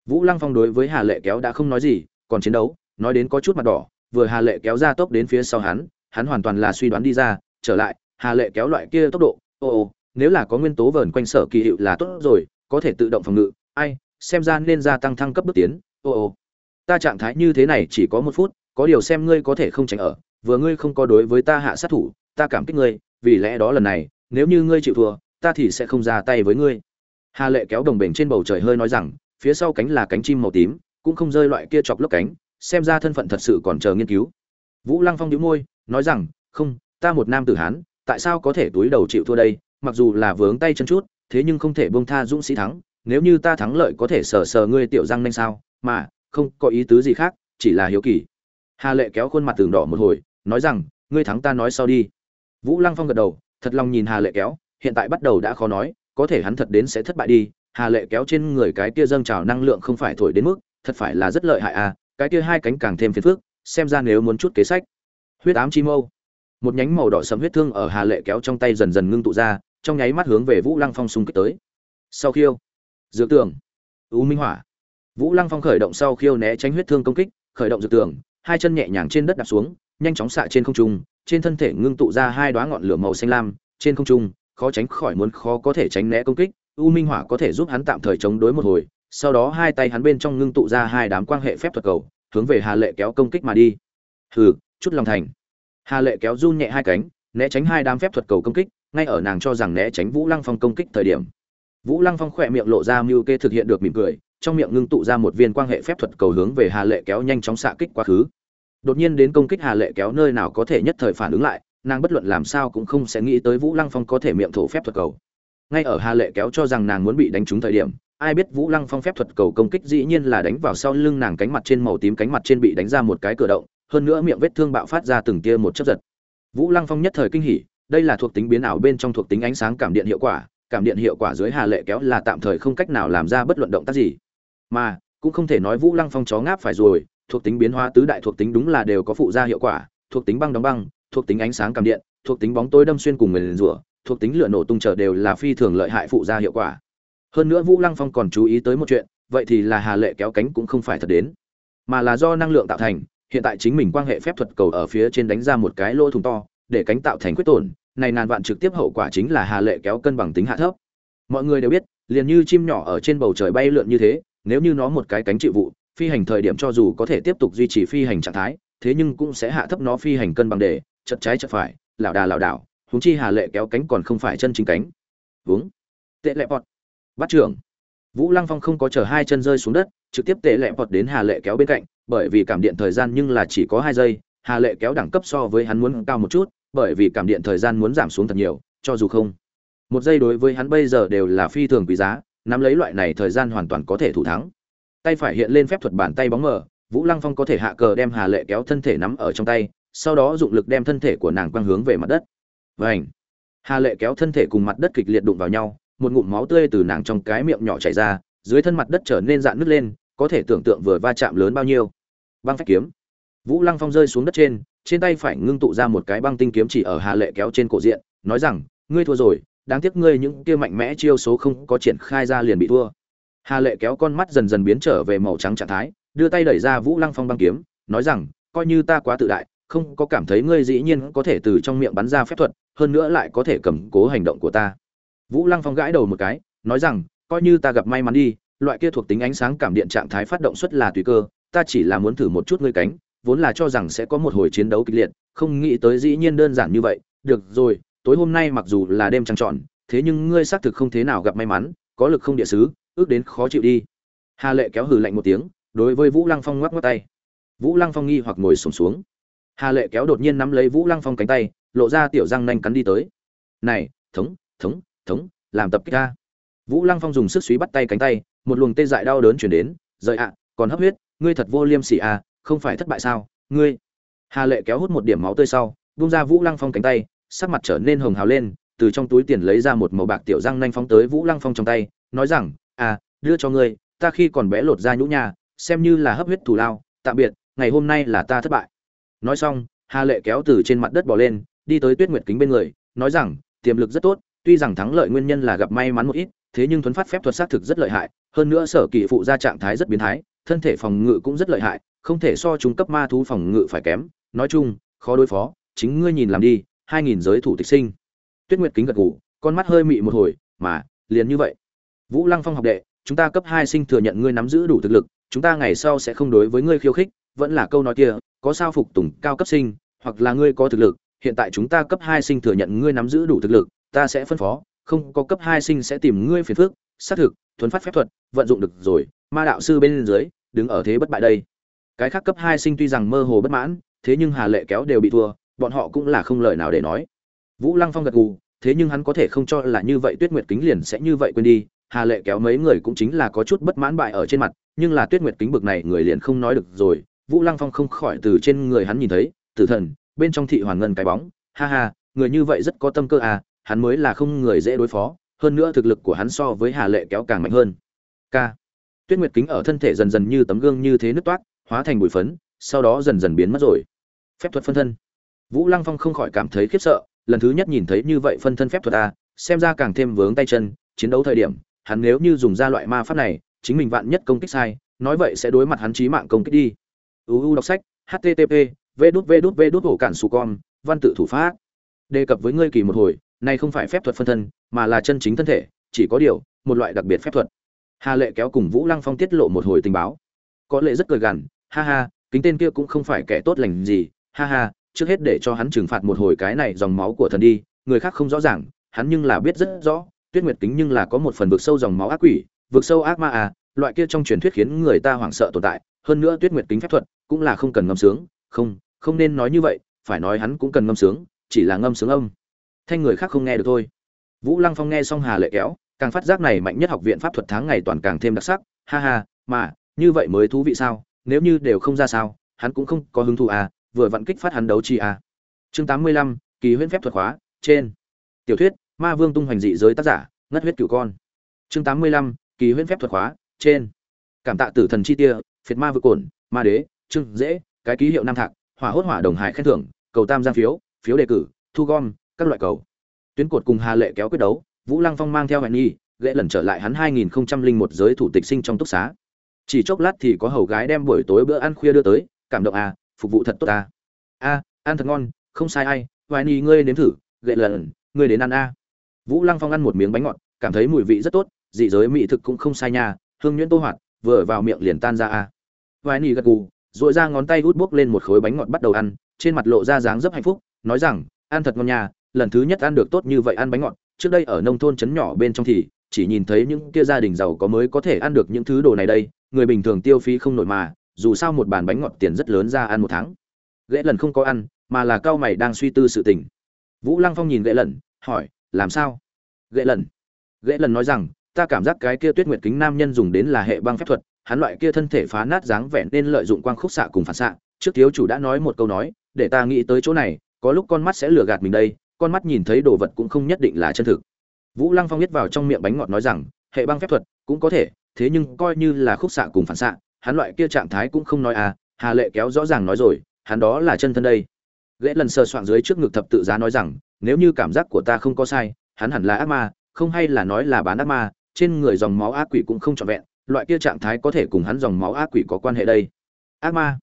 Vũ lăng phong đối với hà lệ kéo đã không nói gì còn chiến đấu nói đến có chút mặt đỏ vừa hà lệ kéo ra tốc đến phía sau hắn hắn hoàn toàn là suy đoán đi ra trở lại hà lệ kéo loại kia tốc độ ồ ồ nếu là có nguyên tố vờn quanh sở kỳ hiệu là tốt rồi có thể tự động phòng ngự ai xem ra nên gia tăng thăng cấp bước tiến ồ, ô. Ta trạng thái như thế này chỉ có một phút có điều xem ngươi có thể không tránh ở vừa ngươi không có đối với ta hạ sát thủ ta cảm kích ngươi vì lẽ đó lần này nếu như ngươi chịu thua ta thì sẽ không ra tay với ngươi. Hà lệ kéo đồng bình trên bầu trời hơi nói rằng phía sau cánh là cánh chim màu tím cũng không rơi loại kia chọc lốc cánh xem ra thân phận thật sự còn chờ nghiên cứu. Vũ lăng phong đĩu môi nói rằng, không, ta một nam tử hán, tại sao có thể túi đầu chịu thua đây? Mặc dù là vướng tay chân chút, thế nhưng không thể buông tha dũng sĩ thắng. Nếu như ta thắng lợi có thể sờ sờ ngươi tiểu răng nhanh sao? Mà, không có ý tứ gì khác, chỉ là hiếu kỳ. Hà lệ kéo khuôn mặt tường đỏ một hồi, nói rằng, ngươi thắng ta nói sau đi. Vũ lăng phong gật đầu, thật lòng nhìn hà lệ kéo, hiện tại bắt đầu đã khó nói, có thể hắn thật đến sẽ thất bại đi. Hà lệ kéo trên người cái kia dâng trào năng lượng không phải thổi đến mức, thật phải là rất lợi hại à cái kia hai cánh càng thêm phiền phức, xem ra nếu muốn chút kế sách huyết ám chi mâu. Một nhánh màu đỏ sẫm huyết thương ở hà lệ kéo trong tay dần dần ngưng tụ ra, trong nháy mắt hướng về vũ lăng phong xung kích tới. Sau khiêu, dược tường, u minh hỏa. Vũ lăng phong khởi động sau khiêu né tránh huyết thương công kích, khởi động dược tường, hai chân nhẹ nhàng trên đất đạp xuống, nhanh chóng xạ trên không trung, trên thân thể ngưng tụ ra hai đoá ngọn lửa màu xanh lam, trên không trung, khó tránh khỏi muốn khó có thể tránh né công kích, u minh hỏa có thể giúp hắn tạm thời chống đối một hồi, sau đó hai tay hắn bên trong ngưng tụ ra hai đám quang hệ phép thuật cầu, hướng về hà lệ kéo công kích mà đi. Hừ chút lòng thành. Hà lệ kéo run nhẹ hai cánh, né tránh hai đám phép thuật cầu công kích, ngay ở nàng cho rằng né tránh vũ lăng phong công kích thời điểm. Vũ lăng phong khỏe miệng lộ ra mưu kê thực hiện được mỉm cười, trong miệng ngưng tụ ra một viên quan hệ phép thuật cầu hướng về hà lệ kéo nhanh chóng xạ kích quá khứ. Đột nhiên đến công kích hà lệ kéo nơi nào có thể nhất thời phản ứng lại, nàng bất luận làm sao cũng không sẽ nghĩ tới vũ lăng phong có thể miệng thổ phép thuật cầu. Ngay ở hà lệ kéo cho rằng nàng muốn bị đánh trúng thời điểm, ai biết vũ lăng phong phép thuật cầu công kích dĩ nhiên là đánh vào sau lưng nàng cánh mặt trên màu tím cánh mặt trên bị đánh ra một cái cửa động hơn nữa miệng vết thương bạo phát ra từng tia một chất giật. Vũ lăng phong nhất thời kinh hỉ, đây là thuộc tính biến ảo bên trong thuộc tính ánh sáng cảm điện hiệu quả, cảm điện hiệu quả dưới hà lệ kéo là tạm thời không cách nào làm ra bất luận động tác gì. Mà, cũng không thể nói vũ lăng phong chó ngáp phải rồi, thuộc tính biến hóa tứ đại thuộc tính đúng là đều có phụ gia hiệu quả, thuộc tính băng đóng băng, thuộc tính ánh sáng cảm điện, thuộc tính bóng tối đâm xuyên cùng người liền rủa, thuộc tính lửa nổ tung trở đều là phi thường lợi hại phụ gia hiệu quả. Hơn nữa vũ lăng phong còn chú ý tới một chuyện, vậy thì là hà lệ kéo cánh cũng không phải thật đến, mà là do năng lượng tạo thành hiện tại chính mình quan hệ phép thuật cầu ở phía trên đánh ra một cái lỗ thủng to, để cánh tạo thành quyết tổn, này nàn vạn trực tiếp hậu quả chính là hà lệ kéo cân bằng tính hạ thấp. Mọi người đều biết, liền như chim nhỏ ở trên bầu trời bay lượn như thế, nếu như nó một cái cánh chịu vụ, phi hành thời điểm cho dù có thể tiếp tục duy trì phi hành trạng thái, thế nhưng cũng sẽ hạ thấp nó phi hành cân bằng để, chật trái chật phải, lảo đà lảo đảo, huống chi hà lệ kéo cánh còn không phải chân chính cánh. Vướng. tệ lệ bọt. Bắt trưởng. Vũ lăng phong không có chờ hai chân rơi xuống đất, trực tiếp tệ lệ bọt đến hà lệ kéo bên cạnh bởi vì cảm điện thời gian nhưng là chỉ có hai giây, hà lệ kéo đẳng cấp so với hắn muốn cao một chút, bởi vì cảm điện thời gian muốn giảm xuống thật nhiều, cho dù không, một giây đối với hắn bây giờ đều là phi thường quý giá, nắm lấy loại này thời gian hoàn toàn có thể thủ thắng. Tay phải hiện lên phép thuật bàn tay bóng mờ, vũ lăng phong có thể hạ cờ đem hà lệ kéo thân thể nắm ở trong tay, sau đó dụng lực đem thân thể của nàng quăng hướng về mặt đất. Vảnh hà lệ kéo thân thể cùng mặt đất kịch liệt đụng vào nhau, một ngụm máu tươi từ nàng trong cái miệng nhỏ chảy ra, dưới thân mặt đất trở nên dạn nứt lên, có thể tưởng tượng vừa va chạm lớn bao nhiêu băng phách kiếm. Vũ lăng phong rơi xuống đất trên trên tay phải ngưng tụ ra một cái băng tinh kiếm chỉ ở hà lệ kéo trên cổ diện, nói rằng, ngươi thua rồi, đáng tiếc ngươi những kia mạnh mẽ chiêu số không có triển khai ra liền bị thua. Hà lệ kéo con mắt dần dần biến trở về màu trắng trạng thái, đưa tay đẩy ra vũ lăng phong băng kiếm, nói rằng, coi như ta quá tự đại, không có cảm thấy ngươi dĩ nhiên có thể từ trong miệng bắn ra phép thuật, hơn nữa lại có thể cầm cố hành động của ta. Vũ lăng phong gãi đầu một cái, nói rằng, coi như ta gặp may mắn đi, loại kia thuộc tính ánh sáng cảm điện trạng thái phát động suất là tùy cơ ta chỉ là muốn thử một chút ngươi cánh, vốn là cho rằng sẽ có một hồi chiến đấu kịch liệt, không nghĩ tới dĩ nhiên đơn giản như vậy. Được rồi, tối hôm nay mặc dù là đêm trăng tròn, thế nhưng ngươi xác thực không thế nào gặp may mắn, có lực không địa sứ, ước đến khó chịu đi. Hà lệ kéo hừ lạnh một tiếng, đối với vũ lăng phong ngoắc ngoắc tay. Vũ lăng phong nghi hoặc ngồi sổm xuống. Hà lệ kéo đột nhiên nắm lấy vũ lăng phong cánh tay, lộ ra tiểu răng nanh cắn đi tới. Này, thống thống thống, làm tập kích ta. Vũ lăng phong dùng sức suý bắt tay cánh tay, một luồng tê dại đau đớn chuyển đến, rời ạ, còn hấp huyết ngươi thật vô liêm sỉ à không phải thất bại sao, ngươi. Hà lệ kéo hút một điểm máu tươi sau bung ra vũ lăng phong cánh tay, sắc mặt trở nên hồng hào lên, từ trong túi tiền lấy ra một màu bạc tiểu răng nanh phóng tới vũ lăng phong trong tay, nói rằng à đưa cho ngươi, ta khi còn bé lột ra nhũ nhà xem như là hấp huyết thù lao, tạm biệt, ngày hôm nay là ta thất bại. Nói xong, hà lệ kéo từ trên mặt đất bỏ lên, đi tới tuyết nguyệt kính bên người, nói rằng, tiềm lực rất tốt, tuy rằng thắng lợi nguyên nhân là gặp may mắn một ít, thế nhưng thuấn phát phép thuật xác thực rất lợi hại, hơn nữa sở kỳ phụ ra trạng thái rất biến thái thân thể phòng ngự cũng rất lợi hại không thể so trung cấp ma thú phòng ngự phải kém. Nói chung khó đối phó chính ngươi nhìn làm đi hai nghìn giới thủ tịch sinh. Tuyết nguyệt kính gật gù con mắt hơi mị một hồi mà liền như vậy. Vũ lăng phong học đệ chúng ta cấp hai sinh thừa nhận ngươi nắm giữ đủ thực lực chúng ta ngày sau sẽ không đối với ngươi khiêu khích vẫn là câu nói kia có sao phục tùng cao cấp sinh hoặc là ngươi có thực lực hiện tại chúng ta cấp hai sinh thừa nhận ngươi nắm giữ đủ thực lực ta sẽ phân phó không có cấp hai sinh sẽ tìm ngươi phiền phức, xác thực thuần phát phép thuật vận dụng được rồi ma đạo sư bên dưới đứng ở thế bất bại đây. Cái khác cấp hai sinh tuy rằng mơ hồ bất mãn, thế nhưng hà lệ kéo đều bị thua, bọn họ cũng là không lời nào để nói. Vũ lăng phong gật gù, thế nhưng hắn có thể không cho là như vậy tuyết nguyệt kính liền sẽ như vậy quên đi, hà lệ kéo mấy người cũng chính là có chút bất mãn bại ở trên mặt, nhưng là tuyết nguyệt kính bực này người liền không nói được rồi, vũ lăng phong không khỏi từ trên người hắn nhìn thấy, tử thần, bên trong thị hoàn ngân cái bóng, ha ha, người như vậy rất có tâm cơ à hắn mới là không người dễ đối phó, hơn nữa thực lực của hắn so với hà lệ kéo càng mạnh hơn. K tuyết nguyệt kính ở thân thể dần dần như tấm gương như thế nứt toát, hóa thành bụi phấn, sau đó dần dần biến mất rồi. Phép thuật phân thân. Vũ lăng phong không khỏi cảm thấy khiếp sợ, lần thứ nhất nhìn thấy như vậy phân thân phép thuật a xem ra càng thêm vướng tay chân, chiến đấu thời điểm, hắn nếu như dùng ra loại ma pháp này, chính mình vạn nhất công kích sai, nói vậy sẽ đối mặt hắn chí mạng công kích đi. Uu đọc sách http v đút v đút v đút hổ cản su con, văn tự thủ pháp. Đề cập với ngươi kỳ một hồi, này không phải phép thuật phân thân, mà là chân chính thân thể, chỉ có điều, một loại đặc biệt phép thuật hà lệ kéo cùng vũ lăng phong tiết lộ một hồi tình báo. Có lệ rất cười gằn, ha ha, kính tên kia cũng không phải kẻ tốt lành gì, ha ha, trước hết để cho hắn trừng phạt một hồi cái này dòng máu của thần đi, người khác không rõ ràng, hắn nhưng là biết rất rõ, tuyết nguyệt kính nhưng là có một phần vực sâu dòng máu ác quỷ, vực sâu ác ma à loại kia trong truyền thuyết khiến người ta hoảng sợ tồn tại, hơn nữa tuyết nguyệt kính phép thuật cũng là không cần ngâm sướng, không không nên nói như vậy, phải nói hắn cũng cần ngâm sướng, chỉ là ngâm sướng âm. Thanh người khác không nghe được thôi. Vũ lăng phong nghe xong hà lệ kéo càng phát giác này mạnh nhất học viện pháp thuật tháng ngày toàn càng thêm đặc sắc. Ha ha, mà, như vậy mới thú vị sao? Nếu như đều không ra sao, hắn cũng không có hứng thú à vừa vặn kích phát hắn đấu chi à. Chương tám mươi lăm, kỳ huyễn phép thuật khóa trên. Tiểu thuyết, ma vương tung hoành dị giới tác giả, ngất huyết cửu con. Chương tám mươi lăm, kỳ huyễn phép thuật khóa trên. Cảm tạ tử thần chi tia, phiệt ma vừa cổn, ma đế trưng dễ, cái ký hiệu nam thạc, hỏa hốt hỏa đồng hải khen thưởng, cầu tam giang phiếu phiếu đề cử, thu gom, các loại cầu. Tuyến cột cùng hà lệ kéo quyết đấu vũ lăng phong mang theo Hạnh nhi lễ lần trở lại hắn 2001 giới thủ tịch sinh trong túc xá. Chỉ chốc lát thì có hầu gái đem buổi tối bữa ăn khuya đưa tới, cảm động à phục vụ thật tốt à. A, ăn thật ngon, không sai ai, vài nhi ngươi nếm thử lễ lần, ngươi đến ăn a. Vũ lăng phong ăn một miếng bánh ngọt, cảm thấy mùi vị rất tốt, dị giới mỹ thực cũng không sai nha, hương nhuyễn tô hoạt, vừa vào miệng liền tan ra a. Vài nhi gật gù dội ra ngón tay hút bốc lên một khối bánh ngọt bắt đầu ăn, trên mặt lộ ra dáng rất hạnh phúc, nói rằng, ăn thật ngon nha, lần thứ nhất ăn được tốt như vậy ăn bánh ngọt trước đây ở nông thôn trấn nhỏ bên trong thì chỉ nhìn thấy những kia gia đình giàu có mới có thể ăn được những thứ đồ này đây, người bình thường tiêu phí không nổi mà, dù sao một bàn bánh ngọt tiền rất lớn ra ăn một tháng. Ghệ lần không có ăn, mà là cao mày đang suy tư sự tình. Vũ lăng phong nhìn ghệ lần, hỏi, làm sao? Ghệ lần ghệ lần nói rằng, ta cảm giác cái kia tuyết nguyệt kính nam nhân dùng đến là hệ băng phép thuật, hắn loại kia thân thể phá nát dáng vẻ nên lợi dụng quang khúc xạ cùng phản xạ. Trước thiếu chủ đã nói một câu nói, để ta nghĩ tới chỗ này, có lúc con mắt sẽ lừa gạt mình đây con mắt nhìn thấy đồ vật cũng không nhất định là chân thực. Vũ lăng phong biết vào trong miệng bánh ngọt nói rằng, hệ băng phép thuật, cũng có thể, thế nhưng coi như là khúc xạ cùng phản xạ, hắn loại kia trạng thái cũng không nói à hà lệ kéo rõ ràng nói rồi, hắn đó là chân thân đây. Ghệ lần sờ soạn dưới trước ngực thập tự giá nói rằng, nếu như cảm giác của ta không có sai, hắn hẳn là ác ma, không hay là nói là bán ác ma, trên người dòng máu ác quỷ cũng không trọn vẹn, loại kia trạng thái có thể cùng hắn dòng máu ác quỷ có quan hệ đây. Ác ma?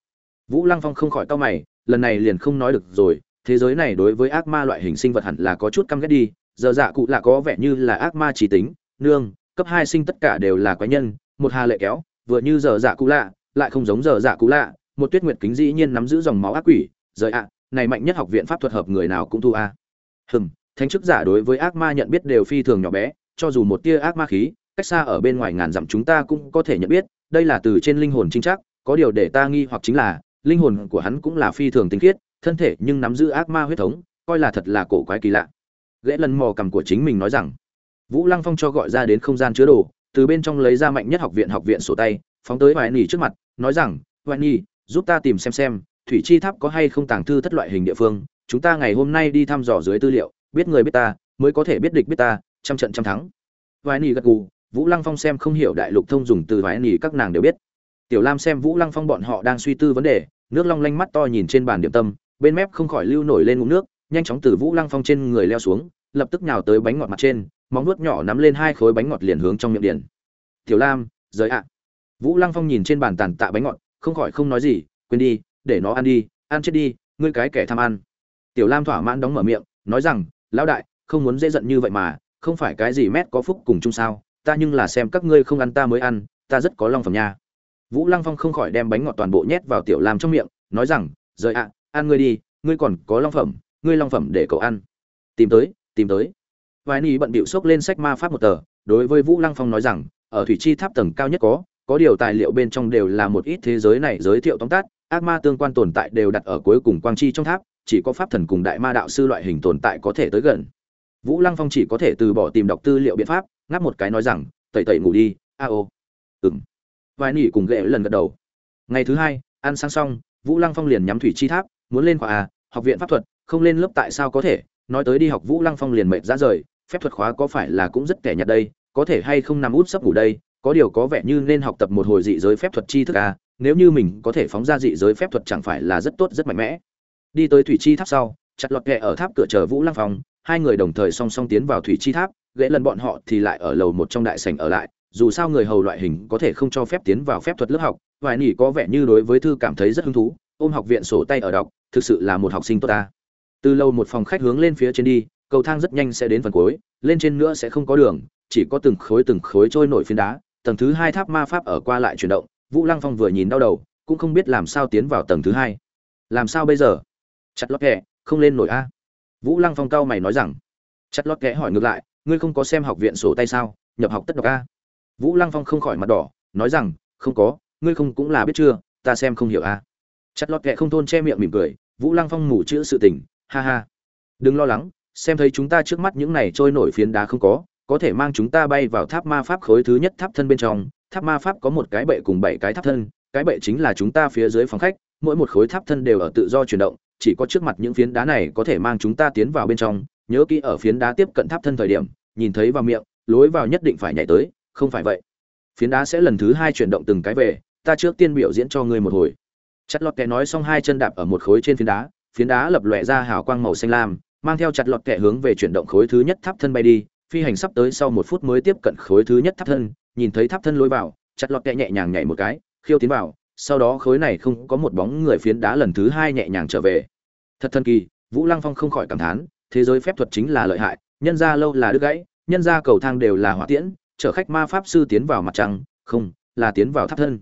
Vũ lăng phong không khỏi tao mày, lần này liền không nói được rồi thế giới này đối với ác ma loại hình sinh vật hẳn là có chút căm ghét đi, giờ dạ cụ lạ có vẻ như là ác ma chỉ tính, nương, cấp hai sinh tất cả đều là quái nhân, một hà lệ kéo, vừa như giờ dạ cụ lạ, lại không giống giờ dạ cụ lạ, một tuyết nguyệt kính dĩ nhiên nắm giữ dòng máu ác quỷ, rời ạ, này mạnh nhất học viện pháp thuật hợp người nào cũng thu a. Hừm, thánh chức giả đối với ác ma nhận biết đều phi thường nhỏ bé, cho dù một tia ác ma khí, cách xa ở bên ngoài ngàn dặm chúng ta cũng có thể nhận biết, đây là từ trên linh hồn chính chắc, có điều để ta nghi hoặc chính là, linh hồn của hắn cũng là phi thường tinh khiết thân thể nhưng nắm giữ ác ma huyết thống, coi là thật là cổ quái kỳ lạ. Ghẽ lần mò cầm của chính mình nói rằng, vũ lăng phong cho gọi ra đến không gian chứa đồ, từ bên trong lấy ra mạnh nhất học viện học viện sổ tay, phóng tới hoài nỉ trước mặt, nói rằng, hoài nỉ giúp ta tìm xem xem, thủy chi tháp có hay không tàng thư thất loại hình địa phương, chúng ta ngày hôm nay đi thăm dò dưới tư liệu, biết người biết ta, mới có thể biết địch biết ta, trăm trận trăm thắng. Hoài nỉ gật gù, vũ lăng phong xem không hiểu đại lục thông dùng từ hoài nỉ các nàng đều biết. Tiểu lam xem vũ lăng phong bọn họ đang suy tư vấn đề, nước long lanh mắt to nhìn trên bàn điểm tâm bên mép không khỏi lưu nổi lên ngụm nước, nhanh chóng từ vũ lăng phong trên người leo xuống, lập tức nhào tới bánh ngọt mặt trên, móng nuốt nhỏ nắm lên hai khối bánh ngọt liền hướng trong miệng điển tiểu lam giới ạ. Vũ lăng phong nhìn trên bàn tàn tạ bánh ngọt, không khỏi không nói gì, quên đi, để nó ăn đi, ăn chết đi, ngươi cái kẻ tham ăn. Tiểu lam thỏa mãn đóng mở miệng, nói rằng, lão đại, không muốn dễ giận như vậy mà, không phải cái gì mét có phúc cùng chung sao, ta nhưng là xem các ngươi không ăn ta mới ăn, ta rất có lòng phẩm nha. Vũ lăng phong không khỏi đem bánh ngọt toàn bộ nhét vào tiểu lam trong miệng, nói rằng, rời ạ ăn ngươi đi, ngươi còn có long phẩm, ngươi long phẩm để cậu ăn. Tìm tới tìm tới. Vài ni bận bịu xốc lên sách ma pháp một tờ, đối với vũ lăng phong nói rằng, ở thủy chi tháp tầng cao nhất có có điều tài liệu bên trong đều là một ít thế giới này giới thiệu tóm tắt, ác ma tương quan tồn tại đều đặt ở cuối cùng quang chi trong tháp, chỉ có pháp thần cùng đại ma đạo sư loại hình tồn tại có thể tới gần. Vũ lăng phong chỉ có thể từ bỏ tìm đọc tư liệu biện pháp, ngáp một cái nói rằng, tẩy tẩy ngủ đi, a ô. Ừng vài nỉ cùng ghệ lần gật đầu. Ngày thứ hai, ăn sáng xong, vũ lăng phong liền nhắm thủy chi tháp muốn lên khóa à học viện pháp thuật, không lên lớp tại sao có thể? Nói tới đi học vũ lăng phong liền mệt ra rời, phép thuật khóa có phải là cũng rất kẻ nhặt đây? Có thể hay không nằm út sấp ngủ đây? Có điều có vẻ như nên học tập một hồi dị giới phép thuật chi thức à nếu như mình có thể phóng ra dị giới phép thuật chẳng phải là rất tốt, rất mạnh mẽ. Đi tới thủy chi tháp sau, chặt lọt kẹ ở tháp cửa chờ vũ lăng phong, hai người đồng thời song song tiến vào thủy chi tháp ghệ lần bọn họ thì lại ở lầu một trong đại sảnh ở lại, dù sao người hầu loại hình có thể không cho phép tiến vào phép thuật lớp học, vài nỉ có vẻ như đối với thư cảm thấy rất hứng thú ôm học viện sổ tay ở đọc, thực sự là một học sinh tốt ta. Từ lâu một phòng khách hướng lên phía trên đi, cầu thang rất nhanh sẽ đến phần cuối, lên trên nữa sẽ không có đường, chỉ có từng khối từng khối trôi nổi phiến đá, tầng thứ hai tháp ma pháp ở qua lại chuyển động, vũ lăng phong vừa nhìn đau đầu, cũng không biết làm sao tiến vào tầng thứ hai. Làm sao bây giờ? Chặt lót kẹ, không lên nổi a. Vũ lăng phong cao mày nói rằng, chặt lót kẹ hỏi ngược lại, ngươi không có xem học viện sổ tay sao? Nhập học tất độc a. Vũ lăng phong không khỏi mặt đỏ, nói rằng, không có, ngươi không cũng là biết chưa, ta xem không hiểu a chặt lót kệ không thôn che miệng mỉm cười, vũ lăng phong ngủ chữ sự tình, ha ha. Đừng lo lắng, xem thấy chúng ta trước mắt những này trôi nổi phiến đá không có có thể mang chúng ta bay vào tháp ma pháp khối thứ nhất tháp thân bên trong. Tháp ma pháp có một cái bệ cùng bảy cái tháp thân, cái bệ chính là chúng ta phía dưới phòng khách, mỗi một khối tháp thân đều ở tự do chuyển động, chỉ có trước mặt những phiến đá này có thể mang chúng ta tiến vào bên trong. Nhớ kỹ ở phiến đá tiếp cận tháp thân thời điểm, nhìn thấy vào miệng, lối vào nhất định phải nhảy tới, không phải vậy. Phiến đá sẽ lần thứ hai chuyển động từng cái về, ta trước tiên biểu diễn cho ngươi một hồi chặt lọt kẻ nói xong hai chân đạp ở một khối trên phiến đá phiến đá lập lòe ra hào quang màu xanh lam, mang theo chặt lọt kẻ hướng về chuyển động khối thứ nhất tháp thân bay đi, phi hành sắp tới sau một phút mới tiếp cận khối thứ nhất tháp thân, nhìn thấy tháp thân lối vào, chặt lọt kẹ nhẹ nhàng nhảy một cái, khiêu tiến vào, sau đó khối này không có một bóng người phiến đá lần thứ hai nhẹ nhàng trở về. Thật thần kỳ, vũ lăng phong không khỏi cảm thán, thế giới phép thuật chính là lợi hại, nhân ra lâu là đứt gãy, nhân ra cầu thang đều là hỏa tiễn, chở khách ma pháp sư tiến vào mặt trăng, không, là tiến vào tháp thân.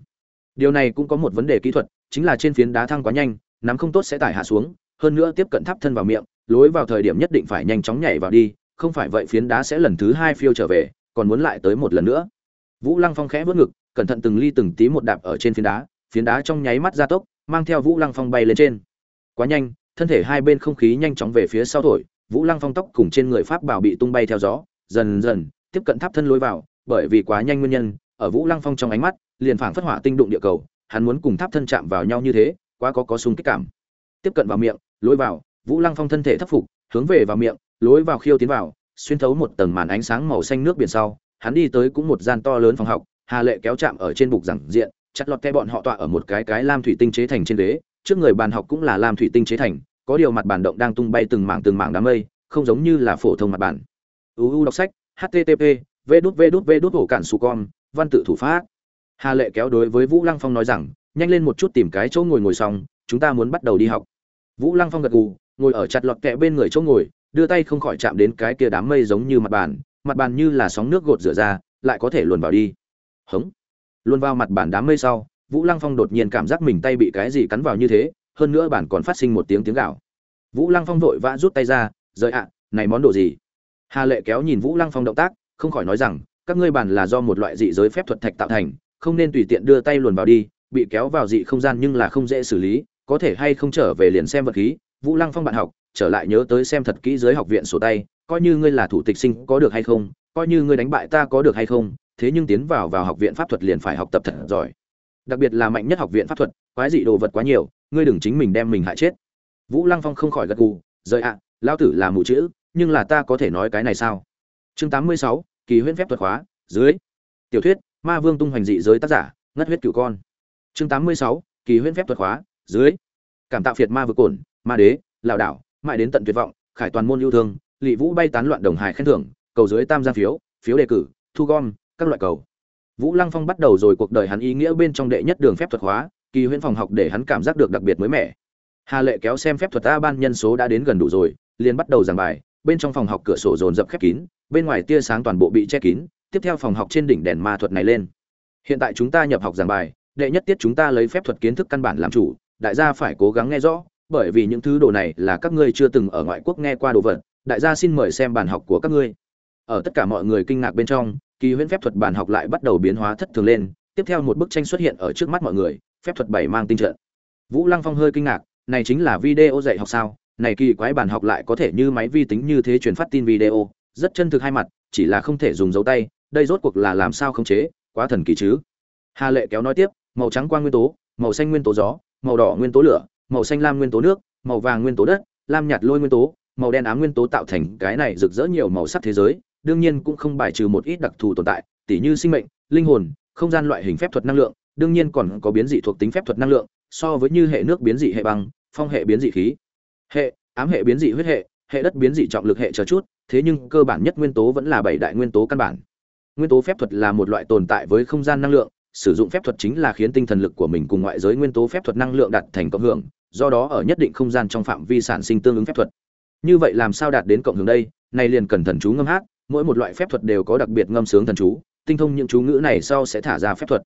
Điều này cũng có một vấn đề kỹ thuật chính là trên phiến đá thăng quá nhanh, nắm không tốt sẽ tải hạ xuống, hơn nữa tiếp cận tháp thân vào miệng, lối vào thời điểm nhất định phải nhanh chóng nhảy vào đi, không phải vậy phiến đá sẽ lần thứ hai phiêu trở về, còn muốn lại tới một lần nữa. Vũ lăng phong khẽ vớt ngực, cẩn thận từng ly từng tí một đạp ở trên phiến đá phiến đá trong nháy mắt gia tốc, mang theo vũ lăng phong bay lên trên. Quá nhanh, thân thể hai bên không khí nhanh chóng về phía sau thổi, vũ lăng phong tóc cùng trên người pháp bảo bị tung bay theo gió, dần dần, tiếp cận tháp thân lối vào, bởi vì quá nhanh nguyên nhân, ở vũ lăng phong trong ánh mắt, liền phảng phất hỏa tinh đụng địa cầu hắn muốn cùng tháp thân chạm vào nhau như thế, quá có có sung kích cảm. Tiếp cận vào miệng, lối vào, vũ lăng phong thân thể thất phục, hướng về vào miệng, lối vào khiêu tiến vào, xuyên thấu một tầng màn ánh sáng màu xanh nước biển sau, hắn đi tới cũng một gian to lớn phòng học, hà lệ kéo chạm ở trên bục giảng diện, chặt lọt ke bọn họ tọa ở một cái cái lam thủy tinh chế thành trên ghế, trước người bàn học cũng là lam thủy tinh chế thành, có điều mặt bàn động đang tung bay từng mảng từng mảng đám mây, không giống như là phổ thông mặt bàn. Uu đọc sách http v đút v đút v đút hổ cản su con văn tự thủ pháp hà lệ kéo đối với vũ lăng phong nói rằng, nhanh lên một chút tìm cái chỗ ngồi ngồi xong, chúng ta muốn bắt đầu đi học. Vũ lăng phong gật gù, ngồi ở chặt lọt kẹ bên người chỗ ngồi, đưa tay không khỏi chạm đến cái kia đám mây giống như mặt bàn mặt bàn như là sóng nước gột rửa ra, lại có thể luồn vào đi. Hống! Luồn vào mặt bàn đám mây sau, vũ lăng phong đột nhiên cảm giác mình tay bị cái gì cắn vào như thế, hơn nữa bản còn phát sinh một tiếng tiếng gạo vũ lăng phong vội vã rút tay ra, rời ạ, này món đồ gì? Hà lệ kéo nhìn vũ lăng phong động tác, không khỏi nói rằng, các ngươi bản là do một loại dị giới phép thuật thạch tạo thành không nên tùy tiện đưa tay luồn vào đi, bị kéo vào dị không gian nhưng là không dễ xử lý, có thể hay không trở về liền xem vật khí. Vũ lăng phong bạn học, trở lại nhớ tới xem thật kỹ dưới học viện sổ tay, coi như ngươi là thủ tịch sinh có được hay không, coi như ngươi đánh bại ta có được hay không, thế nhưng tiến vào vào học viện pháp thuật liền phải học tập thật giỏi. Đặc biệt là mạnh nhất học viện pháp thuật, quái dị đồ vật quá nhiều, ngươi đừng chính mình đem mình hại chết. Vũ lăng phong không khỏi gật gù, rời ạ lao tử là mù chữ, nhưng là ta có thể nói cái này sao? Chương tám mươi sáu, kỳ huyễn phép thuật khóa dưới. Tiểu thuyết ma vương tung hoành dị giới tác giả, ngất huyết cửu con. Chương tám mươi sáu, kỳ huyễn phép thuật khóa dưới. Cảm tạo phiệt ma vực cổn, ma đế lảo đảo, mãi đến tận tuyệt vọng, khải toàn môn yêu thương, lị vũ bay tán loạn đồng hải khen thưởng, cầu dưới tam giang phiếu phiếu đề cử, thu gom, các loại cầu. Vũ lăng phong bắt đầu rồi cuộc đời hắn ý nghĩa bên trong đệ nhất đường phép thuật hóa, kỳ huyễn phòng học để hắn cảm giác được đặc biệt mới mẻ. Hà lệ kéo xem phép thuật a ban nhân số đã đến gần đủ rồi, liền bắt đầu giảng bài, bên trong phòng học cửa sổ dồn dập khép kín, bên ngoài tia sáng toàn bộ bị che kín tiếp theo phòng học trên đỉnh đèn ma thuật này lên. Hiện tại chúng ta nhập học giảng bài, đệ nhất tiết chúng ta lấy phép thuật kiến thức căn bản làm chủ, đại gia phải cố gắng nghe rõ, bởi vì những thứ đồ này là các ngươi chưa từng ở ngoại quốc nghe qua đồ vật, đại gia xin mời xem bàn học của các ngươi. Ở tất cả mọi người kinh ngạc bên trong, kỳ huyễn phép thuật bàn học lại bắt đầu biến hóa thất thường lên, tiếp theo một bức tranh xuất hiện ở trước mắt mọi người, phép thuật bảy mang tinh trận. Vũ lăng phong hơi kinh ngạc, này chính là video dạy học sao, này kỳ quái bàn học lại có thể như máy vi tính như thế truyền phát tin video, rất chân thực hai mặt, chỉ là không thể dùng dấu tay đây rốt cuộc là làm sao khống chế, quá thần kỳ chứ? Hà lệ kéo nói tiếp, màu trắng quang nguyên tố, màu xanh nguyên tố gió, màu đỏ nguyên tố lửa, màu xanh lam nguyên tố nước, màu vàng nguyên tố đất, lam nhạt lôi nguyên tố, màu đen ám nguyên tố tạo thành cái này rực rỡ nhiều màu sắc thế giới, đương nhiên cũng không bài trừ một ít đặc thù tồn tại, tỉ như sinh mệnh, linh hồn, không gian loại hình phép thuật năng lượng, đương nhiên còn có biến dị thuộc tính phép thuật năng lượng, so với như hệ nước biến dị hệ băng, phong hệ biến dị khí. Hệ, ám hệ biến dị huyết hệ hệ đất biến dị trọng lực hệ chờ chút, thế nhưng cơ bản nhất nguyên tố vẫn là bảy đại nguyên tố căn bản nguyên tố phép thuật là một loại tồn tại với không gian năng lượng, sử dụng phép thuật chính là khiến tinh thần lực của mình cùng ngoại giới nguyên tố phép thuật năng lượng đạt thành cộng hưởng, do đó ở nhất định không gian trong phạm vi sản sinh tương ứng phép thuật. Như vậy làm sao đạt đến cộng hưởng đây? Này liền cần thần chú ngâm hát, mỗi một loại phép thuật đều có đặc biệt ngâm sướng thần chú, tinh thông những chú ngữ này sau sẽ thả ra phép thuật.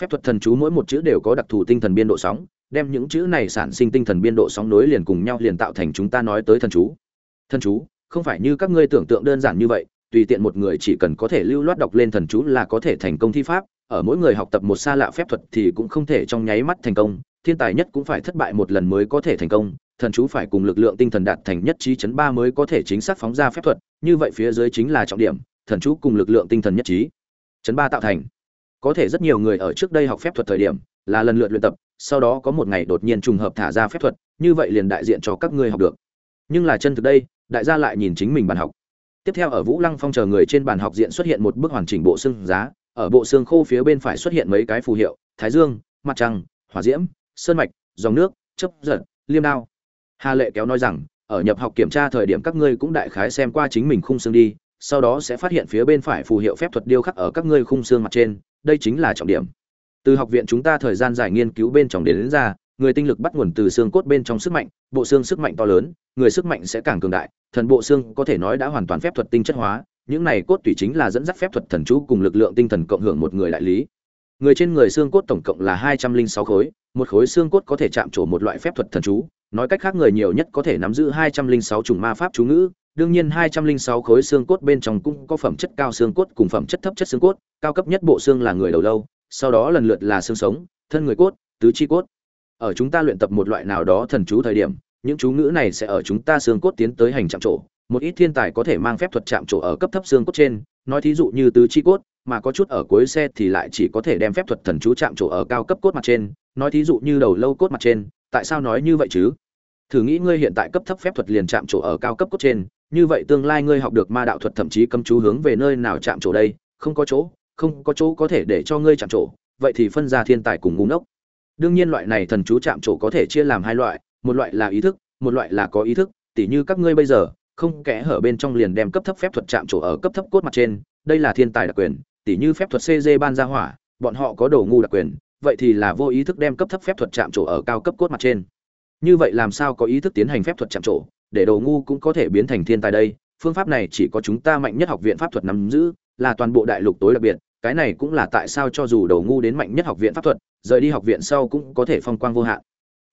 Phép thuật thần chú mỗi một chữ đều có đặc thù tinh thần biên độ sóng, đem những chữ này sản sinh tinh thần biên độ sóng nối liền cùng nhau liền tạo thành chúng ta nói tới thần chú. Thần chú, không phải như các ngươi tưởng tượng đơn giản như vậy tùy tiện một người chỉ cần có thể lưu loát đọc lên thần chú là có thể thành công thi pháp. Ở mỗi người học tập một xa lạ phép thuật thì cũng không thể trong nháy mắt thành công. Thiên tài nhất cũng phải thất bại một lần mới có thể thành công. Thần chú phải cùng lực lượng tinh thần đạt thành nhất trí chấn ba mới có thể chính xác phóng ra phép thuật. Như vậy phía dưới chính là trọng điểm, thần chú cùng lực lượng tinh thần nhất trí. Chấn ba tạo thành. Có thể rất nhiều người ở trước đây học phép thuật thời điểm là lần lượt luyện tập, sau đó có một ngày đột nhiên trùng hợp thả ra phép thuật, như vậy liền đại diện cho các ngươi học được. Nhưng là chân thực đây, đại gia lại nhìn chính mình bàn học tiếp theo ở vũ lăng phong chờ người trên bàn học diện xuất hiện một bức hoàn chỉnh bộ xương giá ở bộ xương khô phía bên phải xuất hiện mấy cái phù hiệu thái dương mặt trăng hỏa diễm sơn mạch dòng nước chấp giật liêm đao. Hà lệ kéo nói rằng ở nhập học kiểm tra thời điểm các ngươi cũng đại khái xem qua chính mình khung xương đi sau đó sẽ phát hiện phía bên phải phù hiệu phép thuật điêu khắc ở các ngươi khung xương mặt trên đây chính là trọng điểm. Từ học viện chúng ta thời gian dài nghiên cứu bên trong đến, đến ra người tinh lực bắt nguồn từ xương cốt bên trong sức mạnh, bộ xương sức mạnh to lớn, người sức mạnh sẽ càng cường đại, thần bộ xương có thể nói đã hoàn toàn phép thuật tinh chất hóa, những này cốt tùy chính là dẫn dắt phép thuật thần chú cùng lực lượng tinh thần cộng hưởng một người đại lý. Người trên người xương cốt tổng cộng là hai trăm linh sáu khối, một khối xương cốt có thể chạm trổ một loại phép thuật thần chú, nói cách khác người nhiều nhất có thể nắm giữ hai trăm linh sáu chủng ma pháp chú ngữ, đương nhiên hai trăm linh sáu khối xương cốt bên trong cũng có phẩm chất cao xương cốt cùng phẩm chất thấp chất xương cốt, cao cấp nhất bộ xương là người đầu lâu, sau đó lần lượt là xương sống, thân người cốt, tứ chi cốt ở chúng ta luyện tập một loại nào đó thần chú thời điểm, những chú ngữ này sẽ ở chúng ta xương cốt tiến tới hành chạm trổ một ít thiên tài có thể mang phép thuật chạm trổ ở cấp thấp xương cốt trên, nói thí dụ như tứ chi cốt, mà có chút ở cuối xe thì lại chỉ có thể đem phép thuật thần chú chạm trổ ở cao cấp cốt mặt trên, nói thí dụ như đầu lâu cốt mặt trên, tại sao nói như vậy chứ? Thử nghĩ ngươi hiện tại cấp thấp phép thuật liền chạm trổ ở cao cấp cốt trên, như vậy tương lai ngươi học được ma đạo thuật thậm chí cấm chú hướng về nơi nào chạm trổ đây? Không có chỗ, không có chỗ có thể để cho ngươi chạm trổ vậy thì phân ra thiên tài cùng ngu ngốc đương nhiên loại này thần chú chạm trổ có thể chia làm hai loại, một loại là ý thức, một loại là có ý thức, tỉ như các ngươi bây giờ, không kẽ hở bên trong liền đem cấp thấp phép thuật chạm trổ ở cấp thấp cốt mặt trên, đây là thiên tài đặc quyền, tỉ như phép thuật cg ban ra hỏa, bọn họ có đồ ngu đặc quyền, vậy thì là vô ý thức đem cấp thấp phép thuật chạm trổ ở cao cấp cốt mặt trên. Như vậy làm sao có ý thức tiến hành phép thuật chạm trổ, để đồ ngu cũng có thể biến thành thiên tài đây? Phương pháp này chỉ có chúng ta mạnh nhất học viện pháp thuật nắm giữ, là toàn bộ đại lục tối đặc biệt, cái này cũng là tại sao cho dù đồ ngu đến mạnh nhất học viện pháp thuật rời đi học viện sau cũng có thể phong quang vô hạn.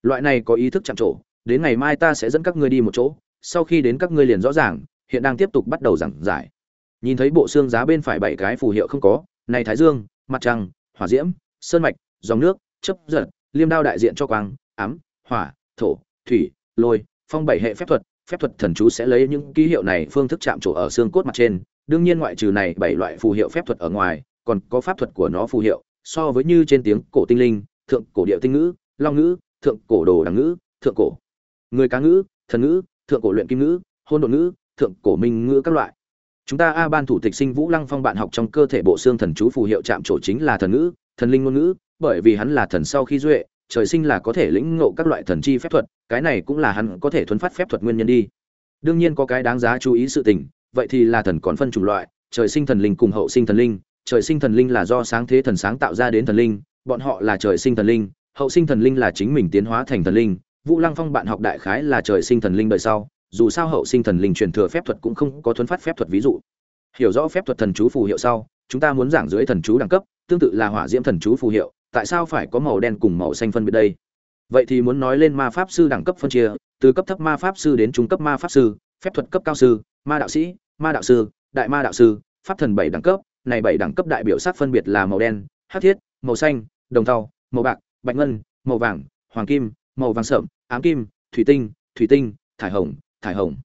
Loại này có ý thức chạm trổ, đến ngày mai ta sẽ dẫn các ngươi đi một chỗ, sau khi đến các ngươi liền rõ ràng, hiện đang tiếp tục bắt đầu giảng giải. Nhìn thấy bộ xương giá bên phải bảy cái phù hiệu không có, này thái dương, mặt trăng, hỏa diễm, sơn mạch, dòng nước chấp giật, liêm đao đại diện cho quang, ám, hỏa, thổ, thủy, lôi, phong bảy hệ phép thuật phép thuật thần chú sẽ lấy những ký hiệu này phương thức chạm trổ ở xương cốt mặt trên, đương nhiên ngoại trừ này bảy loại phù hiệu phép thuật ở ngoài, còn có pháp thuật của nó phù hiệu so với như trên tiếng cổ tinh linh, thượng cổ địa tinh ngữ, long ngữ, thượng cổ đồ đằng ngữ, thượng cổ người cá ngữ, thần ngữ, thượng cổ luyện kim ngữ, hôn đột ngữ, thượng cổ minh ngữ các loại. Chúng ta a ban thủ tịch sinh vũ lăng phong bạn học trong cơ thể bộ xương thần chú phù hiệu chạm trổ chính là thần ngữ, thần linh ngôn ngữ, bởi vì hắn là thần sau khi duệ, trời sinh là có thể lĩnh ngộ các loại thần chi phép thuật, cái này cũng là hắn có thể thuấn phát phép thuật nguyên nhân đi. Đương nhiên có cái đáng giá chú ý sự tình, vậy thì là thần còn phân chủng loại, trời sinh thần linh cùng hậu sinh thần linh trời sinh thần linh là do sáng thế thần sáng tạo ra đến thần linh, bọn họ là trời sinh thần linh, hậu sinh thần linh là chính mình tiến hóa thành thần linh, vũ lăng phong bạn học đại khái là trời sinh thần linh đời sau, dù sao hậu sinh thần linh truyền thừa phép thuật cũng không có thuấn phát phép thuật ví dụ. Hiểu rõ phép thuật thần chú phù hiệu sau, chúng ta muốn giảng dưới thần chú đẳng cấp, tương tự là hỏa diễm thần chú phù hiệu, tại sao phải có màu đen cùng màu xanh phân biệt đây? Vậy thì muốn nói lên ma pháp sư đẳng cấp phân chia, từ cấp thấp ma pháp sư đến trung cấp ma pháp sư, phép thuật cấp cao sư, ma đạo sĩ, ma đạo sư, đại ma đạo sư, pháp thần bảy đẳng cấp này bảy đẳng cấp đại biểu sắc phân biệt là màu đen hắc thiết màu xanh đồng thau màu bạc bạch ngân màu vàng hoàng kim màu vàng sẫm, ám kim thủy tinh thủy tinh thải hồng thải hồng.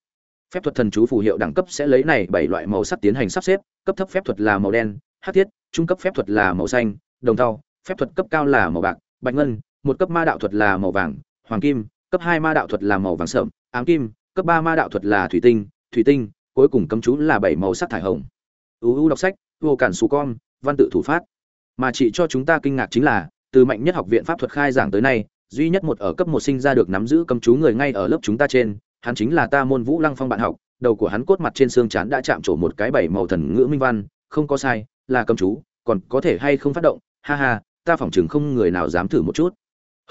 Phép thuật thần chú phù hiệu đẳng cấp sẽ lấy này bảy loại màu sắc tiến hành sắp xếp cấp thấp phép thuật là màu đen hắc thiết trung cấp phép thuật là màu xanh đồng thau phép thuật cấp cao là màu bạc bạch ngân một cấp ma đạo thuật là màu vàng hoàng kim cấp hai ma đạo thuật là màu vàng sẫm, ám kim cấp ba ma đạo thuật là thủy tinh thủy tinh cuối cùng cấm chú là bảy màu sắc thải hồng. Uu đọc sách vô cản xù con, văn tự thủ phát. Mà chỉ cho chúng ta kinh ngạc chính là, từ mạnh nhất học viện pháp thuật khai giảng tới nay, duy nhất một ở cấp một sinh ra được nắm giữ cầm chú người ngay ở lớp chúng ta trên, hắn chính là ta môn vũ lăng phong bạn học, đầu của hắn cốt mặt trên xương chán đã chạm trổ một cái bảy màu thần ngữ minh văn, không có sai, là cầm chú, còn có thể hay không phát động, ha ha, ta phỏng chừng không người nào dám thử một chút.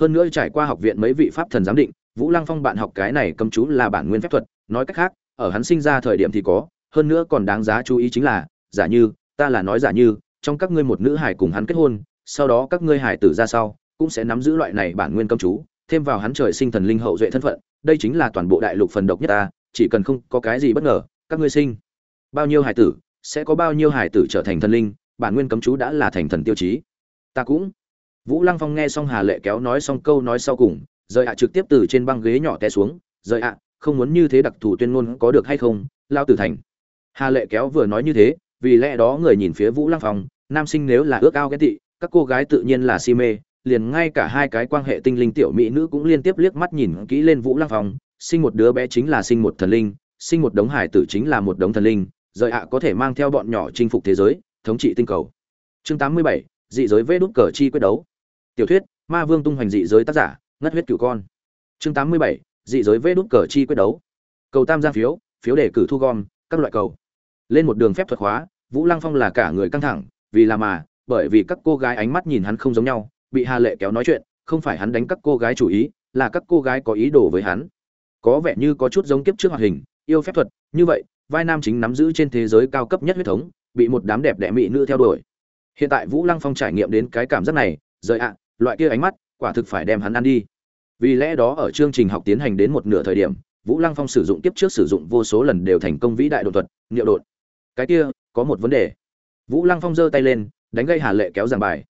Hơn nữa trải qua học viện mấy vị pháp thần giám định, vũ lăng phong bạn học cái này cầm chú là bản nguyên phép thuật, nói cách khác, ở hắn sinh ra thời điểm thì có, hơn nữa còn đáng giá chú ý chính là, giả như ta là nói giả như, trong các ngươi một nữ hải cùng hắn kết hôn, sau đó các ngươi hải tử ra sau, cũng sẽ nắm giữ loại này bản nguyên cấm chú, thêm vào hắn trời sinh thần linh hậu duệ thân phận, đây chính là toàn bộ đại lục phần độc nhất ta, chỉ cần không có cái gì bất ngờ, các ngươi sinh. Bao nhiêu hải tử, sẽ có bao nhiêu hải tử trở thành thần linh, bản nguyên cấm chú đã là thành thần tiêu chí. Ta cũng. Vũ lăng phong nghe xong hà lệ kéo nói xong câu nói sau cùng, rời ạ trực tiếp từ trên băng ghế nhỏ té xuống, rời ạ, không muốn như thế đặc thù tuyên ngôn có được hay không, lao tử thành. Hà lệ kéo vừa nói như thế vì lẽ đó người nhìn phía vũ lăng phong, nam sinh nếu là ước ao ghen tị, các cô gái tự nhiên là si mê, liền ngay cả hai cái quan hệ tinh linh tiểu mỹ nữ cũng liên tiếp liếc mắt nhìn kỹ lên vũ lăng phong, sinh một đứa bé chính là sinh một thần linh, sinh một đống hải tử chính là một đống thần linh, rời ạ có thể mang theo bọn nhỏ chinh phục thế giới, thống trị tinh cầu. Chương tám mươi bảy, dị giới vế đút cờ chi quyết đấu. Tiểu thuyết, ma vương tung hoành dị giới tác giả, ngất huyết cửu con. Chương tám mươi bảy, dị giới vế đút cờ chi quyết đấu. Cầu tam giang phiếu phiếu đề cử thu gom, các loại cầu lên một đường phép thuật hóa, vũ lăng phong là cả người căng thẳng, vì là mà, bởi vì các cô gái ánh mắt nhìn hắn không giống nhau, bị hà lệ kéo nói chuyện, không phải hắn đánh các cô gái chủ ý, là các cô gái có ý đồ với hắn. Có vẻ như có chút giống kiếp trước hoạt hình, yêu phép thuật, như vậy, vai nam chính nắm giữ trên thế giới cao cấp nhất huyết thống, bị một đám đẹp đẽ mỹ nữ theo đuổi. Hiện tại vũ lăng phong trải nghiệm đến cái cảm giác này, rời ạ, loại kia ánh mắt, quả thực phải đem hắn ăn đi. Vì lẽ đó ở chương trình học tiến hành đến một nửa thời điểm, vũ lăng phong sử dụng kiếp trước sử dụng vô số lần đều thành công vĩ đại đột thuật, niệu đột cái kia, có một vấn đề. Vũ lăng phong giơ tay lên, đánh gây hà lệ kéo giảng bài.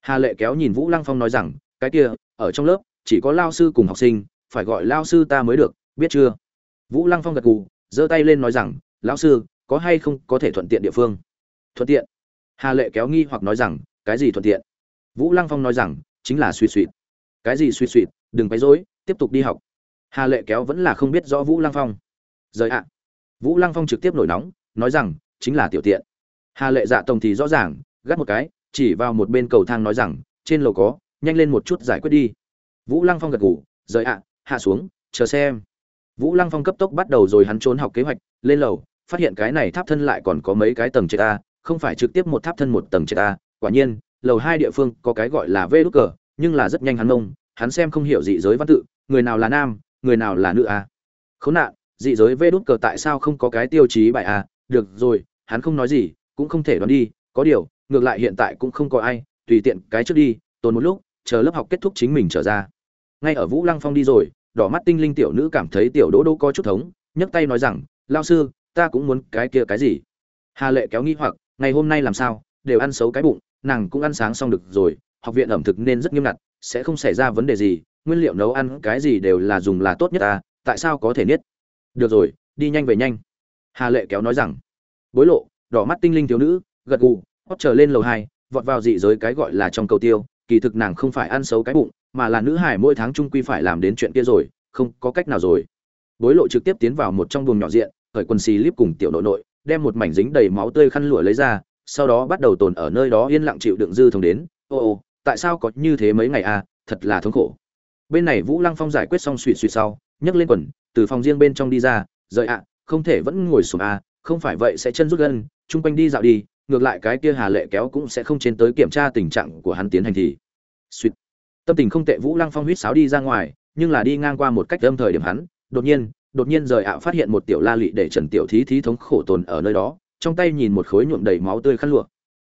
Hà lệ kéo nhìn vũ lăng phong nói rằng, cái kia, ở trong lớp, chỉ có lao sư cùng học sinh, phải gọi lao sư ta mới được, biết chưa? Vũ lăng phong gật gù, giơ tay lên nói rằng, lão sư, có hay không có thể thuận tiện địa phương? Thuận tiện? Hà lệ kéo nghi hoặc nói rằng, cái gì thuận tiện? Vũ lăng phong nói rằng, chính là suy suy cái gì suy suy đừng quấy rối, tiếp tục đi học. Hà lệ kéo vẫn là không biết rõ vũ lăng phong. Rời ạ. Vũ lăng phong trực tiếp nổi nóng, nói rằng chính là tiểu tiện. Hà lệ dạ tổng thì rõ ràng, gắt một cái, chỉ vào một bên cầu thang nói rằng, trên lầu có, nhanh lên một chút giải quyết đi. Vũ lăng phong gật ngủ rời ạ, hạ xuống, chờ xem. Vũ lăng phong cấp tốc bắt đầu rồi hắn trốn học kế hoạch, lên lầu, phát hiện cái này tháp thân lại còn có mấy cái tầng trên ta không phải trực tiếp một tháp thân một tầng trên ta quả nhiên, lầu hai địa phương có cái gọi là vê đúc cờ, nhưng là rất nhanh hắn mông, hắn xem không hiểu dị giới văn tự, người nào là nam, người nào là nữ a. Khốn nạn, dị giới vê đúc cờ tại sao không có cái tiêu chí bài a? Được rồi hắn không nói gì, cũng không thể đoán đi, có điều, ngược lại hiện tại cũng không có ai, tùy tiện cái trước đi, tồn một lúc, chờ lớp học kết thúc chính mình trở ra. Ngay ở vũ lăng phong đi rồi, đỏ mắt tinh linh tiểu nữ cảm thấy tiểu đỗ đỗ có chút thống, nhấc tay nói rằng lao sư, ta cũng muốn cái kia cái gì? Hà lệ kéo nghi hoặc, ngày hôm nay làm sao? Đều ăn xấu cái bụng, nàng cũng ăn sáng xong được rồi, học viện ẩm thực nên rất nghiêm ngặt, sẽ không xảy ra vấn đề gì, nguyên liệu nấu ăn cái gì đều là dùng là tốt nhất ta, tại sao có thể niết? Được rồi, đi nhanh về nhanh. Hà lệ kéo nói rằng bối lộ, đỏ mắt tinh linh thiếu nữ, gật gù, hót trở lên lầu hai, vọt vào dị giới cái gọi là trong cầu tiêu. Kỳ thực nàng không phải ăn xấu cái bụng, mà là nữ hải mỗi tháng trung quy phải làm đến chuyện kia rồi, không có cách nào rồi. Bối lộ trực tiếp tiến vào một trong buồng nhỏ diện, khởi quần xì líp cùng tiểu nội nội, đem một mảnh dính đầy máu tươi khăn lụa lấy ra, sau đó bắt đầu tồn ở nơi đó yên lặng chịu đựng dư thông đến. Ô ô, tại sao có như thế mấy ngày à thật là thống khổ. Bên này vũ lăng phong giải quyết xong suỵ suỵ sau, nhấc lên quần, từ phòng riêng bên trong đi ra, rời ạ, không thể vẫn ngồi xuống à không phải vậy sẽ chân rút gân, chung quanh đi dạo đi, ngược lại cái kia hà lệ kéo cũng sẽ không trên tới kiểm tra tình trạng của hắn tiến hành thì. Suýt tâm tình không tệ vũ lăng phong huýt sáo đi ra ngoài, nhưng là đi ngang qua một cách âm thời điểm hắn, đột nhiên đột nhiên rời ạ phát hiện một tiểu la lị để trần tiểu thí thí thống khổ tồn ở nơi đó, trong tay nhìn một khối nhuộm đầy máu tươi khăn lụa.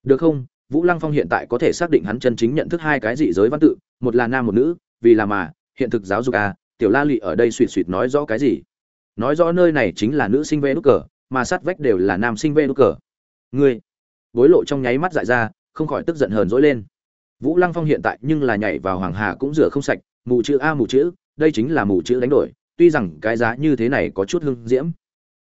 Được không? Vũ lăng phong hiện tại có thể xác định hắn chân chính nhận thức hai cái dị giới văn tự, một là nam một nữ, vì là mà, hiện thực giáo dục à tiểu la lị ở đây suỵt suỵt nói rõ cái gì? Nói rõ nơi này chính là nữ sinh vê nút cờ mà sát vách đều là nam sinh vê đúc cờ. Ngươi, Bối lộ trong nháy mắt dại ra, không khỏi tức giận hờn dỗi lên. Vũ lăng phong hiện tại nhưng là nhảy vào hoàng hà cũng rửa không sạch, mù chữ a mù chữ, đây chính là mù chữ đánh đổi, tuy rằng cái giá như thế này có chút hưng diễm.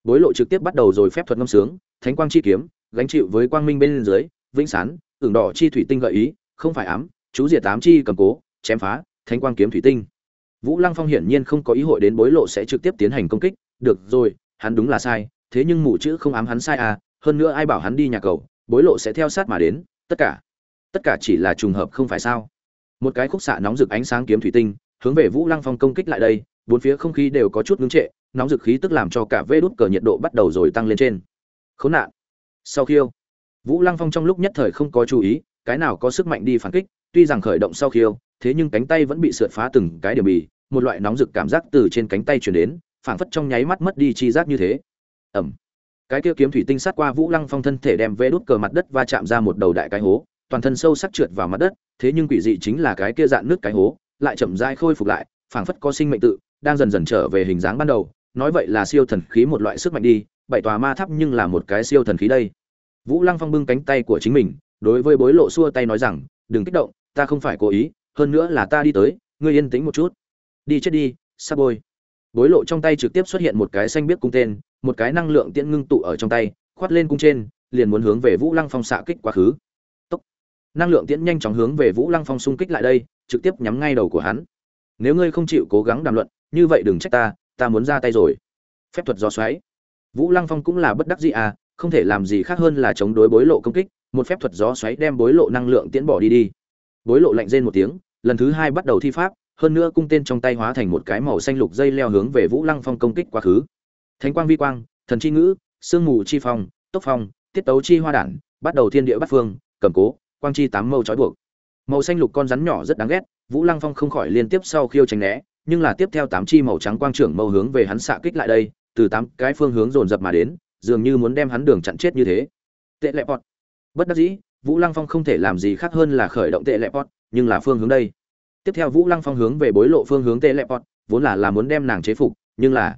Bối lộ trực tiếp bắt đầu rồi phép thuật ngâm sướng, thánh quang chi kiếm, gánh chịu với quang minh bên dưới, vĩnh sán, ửng đỏ chi thủy tinh gợi ý, không phải ám, chú diệt tám chi cầm cố, chém phá, thánh quang kiếm thủy tinh. Vũ lăng phong hiển nhiên không có ý hội đến bối lộ sẽ trực tiếp tiến hành công kích, được rồi, hắn đúng là sai thế nhưng mụ chữ không ám hắn sai à hơn nữa ai bảo hắn đi nhà cầu, bối lộ sẽ theo sát mà đến, tất cả. Tất cả chỉ là trùng hợp không phải sao. Một cái khúc xạ nóng rực ánh sáng kiếm thủy tinh, hướng về vũ lăng phong công kích lại đây, bốn phía không khí đều có chút ngưng trệ, nóng rực khí tức làm cho cả vê đốt cờ nhiệt độ bắt đầu rồi tăng lên trên. Khốn nạn. Sau khiêu, vũ lăng phong trong lúc nhất thời không có chú ý, cái nào có sức mạnh đi phản kích, tuy rằng khởi động sau khiêu, thế nhưng cánh tay vẫn bị sượt phá từng cái điểm bì, một loại nóng rực cảm giác từ trên cánh tay chuyển đến, phảng phất trong nháy mắt mất đi chi giác như thế ẩm. Cái kia kiếm thủy tinh sát qua vũ lăng phong thân thể đem vê đốt cờ mặt đất va chạm ra một đầu đại cái hố, toàn thân sâu sắc trượt vào mặt đất, thế nhưng quỷ dị chính là cái kia dạn nước cái hố, lại chậm rãi khôi phục lại, phảng phất có sinh mệnh tự, đang dần dần trở về hình dáng ban đầu. Nói vậy là siêu thần khí một loại sức mạnh đi, bảy tòa ma tháp nhưng là một cái siêu thần khí đây. Vũ lăng phong bưng cánh tay của chính mình, đối với bối lộ xua tay nói rằng, đừng kích động, ta không phải cố ý, hơn nữa là ta đi tới, ngươi yên tĩnh một chút. Đi chết đi sắp bôi bối lộ trong tay trực tiếp xuất hiện một cái xanh biết cung tên, một cái năng lượng tiễn ngưng tụ ở trong tay, khoát lên cung trên, liền muốn hướng về vũ lăng phong xạ kích quá khứ. Tốc. năng lượng tiễn nhanh chóng hướng về vũ lăng phong xung kích lại đây, trực tiếp nhắm ngay đầu của hắn. Nếu ngươi không chịu cố gắng đàm luận, như vậy đừng trách ta ta muốn ra tay rồi. Phép thuật gió xoáy. Vũ lăng phong cũng là bất đắc dĩ à không thể làm gì khác hơn là chống đối bối lộ công kích, một phép thuật gió xoáy đem bối lộ năng lượng tiễn bỏ đi đi. Bối lộ lạnh rên một tiếng, lần thứ hai bắt đầu thi pháp hơn nữa cung tên trong tay hóa thành một cái màu xanh lục dây leo hướng về vũ lăng phong công kích quá khứ. Thánh quang vi quang, thần chi ngữ, sương mù chi phong, tốc phong, tiết tấu chi hoa đản, bắt đầu thiên địa bắt phương, cầm cố, quang chi tám mâu trói buộc. Màu xanh lục con rắn nhỏ rất đáng ghét, vũ lăng phong không khỏi liên tiếp sau khiêu tránh né, nhưng là tiếp theo tám chi màu trắng quang trưởng mâu hướng về hắn xạ kích lại đây, từ tám cái phương hướng dồn dập mà đến, dường như muốn đem hắn đường chặn chết như thế. Tệ lệ bọt. Bất đắc dĩ, vũ lăng phong không thể làm gì khác hơn là khởi động tệ lệ bọt, nhưng là phương hướng đây tiếp theo vũ lăng phong hướng về bối lộ phương hướng tê lệ pot vốn là là muốn đem nàng chế phục, nhưng là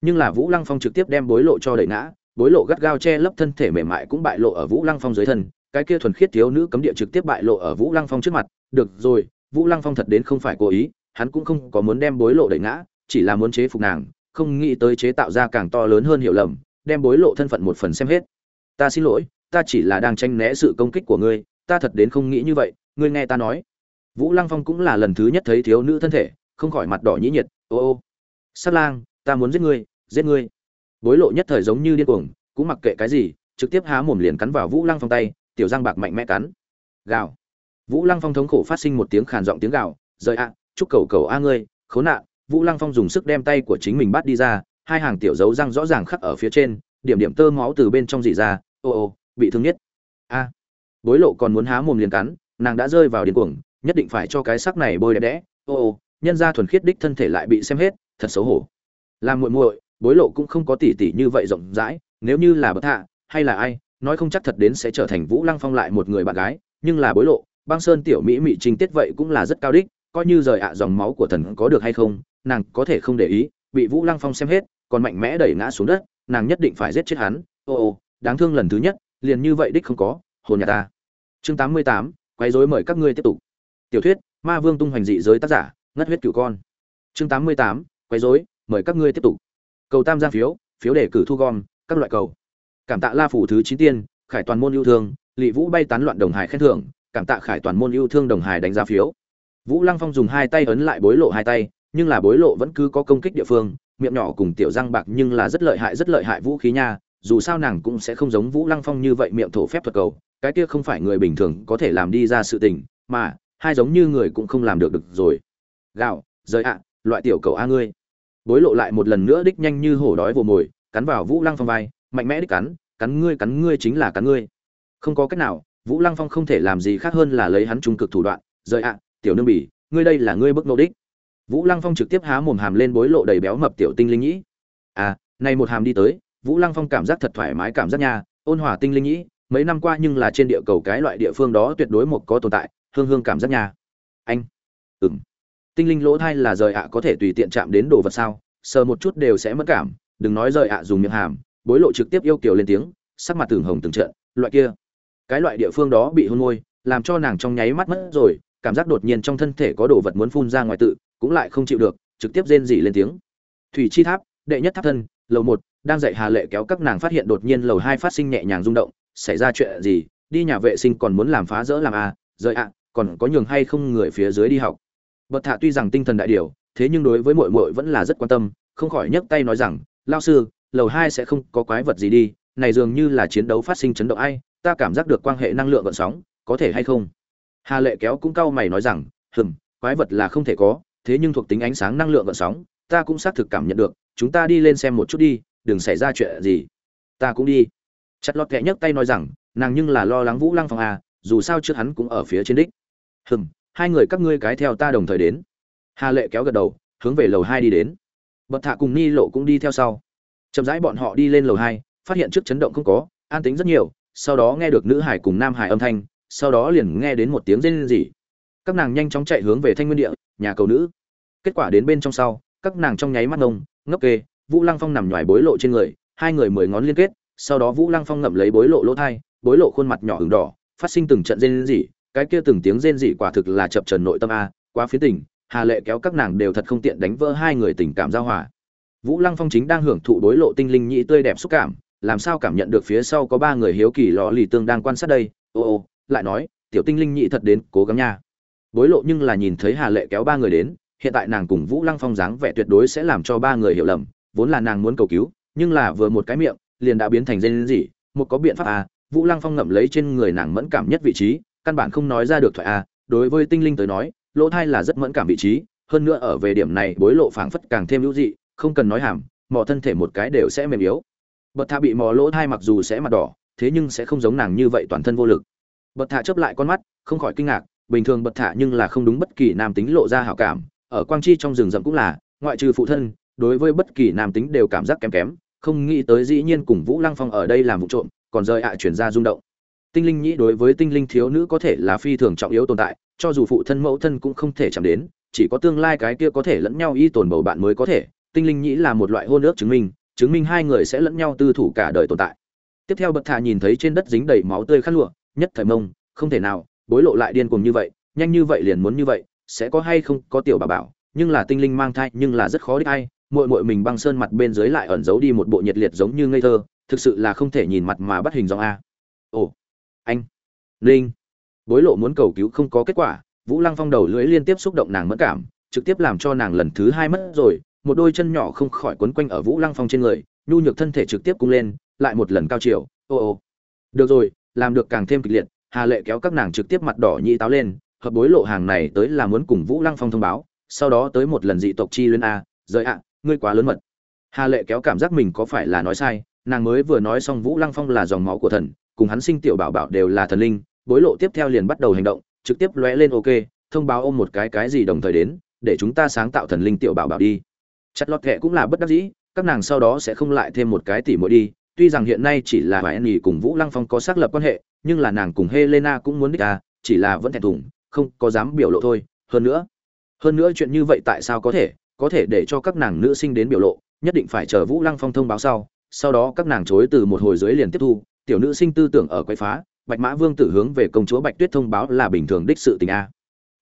nhưng là vũ lăng phong trực tiếp đem bối lộ cho đẩy ngã, bối lộ gắt gao che lấp thân thể mềm mại cũng bại lộ ở vũ lăng phong dưới thân, cái kia thuần khiết thiếu nữ cấm địa trực tiếp bại lộ ở vũ lăng phong trước mặt, được rồi, vũ lăng phong thật đến không phải cố ý, hắn cũng không có muốn đem bối lộ đẩy ngã, chỉ là muốn chế phục nàng, không nghĩ tới chế tạo ra càng to lớn hơn hiểu lầm, đem bối lộ thân phận một phần xem hết. Ta xin lỗi, ta chỉ là đang tranh né sự công kích của ngươi, ta thật đến không nghĩ như vậy, ngươi nghe ta nói vũ lăng phong cũng là lần thứ nhất thấy thiếu nữ thân thể, không khỏi mặt đỏ nhĩ nhiệt, ô ô, sát lang, ta muốn giết ngươi giết ngươi. Bối lộ nhất thời giống như điên cuồng, cũng mặc kệ cái gì, trực tiếp há mồm liền cắn vào vũ lăng phong tay, tiểu giang bạc mạnh mẽ cắn. Gào. Vũ lăng phong thống khổ phát sinh một tiếng khàn giọng tiếng gào, rời ạ, chúc cầu cầu a ngươi, khốn nạn. Vũ lăng phong dùng sức đem tay của chính mình bắt đi ra, hai hàng tiểu dấu răng rõ ràng khắc ở phía trên, điểm điểm tơ máu từ bên trong rỉ ra, ô ô, bị thương nhất. A. Bối lộ còn muốn há mồm liền cắn, nàng đã rơi vào điên cuồng nhất định phải cho cái sắc này bôi đẹp đẽ. Ô ô, nhân ra thuần khiết đích thân thể lại bị xem hết, thật xấu hổ. Làm muội muội, bối lộ cũng không có tỉ tỉ như vậy rộng rãi, nếu như là bất hạ hay là ai, nói không chắc thật đến sẽ trở thành vũ lăng phong lại một người bạn gái, nhưng là bối lộ, băng sơn tiểu mỹ mị trình tiết vậy cũng là rất cao đích, coi như rời ạ, dòng máu của thần có được hay không, nàng có thể không để ý, bị vũ lăng phong xem hết, còn mạnh mẽ đẩy ngã xuống đất, nàng nhất định phải giết chết hắn. Ô ô, đáng thương lần thứ nhất, liền như vậy đích không có, hồn nhà ta. Chương tám mươi tám, quấy rối mời các ngươi tiếp tục tiểu thuyết, ma vương tung hoành dị giới tác giả, ngất huyết cửu con. Chương tám mươi tám, quấy rối, mời các ngươi tiếp tục. Cầu tam Gia phiếu phiếu Đề cử thu gom, các loại cầu. Cảm tạ la phủ thứ chín tiên, khải toàn môn yêu thương, lị vũ bay tán loạn đồng hải khen thưởng, cảm tạ khải toàn môn yêu thương đồng hải đánh giá phiếu. Vũ lăng phong dùng hai tay ấn lại bối lộ hai tay, nhưng là bối lộ vẫn cứ có công kích địa phương, miệng nhỏ cùng tiểu răng bạc nhưng là rất lợi hại, rất lợi hại vũ khí nha, dù sao nàng cũng sẽ không giống vũ lăng phong như vậy miệng thổ phép thuật cầu, cái kia không phải người bình thường có thể làm đi ra sự tình, mà hai giống như người cũng không làm được được rồi. Gạo, rời ạ, loại tiểu cầu a ngươi. Bối lộ lại một lần nữa đích nhanh như hổ đói vồ mồi, cắn vào vũ lăng phong vai, mạnh mẽ đích cắn cắn ngươi cắn ngươi chính là cắn ngươi. Không có cách nào, vũ lăng phong không thể làm gì khác hơn là lấy hắn trung cực thủ đoạn, rời ạ, tiểu nương bỉ, ngươi đây là ngươi bức nô đích. Vũ lăng phong trực tiếp há mồm hàm lên bối lộ đầy béo mập tiểu tinh linh nhĩ. À này một hàm đi tới, vũ lăng phong cảm giác thật thoải mái cảm giác nha, ôn hòa tinh linh nhĩ, mấy năm qua nhưng là trên địa cầu cái loại địa phương đó tuyệt đối một có tồn tại hương hương cảm giác nha. Anh. Ừng tinh linh lỗ thai là rời ạ có thể tùy tiện chạm đến đồ vật sao? Sờ một chút đều sẽ mất cảm. Đừng nói rời ạ dùng miệng hàm. Bối lộ trực tiếp yêu kiều lên tiếng sắc mặt tưởng hồng từng trận loại kia. Cái loại địa phương đó bị hôn môi làm cho nàng trong nháy mắt mất rồi cảm giác đột nhiên trong thân thể có đồ vật muốn phun ra ngoài tự cũng lại không chịu được trực tiếp rên rỉ lên tiếng. Thủy chi tháp đệ nhất tháp thân lầu một đang dạy hà lệ kéo các nàng phát hiện đột nhiên lầu hai phát sinh nhẹ nhàng rung động xảy ra chuyện gì? Đi nhà vệ sinh còn muốn làm phá rỡ làm a à, rời ạ còn có nhường hay không người phía dưới đi học. Bậc thạ tuy rằng tinh thần đại điều, thế nhưng đối với muội muội vẫn là rất quan tâm, không khỏi nhấc tay nói rằng, lao sư, lầu hai sẽ không có quái vật gì đi, này dường như là chiến đấu phát sinh chấn động ai, ta cảm giác được quan hệ năng lượng gợn sóng, có thể hay không? Hà lệ kéo cũng cau mày nói rằng, hừm, quái vật là không thể có, thế nhưng thuộc tính ánh sáng năng lượng gợn sóng, ta cũng xác thực cảm nhận được, chúng ta đi lên xem một chút đi, đừng xảy ra chuyện gì. Ta cũng đi. Chặt lọt kẽ nhấc tay nói rằng, nàng nhưng là lo lắng vũ lăng phòng à dù sao trước hắn cũng ở phía trên đích hừm, hai người các ngươi cái theo ta đồng thời đến. Hà lệ kéo gật đầu, hướng về lầu hai đi đến. Bậc thạ cùng ni lộ cũng đi theo sau. Chậm rãi bọn họ đi lên lầu hai, phát hiện trước chấn động không có, an tính rất nhiều, sau đó nghe được nữ hải cùng nam hải âm thanh, sau đó liền nghe đến một tiếng rên rỉ. Các nàng nhanh chóng chạy hướng về thanh nguyên địa, nhà cầu nữ. Kết quả đến bên trong sau, các nàng trong nháy mắt ngông, ngốc kê, vũ lăng phong nằm ngoài bối lộ trên người, hai người mười ngón liên kết, sau đó vũ lăng phong ngậm lấy bối lộ lỗ thai, bối lộ khuôn mặt nhỏ hừng đỏ, phát sinh từng trận rên rỉ cái kia từng tiếng rên rỉ quả thực là chập trần nội tâm a, quá phía tình, hà lệ kéo các nàng đều thật không tiện đánh vỡ hai người tình cảm giao hòa. Vũ lăng phong chính đang hưởng thụ đối lộ tinh linh nhĩ tươi đẹp xúc cảm, làm sao cảm nhận được phía sau có ba người hiếu kỳ lò lì tương đang quan sát đây, ô ô, lại nói, tiểu tinh linh nhị thật đến, cố gắng nha. Bối lộ nhưng là nhìn thấy hà lệ kéo ba người đến, hiện tại nàng cùng vũ lăng phong dáng vẻ tuyệt đối sẽ làm cho ba người hiểu lầm, vốn là nàng muốn cầu cứu, nhưng là vừa một cái miệng, liền đã biến thành dây gì một có biện pháp à vũ lăng phong ngậm lấy trên người nàng mẫn cảm nhất vị trí căn bản không nói ra được thoại à đối với tinh linh tới nói, lỗ thai là rất mẫn cảm vị trí, hơn nữa ở về điểm này, bối lộ phảng phất càng thêm hữu dị, không cần nói hàm, mò thân thể một cái đều sẽ mềm yếu. Bật thạ bị mò lỗ thai mặc dù sẽ mặt đỏ, thế nhưng sẽ không giống nàng như vậy toàn thân vô lực. Bật thạ chớp lại con mắt, không khỏi kinh ngạc, bình thường bật thạ nhưng là không đúng bất kỳ nam tính lộ ra hảo cảm, ở quang chi trong rừng rậm cũng là, ngoại trừ phụ thân, đối với bất kỳ nam tính đều cảm giác kém kém, không nghĩ tới dĩ nhiên cùng vũ lăng phong ở đây làm vụ trộm, còn rơi ạ chuyển ra rung động tinh linh nhĩ đối với tinh linh thiếu nữ có thể là phi thường trọng yếu tồn tại, cho dù phụ thân mẫu thân cũng không thể chạm đến, chỉ có tương lai cái kia có thể lẫn nhau y tồn bầu bạn mới có thể. Tinh linh nhĩ là một loại hôn ước chứng minh chứng minh hai người sẽ lẫn nhau tư thủ cả đời tồn tại. Tiếp theo bậc thà nhìn thấy trên đất dính đầy máu tươi khát lụa, nhất thời mông, không thể nào, bối lộ lại điên cuồng như vậy, nhanh như vậy liền muốn như vậy, sẽ có hay không, có tiểu bà bảo, nhưng là tinh linh mang thai, nhưng là rất khó đích ai mội mội mình băng sơn mặt bên dưới lại ẩn giấu đi một bộ nhiệt liệt giống như ngây thơ, thực sự là không thể nhìn mặt mà bắt hình dòng a. Ồ anh linh bối lộ muốn cầu cứu không có kết quả, vũ lăng phong đầu lưỡi liên tiếp xúc động nàng mất cảm, trực tiếp làm cho nàng lần thứ hai mất rồi. Một đôi chân nhỏ không khỏi quấn quanh ở vũ lăng phong trên người, nhu nhược thân thể trực tiếp cung lên, lại một lần cao chiều. Ô ô. Được rồi, làm được càng thêm kịch liệt, hà lệ kéo các nàng trực tiếp mặt đỏ nhị táo lên, hợp bối lộ hàng này tới là muốn cùng vũ lăng phong thông báo, sau đó tới một lần dị tộc chi luyến a, rời ạ, ngươi quá lớn mật. Hà lệ kéo cảm giác mình có phải là nói sai, nàng mới vừa nói xong vũ lăng phong là dòng máu của thần cùng hắn sinh tiểu bảo bảo đều là thần linh, bối lộ tiếp theo liền bắt đầu hành động, trực tiếp lóe lên ok, thông báo ôm một cái cái gì đồng thời đến, để chúng ta sáng tạo thần linh tiểu bảo bảo đi. Chặt lọt kệ cũng là bất đắc dĩ, các nàng sau đó sẽ không lại thêm một cái tỷ mỗi đi, tuy rằng hiện nay chỉ là hoài anh cùng vũ lăng phong có xác lập quan hệ, nhưng là nàng cùng helena cũng muốn đích à chỉ là vẫn thẹn thùng, không có dám biểu lộ thôi, hơn nữa hơn nữa chuyện như vậy tại sao có thể có thể để cho các nàng nữ sinh đến biểu lộ, nhất định phải chờ vũ lăng phong thông báo sau sau đó các nàng chối từ một hồi dưới liền tiếp thu tiểu nữ sinh tư tưởng ở quay phá, bạch mã vương tử hướng về công chúa bạch tuyết thông báo là bình thường đích sự tình a.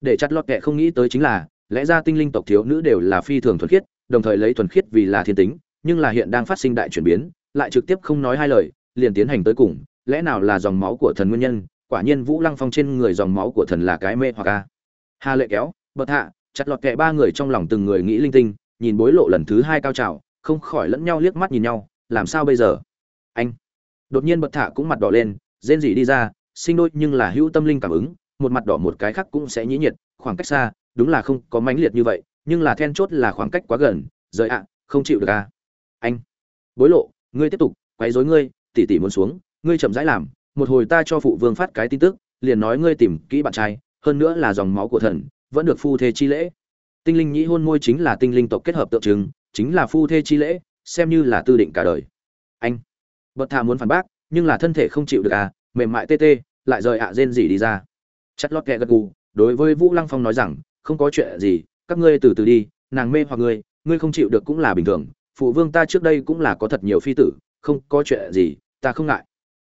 Để chặt lọt kệ không nghĩ tới chính là, lẽ ra tinh linh tộc thiếu nữ đều là phi thường thuần khiết, đồng thời lấy thuần khiết vì là thiên tính, nhưng là hiện đang phát sinh đại chuyển biến, lại trực tiếp không nói hai lời, liền tiến hành tới cùng, lẽ nào là dòng máu của thần nguyên nhân, quả nhiên vũ lăng phong trên người dòng máu của thần là cái mê hoặc a. Hà lệ kéo, bật hạ, chặt lọt kệ ba người trong lòng từng người nghĩ linh tinh, nhìn bối lộ lần thứ hai cao trào, không khỏi lẫn nhau liếc mắt nhìn nhau, làm sao bây giờ? Anh đột nhiên bật thả cũng mặt đỏ lên, rên rỉ đi ra, sinh đôi nhưng là hữu tâm linh cảm ứng, một mặt đỏ một cái khác cũng sẽ nhĩ nhiệt, khoảng cách xa, đúng là không có mãnh liệt như vậy, nhưng là then chốt là khoảng cách quá gần, rời ạ, không chịu được à. Anh, bối lộ, ngươi tiếp tục, quấy rối ngươi, tỉ tỉ muốn xuống, ngươi chậm rãi làm, một hồi ta cho phụ vương phát cái tin tức, liền nói ngươi tìm kỹ bạn trai, hơn nữa là dòng máu của thần, vẫn được phu thê chi lễ. Tinh linh nhĩ hôn môi chính là tinh linh tộc kết hợp tượng trưng, chính là phu thê chi lễ, xem như là tư định cả đời. Anh bật thà muốn phản bác, nhưng là thân thể không chịu được à mềm mại tê tê, lại rời ạ à rên gì đi ra. Chất lót kẹ gật gù, đối với vũ lăng phong nói rằng, không có chuyện gì, các ngươi từ từ đi, nàng mê hoặc ngươi ngươi không chịu được cũng là bình thường, phụ vương ta trước đây cũng là có thật nhiều phi tử, không có chuyện gì, ta không ngại.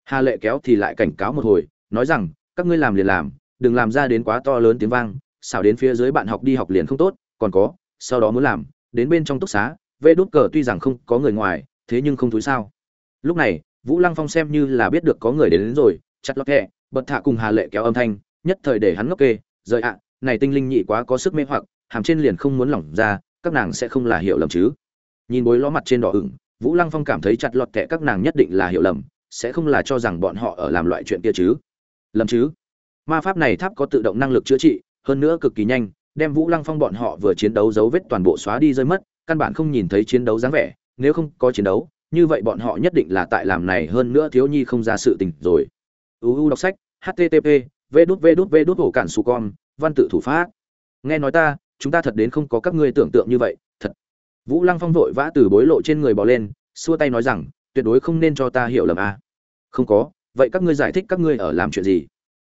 Hà lệ kéo thì lại cảnh cáo một hồi, nói rằng, các ngươi làm liền làm, đừng làm ra đến quá to lớn tiếng vang, xảo đến phía dưới bạn học đi học liền không tốt, còn có, sau đó muốn làm, đến bên trong túc xá, vê đốt cờ tuy rằng không có người ngoài, thế nhưng không thúi sao? Lúc này vũ lăng phong xem như là biết được có người đến, đến rồi chặt lọt hẹ bật thạ cùng hà lệ kéo âm thanh nhất thời để hắn ngốc kê rời ạ này tinh linh nhị quá có sức mê hoặc hàm trên liền không muốn lỏng ra các nàng sẽ không là hiểu lầm chứ. Nhìn bối ló mặt trên đỏ ửng vũ lăng phong cảm thấy chặt lọt kẹ các nàng nhất định là hiểu lầm sẽ không là cho rằng bọn họ ở làm loại chuyện kia chứ. Lầm chứ? Ma pháp này tháp có tự động năng lực chữa trị hơn nữa cực kỳ nhanh đem vũ lăng phong bọn họ vừa chiến đấu dấu vết toàn bộ xóa đi rơi mất căn bản không nhìn thấy chiến đấu dáng vẻ nếu không có chiến đấu như vậy bọn họ nhất định là tại làm này hơn nữa thiếu nhi không ra sự tình rồi. Uu đọc sách http v đút v đút v đút hổ cản su con, văn tự thủ pháp. Nghe nói ta, chúng ta thật đến không có các ngươi tưởng tượng như vậy, thật. Vũ lăng phong vội vã từ bối lộ trên người bỏ lên, xua tay nói rằng, tuyệt đối không nên cho ta hiểu lầm a à. không có, vậy các ngươi giải thích các ngươi ở làm chuyện gì?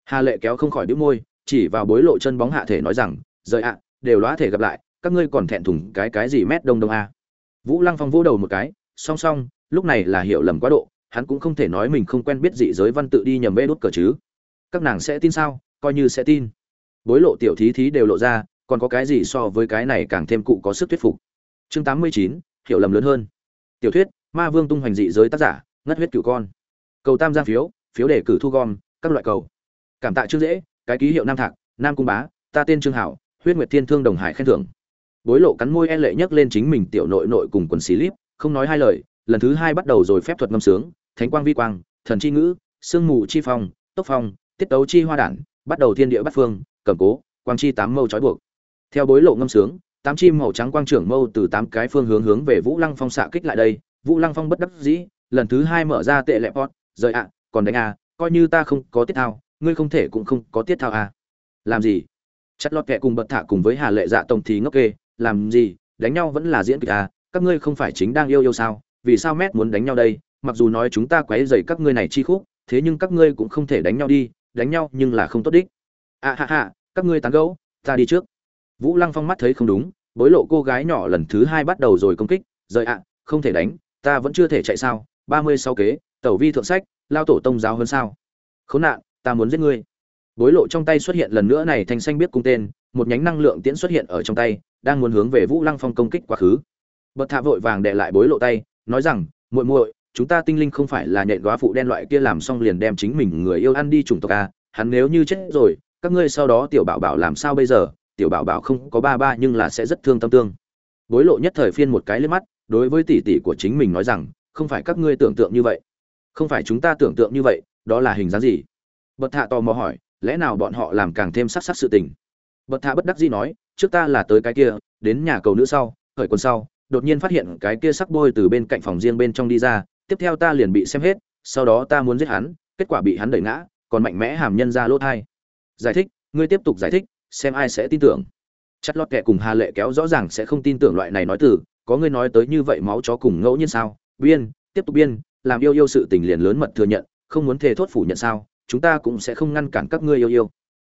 Hà lệ kéo không khỏi đĩu môi, chỉ vào bối lộ chân bóng hạ thể nói rằng, rời ạ, đều lõa thể gặp lại, các ngươi còn thẹn thùng cái cái gì mét đông đông a vũ lăng phong vỗ đầu một cái song song, lúc này là hiểu lầm quá độ, hắn cũng không thể nói mình không quen biết dị giới văn tự đi nhầm bê đốt cờ chứ. Các nàng sẽ tin sao? Coi như sẽ tin. Bối lộ tiểu thí thí đều lộ ra, còn có cái gì so với cái này càng thêm cụ có sức thuyết phục? Chương tám mươi chín, hiểu lầm lớn hơn. Tiểu thuyết, ma vương tung hoành dị giới tác giả, ngất huyết cửu con. Cầu tam giang phiếu phiếu đề cử thu gom, các loại cầu. Cảm tạ trương dễ, cái ký hiệu nam thạc, nam cung bá, ta tên trương hảo, huyết nguyệt thiên thương đồng hải khen thưởng. Bối lộ cắn môi e lệ nhấc lên chính mình tiểu nội nội cùng quần xí líp không nói hai lời, lần thứ hai bắt đầu rồi phép thuật ngâm sướng, thánh quang vi quang, thần chi ngữ, sương mù chi phong, tốc phong, tiết tấu chi hoa đản, bắt đầu thiên địa bắt phương, cầm cố, quang chi tám mâu trói buộc. Theo bối lộ ngâm sướng, tám chim màu trắng quang trưởng mâu từ tám cái phương hướng hướng về vũ lăng phong xạ kích lại đây. Vũ lăng phong bất đắc dĩ, lần thứ hai mở ra tệ lẹ pot, rời ạ, còn đánh à coi như ta không có tiết thao, ngươi không thể cũng không có tiết thao à làm gì? Chất lót kẹ cùng bật thả cùng với hà lệ dạ tổng thì ngốc kê, làm gì? Đánh nhau vẫn là diễn kịch à các ngươi không phải chính đang yêu yêu sao? Vì sao mét muốn đánh nhau đây? Mặc dù nói chúng ta quấy dày các ngươi này chi khúc, thế nhưng các ngươi cũng không thể đánh nhau đi, đánh nhau nhưng là không tốt đích. À ha ha, các ngươi tán gẫu, ta đi trước. Vũ lăng phong mắt thấy không đúng, bối lộ cô gái nhỏ lần thứ hai bắt đầu rồi công kích, rời ạ, không thể đánh, ta vẫn chưa thể chạy sao? Ba mươi sáu kế, tẩu vi thượng sách, lao tổ tông giáo hơn sao? Khốn nạn, ta muốn giết ngươi. Bối lộ trong tay xuất hiện lần nữa này thành xanh biết cung tên, một nhánh năng lượng tiễn xuất hiện ở trong tay, đang muốn hướng về vũ lăng phong công kích quá khứ bật thạ vội vàng đệ lại bối lộ tay, nói rằng, muội muội, chúng ta tinh linh không phải là nhện góa phụ đen loại kia làm xong liền đem chính mình người yêu ăn đi chủng tộc a hắn nếu như chết rồi, các ngươi sau đó tiểu bảo bảo làm sao bây giờ? Tiểu bảo bảo không có ba ba nhưng là sẽ rất thương tâm tương. Bối lộ nhất thời phiên một cái lên mắt, đối với tỷ tỷ của chính mình nói rằng, không phải các ngươi tưởng tượng như vậy. Không phải chúng ta tưởng tượng như vậy, đó là hình dáng gì? Bật thạ tò mò hỏi, lẽ nào bọn họ làm càng thêm sắc sắc sự tình? Bật thạ bất đắc dĩ nói, trước ta là tới cái kia, đến nhà cầu nữ sau, khởi quần sau đột nhiên phát hiện cái kia sắc bôi từ bên cạnh phòng riêng bên trong đi ra, tiếp theo ta liền bị xem hết, sau đó ta muốn giết hắn, kết quả bị hắn đẩy ngã, còn mạnh mẽ hàm nhân ra lỗ thai giải thích, ngươi tiếp tục giải thích, xem ai sẽ tin tưởng. Chất lót kệ cùng hà lệ kéo rõ ràng sẽ không tin tưởng loại này nói từ, có ngươi nói tới như vậy máu chó cùng ngẫu nhiên sao? Biên, tiếp tục biên, làm yêu yêu sự tình liền lớn mật thừa nhận, không muốn thề thốt phủ nhận sao, chúng ta cũng sẽ không ngăn cản các ngươi yêu yêu.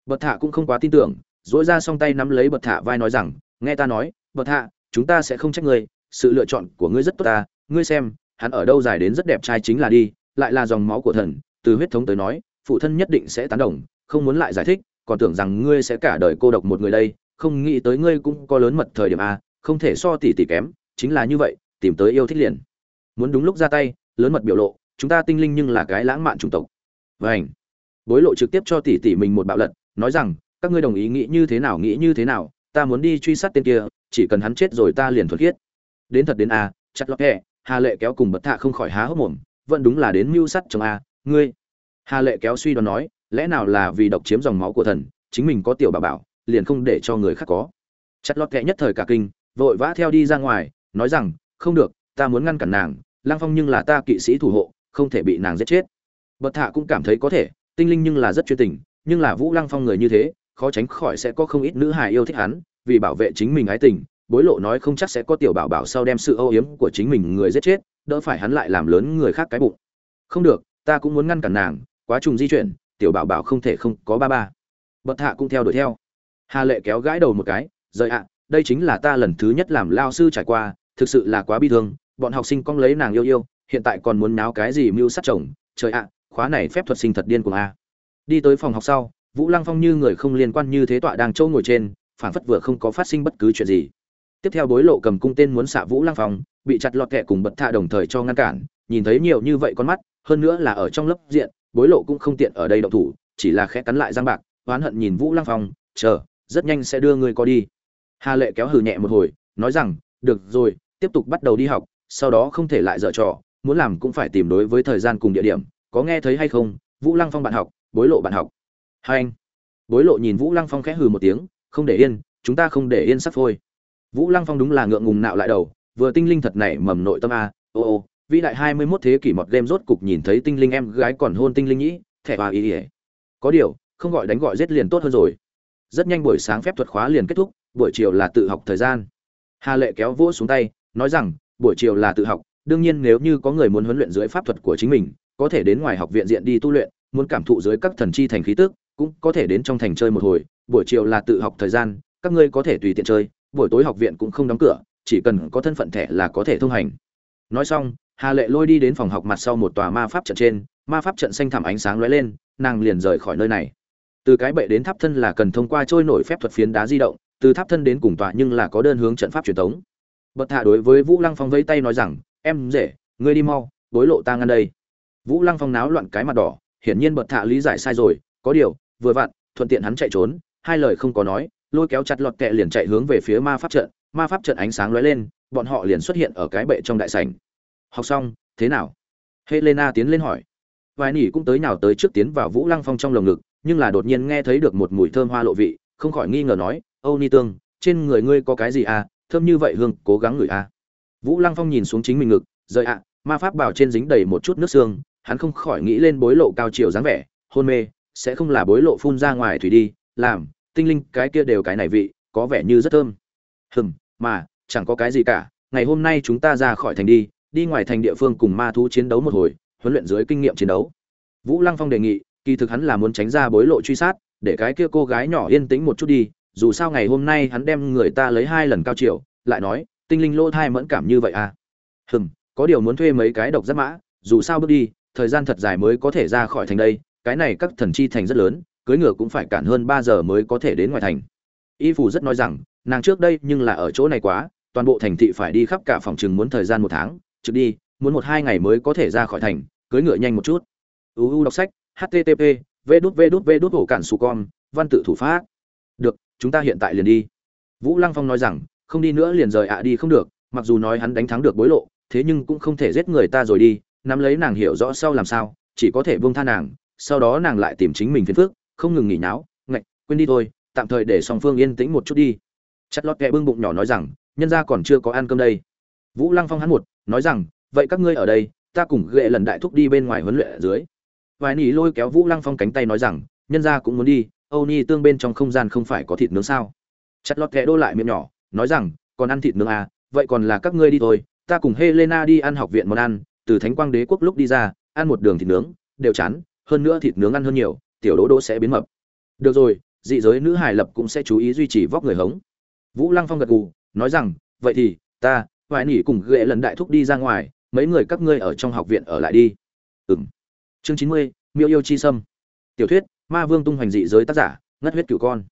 Bật thạ cũng không quá tin tưởng dỗi ra song tay nắm lấy bật thạ vai nói rằng, nghe ta nói, bật thạ chúng ta sẽ không trách ngươi sự lựa chọn của ngươi rất tốt ta ngươi xem hắn ở đâu dài đến rất đẹp trai chính là đi lại là dòng máu của thần từ huyết thống tới nói phụ thân nhất định sẽ tán đồng không muốn lại giải thích còn tưởng rằng ngươi sẽ cả đời cô độc một người đây không nghĩ tới ngươi cũng có lớn mật thời điểm a không thể so tỷ tỷ kém chính là như vậy tìm tới yêu thích liền. Muốn đúng lúc ra tay lớn mật biểu lộ chúng ta tinh linh nhưng là cái lãng mạn chủng tộc. Vậy, bối lộ trực tiếp cho tỷ tỷ mình một bạo lật nói rằng các ngươi đồng ý nghĩ như thế nào nghĩ như thế nào ta muốn đi truy sát tên kia chỉ cần hắn chết rồi ta liền thuật khiết. Đến thật đến a, chặt lọt hẹ hà lệ kéo cùng bật thạ không khỏi há hốc mồm, vẫn đúng là đến mưu sắt chồng a, ngươi. Hà lệ kéo suy đoán nói, lẽ nào là vì độc chiếm dòng máu của thần, chính mình có tiểu bảo bảo, liền không để cho người khác có. Chặt lọt kệ nhất thời cả kinh, vội vã theo đi ra ngoài, nói rằng, không được, ta muốn ngăn cản nàng lang phong nhưng là ta kỵ sĩ thủ hộ, không thể bị nàng giết chết. Bật thạ cũng cảm thấy có thể, tinh linh nhưng là rất chuyên tình, nhưng là vũ lăng phong người như thế, khó tránh khỏi sẽ có không ít nữ hài yêu thích hắn vì bảo vệ chính mình ái tình, bối lộ nói không chắc sẽ có tiểu bảo bảo sau đem sự âu yếm của chính mình người giết chết, đỡ phải hắn lại làm lớn người khác cái bụng. Không được, ta cũng muốn ngăn cản nàng, quá trùng di chuyển, tiểu bảo bảo không thể không có ba ba. Bật hạ cũng theo đuổi theo. Hà lệ kéo gãi đầu một cái, rời ạ, đây chính là ta lần thứ nhất làm lao sư trải qua, thực sự là quá bi thương, bọn học sinh cong lấy nàng yêu yêu, hiện tại còn muốn náo cái gì mưu sát chồng, trời ạ, khóa này phép thuật sinh thật điên của a. Đi tới phòng học sau, vũ lăng phong như người không liên quan như thế tọa đang trâu ngồi trên phản phất vừa không có phát sinh bất cứ chuyện gì. Tiếp theo bối lộ cầm cung tên muốn xạ vũ Lang phong, bị chặt lọt kẹ cùng bật thạ đồng thời cho ngăn cản, nhìn thấy nhiều như vậy con mắt, hơn nữa là ở trong lớp diện, bối lộ cũng không tiện ở đây động thủ, chỉ là khẽ cắn lại răng bạc, oán hận nhìn vũ Lang phong, chờ, rất nhanh sẽ đưa ngươi có đi. Hà lệ kéo hừ nhẹ một hồi, nói rằng, được rồi, tiếp tục bắt đầu đi học, sau đó không thể lại dở trò, muốn làm cũng phải tìm đối với thời gian cùng địa điểm, có nghe thấy hay không? Vũ lăng phong bạn học, bối lộ bạn học. Hai anh. Bối lộ nhìn vũ lăng phong khẽ hừ một tiếng không để yên, chúng ta không để yên sắp thôi. vũ lăng phong đúng là ngượng ngùng nạo lại đầu, vừa tinh linh thật này mầm nội tâm a, ô ô, vĩ đại hai mươi 21 thế kỷ mọt game rốt cục nhìn thấy tinh linh em gái còn hôn tinh linh nhĩ, thẻ hoa ý ỉa có điều, không gọi đánh gọi giết liền tốt hơn rồi. Rất nhanh buổi sáng phép thuật khóa liền kết thúc, buổi chiều là tự học thời gian. Hà lệ kéo vỗ xuống tay, nói rằng, buổi chiều là tự học, đương nhiên nếu như có người muốn huấn luyện dưới pháp thuật của chính mình, có thể đến ngoài học viện diện đi tu luyện, muốn cảm thụ dưới các thần chi thành khí tức, cũng có thể đến trong thành chơi một hồi buổi chiều là tự học thời gian, các ngươi có thể tùy tiện chơi, buổi tối học viện cũng không đóng cửa, chỉ cần có thân phận thẻ là có thể thông hành. Nói xong, hà lệ lôi đi đến phòng học mặt sau một tòa ma pháp trận trên, ma pháp trận xanh thẳm ánh sáng lóe lên, nàng liền rời khỏi nơi này. Từ cái bệ đến tháp thân là cần thông qua trôi nổi phép thuật phiến đá di động, từ tháp thân đến cùng tòa nhưng là có đơn hướng trận pháp truyền thống. Bật thả đối với vũ lăng phong vẫy tay nói rằng, em dễ ngươi đi mau, bối lộ ta ngăn đây. Vũ lăng phong náo loạn cái mặt đỏ, hiển nhiên bật Thả lý giải sai rồi, có điều, vừa vặn, thuận tiện hắn chạy trốn hai lời không có nói, lôi kéo chặt lọt kẹ liền chạy hướng về phía ma pháp trận, ma pháp trận ánh sáng lóe lên, bọn họ liền xuất hiện ở cái bệ trong đại sảnh. Học xong, thế nào? Helena tiến lên hỏi. Vài nỉ cũng tới nào tới trước tiến vào vũ lăng phong trong lồng ngực, nhưng là đột nhiên nghe thấy được một mùi thơm hoa lộ vị, không khỏi nghi ngờ nói, âu ni tương, trên người ngươi có cái gì à? Thơm như vậy hương, cố gắng ngửi à? Vũ lăng phong nhìn xuống chính mình ngực, rời ạ, ma pháp bảo trên dính đầy một chút nước xương, hắn không khỏi nghĩ lên bối lộ cao chiều dáng vẻ, hôn mê, sẽ không là bối lộ phun ra ngoài thủy đi, làm tinh linh cái kia đều cái này vị, có vẻ như rất thơm. Hừm, mà, chẳng có cái gì cả, ngày hôm nay chúng ta ra khỏi thành đi đi ngoài thành địa phương cùng ma thú chiến đấu một hồi, huấn luyện dưới kinh nghiệm chiến đấu. Vũ lăng phong đề nghị, kỳ thực hắn là muốn tránh ra bối lộ truy sát, để cái kia cô gái nhỏ yên tĩnh một chút đi, dù sao ngày hôm nay hắn đem người ta lấy hai lần cao chiều lại nói, tinh linh lỗ thai mẫn cảm như vậy à? Hừm, có điều muốn thuê mấy cái độc giáp mã, dù sao bước đi, thời gian thật dài mới có thể ra khỏi thành đây, cái này các thần chi thành rất lớn cưới ngựa cũng phải cản hơn ba giờ mới có thể đến ngoài thành. Y phủ rất nói rằng, nàng trước đây nhưng là ở chỗ này quá, toàn bộ thành thị phải đi khắp cả phòng chừng muốn thời gian một tháng, trực đi, muốn một hai ngày mới có thể ra khỏi thành, cưới ngựa nhanh một chút. Uu đọc sách http v đút v đút v đút ổ cản su con, văn tự thủ pháp. Được, chúng ta hiện tại liền đi. Vũ lăng phong nói rằng, không đi nữa liền rời ạ đi không được, mặc dù nói hắn đánh thắng được bối lộ, thế nhưng cũng không thể giết người ta rồi đi, nắm lấy nàng hiểu rõ sau làm sao, chỉ có thể buông tha nàng, sau đó nàng lại tìm chính mình phiền phức không ngừng nghỉ náo ngạch, quên đi thôi, tạm thời để song phương yên tĩnh một chút đi. Chặt lót kẹ bưng bụng nhỏ nói rằng, nhân gia còn chưa có ăn cơm đây. Vũ lăng phong hắn một, nói rằng, vậy các ngươi ở đây, ta cùng ghệ lần đại thúc đi bên ngoài huấn luyện ở dưới. Vài nỉ lôi kéo vũ lăng phong cánh tay nói rằng, nhân gia cũng muốn đi, âu ni tương bên trong không gian không phải có thịt nướng sao? Chặt lót kẹ đô lại miệng nhỏ, nói rằng, còn ăn thịt nướng à vậy còn là các ngươi đi thôi, ta cùng helena đi ăn học viện món ăn, từ thánh quang đế quốc lúc đi ra, ăn một đường thịt nướng, đều chán, hơn nữa thịt nướng ăn hơn nhiều tiểu đỗ đỗ sẽ biến mập. Được rồi, dị giới nữ hài lập cũng sẽ chú ý duy trì vóc người hống. Vũ lăng phong gật gù, nói rằng, vậy thì, ta, hoài nỉ cùng ghệ lần đại thúc đi ra ngoài, mấy người các ngươi ở trong học viện ở lại đi. Ừng chương chín mươi, miêu yêu chi sâm. Tiểu thuyết, ma vương tung hoành dị giới tác giả, ngất huyết cửu con.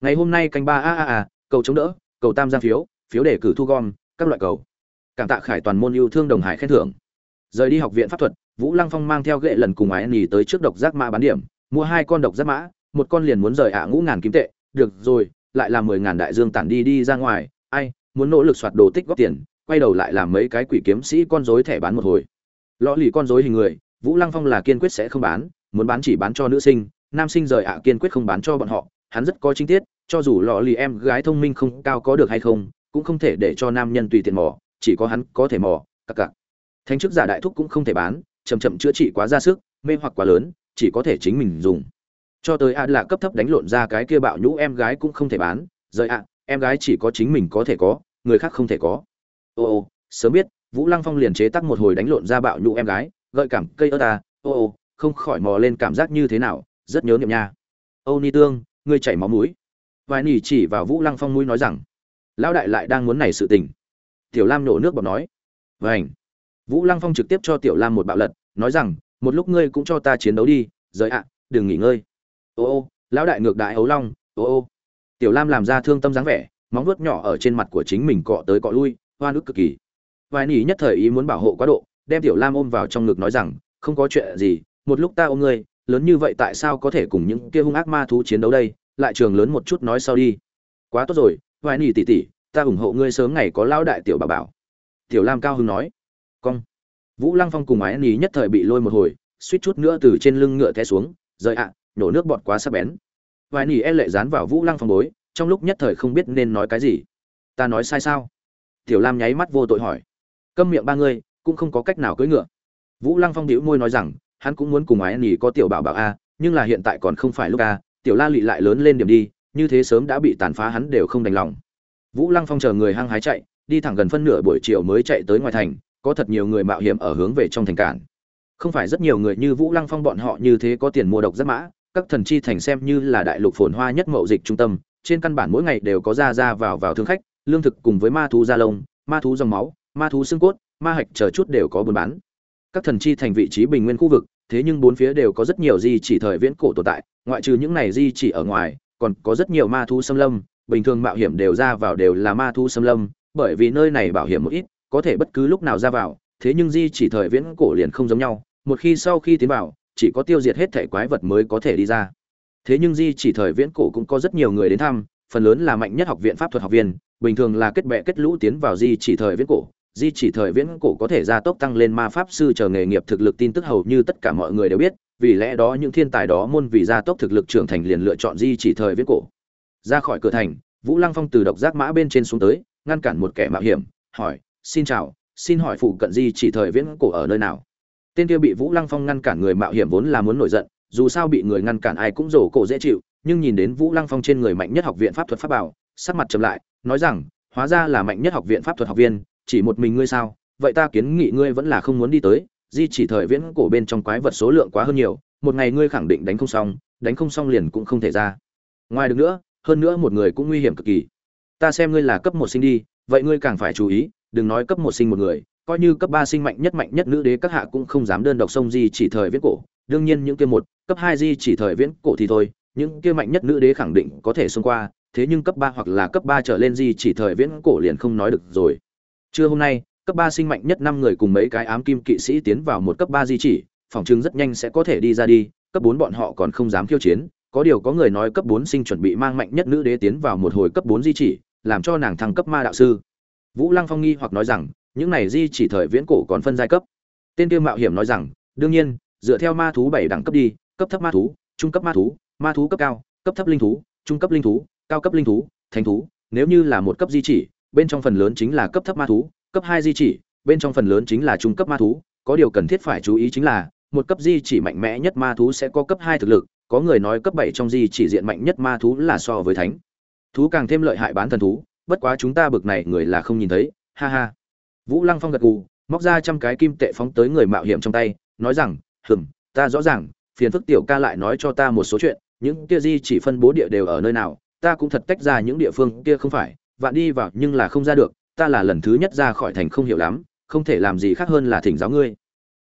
Ngày hôm nay canh ba a a a, cầu chống đỡ, cầu tam giang phiếu phiếu để cử thu gom, các loại cầu. Cảm tạ khải toàn môn yêu thương đồng hải khen thưởng. Rời đi học viện pháp thuật, vũ lăng phong mang theo ghệ lần cùng ái nỉ tới trước độc giác ma bán điểm mua hai con độc giáp mã, một con liền muốn rời ạ ngũ ngàn kim tệ, được rồi, lại là mười ngàn đại dương tản đi đi ra ngoài, ai, muốn nỗ lực soạt đồ tích góp tiền, quay đầu lại làm mấy cái quỷ kiếm sĩ con rối thẻ bán một hồi. Lõ lì con rối hình người, vũ lăng phong là kiên quyết sẽ không bán, muốn bán chỉ bán cho nữ sinh, nam sinh rời ạ kiên quyết không bán cho bọn họ, hắn rất có chính tiết, cho dù lọ lì em gái thông minh không cao có được hay không, cũng không thể để cho nam nhân tùy tiện mò, chỉ có hắn có thể mò, cặc cặc. Thánh chức giả đại thúc cũng không thể bán chầm chậm chữa trị quá ra sức, mê hoặc quá lớn chỉ có thể chính mình dùng. Cho tới a là cấp thấp đánh lộn ra cái kia bạo nhũ em gái cũng không thể bán, rời ạ, em gái chỉ có chính mình có thể có, người khác không thể có. Ô ô, sớm biết, vũ lăng phong liền chế tắc một hồi đánh lộn ra bạo nhũ em gái, gợi cảm cây ớt ta. Ô ô, không khỏi mò lên cảm giác như thế nào, rất nhớ niệm nha. Âu ni tương, ngươi chảy máu mũi. Vài nỉ chỉ vào vũ lăng phong mũi nói rằng, lão đại lại đang muốn này sự tình. Tiểu lam nổ nước bọt nói vảnh vũ lăng phong trực tiếp cho tiểu lam một bạo lật, nói rằng một lúc ngươi cũng cho ta chiến đấu đi giới ạ, đừng nghỉ ngơi. Ô ô, lão đại ngược đại ấu long, ô ô. Tiểu lam làm ra thương tâm dáng vẻ, móng vuốt nhỏ ở trên mặt của chính mình cọ tới cọ lui hoa nước cực kỳ. Vài nỉ nhất thời ý muốn bảo hộ quá độ, đem tiểu lam ôm vào trong ngực nói rằng, không có chuyện gì, một lúc ta ôm ngươi, lớn như vậy tại sao có thể cùng những kia hung ác ma thú chiến đấu đây? Lại trường lớn một chút nói sau đi. Quá tốt rồi, vài nỉ tỉ tỉ ta ủng hộ ngươi sớm ngày có lão đại tiểu bà bảo. Tiểu lam cao hứng nói. Cong vũ lăng phong cùng ái nỉ nhất thời bị lôi một hồi, suýt chút nữa từ trên lưng ngựa té xuống, rời ạ nổ nước bọt quá sắc bén. Vài nỉ e lệ dán vào vũ lăng phong bối trong lúc nhất thời không biết nên nói cái gì. Ta nói sai sao? Tiểu lam nháy mắt vô tội hỏi. Câm miệng ba ngươi, cũng không có cách nào cưỡi ngựa. Vũ lăng phong đĩu môi nói rằng, hắn cũng muốn cùng ái nỉ có tiểu bảo bảo a, nhưng là hiện tại còn không phải lúc a, tiểu la lị lại lớn lên điểm đi, như thế sớm đã bị tàn phá hắn đều không đành lòng. Vũ lăng phong chờ người hăng hái chạy, đi thẳng gần phân nửa buổi chiều mới chạy tới ngoài thành có thật nhiều người mạo hiểm ở hướng về trong thành cản. Không phải rất nhiều người như vũ lăng phong bọn họ như thế có tiền mua độc rất mã, các thần chi thành xem như là đại lục phồn hoa nhất mậu dịch trung tâm, trên căn bản mỗi ngày đều có ra ra vào vào thương khách, lương thực cùng với ma thú da lông, ma thú dòng máu, ma thú xương cốt, ma hạch chờ chút đều có buôn bán. Các thần chi thành vị trí bình nguyên khu vực, thế nhưng bốn phía đều có rất nhiều di chỉ thời viễn cổ tồn tại, ngoại trừ những này di chỉ ở ngoài, còn có rất nhiều ma thú xâm lâm, bình thường mạo hiểm đều ra vào đều là ma thú xâm lâm, bởi vì nơi này bảo hiểm một ít có thể bất cứ lúc nào ra vào, thế nhưng di chỉ thời viễn cổ liền không giống nhau, một khi sau khi tiến vào, chỉ có tiêu diệt hết thể quái vật mới có thể đi ra. Thế nhưng di chỉ thời viễn cổ cũng có rất nhiều người đến thăm, phần lớn là mạnh nhất học viện pháp thuật học viên, bình thường là kết bè kết lũ tiến vào di chỉ thời viễn cổ. Di chỉ thời viễn cổ có thể gia tốc tăng lên ma pháp sư chờ nghề nghiệp thực lực tin tức hầu như tất cả mọi người đều biết, vì lẽ đó những thiên tài đó môn vì gia tốc thực lực trưởng thành liền lựa chọn di chỉ thời viễn cổ. Ra khỏi cửa thành, vũ lăng phong từ độc giác mã bên trên xuống tới, ngăn cản một kẻ mạo hiểm, hỏi xin chào, xin hỏi phụ cận di chỉ thời viễn cổ ở nơi nào? Tên kia bị vũ lăng phong ngăn cản người mạo hiểm vốn là muốn nổi giận, dù sao bị người ngăn cản ai cũng rổ cổ dễ chịu, nhưng nhìn đến vũ lăng phong trên người mạnh nhất học viện pháp thuật pháp bảo, sắc mặt chậm lại, nói rằng, hóa ra là mạnh nhất học viện pháp thuật học viên, chỉ một mình ngươi sao? Vậy ta kiến nghị ngươi vẫn là không muốn đi tới, di chỉ thời viễn cổ bên trong quái vật số lượng quá hơn nhiều, một ngày ngươi khẳng định đánh không xong, đánh không xong liền cũng không thể ra. Ngoài được nữa, hơn nữa một người cũng nguy hiểm cực kỳ. Ta xem ngươi là cấp một sinh đi, vậy ngươi càng phải chú ý đừng nói cấp một sinh một người, coi như cấp ba sinh mạnh nhất mạnh nhất nữ đế các hạ cũng không dám đơn độc sông di chỉ thời viễn cổ. Đương nhiên những kia một, cấp hai di chỉ thời viễn cổ thì thôi, những kia mạnh nhất nữ đế khẳng định có thể xông qua, thế nhưng cấp ba hoặc là cấp ba trở lên di chỉ thời viễn cổ liền không nói được rồi. Trưa hôm nay, cấp ba sinh mạnh nhất năm người cùng mấy cái ám kim kỵ sĩ tiến vào một cấp ba di chỉ, phòng chứng rất nhanh sẽ có thể đi ra đi, cấp bốn bọn họ còn không dám khiêu chiến. Có điều có người nói cấp bốn sinh chuẩn bị mang mạnh nhất nữ đế tiến vào một hồi cấp bốn di chỉ, làm cho nàng thăng cấp ma đạo sư vũ lăng phong nghi hoặc nói rằng, những này di chỉ thời viễn cổ còn phân giai cấp. Tên tiêu mạo hiểm nói rằng, đương nhiên, dựa theo ma thú bảy đẳng cấp đi, cấp thấp ma thú, trung cấp ma thú ma thú cấp cao, cấp thấp linh thú, trung cấp linh thú, cao cấp linh thú, thánh thú. Nếu như là một cấp di chỉ, bên trong phần lớn chính là cấp thấp ma thú, cấp hai di chỉ, bên trong phần lớn chính là trung cấp ma thú. Có điều cần thiết phải chú ý chính là, một cấp di chỉ mạnh mẽ nhất ma thú sẽ có cấp hai thực lực, có người nói cấp bảy trong di chỉ diện mạnh nhất ma thú là so với thánh. Thú càng thêm lợi hại bán thần thú bất quá chúng ta bực này người là không nhìn thấy, ha ha. Vũ lăng phong gật gù, móc ra trăm cái kim tệ phóng tới người mạo hiểm trong tay, nói rằng, hừm, ta rõ ràng, phiền phức tiểu ca lại nói cho ta một số chuyện, những kia di chỉ phân bố địa đều ở nơi nào, ta cũng thật tách ra những địa phương kia không phải, vạn đi vào nhưng là không ra được, ta là lần thứ nhất ra khỏi thành không hiểu lắm, không thể làm gì khác hơn là thỉnh giáo ngươi.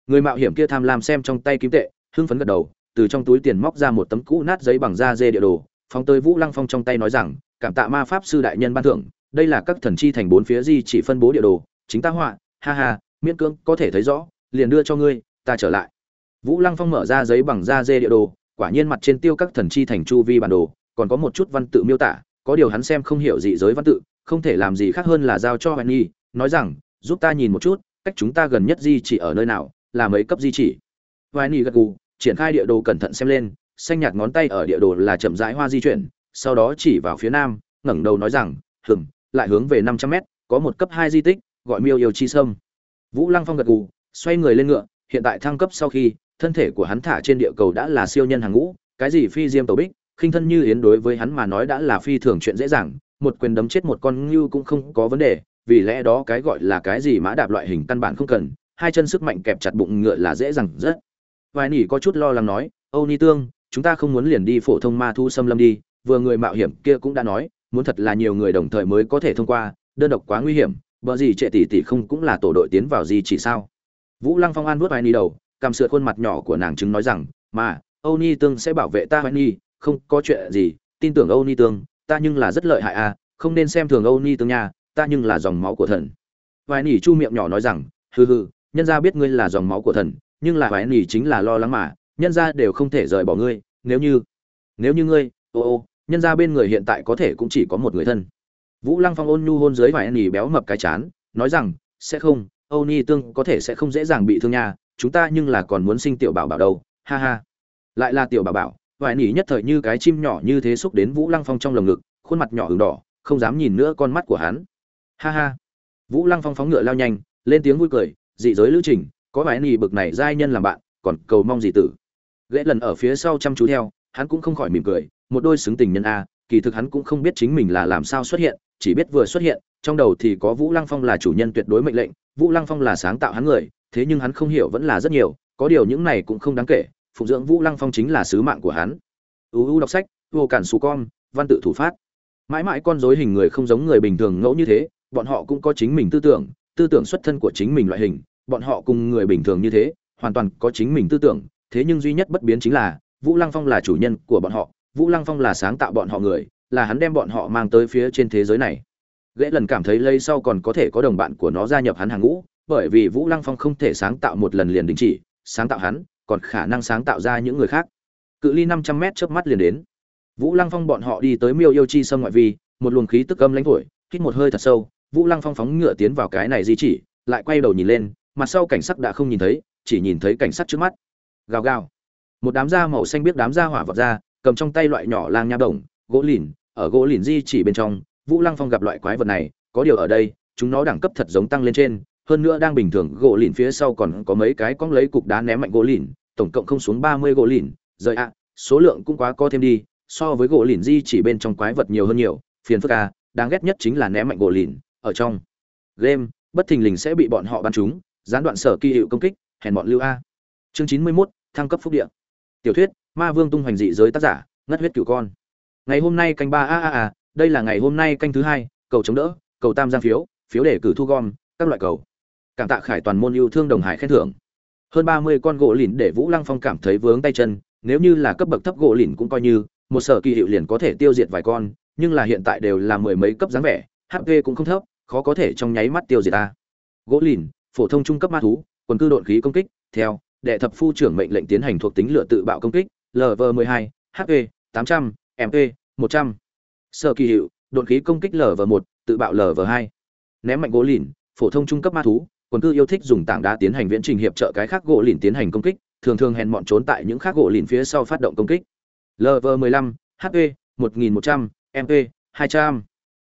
Người mạo hiểm kia tham lam xem trong tay kim tệ, hưng phấn gật đầu, từ trong túi tiền móc ra một tấm cũ nát giấy bằng da dê địa đồ, phóng tới vũ lăng phong trong tay nói rằng, cảm tạ ma pháp sư đại nhân ban thưởng đây là các thần chi thành bốn phía di chỉ phân bố địa đồ, chính ta họa, ha ha, miễn cưỡng có thể thấy rõ, liền đưa cho ngươi, ta trở lại. Vũ lăng phong mở ra giấy bằng da dê địa đồ, quả nhiên mặt trên tiêu các thần chi thành chu vi bản đồ, còn có một chút văn tự miêu tả, có điều hắn xem không hiểu gì giới văn tự, không thể làm gì khác hơn là giao cho hoài nghi, nói rằng, giúp ta nhìn một chút, cách chúng ta gần nhất di chỉ ở nơi nào, là mấy cấp di chỉ? Hoài nghi gật gù, triển khai địa đồ cẩn thận xem lên, xanh nhạt ngón tay ở địa đồ là chậm rãi hoa di chuyển, sau đó chỉ vào phía nam, ngẩng đầu nói rằng hừng lại hướng về năm trăm mét, có một cấp hai di tích, gọi miêu yêu chi sâm. Vũ lăng phong gật gù, xoay người lên ngựa, hiện tại thăng cấp sau khi, thân thể của hắn thả trên địa cầu đã là siêu nhân hàng ngũ, cái gì phi diêm tàu bích, khinh thân như yến đối với hắn mà nói đã là phi thường chuyện dễ dàng, một quyền đấm chết một con ngưu cũng không có vấn đề, vì lẽ đó cái gọi là cái gì mã đạp loại hình căn bản không cần, hai chân sức mạnh kẹp chặt bụng ngựa là dễ dàng rất. Vài nỉ có chút lo lắng nói, âu ni tương, chúng ta không muốn liền đi phổ thông ma thu xâm lâm đi, vừa người mạo hiểm kia cũng đã nói muốn thật là nhiều người đồng thời mới có thể thông qua, đơn độc quá nguy hiểm, bờ gì trệ tỷ tỷ không cũng là tổ đội tiến vào gì chỉ sao? Vũ lăng phong an vuốt vai ni đầu cầm sửa khuôn mặt nhỏ của nàng chứng nói rằng, mà, âu ni tương sẽ bảo vệ ta vai ni, không có chuyện gì, tin tưởng âu ni tương, ta nhưng là rất lợi hại à không nên xem thường âu ni tương nha, ta nhưng là dòng máu của thần. Vài ni chu miệng nhỏ nói rằng, hừ hừ, nhân gia biết ngươi là dòng máu của thần, nhưng là vài ni chính là lo lắng mà, nhân gia đều không thể rời bỏ ngươi, nếu như nếu như ngươi, ô ô nhân gia bên người hiện tại có thể cũng chỉ có một người thân. Vũ lăng phong ôn nhu hôn dưới vài nỉ béo mập cái chán, nói rằng, sẽ không, âu ni tương có thể sẽ không dễ dàng bị thương nha, chúng ta nhưng là còn muốn sinh tiểu bảo bảo đâu, ha ha. Lại là tiểu bảo bảo, vài nỉ nhất thời như cái chim nhỏ như thế xúc đến vũ lăng phong trong lồng ngực, khuôn mặt nhỏ hừng đỏ, không dám nhìn nữa con mắt của hắn. Ha ha. Vũ lăng phong phóng ngựa lao nhanh, lên tiếng vui cười, dị giới lữ trình, có vài nỉ bực này giai nhân làm bạn, còn cầu mong gì tử. Ghế lần ở phía sau chăm chú theo, hắn cũng không khỏi mỉm cười một đôi xứng tình nhân a, kỳ thực hắn cũng không biết chính mình là làm sao xuất hiện, chỉ biết vừa xuất hiện, trong đầu thì có vũ lăng phong là chủ nhân tuyệt đối mệnh lệnh, vũ lăng phong là sáng tạo hắn người, thế nhưng hắn không hiểu vẫn là rất nhiều, có điều những này cũng không đáng kể, phụng dưỡng vũ lăng phong chính là sứ mạng của hắn. Uu đọc sách, vô cản xù con, văn tự thủ phát. Mãi mãi con dối hình người không giống người bình thường ngẫu như thế, bọn họ cũng có chính mình tư tưởng tư tưởng xuất thân của chính mình loại hình, bọn họ cùng người bình thường như thế, hoàn toàn có chính mình tư tưởng, thế nhưng duy nhất bất biến chính là vũ lăng phong là chủ nhân của bọn họ vũ lăng phong là sáng tạo bọn họ người, là hắn đem bọn họ mang tới phía trên thế giới này. Ghế lần cảm thấy lây sau còn có thể có đồng bạn của nó gia nhập hắn hàng ngũ, bởi vì vũ lăng phong không thể sáng tạo một lần liền đình chỉ, sáng tạo hắn, còn khả năng sáng tạo ra những người khác. Cự ly năm trăm mét trước mắt liền đến. Vũ lăng phong bọn họ đi tới miêu yêu chi sâm ngoại vi, một luồng khí tức âm lãnh thổi, hít một hơi thật sâu, vũ lăng phong phóng ngựa tiến vào cái này di chỉ, lại quay đầu nhìn lên, mặt sau cảnh sắc đã không nhìn thấy, chỉ nhìn thấy cảnh sắc trước mắt. Gào gào. Một đám da màu xanh biết đám da hỏa vọt ra cầm trong tay loại nhỏ lang nha đồng gỗ lìn ở gỗ lìn di chỉ bên trong vũ lăng phong gặp loại quái vật này có điều ở đây chúng nó đẳng cấp thật giống tăng lên trên hơn nữa đang bình thường gỗ lìn phía sau còn có mấy cái cong lấy cục đá ném mạnh gỗ lìn tổng cộng không xuống ba mươi gỗ lìn rời ạ số lượng cũng quá có thêm đi so với gỗ lìn di chỉ bên trong quái vật nhiều hơn nhiều phiền phức à đáng ghét nhất chính là ném mạnh gỗ lìn ở trong game bất thình lình sẽ bị bọn họ bắn trúng gián đoạn sở kỳ hiệu công kích hèn bọn lưu a. Chương chín mươi 91, thăng cấp phúc địa. Tiểu thuyết ma vương tung hoành dị giới tác giả, ngất huyết cửu con. Ngày hôm nay canh ba, a a a, đây là ngày hôm nay canh thứ hai, cầu chống đỡ, cầu tam giang phiếu phiếu để cử thu gom, các loại cầu. Cảm tạ khải toàn môn yêu thương đồng hải khen thưởng. Hơn ba mươi con gỗ lìn để vũ lăng phong cảm thấy vướng tay chân, nếu như là cấp bậc thấp gỗ lìn cũng coi như, một sở kỳ hiệu liền có thể tiêu diệt vài con, nhưng là hiện tại đều là mười mấy cấp dáng vẻ hp cũng không thấp, khó có thể trong nháy mắt tiêu diệt ta. Gỗ lìn, phổ thông trung cấp ma thú, quần cư độn khí công kích, theo, đệ thập phu trưởng mệnh lệnh tiến hành thuộc tính lựa tự bạo công kích lv 12 hp 800 mp 100 sở kỳ hiệu, đột khí công kích lv 1 tự bạo lv 2 ném mạnh gỗ lìn, phổ thông trung cấp ma thú, quần cư yêu thích dùng tảng đá tiến hành viễn trình hiệp trợ cái khác gỗ lìn tiến hành công kích, thường thường hèn mọn trốn tại những khác gỗ lìn phía sau phát động công kích. Lv 15 hp 1100 mp 200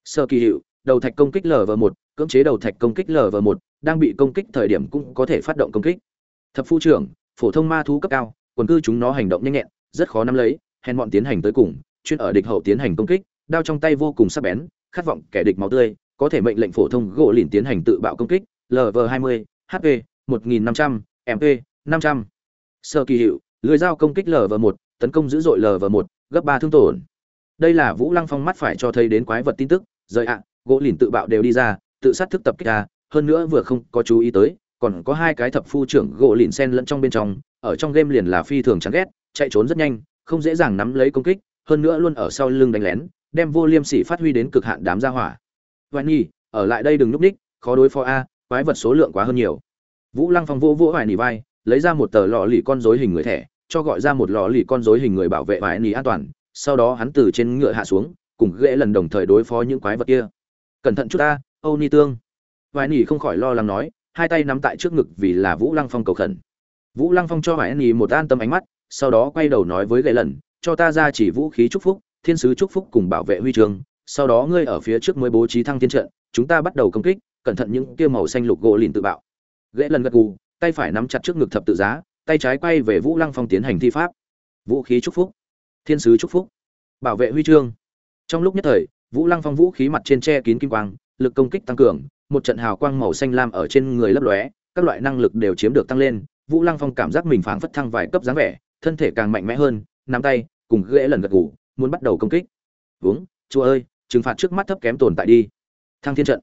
sở kỳ hiệu, đầu thạch công kích lv 1 cưỡng chế đầu thạch công kích lv 1 đang bị công kích thời điểm cũng có thể phát động công kích. Thập phu trưởng, phổ thông ma thú cấp cao quần cư chúng nó hành động nhanh nhẹn, rất khó nắm lấy, hèn bọn tiến hành tới cùng, chuyên ở địch hậu tiến hành công kích, đao trong tay vô cùng sắc bén, khát vọng kẻ địch máu tươi, có thể mệnh lệnh phổ thông gỗ lìn tiến hành tự bạo công kích lv 20 hp 1500 mp 500 sơ kỳ hiệu, lưới dao công kích lv 1 tấn công dữ dội lv 1 gấp ba thương tổn. Đây là vũ lăng phong mắt phải cho thấy đến quái vật tin tức, rời ạ, gỗ lìn tự bạo đều đi ra, tự sát thức tập kích ra, hơn nữa vừa không có chú ý tới, còn có hai cái thập phu trưởng gỗ lìn sen lẫn trong bên trong ở trong game liền là phi thường chán ghét, chạy trốn rất nhanh, không dễ dàng nắm lấy công kích, hơn nữa luôn ở sau lưng đánh lén, đem vô liêm sỉ phát huy đến cực hạn đám gia hỏa. Hoài nhi, ở lại đây đừng núp ních khó đối phó a, quái vật số lượng quá hơn nhiều. Vũ lăng phong vỗ vỗ hoài nỉ vai, lấy ra một tờ lọ lì con rối hình người thẻ, cho gọi ra một lọ lì con rối hình người bảo vệ hoài nỉ an toàn, sau đó hắn từ trên ngựa hạ xuống, cùng ghệ lần đồng thời đối phó những quái vật kia. Cẩn thận chút ta âu ni tương. Hoài nỉ không khỏi lo lắng nói, hai tay nắm tại trước ngực vì là vũ lăng phong cầu khẩn vũ lăng phong cho hải nhi một an tâm ánh mắt, sau đó quay đầu nói với ghệ lần cho ta ra chỉ vũ khí chúc phúc, thiên sứ chúc phúc cùng bảo vệ huy trường sau đó ngươi ở phía trước mới bố trí thăng thiên trận, chúng ta bắt đầu công kích, cẩn thận những kia màu xanh lục gỗ lìn tự bạo. Ghệ lần gật gù, tay phải nắm chặt trước ngực thập tự giá, tay trái quay về vũ lăng phong tiến hành thi pháp. Vũ khí chúc phúc, thiên sứ chúc phúc, bảo vệ huy chương. Trong lúc nhất thời, vũ lăng phong vũ khí mặt trên che kín kim quang, lực công kích tăng cường, một trận hào quang màu xanh lam ở trên người lấp lóe, các loại năng lực đều chiếm được tăng lên vũ lăng phong cảm giác mình phảng phất thăng vài cấp dáng vẻ, thân thể càng mạnh mẽ hơn, nắm tay, cùng ghế lần gật gù, muốn bắt đầu công kích. Uống chúa ơi, trừng phạt trước mắt thấp kém tồn tại đi. Thăng thiên trận.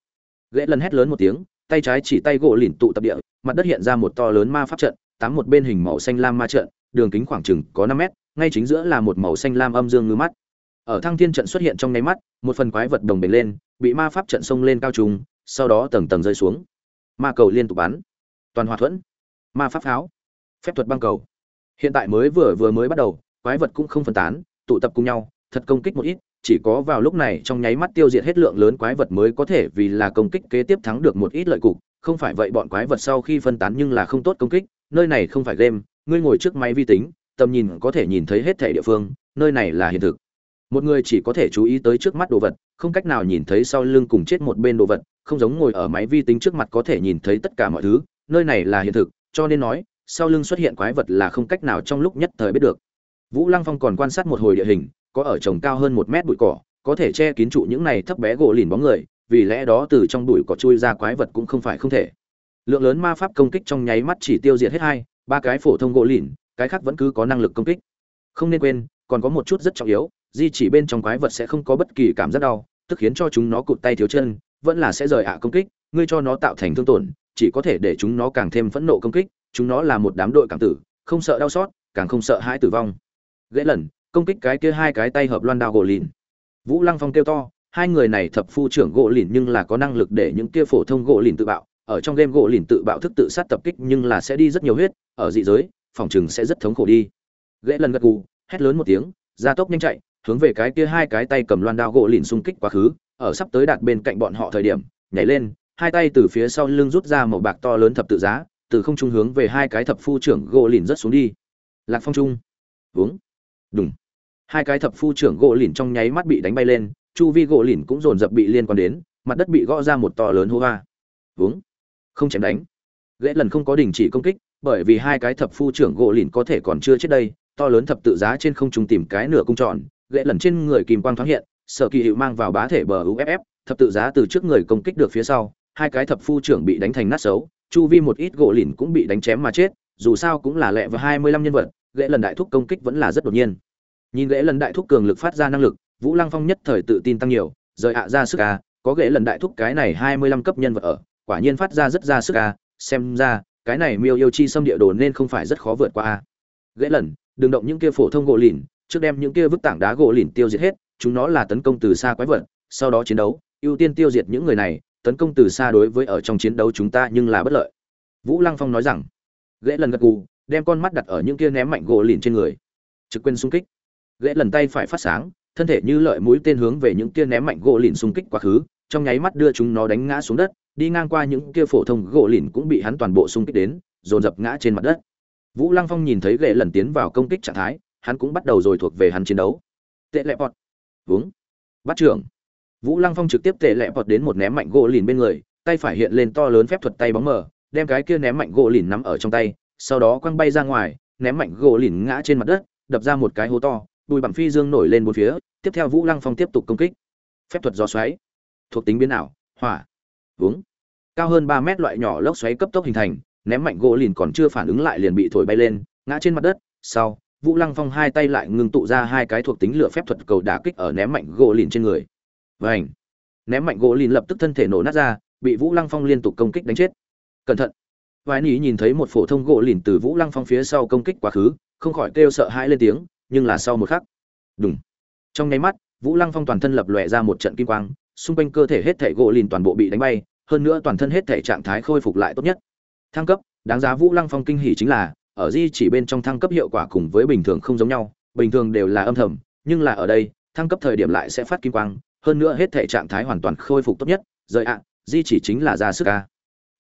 Ghế lần hét lớn một tiếng, tay trái chỉ tay gỗ lỉnh tụ tập địa, mặt đất hiện ra một to lớn ma pháp trận, tám một bên hình màu xanh lam ma trận, đường kính khoảng chừng có năm mét, ngay chính giữa là một màu xanh lam âm dương ngư mắt. Ở thăng thiên trận xuất hiện trong nháy mắt, một phần quái vật đồng bền lên, bị ma pháp trận xông lên cao trùng, sau đó tầng tầng rơi xuống. Ma cầu liên tục bắn. Toàn hòa thuẫn ma pháp pháo, phép thuật băng cầu. Hiện tại mới vừa vừa mới bắt đầu, quái vật cũng không phân tán, tụ tập cùng nhau, thật công kích một ít, chỉ có vào lúc này trong nháy mắt tiêu diệt hết lượng lớn quái vật mới có thể vì là công kích kế tiếp thắng được một ít lợi cục. Không phải vậy bọn quái vật sau khi phân tán nhưng là không tốt công kích, nơi này không phải game, ngươi ngồi trước máy vi tính, tầm nhìn có thể nhìn thấy hết thể địa phương, nơi này là hiện thực. Một người chỉ có thể chú ý tới trước mắt đồ vật, không cách nào nhìn thấy sau lưng cùng chết một bên đồ vật, không giống ngồi ở máy vi tính trước mặt có thể nhìn thấy tất cả mọi thứ, nơi này là hiện thực cho nên nói, sau lưng xuất hiện quái vật là không cách nào trong lúc nhất thời biết được. Vũ lăng phong còn quan sát một hồi địa hình, có ở trồng cao hơn một mét bụi cỏ, có thể che kín trụ những này thấp bé gỗ lìn bóng người, vì lẽ đó từ trong bụi cỏ chui ra quái vật cũng không phải không thể. Lượng lớn ma pháp công kích trong nháy mắt chỉ tiêu diệt hết hai, ba cái phổ thông gỗ lìn, cái khác vẫn cứ có năng lực công kích. Không nên quên, còn có một chút rất trọng yếu, di chỉ bên trong quái vật sẽ không có bất kỳ cảm giác đau, tức khiến cho chúng nó cụt tay thiếu chân, vẫn là sẽ rời ạ công kích, ngươi cho nó tạo thành thương tổn chỉ có thể để chúng nó càng thêm phẫn nộ công kích, chúng nó là một đám đội cảm tử, không sợ đau xót, càng không sợ hãi tử vong. Gãy lần, công kích cái kia hai cái tay hợp loan đao gỗ lìn. Vũ lăng phong kêu to, hai người này thập phu trưởng gỗ lìn nhưng là có năng lực để những kia phổ thông gỗ lìn tự bạo, ở trong game gỗ lìn tự bạo thức tự sát tập kích nhưng là sẽ đi rất nhiều huyết, ở dị giới, phòng chừng sẽ rất thống khổ đi. Gãy lần gật gù, hét lớn một tiếng, gia tốc nhanh chạy, hướng về cái kia hai cái tay cầm loan đao gỗ lìn xung kích quá khứ, ở sắp tới đạt bên cạnh bọn họ thời điểm, nhảy lên hai tay từ phía sau lưng rút ra một bạc to lớn thập tự giá, từ không trung hướng về hai cái thập phu trưởng gỗ lìn rất xuống đi. Lạc phong trung. Vướng. Đùng. Hai cái thập phu trưởng gỗ lìn trong nháy mắt bị đánh bay lên, chu vi gỗ lìn cũng dồn dập bị liên quan đến, mặt đất bị gõ ra một to lớn hô hoa. Vướng. Không chém đánh. Ghế lần không có đình chỉ công kích, bởi vì hai cái thập phu trưởng gỗ lìn có thể còn chưa chết đây, to lớn thập tự giá trên không trung tìm cái nửa cung tròn ghế lần trên người kìm quang thoáng hiện, sở kỳ hiệu mang vào bá thể bờ uff thập tự giá từ trước người công kích được phía sau hai cái thập phu trưởng bị đánh thành nát xấu, chu vi một ít gỗ lìn cũng bị đánh chém mà chết, dù sao cũng là lẹ và hai mươi lăm nhân vật, gãy lần đại thúc công kích vẫn là rất đột nhiên. Nhìn gãy lần đại thúc cường lực phát ra năng lực, vũ lăng phong nhất thời tự tin tăng nhiều, rời ạ ra sức a, có gãy lần đại thúc cái này hai mươi lăm cấp nhân vật ở, quả nhiên phát ra rất ra sức a, xem ra, cái này miêu yêu chi xâm địa đồ nên không phải rất khó vượt qua a. Gãy lần, đừng động những kia phổ thông gỗ lìn, trước đem những kia vứt tảng đá gỗ lìn tiêu diệt hết, chúng nó là tấn công từ xa quái vật, sau đó chiến đấu, ưu tiên tiêu diệt những người này tấn công từ xa đối với ở trong chiến đấu chúng ta nhưng là bất lợi. Vũ lăng phong nói rằng, ghế lần gật gù, đem con mắt đặt ở những kia ném mạnh gỗ lìn trên người. Trực quên xung kích. Ghế lần tay phải phát sáng, thân thể như lợi mũi tên hướng về những kia ném mạnh gỗ lìn xung kích quá khứ, trong nháy mắt đưa chúng nó đánh ngã xuống đất, đi ngang qua những kia phổ thông gỗ lìn cũng bị hắn toàn bộ xung kích đến, dồn dập ngã trên mặt đất. Vũ lăng phong nhìn thấy ghệ lần tiến vào công kích trạng thái, hắn cũng bắt đầu rồi thuộc về hắn chiến đấu. Tệ lẹ bọt. Vướng. Bắt trưởng vũ lăng phong trực tiếp tệ lẹ bật đến một ném mạnh gỗ lìn bên người tay phải hiện lên to lớn phép thuật tay bóng mở, đem cái kia ném mạnh gỗ lìn nắm ở trong tay sau đó quăng bay ra ngoài ném mạnh gỗ lìn ngã trên mặt đất đập ra một cái hố to bùi bằng phi dương nổi lên bốn phía tiếp theo vũ lăng phong tiếp tục công kích. Phép thuật gió xoáy thuộc tính biến ảo hỏa vướng cao hơn ba mét loại nhỏ lốc xoáy cấp tốc hình thành ném mạnh gỗ lìn còn chưa phản ứng lại liền bị thổi bay lên ngã trên mặt đất. Sau vũ lăng phong hai tay lại ngừng tụ ra hai cái thuộc tính lửa phép thuật cầu đả kích ở ném mạnh gỗ lìn trên người vảnh ném mạnh gỗ lìn lập tức thân thể nổ nát ra, bị vũ lăng phong liên tục công kích đánh chết. Cẩn thận. Vài ní nhìn thấy một phổ thông gỗ lìn từ vũ lăng phong phía sau công kích quá khứ, không khỏi kêu sợ hãi lên tiếng, nhưng là sau một khắc đúng trong nháy mắt, vũ lăng phong toàn thân lập lòe ra một trận kim quang, xung quanh cơ thể hết thể gỗ lìn toàn bộ bị đánh bay, hơn nữa toàn thân hết thể trạng thái khôi phục lại tốt nhất. Thăng cấp, đáng giá vũ lăng phong kinh hỉ chính là, ở di chỉ bên trong thăng cấp hiệu quả cùng với bình thường không giống nhau, bình thường đều là âm thầm, nhưng là ở đây, thăng cấp thời điểm lại sẽ phát kim quang hơn nữa hết thể trạng thái hoàn toàn khôi phục tốt nhất, rời ạ, di chỉ chính là ra sức a.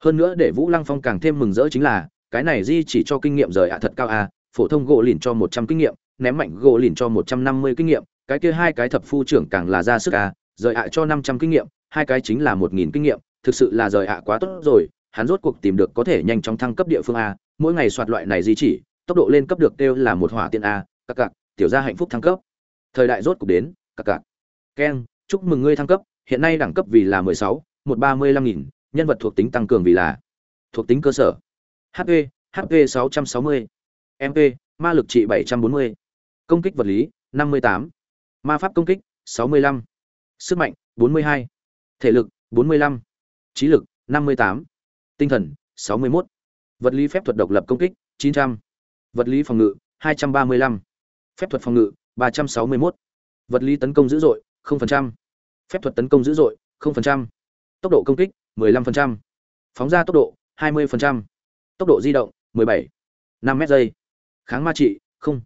Hơn nữa để vũ lăng phong càng thêm mừng rỡ chính là, cái này di chỉ cho kinh nghiệm rời ạ thật cao a, phổ thông gỗ lìn cho một trăm kinh nghiệm, ném mạnh gỗ lìn cho một trăm năm mươi kinh nghiệm, cái kia hai cái thập phu trưởng càng là ra sức a, rời ạ cho năm trăm kinh nghiệm, hai cái chính là một nghìn kinh nghiệm, thực sự là rời ạ quá tốt rồi, hắn rốt cuộc tìm được có thể nhanh chóng thăng cấp địa phương a, mỗi ngày soạt loại này di chỉ, tốc độ lên cấp được kêu là một hỏa tiện a các cặc, tiểu gia hạnh phúc thăng cấp. Thời đại rốt cuộc đến các cặc. Keng chúc mừng ngươi thăng cấp, hiện nay đẳng cấp vì là mười sáu, một ba mươi lăm nghìn, nhân vật thuộc tính tăng cường vì là thuộc tính cơ sở. Hp hp sáu trăm sáu mươi mp ma lực trị bảy trăm bốn mươi, công kích vật lý năm mươi tám, ma pháp công kích sáu mươi lăm, sức mạnh bốn mươi hai, thể lực bốn mươi lăm, trí lực năm mươi tám, tinh thần sáu mươi mốt, vật lý phép thuật độc lập công kích chín trăm, vật lý phòng ngự hai trăm ba mươi lăm, phép thuật phòng ngự ba trăm sáu mươi mốt, vật lý tấn công dữ dội không phần phép thuật tấn công dữ dội 0%; tốc độ công kích 15%. phóng ra tốc độ 20%. tốc độ di động 17. 5 mét giây kháng ma trị 0,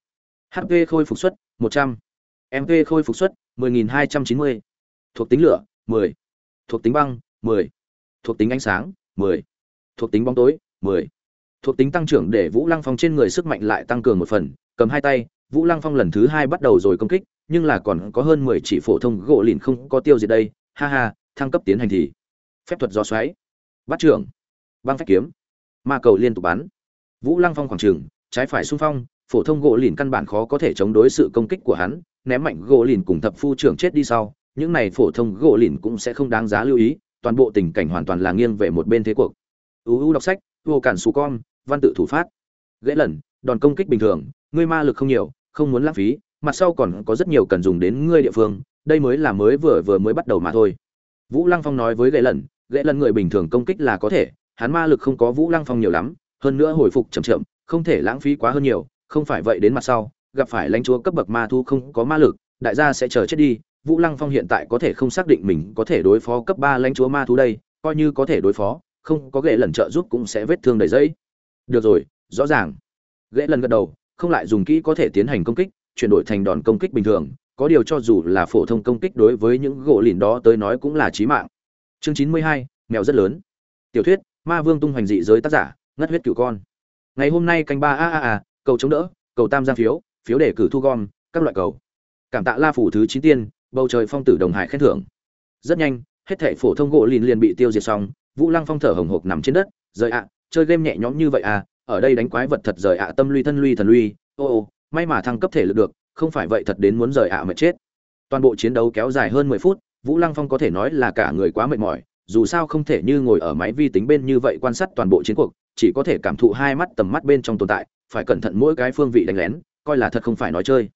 hp khôi phục suất 100. mp khôi phục suất 10.290. thuộc tính lửa 10. thuộc tính băng 10. thuộc tính ánh sáng 10. thuộc tính bóng tối 10. thuộc tính tăng trưởng để vũ lăng phong trên người sức mạnh lại tăng cường một phần cầm hai tay vũ lăng phong lần thứ hai bắt đầu rồi công kích nhưng là còn có hơn 10 chỉ phổ thông gỗ lìn không có tiêu diệt đây, ha ha, thăng cấp tiến hành thì. Phép thuật gió xoáy. Bắt trưởng. Băng phách kiếm. Ma cầu liên tục bắn. Vũ lăng phong khoảng trường, trái phải xung phong, phổ thông gỗ lìn căn bản khó có thể chống đối sự công kích của hắn, ném mạnh gỗ lìn cùng thập phu trưởng chết đi sau, những này phổ thông gỗ lìn cũng sẽ không đáng giá lưu ý, toàn bộ tình cảnh hoàn toàn là nghiêng về một bên thế cuộc. Uu đọc sách, vô cản sù con, văn tự thủ phát. Gãy lần, đòn công kích bình thường, ngươi ma lực không nhiều, không muốn lãng phí mặt sau còn có rất nhiều cần dùng đến ngươi địa phương, đây mới là mới vừa vừa mới bắt đầu mà thôi. Vũ lăng phong nói với gậy lần gậy lần người bình thường công kích là có thể, hắn ma lực không có vũ lăng phong nhiều lắm, hơn nữa hồi phục chậm chậm, không thể lãng phí quá hơn nhiều, không phải vậy đến mặt sau, gặp phải lãnh chúa cấp bậc ma thu không có ma lực, đại gia sẽ chờ chết đi. Vũ lăng phong hiện tại có thể không xác định mình có thể đối phó cấp ba lãnh chúa ma thú đây, coi như có thể đối phó, không có ghệ lần trợ giúp cũng sẽ vết thương đầy dẫy được rồi, rõ ràng. Ghệ lần gật đầu, không lại dùng kỹ có thể tiến hành công kích chuyển đổi thành đòn công kích bình thường, có điều cho dù là phổ thông công kích đối với những gỗ lìn đó tới nói cũng là chí mạng. Chương chín mươi hai, mèo rất lớn. Tiểu thuyết, ma vương tung hoành dị giới tác giả, ngất huyết cửu con. Ngày hôm nay canh ba, a a a, cầu chống đỡ, cầu tam giang phiếu phiếu để cử thu gom, các loại cầu. Cảm tạ la phủ thứ chín tiên, bầu trời phong tử đồng hải khen thưởng. Rất nhanh, hết thảy phổ thông gỗ lìn liền bị tiêu diệt xong, vũ lăng phong thở hồng hộc nằm trên đất, rời ạ, chơi game nhẹ nhõm như vậy à ở đây đánh quái vật thật rời ạ, tâm luy thân luy thần luy ô ô may mà thăng cấp thể lực được, không phải vậy thật đến muốn rời ạ à mệt chết. Toàn bộ chiến đấu kéo dài hơn mười phút, vũ lăng phong có thể nói là cả người quá mệt mỏi, dù sao không thể như ngồi ở máy vi tính bên như vậy quan sát toàn bộ chiến cuộc, chỉ có thể cảm thụ hai mắt tầm mắt bên trong tồn tại, phải cẩn thận mỗi cái phương vị đánh lén, coi là thật không phải nói chơi.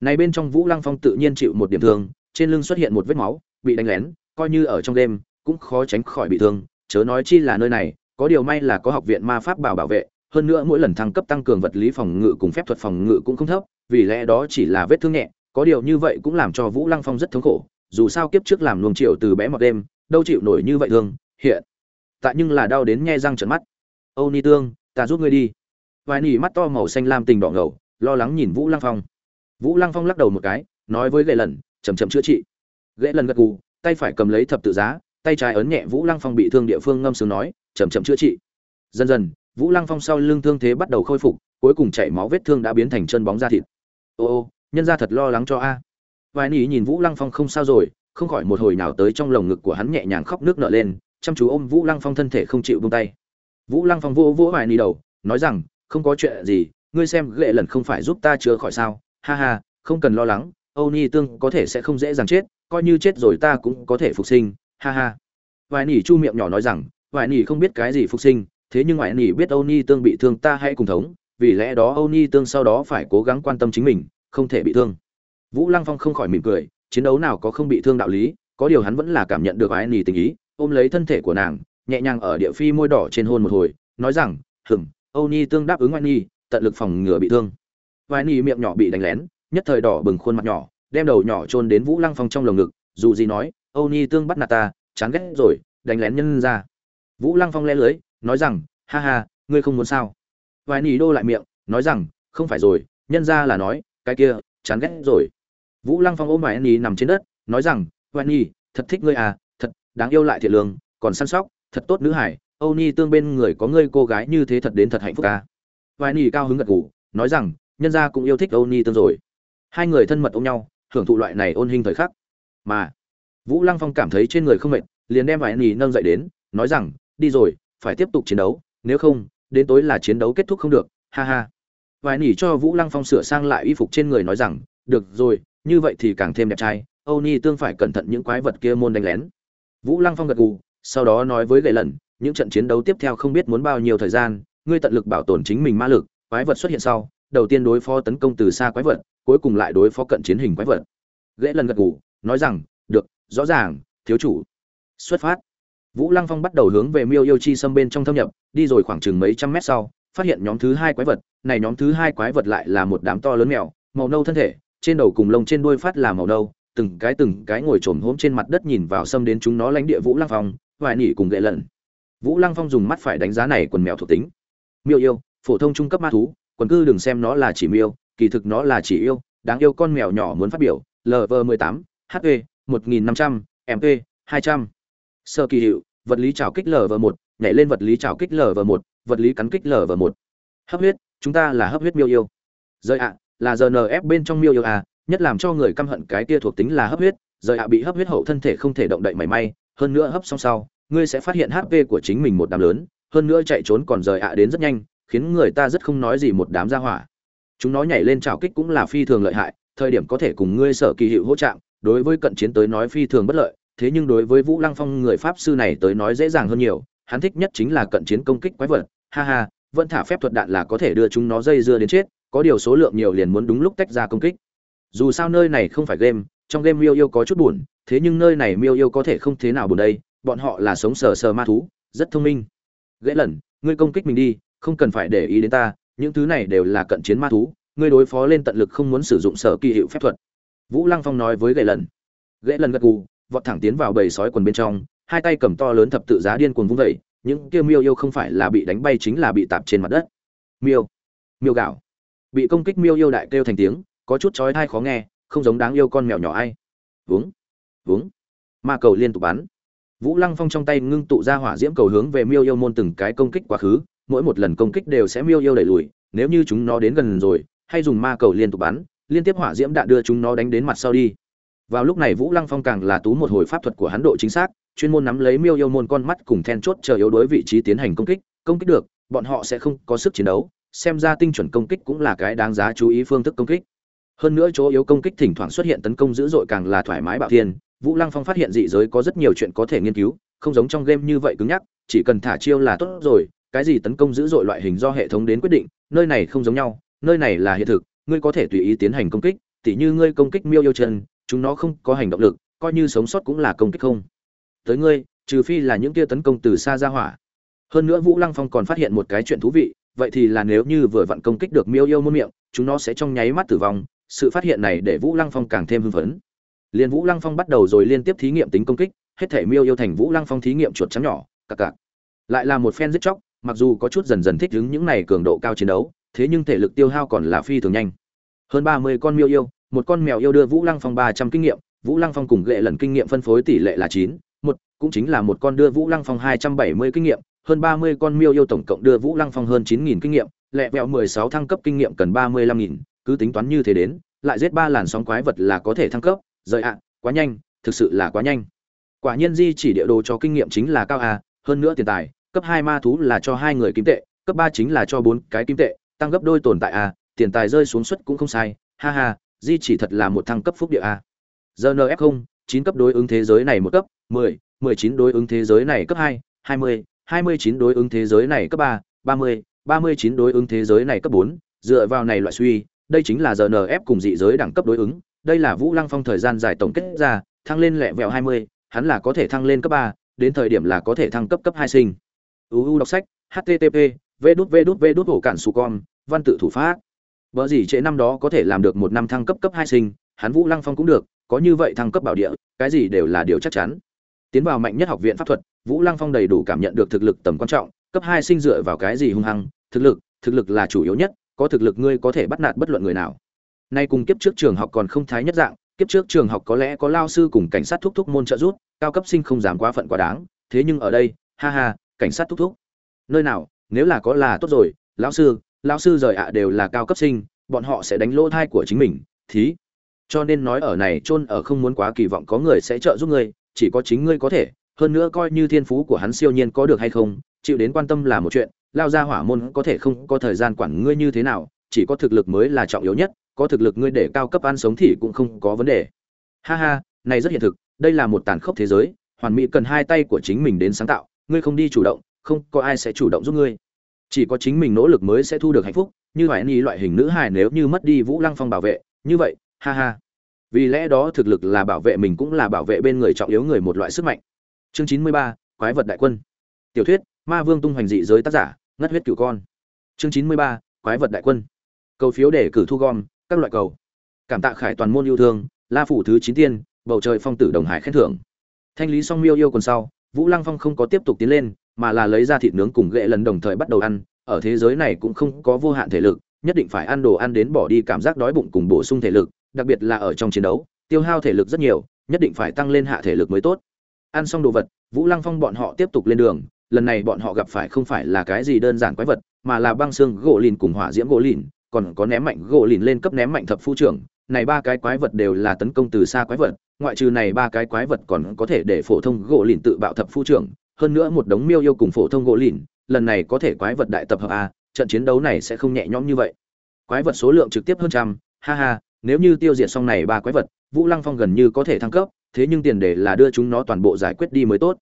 Này bên trong vũ lăng phong tự nhiên chịu một điểm thương, trên lưng xuất hiện một vết máu, bị đánh lén, coi như ở trong đêm, cũng khó tránh khỏi bị thương, chớ nói chi là nơi này, có điều may là có học viện ma pháp bảo bảo vệ hơn nữa mỗi lần thăng cấp tăng cường vật lý phòng ngự cùng phép thuật phòng ngự cũng không thấp, vì lẽ đó chỉ là vết thương nhẹ, có điều như vậy cũng làm cho vũ lăng phong rất thống khổ, dù sao kiếp trước làm luồng triệu từ bé một đêm, đâu chịu nổi như vậy thương, hiện tại nhưng là đau đến nhe răng trợn mắt. Âu ni tương, ta giúp ngươi đi. Vài nỉ mắt to màu xanh lam tình đỏ ngầu, lo lắng nhìn vũ lăng phong. Vũ lăng phong lắc đầu một cái, nói với Lệ lần chậm chậm chữa trị. Lệ lần gật gù, tay phải cầm lấy thập tự giá, tay trái ấn nhẹ vũ lăng phong bị thương địa phương ngâm sướng nói, chậm chậm chữa trị. Dần dần vũ lăng phong sau lưng thương thế bắt đầu khôi phục, cuối cùng chảy máu vết thương đã biến thành chân bóng da thịt. Ô ô, nhân ra thật lo lắng cho a. Vài nỉ nhìn vũ lăng phong không sao rồi, không khỏi một hồi nào tới trong lồng ngực của hắn nhẹ nhàng khóc nước nở lên, chăm chú ôm vũ lăng phong thân thể không chịu buông tay. Vũ lăng phong vô vỗ vài nỉ đầu, nói rằng, không có chuyện gì, ngươi xem ghệ lần không phải giúp ta chữa khỏi sao? Ha ha, không cần lo lắng, âu ni tương có thể sẽ không dễ dàng chết, coi như chết rồi ta cũng có thể phục sinh. Ha ha. Vài nỉ chu miệng nhỏ nói rằng, vài nỉ không biết cái gì phục sinh thế nhưng ngoại nỉ biết âu ni tương bị thương, ta hãy cùng thống, vì lẽ đó âu ni tương sau đó phải cố gắng quan tâm chính mình, không thể bị thương. Vũ lăng phong không khỏi mỉm cười, chiến đấu nào có không bị thương đạo lý, có điều hắn vẫn là cảm nhận được ái nỉ tình ý, ôm lấy thân thể của nàng, nhẹ nhàng ở địa phi môi đỏ trên hôn một hồi, nói rằng hừng âu ni tương đáp ứng ngoại nỉ, tận lực phòng ngừa bị thương. Ngoại nỉ miệng nhỏ bị đánh lén, nhất thời đỏ bừng khuôn mặt nhỏ, đem đầu nhỏ chôn đến vũ lăng phong trong lồng ngực, dù gì nói, âu ni tương bắt nạt ta, chán ghét rồi, đánh lén nhân ra. Vũ lăng phong le lưới nói rằng, ha ha, ngươi không muốn sao? Vài nỉ đô lại miệng, nói rằng, không phải rồi, nhân ra là nói, cái kia, chán ghét rồi. Vũ lăng phong ôm vài nỉ nằm trên đất, nói rằng, vài nỉ, thật thích ngươi à thật, đáng yêu lại thiệt lương, còn săn sóc, thật tốt nữ hải, âu ni tương bên người có ngươi cô gái như thế thật đến thật hạnh phúc à. vài nỉ cao hứng gật gù, nói rằng, nhân ra cũng yêu thích âu ni tương rồi. Hai người thân mật ôm nhau, hưởng thụ loại này ôn hình thời khắc. Mà, vũ lăng phong cảm thấy trên người không mệt, liền đem vài nỉ nâng dậy đến, nói rằng, đi rồi phải tiếp tục chiến đấu, nếu không, đến tối là chiến đấu kết thúc không được, ha ha. Vài nỉ cho vũ lăng phong sửa sang lại y phục trên người nói rằng, được rồi, như vậy thì càng thêm đẹp trai, âu ni tương phải cẩn thận những quái vật kia môn đánh lén. Vũ lăng phong gật gù, sau đó nói với gậy lần những trận chiến đấu tiếp theo không biết muốn bao nhiêu thời gian, ngươi tận lực bảo tồn chính mình ma lực, quái vật xuất hiện sau, đầu tiên đối phó tấn công từ xa quái vật, cuối cùng lại đối phó cận chiến hình quái vật. Gậy lần gật gù, nói rằng, được, rõ ràng, thiếu chủ. Xuất phát vũ lăng phong bắt đầu hướng về miêu yêu chi xâm bên trong thâm nhập, đi rồi khoảng chừng mấy trăm mét sau, phát hiện nhóm thứ hai quái vật, này nhóm thứ hai quái vật lại là một đám to lớn mèo, màu nâu thân thể, trên đầu cùng lông trên đuôi phát là màu nâu, từng cái từng cái ngồi trồm hổm trên mặt đất nhìn vào xâm đến chúng nó lãnh địa vũ lăng phong hoài nỉ cùng gệ lận. vũ lăng phong dùng mắt phải đánh giá này quần mèo thuộc tính miêu yêu, phổ thông trung cấp ma thú, quần cư đừng xem nó là chỉ miêu, kỳ thực nó là chỉ yêu, đáng yêu con mèo nhỏ muốn phát biểu lv 18 hp 1500 mp 200 sơ kỳ hiệu vật lý trào kích lv một, nhảy lên vật lý trào kích lv một, vật lý cắn kích lv một. hấp huyết chúng ta là hấp huyết miêu yêu. Rời ạ là rnf bên trong miêu yêu à nhất làm cho người căm hận cái kia thuộc tính là hấp huyết. Rời ạ bị hấp huyết hậu thân thể không thể động đậy mảy may hơn nữa hấp xong sau ngươi sẽ phát hiện hp của chính mình một đám lớn hơn nữa chạy trốn còn rời ạ đến rất nhanh khiến người ta rất không nói gì một đám gia hỏa. Chúng nó nhảy lên trào kích cũng là phi thường lợi hại thời điểm có thể cùng ngươi sở kỳ hiệu hỗ trạng, đối với cận chiến tới nói phi thường bất lợi thế nhưng đối với vũ lăng phong người pháp sư này tới nói dễ dàng hơn nhiều, hắn thích nhất chính là cận chiến công kích quái vật. Ha ha, vẫn thả phép thuật đạn là có thể đưa chúng nó dây dưa đến chết, có điều số lượng nhiều liền muốn đúng lúc tách ra công kích. Dù sao nơi này không phải game, trong game miêu yêu có chút buồn, thế nhưng nơi này miêu yêu có thể không thế nào buồn đây, bọn họ là sống sờ sờ ma thú, rất thông minh. Gã lần ngươi công kích mình đi, không cần phải để ý đến ta, những thứ này đều là cận chiến ma thú, ngươi đối phó lên tận lực không muốn sử dụng sở kỳ hiệu phép thuật. Vũ lăng phong nói với gã lần gã lần gật gù vọt thẳng tiến vào bầy sói quần bên trong, hai tay cầm to lớn thập tự giá điên cuồng vung vẩy những kia miêu yêu không phải là bị đánh bay chính là bị tạp trên mặt đất. Miêu miêu gạo. Bị công kích miêu yêu đại kêu thành tiếng, có chút chói tai khó nghe, không giống đáng yêu con mèo nhỏ ai. Vướng vướng. Ma cầu liên tục bắn. Vũ lăng phong trong tay ngưng tụ ra hỏa diễm cầu hướng về miêu yêu môn từng cái công kích quá khứ, mỗi một lần công kích đều sẽ miêu yêu đẩy lùi, nếu như chúng nó đến gần rồi, hay dùng ma cầu liên tục bắn, liên tiếp hỏa diễm đạn đưa chúng nó đánh đến mặt sau đi vào lúc này vũ lăng phong càng là tú một hồi pháp thuật của hắn độ chính xác, chuyên môn nắm lấy miêu yêu môn con mắt cùng then chốt chờ yếu đối vị trí tiến hành công kích công kích được, bọn họ sẽ không có sức chiến đấu, xem ra tinh chuẩn công kích cũng là cái đáng giá chú ý phương thức công kích. Hơn nữa chỗ yếu công kích thỉnh thoảng xuất hiện tấn công dữ dội càng là thoải mái bạo thiên, vũ lăng phong phát hiện dị giới có rất nhiều chuyện có thể nghiên cứu, không giống trong game như vậy cứng nhắc, chỉ cần thả chiêu là tốt rồi, cái gì tấn công dữ dội loại hình do hệ thống đến quyết định, nơi này không giống nhau, nơi này là hiện thực, ngươi có thể tùy ý tiến hành công kích, tỉ như ngươi công kích miêu yêu chân chúng nó không có hành động lực, coi như sống sót cũng là công kích không. Tới ngươi, trừ phi là những kia tấn công từ xa ra hỏa. Hơn nữa vũ lăng phong còn phát hiện một cái chuyện thú vị, vậy thì là nếu như vừa vặn công kích được miêu yêu muôn miệng, chúng nó sẽ trong nháy mắt tử vong, sự phát hiện này để vũ lăng phong càng thêm hưng phấn. Liền vũ lăng phong bắt đầu rồi liên tiếp thí nghiệm tính công kích, hết thể miêu yêu thành vũ lăng phong thí nghiệm chuột trắng nhỏ, cặc cặc. Lại là một phen giết chóc, mặc dù có chút dần dần thích ứng những này cường độ cao chiến đấu, thế nhưng thể lực tiêu hao còn là phi thường nhanh. Hơn ba mươi con miêu yêu một con mèo yêu đưa vũ lăng phong ba trăm kinh nghiệm, vũ lăng phong cùng gệ lần kinh nghiệm phân phối tỷ lệ là chín, một, cũng chính là một con đưa vũ lăng phong hai trăm bảy mươi kinh nghiệm, hơn ba mươi con miêu yêu tổng cộng đưa vũ lăng phong hơn chín nghìn kinh nghiệm, lẹ vẹo mười sáu thăng cấp kinh nghiệm cần ba mươi lăm nghìn, cứ tính toán như thế đến, lại giết ba làn sóng quái vật là có thể thăng cấp, rời ạ, quá nhanh, thực sự là quá nhanh. Quả nhiên di chỉ địa đồ cho kinh nghiệm chính là cao a, hơn nữa tiền tài, cấp hai ma thú là cho hai người kim tệ, cấp ba chính là cho bốn cái kim tệ, tăng gấp đôi tồn tại a, tiền tài rơi xuống suất cũng không sai, ha ha di chỉ thật là một thăng cấp phúc địa a. Rnf không, chín cấp đối ứng thế giới này một cấp, mười mười chín đối ứng thế giới này cấp hai hai mươi hai mươi chín đối ứng thế giới này cấp ba ba mươi ba mươi chín đối ứng thế giới này cấp bốn. Dựa vào này loại suy, đây chính là rnf cùng dị giới đẳng cấp đối ứng. Đây là vũ lăng phong thời gian dài tổng kết ra, thăng lên lẹ vẹo hai mươi, hắn là có thể thăng lên cấp ba, đến thời điểm là có thể thăng cấp cấp hai sinh. Uu đọc sách http v đút v đút v đút hổ cản su con văn tự thủ pháp. Bở gì trễ năm đó có thể làm được một năm thăng cấp cấp hai sinh, hắn vũ lăng phong cũng được, có như vậy thăng cấp bảo địa, cái gì đều là điều chắc chắn. Tiến vào mạnh nhất học viện pháp thuật, vũ lăng phong đầy đủ cảm nhận được thực lực tầm quan trọng, cấp hai sinh dựa vào cái gì hung hăng, thực lực thực lực là chủ yếu nhất, có thực lực ngươi có thể bắt nạt bất luận người nào. Nay cùng kiếp trước trường học còn không thái nhất dạng, kiếp trước trường học có lẽ có lao sư cùng cảnh sát thúc thúc môn trợ rút cao cấp sinh không dám quá phận quá đáng, thế nhưng ở đây, ha ha, cảnh sát thúc thúc. Nơi nào, nếu là có là tốt rồi, lão sư lão sư rời ạ đều là cao cấp sinh, bọn họ sẽ đánh lỗ thai của chính mình, thí. Cho nên nói ở này, chôn ở không muốn quá kỳ vọng có người sẽ trợ giúp ngươi, chỉ có chính ngươi có thể. Hơn nữa coi như thiên phú của hắn siêu nhiên có được hay không, chịu đến quan tâm là một chuyện. Lao ra hỏa môn có thể không có thời gian quản ngươi như thế nào, chỉ có thực lực mới là trọng yếu nhất, có thực lực ngươi để cao cấp ăn sống thì cũng không có vấn đề. Ha ha, này rất hiện thực, đây là một tàn khốc thế giới, hoàn mỹ cần hai tay của chính mình đến sáng tạo, ngươi không đi chủ động, không có ai sẽ chủ động giúp ngươi chỉ có chính mình nỗ lực mới sẽ thu được hạnh phúc, như hoài ni loại hình nữ hài nếu như mất đi vũ lăng phong bảo vệ, như vậy, ha ha. Vì lẽ đó thực lực là bảo vệ mình cũng là bảo vệ bên người trọng yếu người một loại sức mạnh. Chương chín mươi ba, quái vật đại quân. Tiểu thuyết, ma vương tung hoành dị giới tác giả, ngất huyết cửu con. Chương chín mươi ba, quái vật đại quân. Cầu phiếu để cử thu gom, các loại cầu. Cảm tạ khải toàn môn yêu thương, la phủ thứ chín tiên, bầu trời phong tử đồng hải khen thưởng. Thanh lý xong miêu yêu còn sau, vũ lăng phong không có tiếp tục tiến lên mà là lấy ra thịt nướng cùng ghệ lần đồng thời bắt đầu ăn, ở thế giới này cũng không có vô hạn thể lực, nhất định phải ăn đồ ăn đến bỏ đi cảm giác đói bụng cùng bổ sung thể lực, đặc biệt là ở trong chiến đấu, tiêu hao thể lực rất nhiều, nhất định phải tăng lên hạ thể lực mới tốt. Ăn xong đồ vật, vũ lăng phong bọn họ tiếp tục lên đường, lần này bọn họ gặp phải không phải là cái gì đơn giản quái vật, mà là băng xương gỗ lìn cùng hỏa diễm gỗ lìn, còn có ném mạnh gỗ lìn lên cấp ném mạnh thập phu trưởng, này ba cái quái vật đều là tấn công từ xa quái vật, ngoại trừ này ba cái quái vật còn có thể để phổ thông gỗ lìn tự bạo thập phu trưởng hơn nữa một đống miêu yêu cùng phổ thông gỗ lìn, lần này có thể quái vật đại tập hợp a, trận chiến đấu này sẽ không nhẹ nhõm như vậy. Quái vật số lượng trực tiếp hơn trăm, ha ha, nếu như tiêu diệt xong này ba quái vật, vũ lăng phong gần như có thể thăng cấp, thế nhưng tiền đề là đưa chúng nó toàn bộ giải quyết đi mới tốt.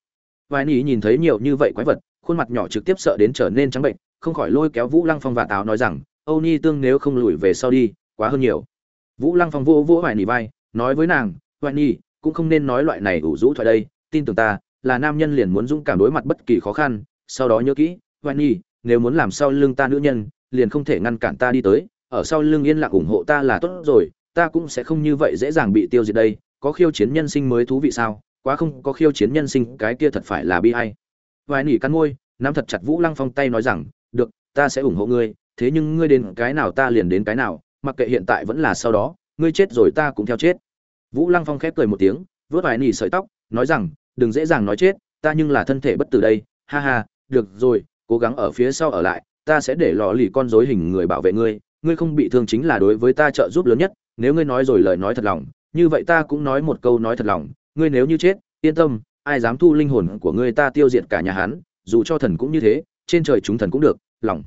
Vài nỉ nhìn thấy nhiều như vậy quái vật, khuôn mặt nhỏ trực tiếp sợ đến trở nên trắng bệnh, không khỏi lôi kéo vũ lăng phong và táo nói rằng, âu ni tương nếu không lùi về sau đi, quá hơn nhiều. Vũ lăng phong vô vỗ vài nỉ vai, nói với nàng, vài nỉ, cũng không nên nói loại này ủ rũ thoại đây, tin tưởng ta là nam nhân liền muốn dũng cảm đối mặt bất kỳ khó khăn, sau đó nhớ kỹ hoài nỉ nếu muốn làm sau lưng ta nữ nhân, liền không thể ngăn cản ta đi tới, ở sau lưng yên lặng ủng hộ ta là tốt rồi, ta cũng sẽ không như vậy dễ dàng bị tiêu diệt đây, có khiêu chiến nhân sinh mới thú vị sao? Quá không có khiêu chiến nhân sinh, cái kia thật phải là bi hay vài nỉ cắn môi, nắm thật chặt vũ lăng phong tay nói rằng, được, ta sẽ ủng hộ ngươi, thế nhưng ngươi đến cái nào ta liền đến cái nào, mặc kệ hiện tại vẫn là sau đó, ngươi chết rồi ta cũng theo chết. Vũ lăng phong khép cười một tiếng vớt vài nỉ sợi tóc, nói rằng đừng dễ dàng nói chết, ta nhưng là thân thể bất tử đây, ha ha, được rồi, cố gắng ở phía sau ở lại, ta sẽ để lò lì con dối hình người bảo vệ ngươi ngươi không bị thương chính là đối với ta trợ giúp lớn nhất, nếu ngươi nói rồi lời nói thật lòng, như vậy ta cũng nói một câu nói thật lòng, ngươi nếu như chết, yên tâm, ai dám thu linh hồn của ngươi ta tiêu diệt cả nhà hắn, dù cho thần cũng như thế, trên trời chúng thần cũng được, lòng.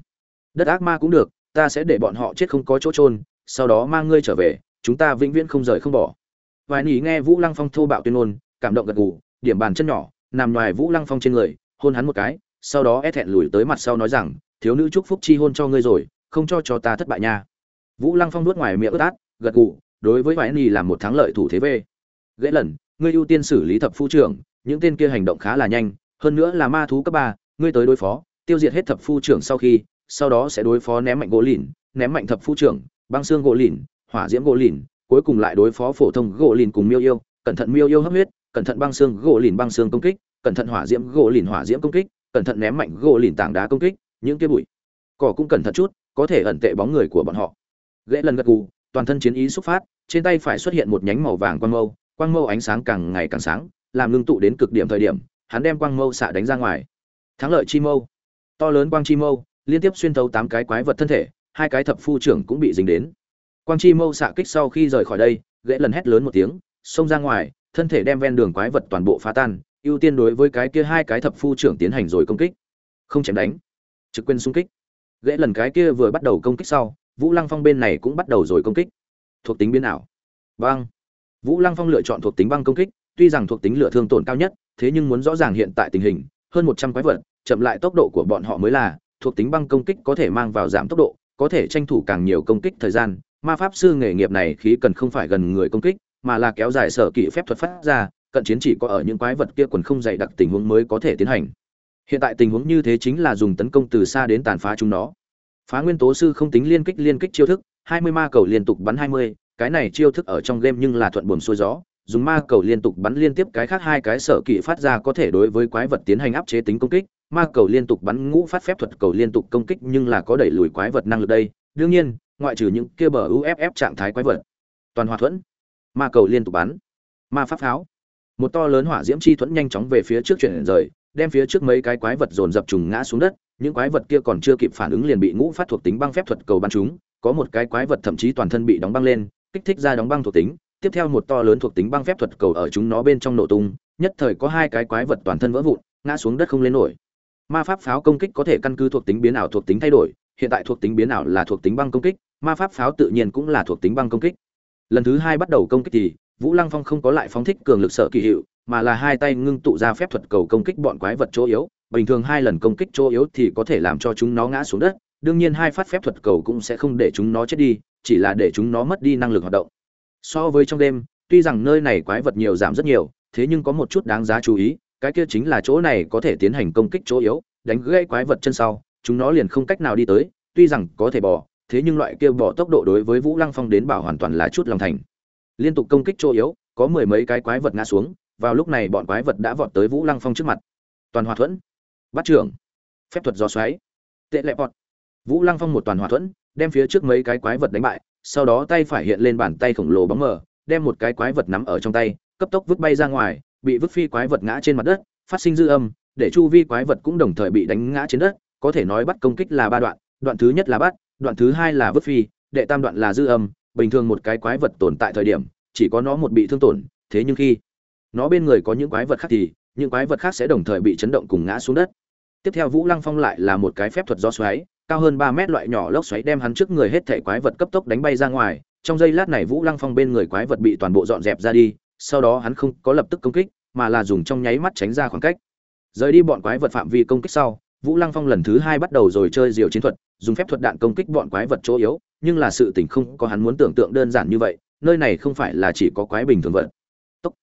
Đất ác ma cũng được, ta sẽ để bọn họ chết không có chỗ trôn sau đó mang ngươi trở về, chúng ta vĩnh viễn không rời không bỏ. Vài nỉ nghe vũ lăng phong thô bạo tuyên ngôn, cảm động gật gù điểm bàn chân nhỏ, nằm ngoài vũ lăng phong trên người, hôn hắn một cái, sau đó é thẹn lùi tới mặt sau nói rằng, thiếu nữ chúc phúc chi hôn cho ngươi rồi, không cho cho ta thất bại nha. Vũ lăng phong nuốt ngoài miệng ướt át, gật gù, đối với vài ni làm một thắng lợi thủ thế về gãy lần ngươi ưu tiên xử lý thập phu trưởng, những tên kia hành động khá là nhanh, hơn nữa là ma thú cấp ba, ngươi tới đối phó, tiêu diệt hết thập phu trưởng sau khi, sau đó sẽ đối phó ném mạnh gỗ lìn, ném mạnh thập phu trưởng, băng xương gỗ lìn, hỏa diễm gỗ lìn, cuối cùng lại đối phó phổ thông gỗ lìn cùng miêu yêu, cẩn thận miêu yêu hấp huyết cẩn thận băng xương gỗ lìn băng xương công kích, cẩn thận hỏa diễm gỗ lìn hỏa diễm công kích, cẩn thận ném mạnh gỗ lìn tảng đá công kích, những kia bụi. Cỏ cũng cẩn thận chút, có thể ẩn tệ bóng người của bọn họ. Ghế lần gật gù, toàn thân chiến ý xuất phát, trên tay phải xuất hiện một nhánh màu vàng quang mâu quang mâu ánh sáng càng ngày càng sáng, làm ngưng tụ đến cực điểm thời điểm, hắn đem quang mâu xạ đánh ra ngoài. Thắng lợi chi mâu. To lớn quang chi mâu, liên tiếp xuyên thấu tám cái quái vật thân thể, hai cái thập phu trưởng cũng bị dính đến. Quang chi mâu xạ kích sau khi rời khỏi đây, gãy lần hét lớn một tiếng, xông ra ngoài thân thể đem ven đường quái vật toàn bộ phá tan, ưu tiên đối với cái kia hai cái thập phu trưởng tiến hành rồi công kích. Không chém đánh, trực quyền xung kích. Gãy lần cái kia vừa bắt đầu công kích sau, vũ lăng phong bên này cũng bắt đầu rồi công kích. Thuộc tính biến ảo. Băng. Vũ lăng phong lựa chọn thuộc tính băng công kích, tuy rằng thuộc tính lửa thương tổn cao nhất, thế nhưng muốn rõ ràng hiện tại tình hình, hơn một trăm quái vật, chậm lại tốc độ của bọn họ mới là, thuộc tính băng công kích có thể mang vào giảm tốc độ, có thể tranh thủ càng nhiều công kích thời gian, ma pháp sư nghề nghiệp này khí cần không phải gần người công kích mà là kéo dài sở kỹ phép thuật phát ra, cận chiến chỉ có ở những quái vật kia quần không dày đặc tình huống mới có thể tiến hành. Hiện tại tình huống như thế chính là dùng tấn công từ xa đến tàn phá chúng nó. Phá nguyên tố sư không tính liên kích liên kích chiêu thức, hai mươi ma cầu liên tục bắn hai mươi, cái này chiêu thức ở trong game nhưng là thuận buồm xuôi gió, dùng ma cầu liên tục bắn liên tiếp cái khác hai cái sở kỵ phát ra có thể đối với quái vật tiến hành áp chế tính công kích, ma cầu liên tục bắn ngũ phát phép thuật cầu liên tục công kích nhưng là có đẩy lùi quái vật năng lực đây. Đương nhiên, ngoại trừ những kia bờ uff trạng thái quái vật. Toàn hòa thuẫn ma cầu liên tục bắn. Ma pháp pháo. Một to lớn hỏa diễm chi thuẫn nhanh chóng về phía trước chuyển rời, đem phía trước mấy cái quái vật dồn dập trùng ngã xuống đất, những quái vật kia còn chưa kịp phản ứng liền bị ngũ phát thuộc tính băng phép thuật cầu bắn chúng có một cái quái vật thậm chí toàn thân bị đóng băng lên, kích thích ra đóng băng thuộc tính, tiếp theo một to lớn thuộc tính băng phép thuật cầu ở chúng nó bên trong nổ tung, nhất thời có hai cái quái vật toàn thân vỡ vụn, ngã xuống đất không lên nổi. Ma pháp pháo công kích có thể căn cứ thuộc tính biến ảo thuộc tính thay đổi, hiện tại thuộc tính biến ảo là thuộc tính băng công kích, ma pháp pháo tự nhiên cũng là thuộc tính băng công kích lần thứ hai bắt đầu công kích thì vũ lăng phong không có lại phóng thích cường lực sợ kỳ hiệu, mà là hai tay ngưng tụ ra phép thuật cầu công kích bọn quái vật chỗ yếu. Bình thường hai lần công kích chỗ yếu thì có thể làm cho chúng nó ngã xuống đất, đương nhiên hai phát phép thuật cầu cũng sẽ không để chúng nó chết đi, chỉ là để chúng nó mất đi năng lực hoạt động. So với trong đêm, tuy rằng nơi này quái vật nhiều giảm rất nhiều, thế nhưng có một chút đáng giá chú ý, cái kia chính là chỗ này có thể tiến hành công kích chỗ yếu, đánh gãy quái vật chân sau, chúng nó liền không cách nào đi tới, tuy rằng có thể bỏ thế nhưng loại kia bỏ tốc độ đối với vũ lăng phong đến bảo hoàn toàn là chút lòng thành. Liên tục công kích chỗ yếu, có mười mấy cái quái vật ngã xuống, vào lúc này bọn quái vật đã vọt tới vũ lăng phong trước mặt. Toàn hòa thuẫn. Bắt trưởng. Phép thuật gió xoáy. Tệ lệ bọt. Vũ lăng phong một toàn hòa thuẫn, đem phía trước mấy cái quái vật đánh bại, sau đó tay phải hiện lên bàn tay khổng lồ bóng mờ, đem một cái quái vật nắm ở trong tay, cấp tốc vứt bay ra ngoài, bị vứt phi quái vật ngã trên mặt đất, phát sinh dư âm, để chu vi quái vật cũng đồng thời bị đánh ngã trên đất, có thể nói bắt công kích là ba đoạn đoạn thứ nhất là bắt đoạn thứ hai là vứt phi, đệ tam đoạn là dư âm, bình thường một cái quái vật tồn tại thời điểm, chỉ có nó một bị thương tổn, thế nhưng khi nó bên người có những quái vật khác thì, những quái vật khác sẽ đồng thời bị chấn động cùng ngã xuống đất. Tiếp theo vũ lăng phong lại là một cái phép thuật gió xoáy, cao hơn ba mét loại nhỏ lốc xoáy đem hắn trước người hết thể quái vật cấp tốc đánh bay ra ngoài. Trong giây lát này vũ lăng phong bên người quái vật bị toàn bộ dọn dẹp ra đi, sau đó hắn không có lập tức công kích, mà là dùng trong nháy mắt tránh ra khoảng cách. Rời đi bọn quái vật phạm vi công kích sau vũ lăng phong lần thứ hai bắt đầu rồi chơi diều chiến thuật, dùng phép thuật đạn công kích bọn quái vật chỗ yếu, nhưng là sự tình không có hắn muốn tưởng tượng đơn giản như vậy, nơi này không phải là chỉ có quái bình thường vận tốc.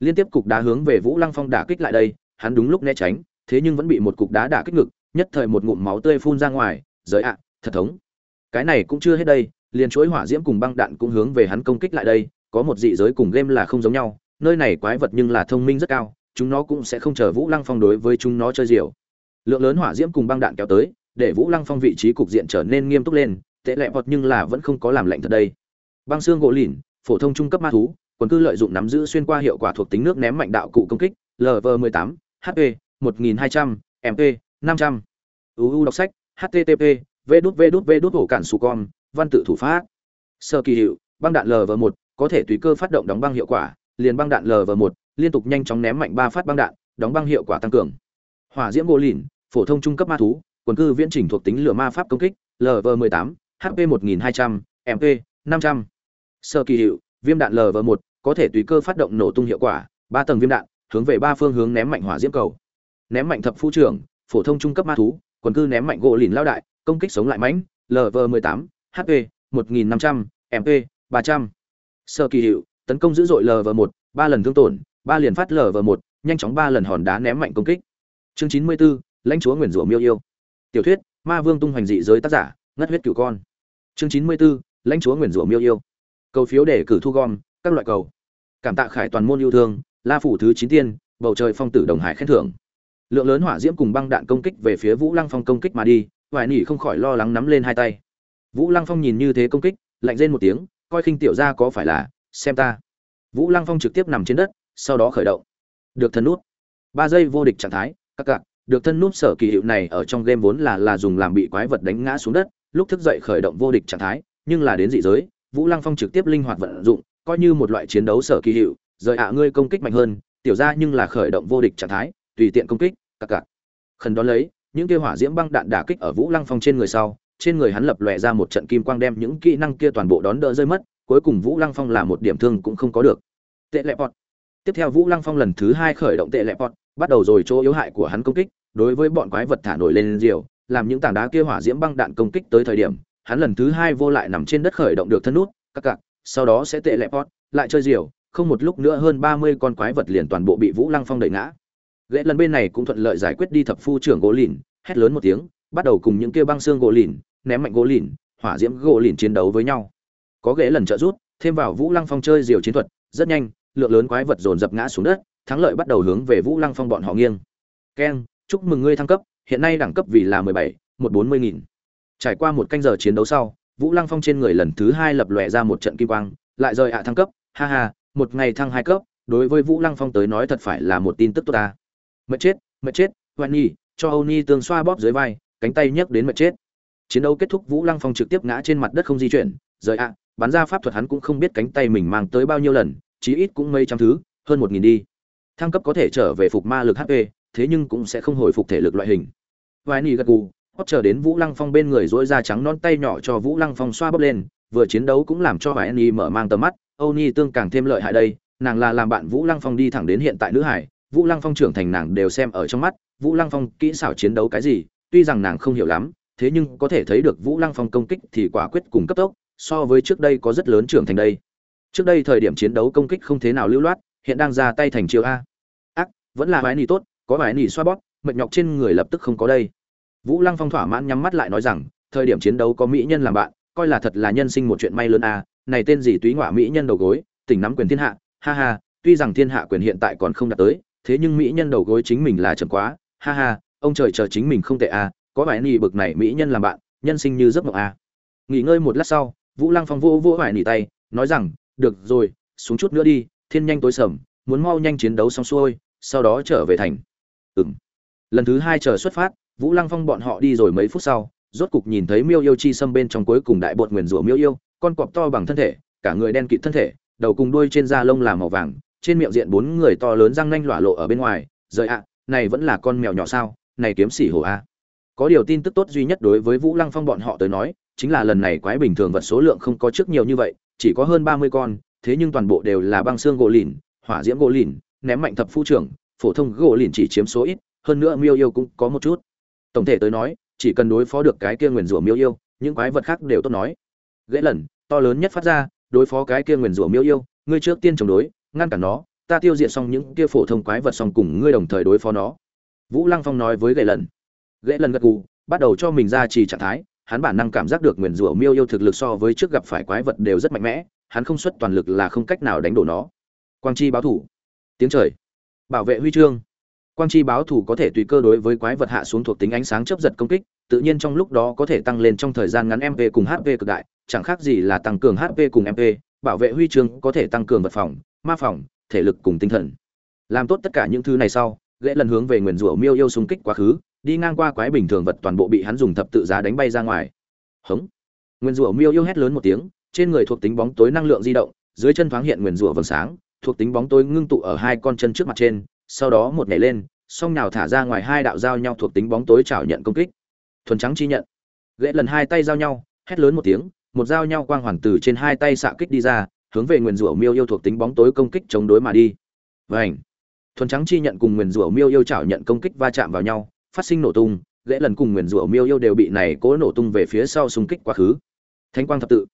Liên tiếp cục đá hướng về vũ lăng phong đả kích lại đây, hắn đúng lúc né tránh, thế nhưng vẫn bị một cục đá đả kích ngực, nhất thời một ngụm máu tươi phun ra ngoài giới ạ, thật thống. Cái này cũng chưa hết đây, liền chuỗi hỏa diễm cùng băng đạn cũng hướng về hắn công kích lại đây, có một dị giới cùng game là không giống nhau, nơi này quái vật nhưng là thông minh rất cao, chúng nó cũng sẽ không chờ vũ lăng phong đối với chúng nó chơi diều lượng lớn hỏa diễm cùng băng đạn kéo tới, để vũ lăng phong vị trí cục diện trở nên nghiêm túc lên, tệ lẹ bọt nhưng là vẫn không có làm lạnh thật đây. Băng xương gỗ lìn, phổ thông trung cấp ma thú, quần cư lợi dụng nắm giữ xuyên qua hiệu quả thuộc tính nước ném mạnh đạo cụ công kích lv 18 hp 1200 mp 500 uu đọc sách http v đút v đút v đút hổ cản su con, văn tự thủ pháp. Sơ kỳ hiệu, băng đạn lv 1 có thể tùy cơ phát động đóng băng hiệu quả, liền băng đạn lv 1 liên tục nhanh chóng ném mạnh ba phát băng đạn, đóng băng hiệu quả tăng cường. Hỏa diễm gỗ lìn phổ thông trung cấp ma thú quần cư viễn trình thuộc tính lửa ma pháp công kích lv 18 hp 1200 mp 500 sơ kỳ hiệu viêm đạn lv 1 có thể tùy cơ phát động nổ tung hiệu quả ba tầng viêm đạn hướng về ba phương hướng ném mạnh hỏa diễm cầu. Ném mạnh thập phu trưởng phổ thông trung cấp ma thú quần cư ném mạnh gỗ lìn lao đại công kích sống lại mãnh lv 18 hp 1500 mp 300 sơ kỳ hiệu tấn công dữ dội lv 1 ba lần thương tổn ba liền phát lv 1 nhanh chóng ba lần hòn đá ném mạnh công kích. Chương 94, lãnh chúa nguyền rủa miêu yêu. Tiểu thuyết ma vương tung hoành dị giới tác giả ngất huyết cửu con. Chương 94, lãnh chúa nguyền rủa miêu yêu. Cầu phiếu để cử thu gom các loại cầu. Cảm tạ khải toàn môn yêu thương la phủ thứ chín tiên bầu trời phong tử đồng hải khen thưởng. Lượng lớn hỏa diễm cùng băng đạn công kích về phía vũ lăng phong công kích mà đi hoài nỉ không khỏi lo lắng nắm lên hai tay. Vũ lăng phong nhìn như thế công kích lạnh rên một tiếng coi khinh tiểu ra có phải là xem ta. Vũ lăng phong trực tiếp nằm trên đất sau đó khởi động. Được thần nút. Ba giây vô địch trạng thái các cặc được thân nút sở kỳ hiệu này ở trong game vốn là là dùng làm bị quái vật đánh ngã xuống đất, lúc thức dậy khởi động vô địch trạng thái, nhưng là đến dị giới, vũ lăng phong trực tiếp linh hoạt vận dụng, coi như một loại chiến đấu sở kỳ hiệu, rời ạ à ngươi công kích mạnh hơn, tiểu ra nhưng là khởi động vô địch trạng thái, tùy tiện công kích, cặc cặc. Khẩn đón lấy, những kia hỏa diễm băng đạn đả kích ở vũ lăng phong trên người sau, trên người hắn lập lòe ra một trận kim quang đem những kỹ năng kia toàn bộ đón đỡ rơi mất, cuối cùng vũ lăng phong là một điểm thương cũng không có được. Tệ lệ pọt tiếp theo vũ lăng phong lần thứ hai khởi động tệ lệ pọt bắt đầu rồi chỗ yếu hại của hắn công kích, đối với bọn quái vật thả nổi lên diều, làm những tảng đá kia hỏa diễm băng đạn công kích tới thời điểm, hắn lần thứ hai vô lại nằm trên đất khởi động được thân nút, các cặc sau đó sẽ tệ lẹp pot, lại chơi diều, không một lúc nữa hơn ba mươi con quái vật liền toàn bộ bị vũ lăng phong đẩy ngã. Ghế lần bên này cũng thuận lợi giải quyết đi thập phu trưởng gỗ lìn, hét lớn một tiếng, bắt đầu cùng những kia băng xương gỗ lìn, ném mạnh gỗ lìn, hỏa diễm gỗ lìn chiến đấu với nhau. Có ghế lần trợ rút, thêm vào vũ lăng phong chơi diều chiến thuật, rất nhanh, lượng lớn quái vật dồn dập ngã xuống đất thắng lợi bắt đầu hướng về vũ lăng phong bọn họ nghiêng. Keng chúc mừng ngươi thăng cấp, hiện nay đẳng cấp vì là mười bảy, một bốn mươi nghìn. Trải qua một canh giờ chiến đấu sau, vũ lăng phong trên người lần thứ hai lập lòe ra một trận kim quang, lại rời ạ à thăng cấp, ha ha, một ngày thăng hai cấp, đối với vũ lăng phong tới nói thật phải là một tin tức tốt ta. Mệt chết mệt chết, hoan nhi, cho âu nhi tương xoa bóp dưới vai, cánh tay nhấc đến mệt chết. Chiến đấu kết thúc vũ lăng phong trực tiếp ngã trên mặt đất không di chuyển, rời ạ à, bắn ra pháp thuật hắn cũng không biết cánh tay mình mang tới bao nhiêu lần, chí ít cũng mấy trăm thứ, hơn một nghìn đi thăng cấp có thể trở về phục ma lực hp thế nhưng cũng sẽ không hồi phục thể lực loại hình. Vài nỉ gật gù, hót chờ đến vũ lăng phong bên người dỗi da trắng non tay nhỏ cho vũ lăng phong xoa bóp lên, vừa chiến đấu cũng làm cho vài nỉ mở mang tầm mắt, âu nhi tương càng thêm lợi hại đây, nàng là làm bạn vũ lăng phong đi thẳng đến hiện tại nữ hải, vũ lăng phong trưởng thành nàng đều xem ở trong mắt, vũ lăng phong kỹ xảo chiến đấu cái gì, tuy rằng nàng không hiểu lắm, thế nhưng có thể thấy được vũ lăng phong công kích thì quả quyết cùng cấp tốc, so với trước đây có rất lớn trưởng thành đây. Trước đây thời điểm chiến đấu công kích không thế nào lưu loát hiện đang ra tay thành chiêu a. Ác, vẫn là vài nỉ tốt, có vài nỉ xoa bóp, mệt nhọc trên người lập tức không có đây. Vũ lăng phong thỏa mãn nhắm mắt lại nói rằng, thời điểm chiến đấu có mỹ nhân làm bạn, coi là thật là nhân sinh một chuyện may lớn a, này tên gì túy ngọa mỹ nhân đầu gối tỉnh nắm quyền thiên hạ, ha ha, tuy rằng thiên hạ quyền hiện tại còn không đạt tới, thế nhưng mỹ nhân đầu gối chính mình là chậm quá, ha ha, ông trời chờ chính mình không tệ a, có vài nỉ bực này mỹ nhân làm bạn, nhân sinh như giấc mộng a. Nghỉ ngơi một lát sau, vũ lăng phong vô vô vải nỉ tay, nói rằng, được rồi, xuống chút nữa đi thiên nhanh tối sầm, muốn mau nhanh chiến đấu xong xuôi, sau đó trở về thành. Ừng lần thứ hai chờ xuất phát, vũ lăng phong bọn họ đi rồi mấy phút sau, rốt cục nhìn thấy miêu yêu chi xâm bên trong cuối cùng đại bột nguyền rủa miêu yêu, con cọp to bằng thân thể, cả người đen kịt thân thể, đầu cùng đuôi trên da lông là màu vàng, trên miệng diện bốn người to lớn răng nanh lỏa lộ ở bên ngoài, rời ạ, này vẫn là con mèo nhỏ sao, này kiếm xỉ hổ a. Có điều tin tức tốt duy nhất đối với vũ lăng phong bọn họ tới nói, chính là lần này quái bình thường vật số lượng không có trước nhiều như vậy, chỉ có hơn ba mươi con thế nhưng toàn bộ đều là băng xương gỗ lìn, hỏa diễm gỗ lìn, ném mạnh thập phu trưởng, phổ thông gỗ lìn chỉ chiếm số ít, hơn nữa miêu yêu cũng có một chút. Tổng thể tới nói, chỉ cần đối phó được cái kia nguyền rủa miêu yêu, những quái vật khác đều tốt nói. Gãy lần, to lớn nhất phát ra, đối phó cái kia nguyền rủa miêu yêu, ngươi trước tiên chống đối, ngăn cản nó, ta tiêu diệt xong những kia phổ thông quái vật xong cùng ngươi đồng thời đối phó nó. Vũ lăng phong nói với gãy lần. Gãy lần gật gù, bắt đầu cho mình ra trì trạng thái, hắn bản năng cảm giác được nguyền rủa miêu yêu thực lực so với trước gặp phải quái vật đều rất mạnh mẽ hắn không xuất toàn lực là không cách nào đánh đổ nó. Quang chi báo thủ. Tiếng trời. Bảo vệ huy chương. Quang chi báo thủ có thể tùy cơ đối với quái vật hạ xuống thuộc tính ánh sáng chấp giật công kích, tự nhiên trong lúc đó có thể tăng lên trong thời gian ngắn mp cùng hp cực đại, chẳng khác gì là tăng cường hp cùng mp bảo vệ huy chương có thể tăng cường vật phòng, ma phòng, thể lực cùng tinh thần. Làm tốt tất cả những thứ này sau ghệ lần hướng về nguyền rủa miêu yêu xung kích quá khứ, đi ngang qua quái bình thường vật toàn bộ bị hắn dùng thập tự giá đánh bay ra ngoài. Hống. Nguyền rủa miêu yêu hét lớn một tiếng trên người thuộc tính bóng tối năng lượng di động, dưới chân thoáng hiện nguyền rủa vầng sáng, thuộc tính bóng tối ngưng tụ ở hai con chân trước mặt trên, sau đó một nhảy lên, song nào thả ra ngoài hai đạo giao nhau thuộc tính bóng tối chảo nhận công kích. Thuần trắng chi nhận. Gãy lần hai tay giao nhau, hét lớn một tiếng, một giao nhau quang hoàn từ trên hai tay xạ kích đi ra, hướng về nguyền rủa miêu yêu thuộc tính bóng tối công kích chống đối mà đi. Vảnh thuần trắng chi nhận cùng nguyền rủa miêu yêu chảo nhận công kích va chạm vào nhau, phát sinh nổ tung, gãy lần cùng nguyền rủa miêu yêu đều bị này cố nổ tung về phía sau xung kích quá khứ. Thánh quang thập tự.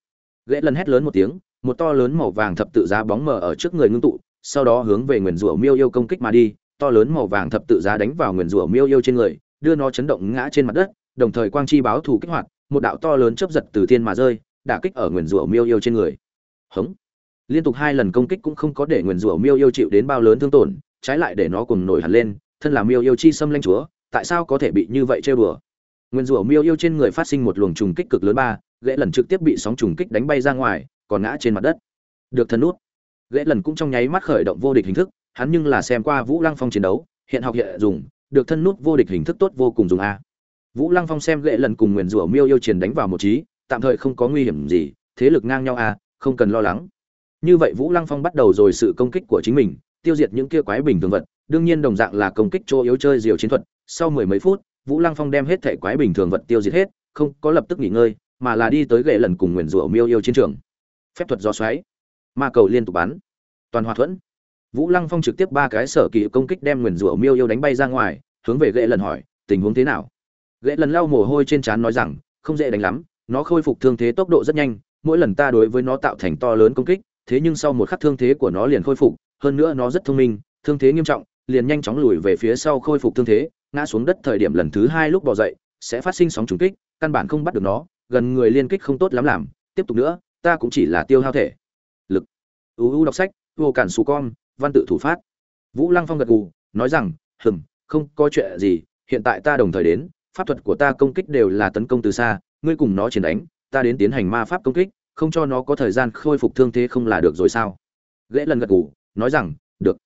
Gã lần hét lớn một tiếng, một to lớn màu vàng thập tự giá bóng mờ ở trước người ngưng tụ, sau đó hướng về Nguyên rủa miêu yêu công kích mà đi. To lớn màu vàng thập tự giá đánh vào Nguyên rủa miêu yêu trên người, đưa nó chấn động ngã trên mặt đất, đồng thời quang chi báo thủ kích hoạt, một đạo to lớn chớp giật từ thiên mà rơi, đả kích ở Nguyên rủa miêu yêu trên người. Hống. Liên tục hai lần công kích cũng không có để Nguyên rủa miêu yêu chịu đến bao lớn thương tổn, trái lại để nó cùng nổi hẳn lên, thân là miêu yêu chi xâm lãnh chúa, tại sao có thể bị như vậy chơi bừa nguyên rủa miêu yêu trên người phát sinh một luồng trùng kích cực lớn ba gãy lần trực tiếp bị sóng trùng kích đánh bay ra ngoài, còn ngã trên mặt đất. Được thần nút. Gãy lần cũng trong nháy mắt khởi động vô địch hình thức, hắn nhưng là xem qua vũ lăng phong chiến đấu, hiện học hiện dùng, được thân nút vô địch hình thức tốt vô cùng dùng a. Vũ lăng phong xem gãy lần cùng nguyền rủa miêu yêu chiến đánh vào một trí tạm thời không có nguy hiểm gì, thế lực ngang nhau a, không cần lo lắng. Như vậy vũ lăng phong bắt đầu rồi sự công kích của chính mình, tiêu diệt những kia quái bình thường vật, đương nhiên đồng dạng là công kích chỗ yếu chơi diều chiến thuật. Sau mười mấy phút, vũ lăng phong đem hết thể quái bình thường vật tiêu diệt hết, không có lập tức nghỉ ngơi mà là đi tới gậy lần cùng nguyền rủa miêu yêu chiến trường. Phép thuật do xoáy. Ma cầu liên tục bắn. Toàn hòa thuẫn. Vũ lăng phong trực tiếp ba cái sở kỳ công kích đem nguyền rủa miêu yêu đánh bay ra ngoài, hướng về gậy lần hỏi, tình huống thế nào? Gậy lần lau mồ hôi trên trán nói rằng, không dễ đánh lắm, nó khôi phục thương thế tốc độ rất nhanh, mỗi lần ta đối với nó tạo thành to lớn công kích, thế nhưng sau một khắc thương thế của nó liền khôi phục, hơn nữa nó rất thông minh, thương thế nghiêm trọng, liền nhanh chóng lùi về phía sau khôi phục thương thế, ngã xuống đất thời điểm lần thứ hai lúc bỏ dậy, sẽ phát sinh sóng trùng kích, căn bản không bắt được nó gần người liên kích không tốt lắm làm, tiếp tục nữa, ta cũng chỉ là tiêu hao thể. Lực. Uu đọc sách, vô cản xù con, văn tự thủ phát. Vũ lăng phong gật gù, nói rằng, hừm, không có chuyện gì, hiện tại ta đồng thời đến, pháp thuật của ta công kích đều là tấn công từ xa, ngươi cùng nó chiến đánh, ta đến tiến hành ma pháp công kích, không cho nó có thời gian khôi phục thương thế không là được rồi sao? Ghế lần gật gù, nói rằng, được.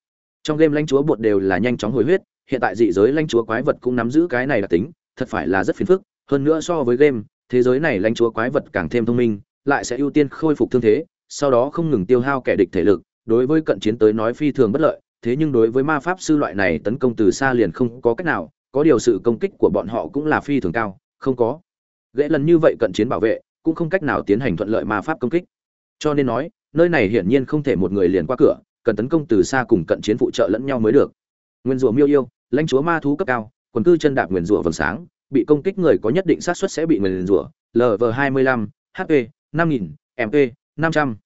Trong game lãnh chúa bột đều là nhanh chóng hồi huyết, hiện tại dị giới lãnh chúa quái vật cũng nắm giữ cái này đặc tính, thật phải là rất phiền phức, hơn nữa so với game thế giới này lãnh chúa quái vật càng thêm thông minh, lại sẽ ưu tiên khôi phục thương thế, sau đó không ngừng tiêu hao kẻ địch thể lực, đối với cận chiến tới nói phi thường bất lợi, thế nhưng đối với ma pháp sư loại này tấn công từ xa liền không có cách nào, có điều sự công kích của bọn họ cũng là phi thường cao, không có. Ghệ lần như vậy cận chiến bảo vệ, cũng không cách nào tiến hành thuận lợi ma pháp công kích. Cho nên nói, nơi này hiển nhiên không thể một người liền qua cửa, cần tấn công từ xa cùng cận chiến phụ trợ lẫn nhau mới được. Nguyên rủa miêu yêu, lãnh chúa ma thú cấp cao, quần cư chân đạp nguyên rủa vầng sáng bị công kích người có nhất định xác suất sẽ bị nguyên rủa lv 25 hp 5000 mp 500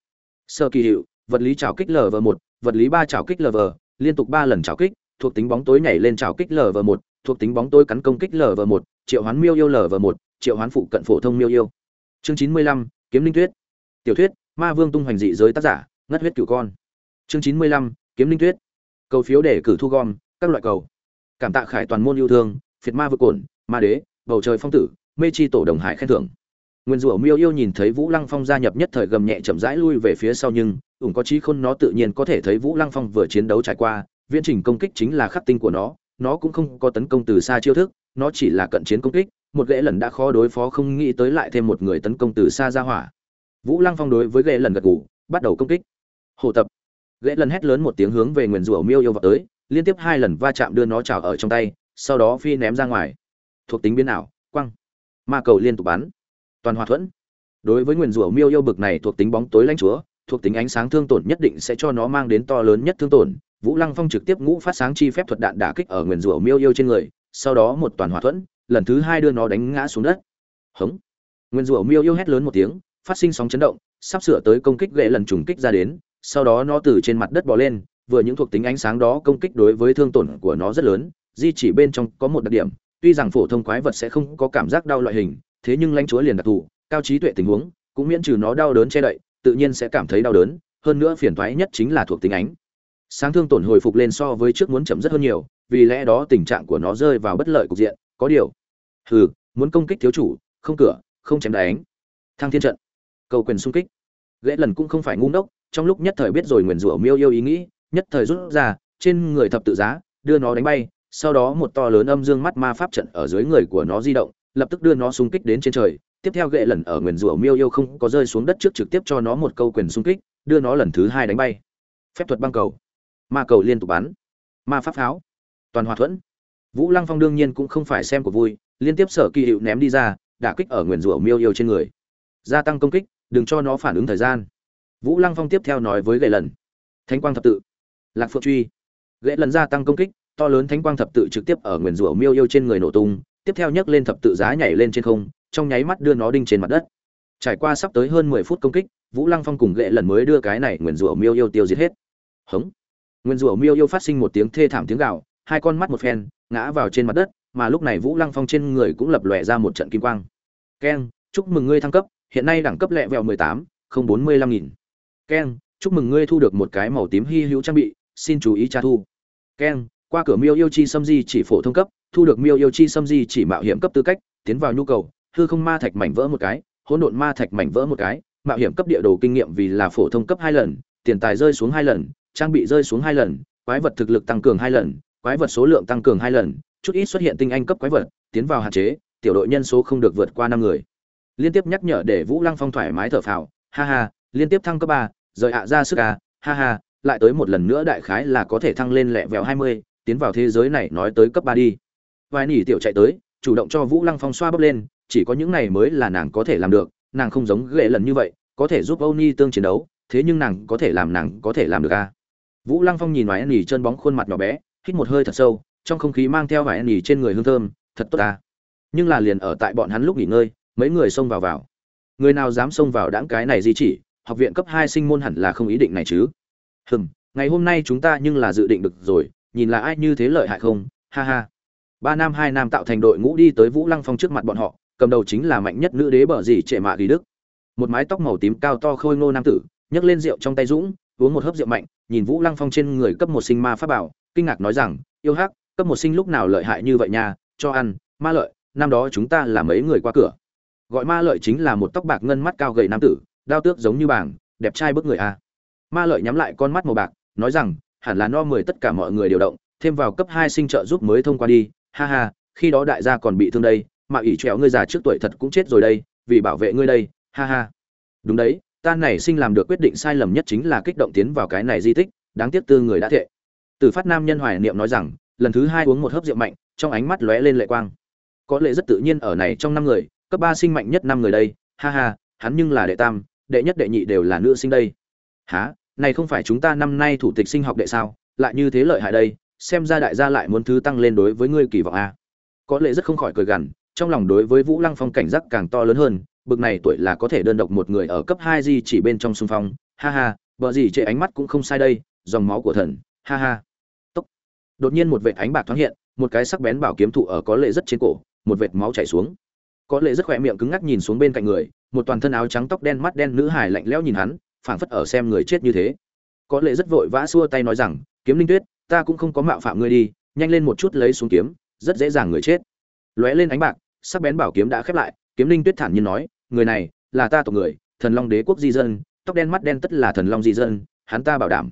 sơ kỳ hiệu vật lý trào kích lv 1 vật lý ba trào kích lv liên tục ba lần trào kích thuộc tính bóng tối nhảy lên trào kích lv 1 thuộc tính bóng tối cắn công kích lv 1 triệu hoán miêu yêu lv 1 triệu hoán phụ cận phổ thông miêu yêu. Chương 95, kiếm linh tuyết. Tiểu thuyết ma vương tung hoành dị giới tác giả ngất huyết cửu con. Chương 95, kiếm linh tuyết. Cầu phiếu để cử thu gom các loại cầu. Cảm tạ khải toàn môn yêu thương phiệt ma vực ổn ma đế, bầu trời phong tử, mê chi tổ đồng hải khen thưởng. Nguyên rủa miêu yêu nhìn thấy vũ lăng phong gia nhập nhất thời gầm nhẹ chậm rãi lui về phía sau nhưng, ủng có trí khôn nó tự nhiên có thể thấy vũ lăng phong vừa chiến đấu trải qua, viễn trình công kích chính là khắc tinh của nó nó cũng không có tấn công từ xa chiêu thức, nó chỉ là cận chiến công kích, một ghệ lần đã khó đối phó không nghĩ tới lại thêm một người tấn công từ xa ra hỏa. Vũ lăng phong đối với ghệ lần gật ngủ bắt đầu công kích. Hồ tập. Ghệ lần hét lớn một tiếng hướng về nguyền rủa miêu yêu vào tới, liên tiếp hai lần va chạm đưa nó trào ở trong tay, sau đó phi ném ra ngoài thuộc tính biến ảo, quăng. Ma cầu liên tục bắn. Toàn hòa thuẫn. Đối với nguyền rủa miêu yêu bực này thuộc tính bóng tối lãnh chúa, thuộc tính ánh sáng thương tổn nhất định sẽ cho nó mang đến to lớn nhất thương tổn. Vũ lăng phong trực tiếp ngũ phát sáng chi phép thuật đạn đả kích ở nguyền rủa miêu yêu trên người, sau đó một toàn hòa thuẫn, lần thứ hai đưa nó đánh ngã xuống đất. Hống. Nguyền rủa miêu yêu hét lớn một tiếng, phát sinh sóng chấn động, sắp sửa tới công kích gậy lần trùng kích ra đến, sau đó nó từ trên mặt đất bò lên, vừa những thuộc tính ánh sáng đó công kích đối với thương tổn của nó rất lớn, di chỉ bên trong có một đặc điểm tuy rằng phổ thông quái vật sẽ không có cảm giác đau loại hình, thế nhưng lãnh chúa liền đặc thù, cao trí tuệ tình huống, cũng miễn trừ nó đau đớn che đậy, tự nhiên sẽ cảm thấy đau đớn, hơn nữa phiền toái nhất chính là thuộc tính ánh. Sáng thương tổn hồi phục lên so với trước muốn chậm rất hơn nhiều, vì lẽ đó tình trạng của nó rơi vào bất lợi cục diện, có điều, hừ, muốn công kích thiếu chủ, không cửa, không chém đánh. Thăng thiên trận, cầu quyền xung kích. Ghế lần cũng không phải ngu ngốc, trong lúc nhất thời biết rồi nguyền rủa miêu yêu ý nghĩ, nhất thời rút ra, trên người thập tự giá, đưa nó đánh bay sau đó một to lớn âm dương mắt ma pháp trận ở dưới người của nó di động, lập tức đưa nó xung kích đến trên trời. Tiếp theo gệ lần ở nguyền rủa miêu yêu không có rơi xuống đất trước trực tiếp cho nó một câu quyền xung kích, đưa nó lần thứ hai đánh bay. Phép thuật băng cầu. Ma cầu liên tục bắn. Ma pháp pháo. Toàn hòa thuẫn. Vũ lăng phong đương nhiên cũng không phải xem của vui, liên tiếp sở kỳ hiệu ném đi ra, đả kích ở nguyền rủa miêu yêu trên người. Gia tăng công kích, đừng cho nó phản ứng thời gian. Vũ lăng phong tiếp theo nói với gậy lần. Thánh quang thập tự. Lạc phượng truy. Gậy lần gia tăng công kích to lớn thánh quang thập tự trực tiếp ở nguyền rủa miêu yêu trên người nổ tung, tiếp theo nhấc lên thập tự giá nhảy lên trên không, trong nháy mắt đưa nó đinh trên mặt đất. Trải qua sắp tới hơn mười phút công kích, vũ lăng phong cùng ghệ lần mới đưa cái này nguyền rủa miêu yêu tiêu diệt hết. Hống. Nguyền rủa miêu yêu phát sinh một tiếng thê thảm tiếng gạo hai con mắt một phen, ngã vào trên mặt đất, mà lúc này vũ lăng phong trên người cũng lập lòe ra một trận kim quang. Keng, chúc mừng ngươi thăng cấp, hiện nay đẳng cấp lẹ vẹo mười tám, không bốn mươi lăm nghìn. Keng, chúc mừng ngươi thu được một cái màu tím hy hữu trang bị, xin chú ý tra thu. Keng qua cửa miêu yêu chi xâm di chỉ phổ thông cấp thu được miêu yêu chi xâm di chỉ mạo hiểm cấp tư cách tiến vào nhu cầu hư không ma thạch mảnh vỡ một cái hỗn độn ma thạch mảnh vỡ một cái mạo hiểm cấp địa đồ kinh nghiệm vì là phổ thông cấp hai lần tiền tài rơi xuống hai lần trang bị rơi xuống hai lần quái vật thực lực tăng cường hai lần quái vật số lượng tăng cường hai lần chút ít xuất hiện tinh anh cấp quái vật tiến vào hạn chế tiểu đội nhân số không được vượt qua năm người. Liên tiếp nhắc nhở để vũ lăng phong thoải mái thở phào ha ha liên tiếp thăng cấp ba rời hạ ra sức à, ha ha lại tới một lần nữa đại khái là có thể thăng lên lẹ vẹo hai mươi tiến vào thế giới này nói tới cấp ba đi. Vài nỉ tiểu chạy tới, chủ động cho vũ lăng phong xoa bắp lên, chỉ có những này mới là nàng có thể làm được, nàng không giống ghệ lần như vậy, có thể giúp âu ni tương chiến đấu, thế nhưng nàng có thể làm nàng có thể làm được a à? vũ lăng phong nhìn vài nỉ chân bóng khuôn mặt nhỏ bé, hít một hơi thật sâu, trong không khí mang theo vài nỉ trên người hương thơm, thật tốt ta nhưng là liền ở tại bọn hắn lúc nghỉ ngơi, mấy người xông vào vào. Người nào dám xông vào đãng cái này di chỉ, học viện cấp hai sinh môn hẳn là không ý định này chứ. Hừm, ngày hôm nay chúng ta nhưng là dự định được rồi nhìn là ai như thế lợi hại không? Ha ha. Ba nam hai nam tạo thành đội ngũ đi tới vũ lăng phong trước mặt bọn họ, cầm đầu chính là mạnh nhất nữ đế bờ gì trệ mạ ghi đức. Một mái tóc màu tím cao to khôi ngô nam tử, nhấc lên rượu trong tay dũng, uống một hớp rượu mạnh, nhìn vũ lăng phong trên người cấp một sinh ma pháp bảo, kinh ngạc nói rằng, yêu hắc, cấp một sinh lúc nào lợi hại như vậy nha? Cho ăn, ma lợi, năm đó chúng ta là mấy người qua cửa. Gọi ma lợi chính là một tóc bạc ngân mắt cao gầy nam tử, đao tước giống như bảng, đẹp trai bức người a. Ma lợi nhắm lại con mắt màu bạc, nói rằng hẳn là no mười tất cả mọi người điều động, thêm vào cấp hai sinh trợ giúp mới thông qua đi. Ha ha, khi đó đại gia còn bị thương đây, mà ỷ trèo ngươi già trước tuổi thật cũng chết rồi đây, vì bảo vệ ngươi đây. Ha ha. Đúng đấy, ta này sinh làm được quyết định sai lầm nhất chính là kích động tiến vào cái này di tích, đáng tiếc tư người đã thệ. Từ phát nam nhân hoài niệm nói rằng, lần thứ hai uống một hớp rượu mạnh, trong ánh mắt lóe lên lệ quang. Có lệ rất tự nhiên ở này trong năm người, cấp ba sinh mạnh nhất năm người đây. Ha ha, hắn nhưng là đệ tam, đệ nhất đệ nhị đều là nữ sinh đây. Há này không phải chúng ta năm nay thủ tịch sinh học đệ sao? Lại như thế lợi hại đây, xem ra đại gia lại muốn thứ tăng lên đối với ngươi kỳ vọng a có lẽ rất không khỏi cười gằn, trong lòng đối với vũ lăng phong cảnh giác càng to lớn hơn, bực này tuổi là có thể đơn độc một người ở cấp hai di chỉ bên trong xung phong. Ha ha vợ gì chệ ánh mắt cũng không sai đây, dòng máu của thần. Ha ha. Tốc. Đột nhiên một vệt ánh bạc thoáng hiện, một cái sắc bén bảo kiếm thụ ở có lệ rất trên cổ, một vệt máu chảy xuống. Có lệ rất khỏe miệng cứng ngắc nhìn xuống bên cạnh người, một toàn thân áo trắng tóc đen mắt đen nữ hải lạnh lẽo nhìn hắn phảng phất ở xem người chết như thế. Có lệ rất vội vã xua tay nói rằng, kiếm linh tuyết, ta cũng không có mạo phạm ngươi đi, nhanh lên một chút lấy xuống kiếm, rất dễ dàng người chết. Lóe lên ánh bạc, sắc bén bảo kiếm đã khép lại, kiếm linh tuyết thản nhiên nói, người này là ta tộc người, thần long đế quốc di dân, tóc đen mắt đen tất là thần long di dân, hắn ta bảo đảm.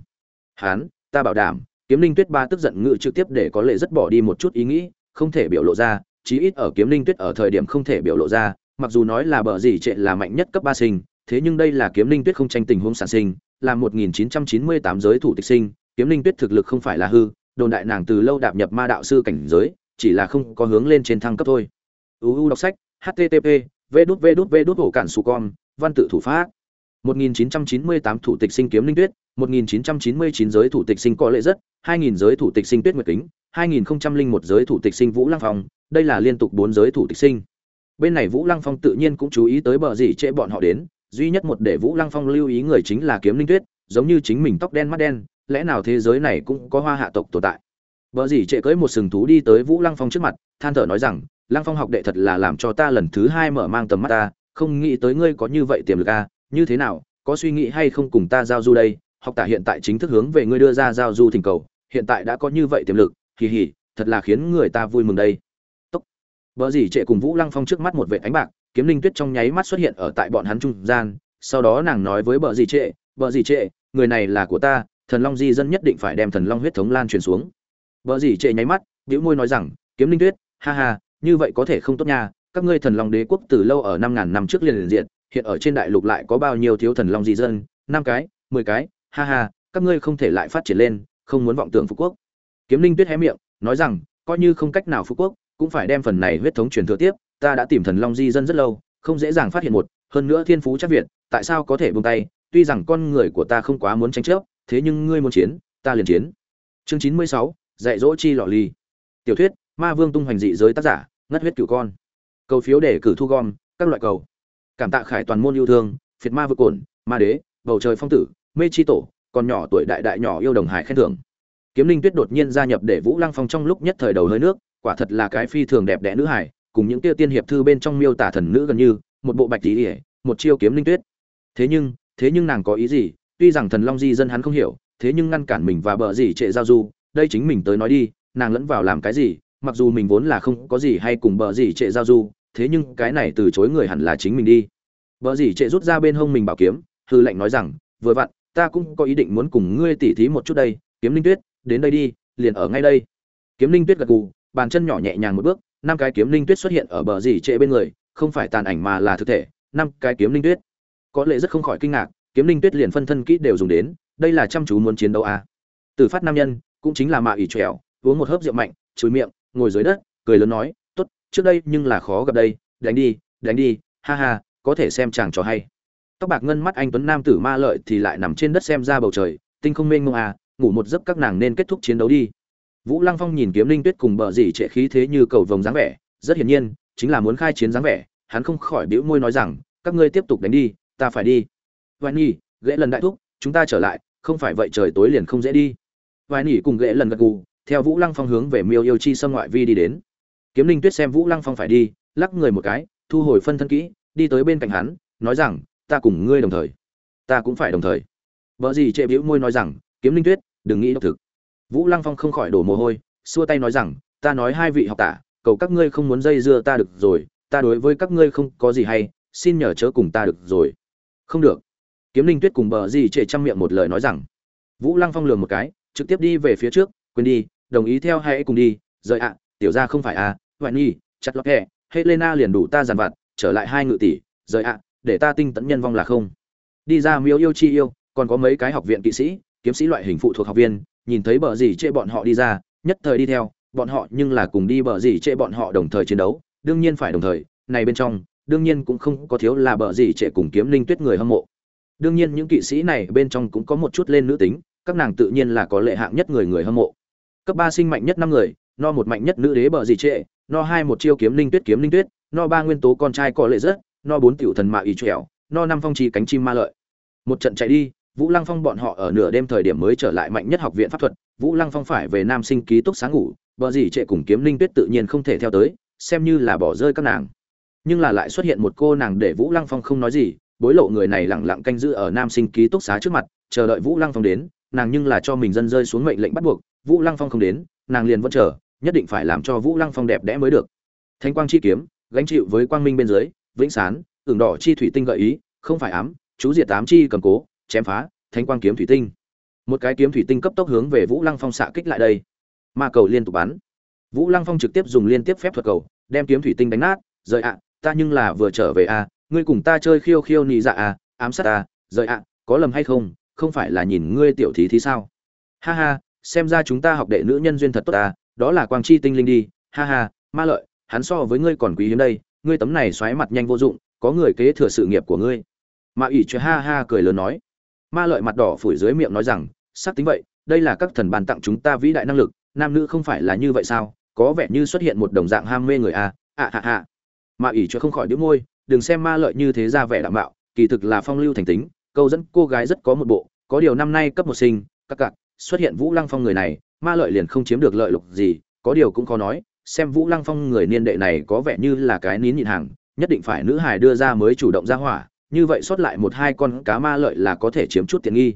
Hắn, ta bảo đảm. Kiếm linh tuyết ba tức giận ngự trực tiếp để có lệ rất bỏ đi một chút ý nghĩ, không thể biểu lộ ra, chí ít ở kiếm linh tuyết ở thời điểm không thể biểu lộ ra, mặc dù nói là bờ gì trệ là mạnh nhất cấp ba sinh thế nhưng đây là kiếm linh tuyết không tranh tình huống sản sinh, là 1998 giới thủ tịch sinh, kiếm linh tuyết thực lực không phải là hư, đồn đại nàng từ lâu đạp nhập ma đạo sư cảnh giới, chỉ là không có hướng lên trên thăng cấp thôi. Uu đọc sách http v đút v đút v đút hổ cản su con, văn tự thủ pháp. 1998 thủ tịch sinh kiếm linh tuyết 1999 giới thủ tịch sinh có lệ rất 2000 giới thủ tịch sinh tuyết nguyệt kính 2001 giới thủ tịch sinh vũ lăng phong, đây là liên tục bốn giới thủ tịch sinh. Bên này vũ lăng phong tự nhiên cũng chú ý tới bờ gì trễ bọn họ đến duy nhất một để vũ lăng phong lưu ý người chính là kiếm linh tuyết giống như chính mình tóc đen mắt đen lẽ nào thế giới này cũng có hoa hạ tộc tồn tại? Vợ dĩ trệ cưỡi một sừng thú đi tới vũ lăng phong trước mặt than thở nói rằng lăng phong học đệ thật là làm cho ta lần thứ hai mở mang tầm mắt ta không nghĩ tới ngươi có như vậy tiềm lực à, như thế nào có suy nghĩ hay không cùng ta giao du đây? Học tả hiện tại chính thức hướng về ngươi đưa ra giao du thỉnh cầu hiện tại đã có như vậy tiềm lực kỳ hỉ thật là khiến người ta vui mừng đây. Tốc. Vợ dĩ trệ cùng vũ lăng phong trước mắt một vệ ánh bạc kiếm linh tuyết trong nháy mắt xuất hiện ở tại bọn hắn trung gian, sau đó nàng nói với bờ dì trệ, bờ dì trệ, người này là của ta, thần long di dân nhất định phải đem thần long huyết thống lan truyền xuống. Bờ dì trệ nháy mắt, bĩu môi nói rằng, kiếm linh tuyết, ha ha, như vậy có thể không tốt nha, các ngươi thần long đế quốc từ lâu ở năm ngàn năm trước liền liền diện hiện ở trên đại lục lại có bao nhiêu thiếu thần long di dân, năm cái, mười cái, ha ha, các ngươi không thể lại phát triển lên, không muốn vọng tưởng phú quốc. Kiếm linh tuyết hé miệng, nói rằng, coi như không cách nào phú quốc, cũng phải đem phần này huyết thống truyền thừa tiếp ta đã tìm thần long di dân rất lâu, không dễ dàng phát hiện một, hơn nữa thiên phú chắc việt, tại sao có thể buông tay? Tuy rằng con người của ta không quá muốn tranh chấp, thế nhưng ngươi muốn chiến, ta liền chiến. Chương chín mươi sáu, dạy dỗ chi lọ ly tiểu thuyết, ma vương tung hoành dị giới tác giả, ngất huyết cửu con. Cầu phiếu để cử thu gom, các loại cầu. Cảm tạ khải toàn môn yêu thương, phiệt ma vực cồn ma đế, bầu trời phong tử, mê chi tổ, còn nhỏ tuổi đại đại nhỏ yêu đồng hải khen thưởng. Kiếm linh tuyết đột nhiên gia nhập để vũ lăng phong trong lúc nhất thời đầu hơi nước, quả thật là cái phi thường đẹp đẽ nữ hải cùng những tiêu tiên hiệp thư bên trong miêu tả thần nữ gần như, một bộ bạch tỷ ỉa một chiêu kiếm linh tuyết. Thế nhưng thế nhưng nàng có ý gì? Tuy rằng thần long di dân hắn không hiểu, thế nhưng ngăn cản mình và bờ gì trệ giao du, đây chính mình tới nói đi, nàng lẫn vào làm cái gì? Mặc dù mình vốn là không có gì hay cùng bờ gì trệ giao du, thế nhưng cái này từ chối người hẳn là chính mình đi. Bờ gì trệ rút ra bên hông mình bảo kiếm, hư lệnh nói rằng, vừa vặn, ta cũng có ý định muốn cùng ngươi tỉ thí một chút đây, kiếm linh tuyết, đến đây đi, liền ở ngay đây. Kiếm linh tuyết gật gù, bàn chân nhỏ nhẹ nhàng một bước năm cái kiếm linh tuyết xuất hiện ở bờ dì trệ bên người, không phải tàn ảnh mà là thực thể, năm cái kiếm linh tuyết. Có lẽ rất không khỏi kinh ngạc, kiếm linh tuyết liền phân thân kỹ đều dùng đến, đây là chăm chú muốn chiến đấu à. từ phát nam nhân, cũng chính là mạ ỉ trèo uống một hớp rượu mạnh, chửi miệng, ngồi dưới đất, cười lớn nói, tốt, trước đây nhưng là khó gặp đây, đánh đi đánh đi, ha ha, có thể xem chàng trò hay. Tóc bạc ngân mắt anh tuấn nam tử ma lợi thì lại nằm trên đất xem ra bầu trời, tinh không mênh mông à ngủ một giấc các nàng nên kết thúc chiến đấu đi. Vũ Lăng Phong nhìn Kiếm Linh Tuyết cùng bờ dì trệ khí thế như cầu vồng dáng vẻ, rất hiển nhiên, chính là muốn khai chiến dáng vẻ, hắn không khỏi bĩu môi nói rằng, các ngươi tiếp tục đánh đi, ta phải đi. Vài Nhi, gã lần đại thúc, chúng ta trở lại, không phải vậy trời tối liền không dễ đi. Vài Nhi cùng gã lần gật gù, theo Vũ Lăng Phong hướng về Miêu Yêu Chi xâm ngoại vi đi đến. Kiếm Linh Tuyết xem Vũ Lăng Phong phải đi, lắc người một cái, thu hồi phân thân kỹ, đi tới bên cạnh hắn, nói rằng, ta cùng ngươi đồng thời, ta cũng phải đồng thời. Bờ gì trệ bĩu môi nói rằng, Kiếm Linh Tuyết, đừng nghĩ độc thực vũ lăng phong không khỏi đổ mồ hôi, xua tay nói rằng, ta nói hai vị học tả, cầu các ngươi không muốn dây dưa ta được rồi, ta đối với các ngươi không có gì hay, xin nhờ chớ cùng ta được rồi. Không được. Kiếm linh tuyết cùng bờ gì trệ chăm miệng một lời nói rằng. Vũ lăng phong lường một cái, trực tiếp đi về phía trước, quên đi, đồng ý theo hãy cùng đi, rời ạ, tiểu ra không phải à hoài nhi chặt lọt hẹ, helena liền đủ ta giàn vặt, trở lại hai ngự tỷ, rời ạ, để ta tinh tẫn nhân vong là không. Đi ra miêu yêu chi yêu, còn có mấy cái học viện kỵ sĩ, kiếm sĩ loại hình phụ thuộc học viên nhìn thấy bờ gì chê bọn họ đi ra, nhất thời đi theo, bọn họ nhưng là cùng đi bờ gì chê bọn họ đồng thời chiến đấu, đương nhiên phải đồng thời, này bên trong, đương nhiên cũng không có thiếu là bờ gì chê cùng kiếm linh tuyết người hâm mộ. Đương nhiên những kỵ sĩ này bên trong cũng có một chút lên nữ tính, các nàng tự nhiên là có lệ hạng nhất người người hâm mộ. Cấp ba sinh mạnh nhất năm người, no một mạnh nhất nữ đế bờ gì trệ no hai một chiêu kiếm linh tuyết kiếm linh tuyết, no ba nguyên tố con trai có lệ rất no bốn tiểu thần mạ ý trẻo, no năm phong trì cánh chim ma lợi. Một trận chạy đi Vũ Lăng Phong bọn họ ở nửa đêm thời điểm mới trở lại mạnh nhất học viện pháp thuật, Vũ Lăng Phong phải về Nam Sinh ký túc sáng ngủ, bờ gì trệ cùng Kiếm Linh Tuyết tự nhiên không thể theo tới, xem như là bỏ rơi các nàng. Nhưng là lại xuất hiện một cô nàng để Vũ Lăng Phong không nói gì, bối lộ người này lẳng lặng canh giữ ở Nam Sinh ký túc xá trước mặt, chờ đợi Vũ Lăng Phong đến, nàng nhưng là cho mình dân rơi xuống mệnh lệnh bắt buộc, Vũ Lăng Phong không đến, nàng liền vẫn chờ, nhất định phải làm cho Vũ Lăng Phong đẹp đẽ mới được. Thánh quang chi kiếm, gánh chịu với quang minh bên dưới, vĩnh sán, ửng đỏ chi thủy tinh gợi ý, không phải ám, chú diệt tám chi cầm cố, chém phá, thánh quang kiếm thủy tinh. Một cái kiếm thủy tinh cấp tốc hướng về vũ lăng phong xạ kích lại đây. Ma cầu liên tục bắn. Vũ lăng phong trực tiếp dùng liên tiếp phép thuật cầu đem kiếm thủy tinh đánh nát rời ạ ta nhưng là vừa trở về a à, ngươi cùng ta chơi khiêu khiêu nị dạ à ám sát à rời ạ có lầm hay không không phải là nhìn ngươi tiểu thí thí sao? Ha ha xem ra chúng ta học đệ nữ nhân duyên thật tốt à đó là quang chi tinh linh đi ha ha ma lợi hắn so với ngươi còn quý hiếm đây ngươi tấm này xoáy mặt nhanh vô dụng có người kế thừa sự nghiệp của ngươi. Mà ỷ cho ha ha cười lớn nói ma lợi mặt đỏ phủi dưới miệng nói rằng xác tính vậy, đây là các thần bàn tặng chúng ta vĩ đại năng lực, nam nữ không phải là như vậy sao? Có vẻ như xuất hiện một đồng dạng ham mê người a ạ hạ hạ mà ỷ cho không khỏi đĩu môi, đừng xem ma lợi như thế ra vẻ đảm bảo kỳ thực là phong lưu thành tính, câu dẫn cô gái rất có một bộ, có điều năm nay cấp một sinh, các cặc xuất hiện vũ lăng phong người này, ma lợi liền không chiếm được lợi lộc gì, có điều cũng khó nói, xem vũ lăng phong người niên đệ này có vẻ như là cái nín nhịn hàng, nhất định phải nữ hải đưa ra mới chủ động ra hỏa như vậy sót lại một hai con cá ma lợi là có thể chiếm chút tiện nghi.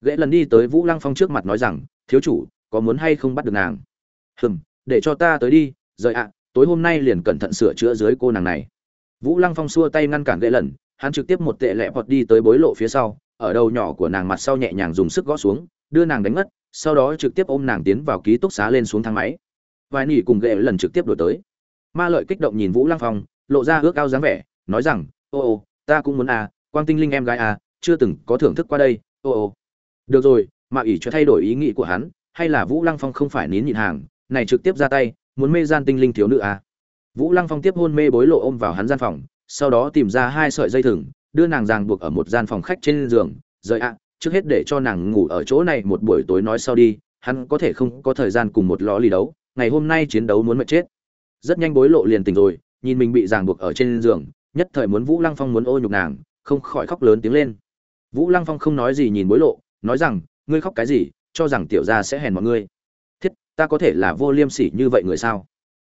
Ghệ lần đi tới vũ lăng phong trước mặt nói rằng, thiếu chủ, có muốn hay không bắt được nàng? Hừm, để cho ta tới đi, rời ạ, tối hôm nay liền cẩn thận sửa chữa dưới cô nàng này. Vũ lăng phong xua tay ngăn cản ghệ lần, hắn trực tiếp một tệ lẹ vọt đi tới bối lộ phía sau, ở đầu nhỏ của nàng mặt sau nhẹ nhàng dùng sức gõ xuống, đưa nàng đánh ngất, sau đó trực tiếp ôm nàng tiến vào ký túc xá lên xuống thang máy. Vài nỉ cùng ghệ lần trực tiếp đổi tới. Ma lợi kích động nhìn vũ lăng phong, lộ ra ước ao dáng vẻ, nói rằng, ô ô ta cũng muốn à quang tinh linh em gái à chưa từng có thưởng thức qua đây, ô ô. Được rồi, mà ỷ cho thay đổi ý nghĩ của hắn, hay là vũ lăng phong không phải nín nhịn hàng, này trực tiếp ra tay, muốn mê gian tinh linh thiếu nữ à. Vũ lăng phong tiếp hôn mê bối lộ ôm vào hắn gian phòng, sau đó tìm ra hai sợi dây thừng, đưa nàng ràng buộc ở một gian phòng khách trên giường, rời ạ, trước hết để cho nàng ngủ ở chỗ này một buổi tối nói sau đi, hắn có thể không có thời gian cùng một lò lì đấu, ngày hôm nay chiến đấu muốn mệt chết. Rất nhanh bối lộ liền tỉnh rồi, nhìn mình bị ràng buộc ở trên giường nhất thời muốn vũ lăng phong muốn ô nhục nàng, không khỏi khóc lớn tiếng lên. Vũ lăng phong không nói gì nhìn bối lộ, nói rằng, ngươi khóc cái gì, cho rằng tiểu gia sẽ hèn mọi ngươi. Thiết, ta có thể là vô liêm sỉ như vậy người sao?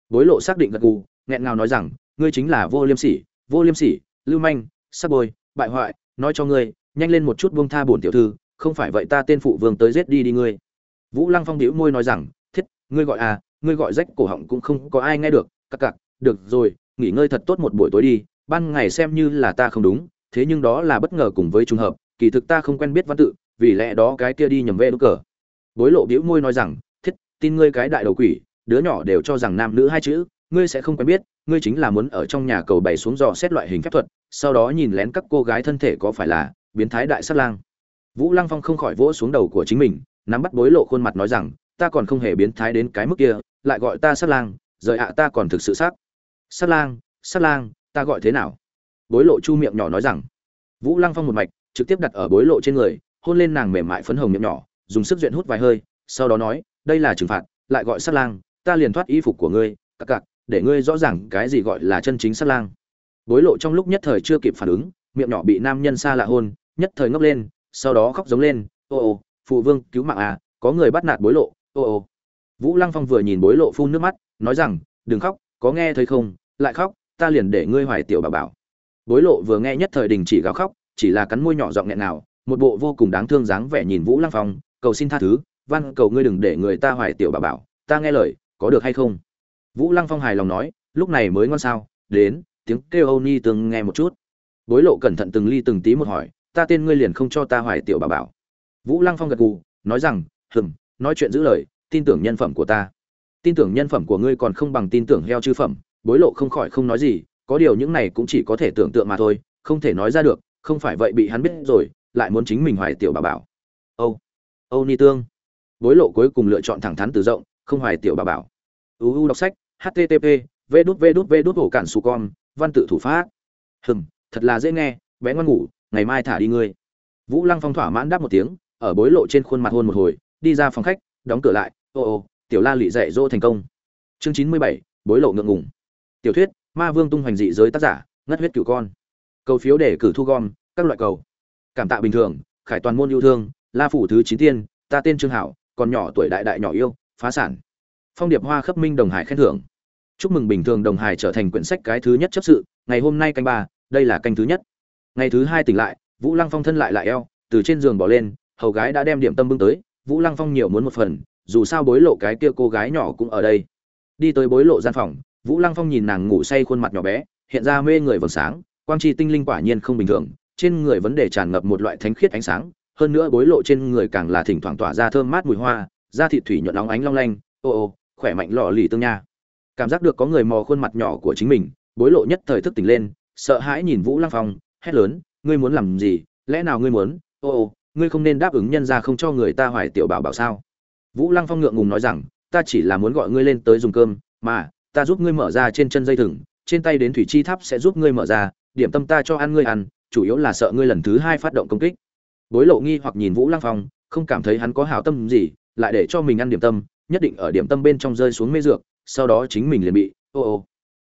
Bối lộ xác định gật gù, nghẹn ngào nói rằng, ngươi chính là vô liêm sỉ, vô liêm sỉ, lưu manh, sắc bôi, bại hoại, nói cho ngươi, nhanh lên một chút buông tha bổn tiểu thư, không phải vậy ta tên phụ vương tới giết đi đi ngươi. Vũ lăng phong đĩu môi nói rằng, thiết, ngươi gọi à ngươi gọi rách cổ họng cũng không có ai nghe được, cặc cặc, được rồi, nghỉ ngơi thật tốt một buổi tối đi ban ngày xem như là ta không đúng, thế nhưng đó là bất ngờ cùng với trùng hợp, kỳ thực ta không quen biết văn tự, vì lẽ đó cái kia đi nhầm về đốt cờ. Bối lộ bĩu môi nói rằng, thiết, tin ngươi cái đại đầu quỷ, đứa nhỏ đều cho rằng nam nữ hai chữ, ngươi sẽ không quen biết, ngươi chính là muốn ở trong nhà cầu bày xuống dò xét loại hình phép thuật. Sau đó nhìn lén các cô gái thân thể có phải là biến thái đại sát lang. Vũ lăng phong không khỏi vỗ xuống đầu của chính mình, nắm bắt bối lộ khuôn mặt nói rằng, ta còn không hề biến thái đến cái mức kia, lại gọi ta sát lang, rời ạ, ta còn thực sự sát. Sát lang sát lang ta gọi thế nào? Bối lộ chu miệng nhỏ nói rằng. Vũ lăng phong một mạch, trực tiếp đặt ở bối lộ trên người, hôn lên nàng mềm mại phấn hồng miệng nhỏ, dùng sức duyện hút vài hơi, sau đó nói, đây là trừng phạt, lại gọi sát lang, ta liền thoát y phục của ngươi, cặc cặc, để ngươi rõ ràng cái gì gọi là chân chính sát lang. Bối lộ trong lúc nhất thời chưa kịp phản ứng, miệng nhỏ bị nam nhân xa lạ hôn, nhất thời ngốc lên, sau đó khóc giống lên, ô ô, phụ vương, cứu mạng à có người bắt nạt bối lộ, ô ô. Vũ lăng phong vừa nhìn bối lộ phun nước mắt, nói rằng, đừng khóc, có nghe thấy không? Lại khóc ta liền để ngươi hoài tiểu Bảo bảo. Bối lộ vừa nghe nhất thời đình chỉ gào khóc, chỉ là cắn môi nhỏ giọng nghẹn nào, một bộ vô cùng đáng thương dáng vẻ nhìn vũ lăng phong, cầu xin tha thứ, văn cầu ngươi đừng để người ta hoài tiểu Bảo bảo, ta nghe lời, có được hay không? Vũ lăng phong hài lòng nói, lúc này mới ngon sao, đến, tiếng kêu âu ni từng nghe một chút. Bối lộ cẩn thận từng ly từng tí một hỏi, ta tên ngươi liền không cho ta hoài tiểu Bảo bảo. Vũ lăng phong gật gù, nói rằng, hừm, nói chuyện giữ lời, tin tưởng nhân phẩm của ta. Tin tưởng nhân phẩm của ngươi còn không bằng tin tưởng heo chư phẩm bối lộ không khỏi không nói gì, có điều những này cũng chỉ có thể tưởng tượng mà thôi, không thể nói ra được, không phải vậy bị hắn biết rồi, lại muốn chính mình hoài tiểu bà bảo. Âu âu ni tương. Bối lộ cuối cùng lựa chọn thẳng thắn từ rộng, không hoài tiểu bà bảo. Uu đọc sách http v đút v đút v đút hổ cản su con, văn tự thủ pháp. Hừm, thật là dễ nghe, bé ngoan ngủ, ngày mai thả đi ngươi. Vũ lăng phong thỏa mãn đáp một tiếng, ở bối lộ trên khuôn mặt hôn một hồi, đi ra phòng khách, đóng cửa lại, ô ô, tiểu la lị dạy dỗ thành công. Chương chín mươi bảy, bối lộ ngượng ngùng tiểu thuyết, ma vương tung hoành dị giới tác giả, ngất huyết cửu con. Cầu phiếu để cử thu gom, các loại cầu. Cảm tạ bình thường, khải toàn môn yêu thương, la phủ thứ chín tiên, ta tên trương hảo, còn nhỏ tuổi đại đại nhỏ yêu, phá sản. Phong điệp hoa khắp minh đồng hải khen thưởng. Chúc mừng bình thường đồng hải trở thành quyển sách cái thứ nhất chấp sự, ngày hôm nay canh ba, đây là canh thứ nhất. Ngày thứ hai tỉnh lại, vũ lăng phong thân lại lại eo, từ trên giường bỏ lên, hầu gái đã đem điểm tâm bưng tới, vũ lăng phong nhiều muốn một phần, dù sao bối lộ cái kia cô gái nhỏ cũng ở đây. Đi tới bối lộ gian phòng vũ lăng phong nhìn nàng ngủ say khuôn mặt nhỏ bé, hiện ra mê người vầng sáng, quang chi tinh linh quả nhiên không bình thường, trên người vấn đề tràn ngập một loại thánh khiết ánh sáng, hơn nữa bối lộ trên người càng là thỉnh thoảng tỏa ra thơm mát mùi hoa, da thịt thủy nhuận óng ánh long lanh, ô ô, khỏe mạnh lọ lì tương nha. Cảm giác được có người mò khuôn mặt nhỏ của chính mình, bối lộ nhất thời thức tỉnh lên, sợ hãi nhìn vũ lăng phong, hét lớn, ngươi muốn làm gì? Lẽ nào ngươi muốn? Ô ô, ngươi không nên đáp ứng nhân ra không cho người ta hoài tiểu bảo bảo sao? Vũ lăng phong ngượng ngùng nói rằng, ta chỉ là muốn gọi ngươi lên tới dùng cơm, mà ta giúp ngươi mở ra trên chân dây thừng, trên tay đến thủy chi tháp sẽ giúp ngươi mở ra, điểm tâm ta cho ăn ngươi ăn, chủ yếu là sợ ngươi lần thứ hai phát động công kích. Bối lộ nghi hoặc nhìn vũ lăng phong, không cảm thấy hắn có hảo tâm gì, lại để cho mình ăn điểm tâm, nhất định ở điểm tâm bên trong rơi xuống mê dược, sau đó chính mình liền bị, ô ô.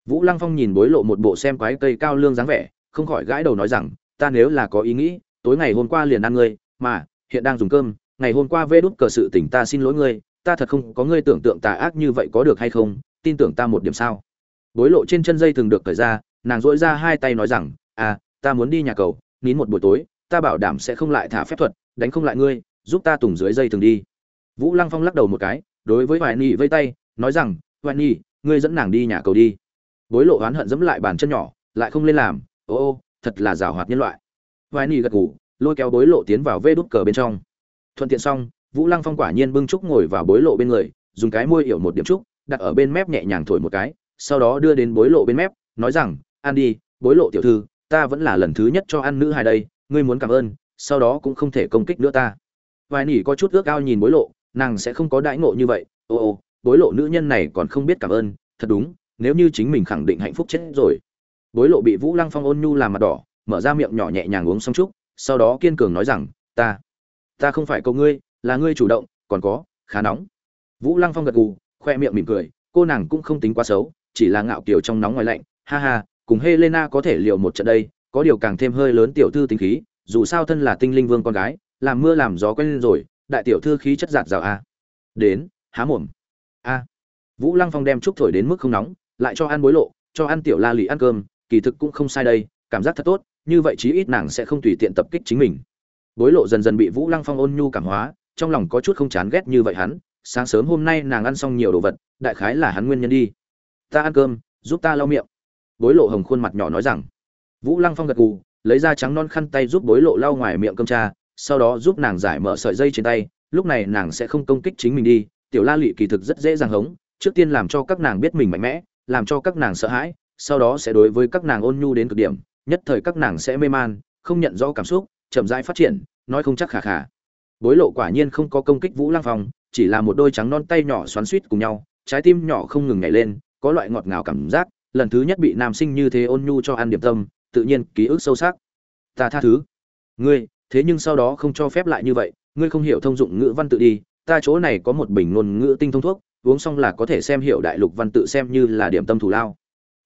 Vũ lăng phong nhìn bối lộ một bộ xem quái cây cao lương dáng vẻ, không khỏi gãi đầu nói rằng, ta nếu là có ý nghĩ, tối ngày hôm qua liền ăn ngươi, mà, hiện đang dùng cơm, ngày hôm qua vê đút cờ sự tỉnh ta xin lỗi ngươi, ta thật không có ngươi tưởng tượng tà ác như vậy có được hay không tin tưởng ta một điểm sao? Bối lộ trên chân dây thường được thời ra, nàng dỗi ra hai tay nói rằng à ta muốn đi nhà cầu, nín một buổi tối, ta bảo đảm sẽ không lại thả phép thuật, đánh không lại ngươi, giúp ta tùng dưới dây thường đi. Vũ lăng phong lắc đầu một cái, đối với hoài nhi vây tay, nói rằng, hoài nhi, ngươi dẫn nàng đi nhà cầu đi. Bối lộ oán hận dẫm lại bàn chân nhỏ, lại không lên làm, ô ô, thật là giảo hoạt nhân loại. Hoài nhi gật ngủ lôi kéo bối lộ tiến vào vê đút cờ bên trong. Thuận tiện xong, vũ lăng phong quả nhiên bưng trúc ngồi vào bối lộ bên người, dùng cái môi hiểu một điểm trúc đặt ở bên mép nhẹ nhàng thổi một cái, sau đó đưa đến bối lộ bên mép, nói rằng ăn đi, bối lộ tiểu thư, ta vẫn là lần thứ nhất cho ăn nữ hài đây, ngươi muốn cảm ơn, sau đó cũng không thể công kích nữa ta. Vài nỉ có chút ước ao nhìn bối lộ, nàng sẽ không có đãi ngộ như vậy, ô ô, bối lộ nữ nhân này còn không biết cảm ơn, thật đúng, nếu như chính mình khẳng định hạnh phúc chết rồi. Bối lộ bị vũ lăng phong ôn nhu làm mặt đỏ, mở ra miệng nhỏ nhẹ nhàng uống xong chúc, sau đó kiên cường nói rằng, ta ta không phải cầu ngươi, là ngươi chủ động, còn có, khá nóng. Vũ lăng phong gật gù khoe miệng mỉm cười, cô nàng cũng không tính quá xấu, chỉ là ngạo kiều trong nóng ngoài lạnh, ha ha, cùng helena có thể liều một trận đây, có điều càng thêm hơi lớn tiểu thư tính khí, dù sao thân là tinh linh vương con gái, làm mưa làm gió quen lên rồi, đại tiểu thư khí chất giạt rào a. Đến, há mồm. A. Vũ lăng phong đem trúc thổi đến mức không nóng, lại cho ăn bối lộ, cho ăn tiểu la lì ăn cơm, kỳ thực cũng không sai đây, cảm giác thật tốt, như vậy chí ít nàng sẽ không tùy tiện tập kích chính mình. Bối lộ dần dần bị vũ lăng phong ôn nhu cảm hóa, trong lòng có chút không chán ghét như vậy hắn sáng sớm hôm nay nàng ăn xong nhiều đồ vật, đại khái là hắn nguyên nhân đi. Ta ăn cơm, giúp ta lau miệng. Bối lộ hồng khuôn mặt nhỏ nói rằng. Vũ lăng phong gật gù, lấy ra trắng non khăn tay giúp bối lộ lau ngoài miệng cơm cha, sau đó giúp nàng giải mở sợi dây trên tay, lúc này nàng sẽ không công kích chính mình đi, tiểu la lụy kỳ thực rất dễ dàng hống, trước tiên làm cho các nàng biết mình mạnh mẽ, làm cho các nàng sợ hãi, sau đó sẽ đối với các nàng ôn nhu đến cực điểm, nhất thời các nàng sẽ mê man, không nhận rõ cảm xúc, chậm rãi phát triển, nói không chắc khả khả bối lộ quả nhiên không có công kích vũ lăng phong chỉ là một đôi trắng non tay nhỏ xoắn suýt cùng nhau, trái tim nhỏ không ngừng nhảy lên, có loại ngọt ngào cảm giác, lần thứ nhất bị nam sinh như thế ôn nhu cho ăn điểm tâm, tự nhiên ký ức sâu sắc. Ta tha thứ. Ngươi, thế nhưng sau đó không cho phép lại như vậy, ngươi không hiểu thông dụng ngữ văn tự đi, ta chỗ này có một bình ngôn ngữ tinh thông thuốc, uống xong là có thể xem hiểu đại lục văn tự xem như là điểm tâm thủ lao.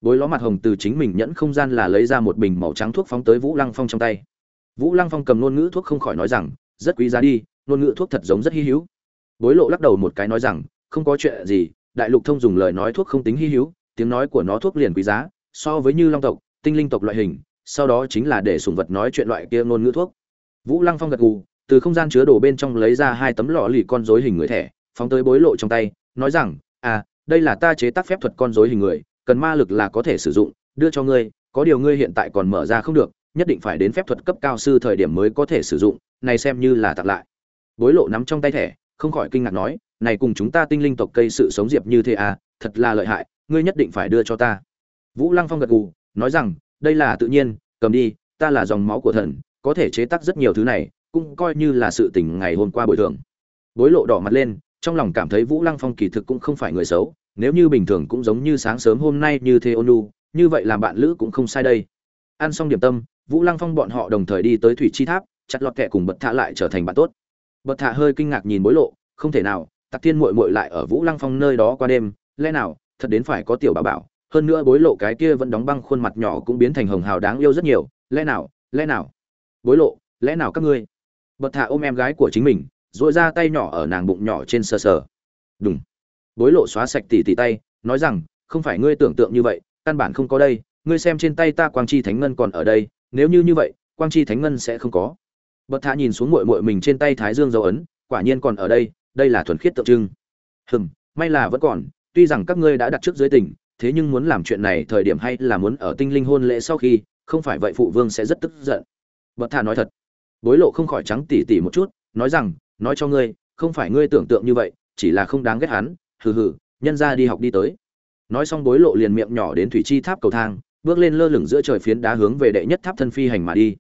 Bối ló mặt hồng từ chính mình nhẫn không gian là lấy ra một bình màu trắng thuốc phóng tới vũ lăng phong trong tay. Vũ lăng phong cầm ngôn ngữ thuốc không khỏi nói rằng, rất quý giá đi, ngôn ngữ thuốc thật giống rất hy hữu bối lộ lắc đầu một cái nói rằng, không có chuyện gì, đại lục thông dùng lời nói thuốc không tính hy hữu, tiếng nói của nó thuốc liền quý giá, so với như long tộc, tinh linh tộc loại hình, sau đó chính là để sùng vật nói chuyện loại kia ngôn ngữ thuốc. Vũ lăng phong gật gù, từ không gian chứa đồ bên trong lấy ra hai tấm lọ lì con rối hình người thẻ, phóng tới bối lộ trong tay, nói rằng à đây là ta chế tác phép thuật con rối hình người, cần ma lực là có thể sử dụng, đưa cho ngươi, có điều ngươi hiện tại còn mở ra không được, nhất định phải đến phép thuật cấp cao sư thời điểm mới có thể sử dụng, này xem như là tặng lại. Bối lộ nắm trong tay thẻ không khỏi kinh ngạc nói này cùng chúng ta tinh linh tộc cây sự sống diệp như thế à thật là lợi hại ngươi nhất định phải đưa cho ta. Vũ lăng phong gật gù nói rằng đây là tự nhiên cầm đi ta là dòng máu của thần có thể chế tác rất nhiều thứ này cũng coi như là sự tình ngày hôm qua bồi thường. Bối lộ đỏ mặt lên trong lòng cảm thấy vũ lăng phong kỳ thực cũng không phải người xấu nếu như bình thường cũng giống như sáng sớm hôm nay như thế ôn nhu, như vậy làm bạn lữ cũng không sai đây. Ăn xong điểm tâm vũ lăng phong bọn họ đồng thời đi tới thủy chi tháp chặt lọt kẹ cùng bật thạ lại trở thành bạn tốt bật thạ hơi kinh ngạc nhìn bối lộ, không thể nào tặc thiên mội mội lại ở vũ lăng phong nơi đó qua đêm, lẽ nào, thật đến phải có tiểu bà bảo, hơn nữa bối lộ cái kia vẫn đóng băng khuôn mặt nhỏ cũng biến thành hồng hào đáng yêu rất nhiều, lẽ nào lẽ nào? Bối lộ, lẽ nào các ngươi? Bật thạ ôm em gái của chính mình dội ra tay nhỏ ở nàng bụng nhỏ trên sờ sờ. Đúng bối lộ xóa sạch tỉ tỉ tay, nói rằng, không phải ngươi tưởng tượng như vậy, căn bản không có đây, ngươi xem trên tay ta quang chi thánh ngân còn ở đây, nếu như như vậy, quang chi thánh ngân sẽ không có bật thạ nhìn xuống mội mội mình trên tay thái dương dấu ấn, quả nhiên còn ở đây đây là thuần khiết tượng trưng. Hừm, may là vẫn còn, tuy rằng các ngươi đã đặt trước dưới tình, thế nhưng muốn làm chuyện này thời điểm hay là muốn ở tinh linh hôn lễ sau khi, không phải vậy phụ vương sẽ rất tức giận. Bật Thả nói thật. Bối lộ không khỏi trắng tỉ tỉ một chút, nói rằng, nói cho ngươi, không phải ngươi tưởng tượng như vậy, chỉ là không đáng ghét hắn, hừ hừ, nhân ra đi học đi tới. Nói xong bối lộ liền miệng nhỏ đến thủy chi tháp cầu thang, bước lên lơ lửng giữa trời phiến đá hướng về đệ nhất tháp thân phi hành mà đi.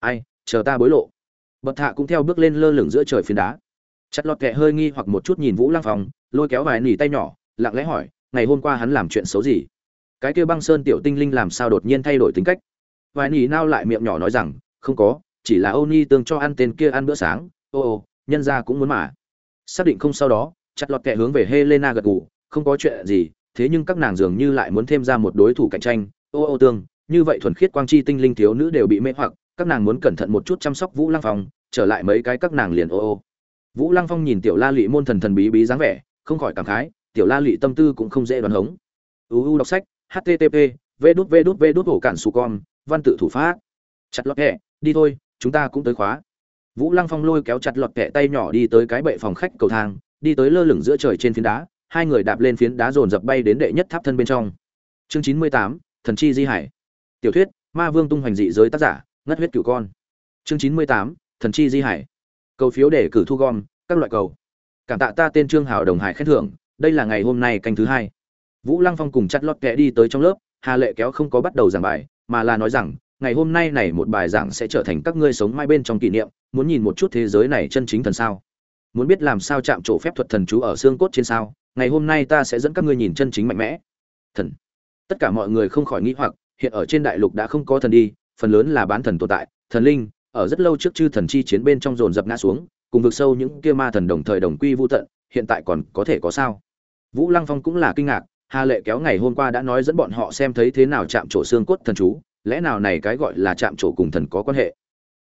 Ai, chờ ta bối lộ bật thạ cũng theo bước lên lơ lửng giữa trời phiến đá. Chặt lọt kẹ hơi nghi hoặc một chút nhìn vũ Lang phòng lôi kéo vài nỉ tay nhỏ, lặng lẽ hỏi, ngày hôm qua hắn làm chuyện xấu gì? Cái kia băng sơn tiểu tinh linh làm sao đột nhiên thay đổi tính cách? Vài nỉ nao lại miệng nhỏ nói rằng, không có, chỉ là ô ni tương cho ăn tên kia ăn bữa sáng, ô ô, nhân ra cũng muốn mà. Xác định không sau đó, chặt lọt kẹ hướng về helena gật gù, không có chuyện gì, thế nhưng các nàng dường như lại muốn thêm ra một đối thủ cạnh tranh, ô ô tương, như vậy thuần khiết quang chi tinh linh thiếu nữ đều bị mê hoặc, các nàng muốn cẩn thận một chút chăm sóc vũ Lang phong trở lại mấy cái các nàng liền ô ô. Vũ lăng phong nhìn tiểu la lị môn thần thần bí bí dáng vẻ, không khỏi cảm khái, tiểu la lị tâm tư cũng không dễ đoán hống. Uu đọc sách http v đút v đút v đút hổ cản su con, văn tự thủ pháp. Chặt lọt kẹ đi thôi, chúng ta cũng tới khóa. Vũ lăng phong lôi kéo chặt lọt kẹ tay nhỏ đi tới cái bệ phòng khách cầu thang, đi tới lơ lửng giữa trời trên phiến đá, hai người đạp lên phiến đá dồn dập bay đến đệ nhất tháp thân bên trong. Chương chín mươi tám, thần chi di hải. Tiểu thuyết, ma vương tung hoành dị giới tác giả, ngất huyết cửu con. Chương chín mươi tám thần chi di hải. Cầu phiếu để cử thu gom, các loại cầu. Cảm tạ ta tên trương hảo đồng hải khen thưởng, đây là ngày hôm nay canh thứ hai. Vũ lăng phong cùng chặt lót kẽ đi tới trong lớp, hà lệ kéo không có bắt đầu giảng bài, mà là nói rằng, ngày hôm nay này một bài giảng sẽ trở thành các ngươi sống mai bên trong kỷ niệm, muốn nhìn một chút thế giới này chân chính thần sao. Muốn biết làm sao chạm trổ phép thuật thần chú ở xương cốt trên sao, ngày hôm nay ta sẽ dẫn các ngươi nhìn chân chính mạnh mẽ. Thần. Tất cả mọi người không khỏi nghĩ hoặc, hiện ở trên đại lục đã không có thần đi, phần lớn là bán thần tồn tại, thần linh ở rất lâu trước chư thần chi chiến bên trong dồn dập ngã xuống, cùng vực sâu những kia ma thần đồng thời đồng quy vu tận, hiện tại còn có thể có sao? Vũ lăng phong cũng là kinh ngạc, hà lệ kéo ngày hôm qua đã nói dẫn bọn họ xem thấy thế nào chạm chỗ xương cốt thần chú, lẽ nào này cái gọi là chạm chỗ cùng thần có quan hệ?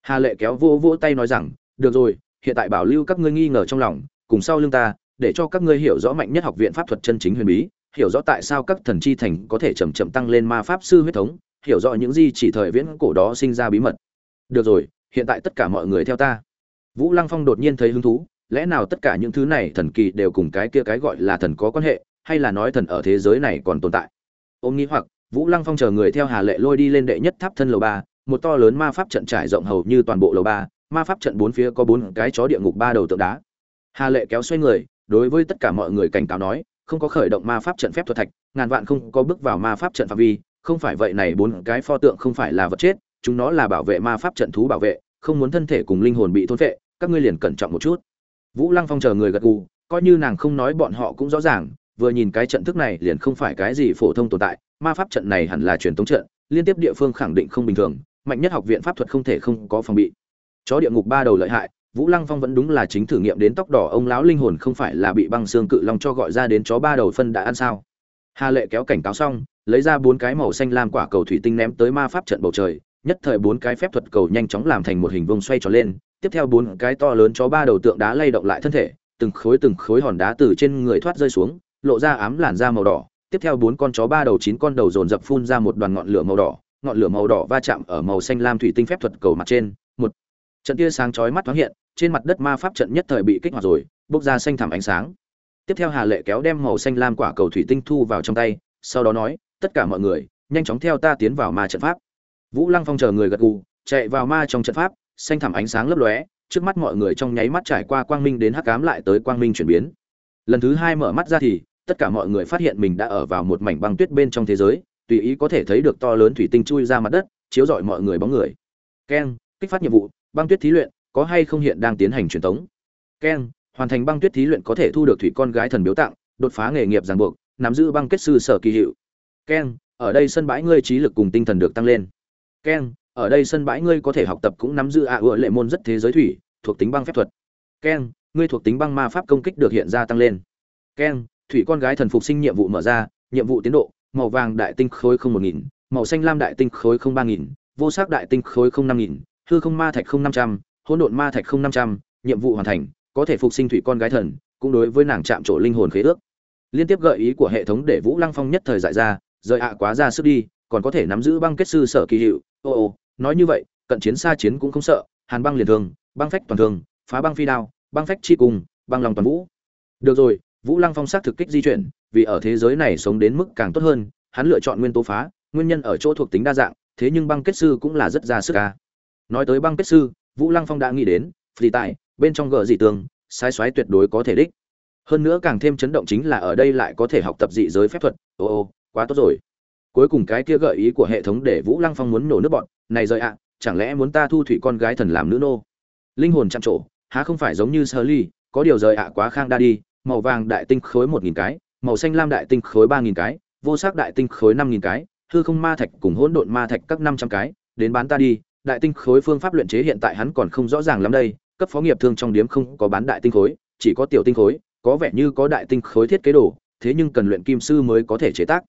Hà lệ kéo vô vỗ tay nói rằng, được rồi, hiện tại bảo lưu các ngươi nghi ngờ trong lòng, cùng sau lưng ta, để cho các ngươi hiểu rõ mạnh nhất học viện pháp thuật chân chính huyền bí, hiểu rõ tại sao các thần chi thành có thể chậm chậm tăng lên ma pháp sư huyết thống, hiểu rõ những gì chỉ thời viễn cổ đó sinh ra bí mật. Được rồi hiện tại tất cả mọi người theo ta. Vũ lăng phong đột nhiên thấy hứng thú, lẽ nào tất cả những thứ này thần kỳ đều cùng cái kia cái gọi là thần có quan hệ, hay là nói thần ở thế giới này còn tồn tại? Ôm nghĩ hoặc, vũ lăng phong chờ người theo hà lệ lôi đi lên đệ nhất tháp thân lầu ba, một to lớn ma pháp trận trải rộng hầu như toàn bộ lầu ba, ma pháp trận bốn phía có bốn cái chó địa ngục ba đầu tượng đá. Hà lệ kéo xoay người, đối với tất cả mọi người cảnh cáo nói, không có khởi động ma pháp trận phép thuật thạch, ngàn vạn không có bước vào ma pháp trận phạm vi, không phải vậy này bốn cái pho tượng không phải là vật chết, chúng nó là bảo vệ ma pháp trận thú bảo vệ không muốn thân thể cùng linh hồn bị thôn phệ, các ngươi liền cẩn trọng một chút. Vũ lăng phong chờ người gật gù coi như nàng không nói bọn họ cũng rõ ràng vừa nhìn cái trận thức này liền không phải cái gì phổ thông tồn tại ma pháp trận này hẳn là truyền thống trận liên tiếp địa phương khẳng định không bình thường mạnh nhất học viện pháp thuật không thể không có phòng bị. Chó địa ngục ba đầu lợi hại vũ lăng phong vẫn đúng là chính thử nghiệm đến tóc đỏ ông lão linh hồn không phải là bị băng xương cự long cho gọi ra đến chó ba đầu phân đã ăn sao. Hà lệ kéo cảnh cáo xong lấy ra bốn cái màu xanh lam quả cầu thủy tinh ném tới ma pháp trận bầu trời nhất thời bốn cái phép thuật cầu nhanh chóng làm thành một hình vuông xoay tròn lên, tiếp theo bốn cái to lớn chó ba đầu tượng đá lay động lại thân thể, từng khối từng khối hòn đá từ trên người thoát rơi xuống, lộ ra ám làn da màu đỏ, tiếp theo bốn con chó ba đầu chín con đầu dồn dập phun ra một đoàn ngọn lửa màu đỏ, ngọn lửa màu đỏ va chạm ở màu xanh lam thủy tinh phép thuật cầu mặt trên, một trận tia sáng chói mắt thoáng hiện, trên mặt đất ma pháp trận nhất thời bị kích hoạt rồi, bốc ra xanh thẳm ánh sáng. Tiếp theo hà lệ kéo đem màu xanh lam quả cầu thủy tinh thu vào trong tay, sau đó nói, tất cả mọi người, nhanh chóng theo ta tiến vào ma trận pháp vũ lăng phong chờ người gật gù, chạy vào ma trong trận pháp, xanh thẳm ánh sáng lấp lóe, trước mắt mọi người trong nháy mắt trải qua quang minh đến hắc ám lại tới quang minh chuyển biến. Lần thứ hai mở mắt ra thì, tất cả mọi người phát hiện mình đã ở vào một mảnh băng tuyết bên trong thế giới, tùy ý có thể thấy được to lớn thủy tinh chui ra mặt đất, chiếu rọi mọi người bóng người. Keng, kích phát nhiệm vụ, băng tuyết thí luyện, có hay không hiện đang tiến hành truyền thống keng, hoàn thành băng tuyết thí luyện có thể thu được thủy con gái thần biếu tặng, đột phá nghề nghiệp ràng buộc, nắm giữ băng kết sư sở kỳ hiệu. Keng, ở đây sân bãi ngươi trí lực cùng tinh thần được tăng lên keng ở đây sân bãi ngươi có thể học tập cũng nắm giữ ạ à lệ môn rất thế giới thủy, thuộc tính băng phép thuật. Keng ngươi thuộc tính băng ma pháp công kích được hiện ra tăng lên. Keng thủy con gái thần phục sinh nhiệm vụ mở ra, nhiệm vụ tiến độ, màu vàng đại tinh khối không một nghìn, màu xanh lam đại tinh khối không ba nghìn, vô sắc đại tinh khối không năm nghìn, hư không ma thạch không năm trăm, hỗn độn ma thạch không năm trăm, nhiệm vụ hoàn thành, có thể phục sinh thủy con gái thần, cũng đối với nàng chạm trổ linh hồn khế ước. Liên tiếp gợi ý của hệ thống để vũ lăng phong nhất thời giải ra, rời ạ quá ra sức đi còn có thể nắm giữ băng kết sư sở kỳ hiệu. Ô ô nói như vậy cận chiến xa chiến cũng không sợ hàn băng liền thường, băng phách toàn thường, phá băng phi đao băng phách chi cùng băng lòng toàn vũ. Được rồi vũ lăng phong xác thực kích di chuyển vì ở thế giới này sống đến mức càng tốt hơn hắn lựa chọn nguyên tố phá nguyên nhân ở chỗ thuộc tính đa dạng thế nhưng băng kết sư cũng là rất ra sức ca nói tới băng kết sư vũ lăng phong đã nghĩ đến phì tại bên trong gờ dị tường sai xoáy tuyệt đối có thể đích. Hơn nữa càng thêm chấn động chính là ở đây lại có thể học tập dị giới phép thuật. Ô ô quá tốt rồi cuối cùng cái kia gợi ý của hệ thống để vũ lăng phong muốn nổ nước bọn. Này rời ạ, chẳng lẽ muốn ta thu thủy con gái thần làm nữ nô? Linh hồn chạm trổ, há không phải giống như sơ ly có điều rời ạ quá khang đa đi, màu vàng đại tinh khối một nghìn cái, màu xanh lam đại tinh khối ba nghìn cái, vô sắc đại tinh khối năm nghìn cái, hư không ma thạch cùng hỗn độn ma thạch các năm trăm cái, đến bán ta đi, đại tinh khối phương pháp luyện chế hiện tại hắn còn không rõ ràng lắm đây, cấp phó nghiệp thương trong điếm không có bán đại tinh khối, chỉ có tiểu tinh khối, có vẻ như có đại tinh khối thiết kế đồ, thế nhưng cần luyện kim sư mới có thể chế tác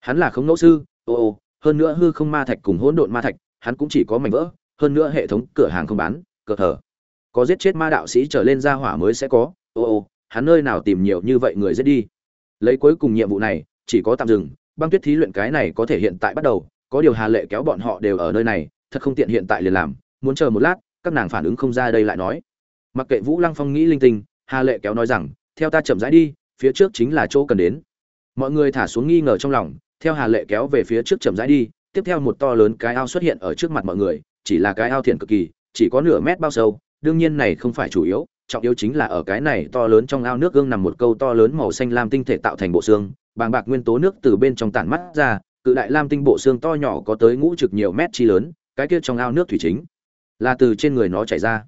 hắn là không ngẫu sư, ô ô, hơn nữa hư không ma thạch cùng hỗn độn ma thạch, hắn cũng chỉ có mảnh vỡ, hơn nữa hệ thống cửa hàng không bán, cờ thờ. Có giết chết ma đạo sĩ trở lên ra hỏa mới sẽ có, ô ô, hắn nơi nào tìm nhiều như vậy người giết đi. Lấy cuối cùng nhiệm vụ này, chỉ có tạm dừng, băng tuyết thí luyện cái này có thể hiện tại bắt đầu, có điều hà lệ kéo bọn họ đều ở nơi này, thật không tiện hiện tại liền làm, muốn chờ một lát, các nàng phản ứng không ra đây lại nói. Mặc kệ vũ lăng phong nghĩ linh tinh, hà lệ kéo nói rằng, theo ta chậm rãi đi, phía trước chính là chỗ cần đến. Mọi người thả xuống nghi ngờ trong lòng theo hà lệ kéo về phía trước chậm rãi đi, tiếp theo một to lớn cái ao xuất hiện ở trước mặt mọi người, chỉ là cái ao thiện cực kỳ, chỉ có nửa mét bao sâu, đương nhiên này không phải chủ yếu, trọng yếu chính là ở cái này to lớn trong ao nước gương nằm một câu to lớn màu xanh lam tinh thể tạo thành bộ xương, bàng bạc nguyên tố nước từ bên trong tản mắt ra, cự đại lam tinh bộ xương to nhỏ có tới ngũ trực nhiều mét chi lớn, cái kia trong ao nước thủy chính, là từ trên người nó chảy ra.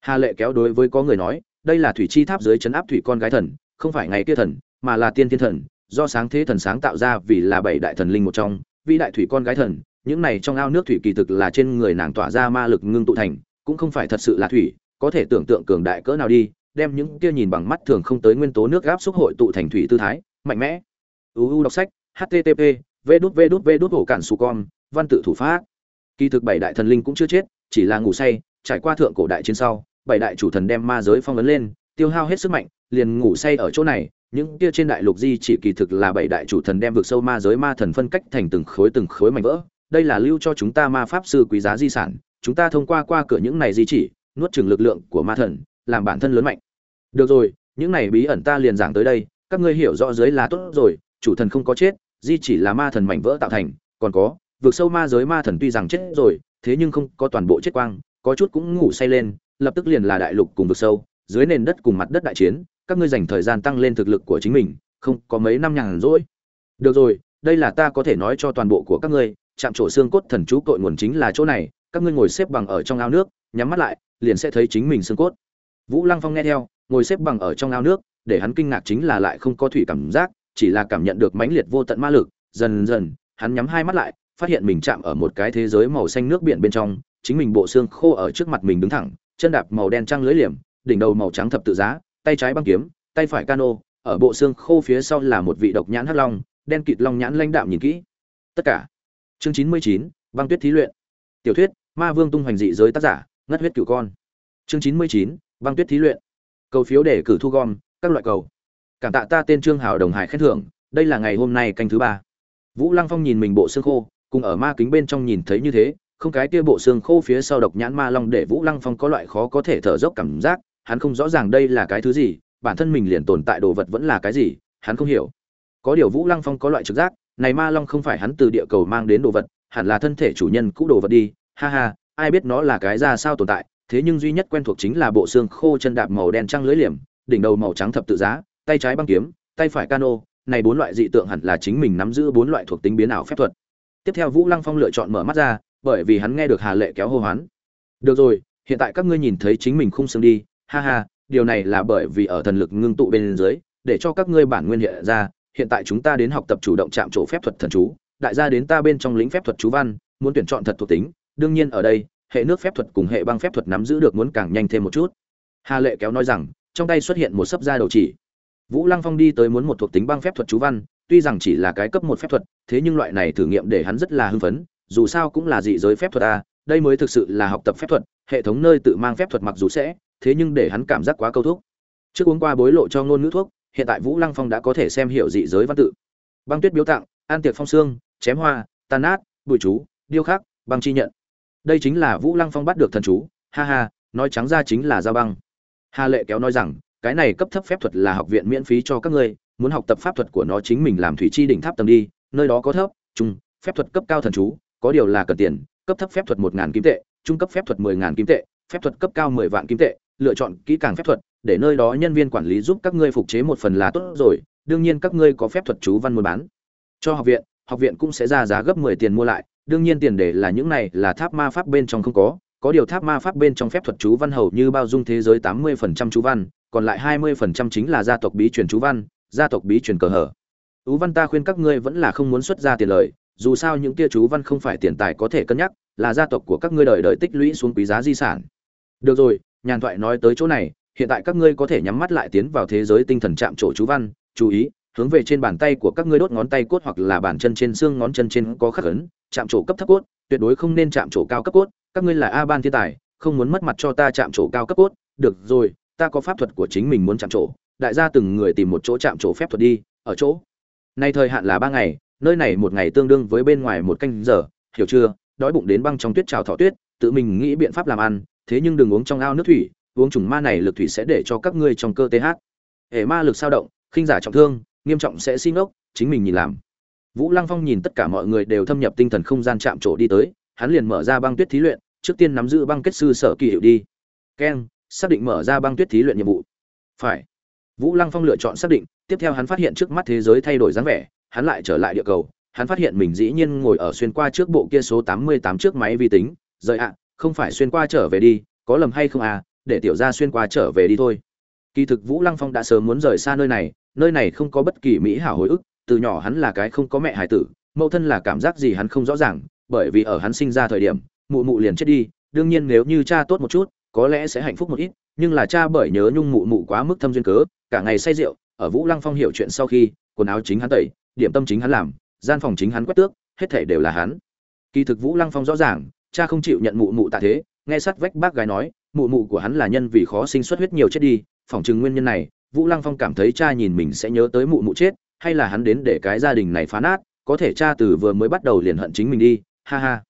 Hà lệ kéo đối với có người nói, đây là thủy chi tháp dưới chấn áp thủy con gái thần, không phải ngày kia thần, mà là tiên thiên thần do sáng thế thần sáng tạo ra vì là bảy đại thần linh một trong, vĩ đại thủy con gái thần, những này trong ao nước thủy kỳ thực là trên người nàng tỏa ra ma lực ngưng tụ thành, cũng không phải thật sự là thủy, có thể tưởng tượng cường đại cỡ nào đi, đem những kia nhìn bằng mắt thường không tới nguyên tố nước gáp xúc hội tụ thành thủy tư thái, mạnh mẽ. Uu đọc sách http v đút v đút v đút hổ cản su con, văn tự thủ pháp. Kỳ thực bảy đại thần linh cũng chưa chết, chỉ là ngủ say, trải qua thượng cổ đại chiến sau, bảy đại chủ thần đem ma giới phong ấn lên, tiêu hao hết sức mạnh, liền ngủ say ở chỗ này những kia trên đại lục di chỉ kỳ thực là bảy đại chủ thần đem vực sâu ma giới ma thần phân cách thành từng khối từng khối mảnh vỡ. Đây là lưu cho chúng ta ma pháp sư quý giá di sản. Chúng ta thông qua qua cửa những này di chỉ, nuốt chừng lực lượng của ma thần, làm bản thân lớn mạnh. Được rồi, những này bí ẩn ta liền giảng tới đây. Các ngươi hiểu rõ dưới là tốt rồi, chủ thần không có chết, di chỉ là ma thần mảnh vỡ tạo thành. Còn có vượt sâu ma giới ma thần tuy rằng chết rồi, thế nhưng không có toàn bộ chết quang, có chút cũng ngủ say lên, lập tức liền là đại lục cùng vực sâu, dưới nền đất cùng mặt đất đại chiến các ngươi dành thời gian tăng lên thực lực của chính mình, không có mấy năm nhàn rỗi. Được rồi, đây là ta có thể nói cho toàn bộ của các ngươi, chạm trổ xương cốt thần chú cội nguồn chính là chỗ này, các ngươi ngồi xếp bằng ở trong ao nước, nhắm mắt lại, liền sẽ thấy chính mình xương cốt. Vũ lăng phong nghe theo, ngồi xếp bằng ở trong ao nước, để hắn kinh ngạc chính là lại không có thủy cảm giác, chỉ là cảm nhận được mãnh liệt vô tận ma lực. Dần dần, hắn nhắm hai mắt lại, phát hiện mình chạm ở một cái thế giới màu xanh nước biển bên trong, chính mình bộ xương khô ở trước mặt mình đứng thẳng, chân đạp màu đen trăng lưới liềm, đỉnh đầu màu trắng thập tự giá tay trái băng kiếm, tay phải cano, ở bộ xương khô phía sau là một vị độc nhãn hắc long, đen kịt long nhãn lãnh đạm nhìn kỹ. Tất cả. Chương chín mươi chín, băng tuyết thí luyện. Tiểu thuyết, ma vương tung hoành dị giới tác giả, ngất huyết cửu con. Chương chín mươi chín, băng tuyết thí luyện. Cầu phiếu để cử thu gom, các loại cầu. Cảm tạ ta tên trương hảo đồng hải khen thưởng, đây là ngày hôm nay canh thứ ba. Vũ lăng phong nhìn mình bộ xương khô, cùng ở ma kính bên trong nhìn thấy như thế, không cái kia bộ xương khô phía sau độc nhãn ma long để vũ lăng phong có loại khó có thể thở dốc cảm giác hắn không rõ ràng đây là cái thứ gì, bản thân mình liền tồn tại đồ vật vẫn là cái gì, hắn không hiểu. Có điều vũ lăng phong có loại trực giác, này ma long không phải hắn từ địa cầu mang đến đồ vật, hẳn là thân thể chủ nhân cũ đồ vật đi, ha ha, ai biết nó là cái ra sao tồn tại, thế nhưng duy nhất quen thuộc chính là bộ xương khô chân đạp màu đen trăng lưới liềm, đỉnh đầu màu trắng thập tự giá, tay trái băng kiếm, tay phải cano, này bốn loại dị tượng hẳn là chính mình nắm giữ bốn loại thuộc tính biến ảo phép thuật. Tiếp theo vũ lăng phong lựa chọn mở mắt ra, bởi vì hắn nghe được hà lệ kéo hô hoán. Được rồi, hiện tại các ngươi nhìn thấy chính mình khung xương đi ha ha, điều này là bởi vì ở thần lực ngưng tụ bên dưới, để cho các ngươi bản nguyên hiện ra, hiện tại chúng ta đến học tập chủ động chạm chỗ phép thuật thần chú, đại gia đến ta bên trong lĩnh phép thuật chú văn, muốn tuyển chọn thật thuộc tính, đương nhiên ở đây, hệ nước phép thuật cùng hệ băng phép thuật nắm giữ được muốn càng nhanh thêm một chút. Hà lệ kéo nói rằng, trong tay xuất hiện một sấp da đầu chỉ. Vũ lăng phong đi tới muốn một thuộc tính băng phép thuật chú văn, tuy rằng chỉ là cái cấp một phép thuật, thế nhưng loại này thử nghiệm để hắn rất là hưng phấn, dù sao cũng là dị giới phép thuật a, đây mới thực sự là học tập phép thuật, hệ thống nơi tự mang phép thuật mặc dù sẽ thế nhưng để hắn cảm giác quá câu thúc. Trước uống qua bối lộ cho ngôn ngữ thuốc, hiện tại vũ lăng phong đã có thể xem hiểu dị giới văn tự. Băng tuyết biếu tặng, an tiệc phong xương chém hoa, tan nát, bụi chú, điêu khắc, băng chi nhận. Đây chính là vũ lăng phong bắt được thần chú, ha ha, nói trắng ra chính là giao băng. Hà lệ kéo nói rằng, cái này cấp thấp phép thuật là học viện miễn phí cho các ngươi, muốn học tập pháp thuật của nó chính mình làm thủy chi đỉnh tháp tầng đi, nơi đó có thấp, trung, phép thuật cấp cao thần chú, có điều là cần tiền, cấp thấp phép thuật một ngàn kim tệ, trung cấp phép thuật mười ngàn kim tệ, phép thuật cấp cao mười vạn kim tệ lựa chọn kỹ càng phép thuật, để nơi đó nhân viên quản lý giúp các ngươi phục chế một phần là tốt rồi, đương nhiên các ngươi có phép thuật chú văn mua bán. Cho học viện học viện cũng sẽ ra giá gấp mười tiền mua lại, đương nhiên tiền để là những này là tháp ma pháp bên trong không có có điều tháp ma pháp bên trong phép thuật chú văn hầu như bao dung thế giới tám mươi phần trăm chú văn, còn lại hai mươi phần trăm chính là gia tộc bí truyền chú văn, gia tộc bí truyền cờ hở. Ú văn ta khuyên các ngươi vẫn là không muốn xuất ra tiền lời, dù sao những kia chú văn không phải tiền tài có thể cân nhắc, là gia tộc của các ngươi đời đời tích lũy xuống quý giá di sản. Được rồi nhàn thoại nói tới chỗ này, hiện tại các ngươi có thể nhắm mắt lại tiến vào thế giới tinh thần chạm trổ chú văn, chú ý, hướng về trên bàn tay của các ngươi đốt ngón tay cốt hoặc là bàn chân trên xương ngón chân trên có khắc ấn chạm trổ cấp thấp cốt, tuyệt đối không nên chạm trổ cao cấp cốt, các ngươi là a ban thiên tài, không muốn mất mặt cho ta chạm trổ cao cấp cốt, được rồi, ta có pháp thuật của chính mình muốn chạm trổ đại gia từng người tìm một chỗ chạm trổ phép thuật đi, ở chỗ. Nay thời hạn là ba ngày, nơi này một ngày tương đương với bên ngoài một canh giờ, hiểu chưa? Đói bụng đến băng trong tuyết trào thọ tuyết, tự mình nghĩ biện pháp làm ăn thế nhưng đừng uống trong ao nước thủy, uống trùng ma này lực thủy sẽ để cho các ngươi trong cơ th hệ ma lực sao động, khinh giả trọng thương, nghiêm trọng sẽ xin ốc chính mình nhìn làm. Vũ lăng phong nhìn tất cả mọi người đều thâm nhập tinh thần không gian chạm trổ đi tới, hắn liền mở ra băng tuyết thí luyện, trước tiên nắm giữ băng kết sư sở kỳ hiệu đi. Keng, xác định mở ra băng tuyết thí luyện nhiệm vụ. Phải. Vũ lăng phong lựa chọn xác định, tiếp theo hắn phát hiện trước mắt thế giới thay đổi dáng vẻ, hắn lại trở lại địa cầu, hắn phát hiện mình dĩ nhiên ngồi ở xuyên qua trước bộ kia số tám mươi tám trước máy vi tính, rời ạ không phải xuyên qua trở về đi, có lầm hay không à để tiểu gia xuyên qua trở về đi thôi. Kỳ thực vũ lăng phong đã sớm muốn rời xa nơi này nơi này không có bất kỳ mỹ hảo hồi ức, từ nhỏ hắn là cái không có mẹ hải tử, mẫu thân là cảm giác gì hắn không rõ ràng, bởi vì ở hắn sinh ra thời điểm, mụ mụ liền chết đi, đương nhiên nếu như cha tốt một chút, có lẽ sẽ hạnh phúc một ít, nhưng là cha bởi nhớ nhung mụ mụ quá mức thâm duyên cớ, cả ngày say rượu, ở vũ lăng phong hiểu chuyện sau khi, quần áo chính hắn tẩy, điểm tâm chính hắn làm, gian phòng chính hắn quét tước, hết thể đều là hắn. Kỳ thực vũ lăng phong rõ ràng cha không chịu nhận mụ mụ tạ thế, nghe sắt vách bác gái nói, mụ mụ của hắn là nhân vì khó sinh xuất huyết nhiều chết đi, phỏng chừng nguyên nhân này, vũ lăng phong cảm thấy cha nhìn mình sẽ nhớ tới mụ mụ chết, hay là hắn đến để cái gia đình này phá nát có thể cha từ vừa mới bắt đầu liền hận chính mình đi, ha ha.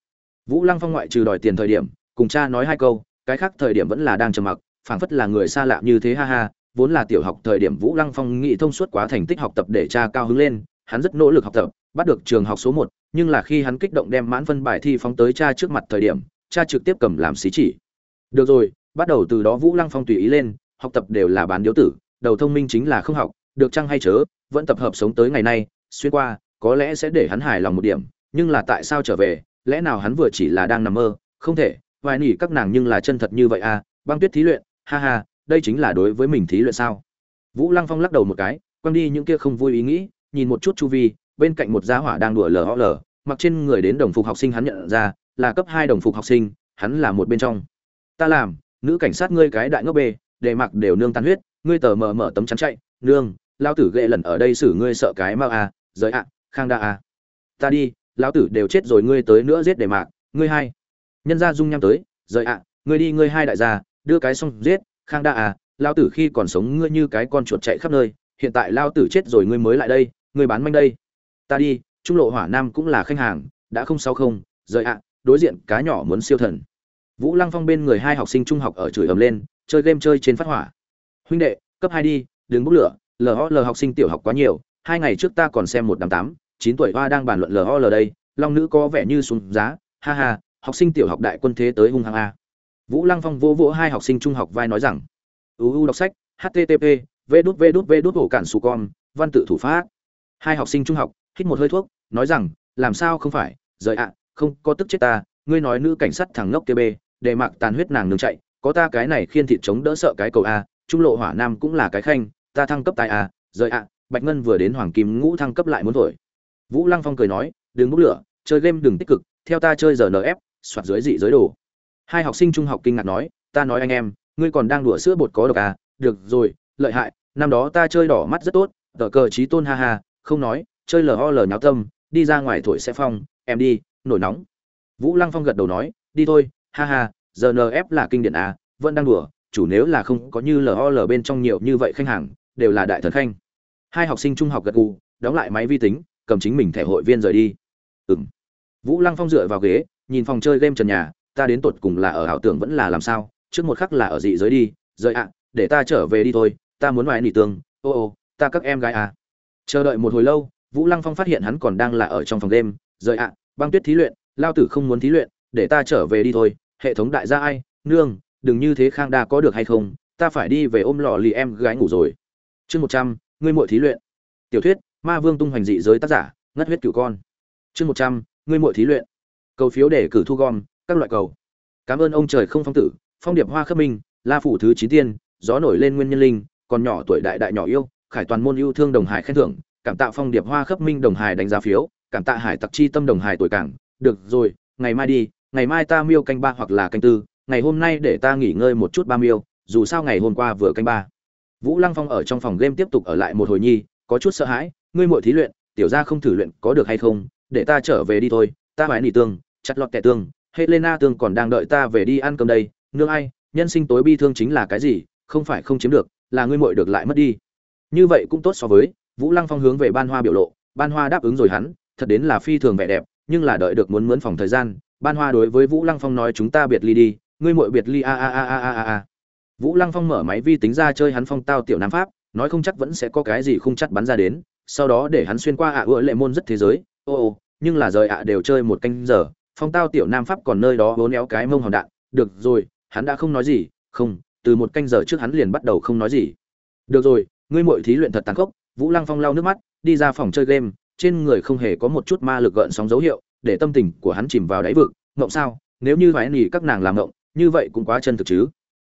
Vũ lăng phong ngoại trừ đòi tiền thời điểm, cùng cha nói hai câu, cái khác thời điểm vẫn là đang trầm mặc, phảng phất là người xa lạ như thế ha ha, vốn là tiểu học thời điểm vũ lăng phong nghĩ thông suốt quá thành tích học tập để cha cao hứng lên hắn rất nỗ lực học tập, bắt được trường học số một, nhưng là khi hắn kích động đem mãn phân bài thi phóng tới cha trước mặt thời điểm, cha trực tiếp cầm làm xí chỉ. Được rồi, bắt đầu từ đó vũ lăng phong tùy ý lên, học tập đều là bán điếu tử, đầu thông minh chính là không học, được chăng hay chớ, vẫn tập hợp sống tới ngày nay, xuyên qua, có lẽ sẽ để hắn hài lòng một điểm, nhưng là tại sao trở về, lẽ nào hắn vừa chỉ là đang nằm mơ, không thể vài nỉ các nàng nhưng là chân thật như vậy à băng tuyết thí luyện, ha ha, đây chính là đối với mình thí luyện sao? Vũ lăng phong lắc đầu một cái, quăng đi những kia không vui ý nghĩ nhìn một chút chu vi, bên cạnh một gia hỏa đang đùa lờ lờ, mặc trên người đến đồng phục học sinh hắn nhận ra, là cấp hai đồng phục học sinh, hắn là một bên trong. Ta làm, nữ cảnh sát ngươi cái đại ngốc bê, để mặc đều nương tan huyết, ngươi tờ mờ mở tấm chắn chạy, nương lao tử ghệ lần ở đây xử ngươi sợ cái mau à giới ạ, khang đa à. Ta đi, lão tử đều chết rồi ngươi tới nữa giết để mạc ngươi hai. Nhân gia dung nham tới rời ạ, ngươi đi ngươi hai đại gia, đưa cái xong giết, khang đa à lao tử khi còn sống ngươi như cái con chuột chạy khắp nơi, hiện tại lao tử chết rồi ngươi mới lại đây. Người bán manh đây. Ta đi, trung lộ hỏa nam cũng là khách hàng, đã không sao không, rời ạ, đối diện cá nhỏ muốn siêu thần. Vũ lăng phong bên người hai học sinh trung học ở chửi ầm lên, chơi game chơi trên phát hỏa. Huynh đệ, cấp hai đi, đừng bốc lửa lhl học sinh tiểu học quá nhiều, hai ngày trước ta còn xem một đám tám, chín tuổi hoa đang bàn luận lhl đây, long nữ có vẻ như xuống giá, ha ha, học sinh tiểu học đại quân thế tới hung hăng a. Vũ lăng phong vô vỗ hai học sinh trung học vai nói rằng uu đọc sách http v đút v đút v đút ổ cản su con, văn tự thủ pháp hai học sinh trung học, hít một hơi thuốc, nói rằng, làm sao không phải? Rời ạ, không có tức chết ta, ngươi nói nữ cảnh sát thằng ngốc kia bê, để mặc tàn huyết nàng nương chạy, có ta cái này khiên thịt chống đỡ sợ cái cầu a, trung lộ hỏa nam cũng là cái khanh, ta thăng cấp tại a, rời ạ, bạch ngân vừa đến hoàng kim ngũ thăng cấp lại muốn thổi. Vũ lăng phong cười nói, đừng bốc lửa, chơi game đừng tích cực, theo ta chơi giờ nf soạt dưới dị giới đồ. Hai học sinh trung học kinh ngạc nói, ta nói anh em, ngươi còn đang đùa sữa bột có độc à được rồi, lợi hại, năm đó ta chơi đỏ mắt rất tốt, tờ cờ trí tôn ha ha không nói, chơi lờ ho lờ nháo tâm, đi ra ngoài thổi sẽ phong, em đi, nổi nóng. Vũ lăng phong gật đầu nói, đi thôi, ha ha giờ nf là kinh điển à vẫn đang đùa, chủ nếu là không có như lol bên trong nhiều như vậy khanh hàng, đều là đại thần khanh. Hai học sinh trung học gật gù, đóng lại máy vi tính, cầm chính mình thẻ hội viên rời đi. Ừng vũ lăng phong dựa vào ghế, nhìn phòng chơi game trần nhà, ta đến tột cùng là ở ảo tưởng vẫn là làm sao, trước một khắc là ở dị giới đi, rời ạ, để ta trở về đi thôi, ta muốn ngoài nỉ tương ô ô, ta các em gái à chờ đợi một hồi lâu vũ lăng phong phát hiện hắn còn đang là ở trong phòng đêm, rời ạ băng tuyết thí luyện lao tử không muốn thí luyện để ta trở về đi thôi. Hệ thống đại gia ai? Nương đừng như thế khang đa có được hay không? Ta phải đi về ôm lò lì em gái ngủ rồi. Chương một trăm ngươi muội thí luyện. Tiểu thuyết ma vương tung hoành dị giới tác giả ngất huyết cửu con. Chương một trăm ngươi muội thí luyện. Cầu phiếu để cử thu gom các loại cầu. Cảm ơn ông trời không phong tử phong điệp hoa khắc minh la phủ thứ chín tiên gió nổi lên nguyên nhân linh còn nhỏ tuổi đại đại nhỏ yêu khải toàn môn yêu thương đồng hải khen thưởng, cảm tạ phong điệp hoa khắp minh đồng hải đánh giá phiếu, cảm tạ hải tặc chi tâm đồng hải tuổi cảng. Được rồi, ngày mai đi, ngày mai ta miêu canh ba hoặc là canh tư, ngày hôm nay để ta nghỉ ngơi một chút ba miêu, dù sao ngày hôm qua vừa canh ba. Vũ lăng phong ở trong phòng game tiếp tục ở lại một hồi nhi, có chút sợ hãi, ngươi muội thí luyện, tiểu gia không thử luyện có được hay không, để ta trở về đi thôi, ta phải nỉ tương, chặt lọt kẻ tương, helena tương còn đang đợi ta về đi ăn cơm đây, nương ai, nhân sinh tối bi thương chính là cái gì, không phải không chiếm được, là ngươi muội được lại mất đi như vậy cũng tốt so với, vũ lăng phong hướng về ban hoa biểu lộ, ban hoa đáp ứng rồi hắn, thật đến là phi thường vẻ đẹp, nhưng là đợi được muốn mướn phòng thời gian, ban hoa đối với vũ lăng phong nói chúng ta biệt ly đi, ngươi muội biệt ly a a a a a a vũ lăng phong mở máy vi tính ra chơi hắn phong tao tiểu nam pháp, nói không chắc vẫn sẽ có cái gì không chắc bắn ra đến, sau đó để hắn xuyên qua ạ ựa lệ môn rất thế giới, ô ô, nhưng là rời ạ đều chơi một canh giờ, phong tao tiểu nam pháp còn nơi đó hố néo cái mông hòn đạn, được rồi, hắn đã không nói gì, không, từ một canh giờ trước hắn liền bắt đầu không nói gì. Được rồi ngươi muội thí luyện thật tàn khốc, vũ lăng phong lau nước mắt, đi ra phòng chơi game, trên người không hề có một chút ma lực gợn sóng dấu hiệu, để tâm tình của hắn chìm vào đáy vực. Ngộng sao, nếu như phải nỉ các nàng làm ngộng, như vậy cũng quá chân thực chứ.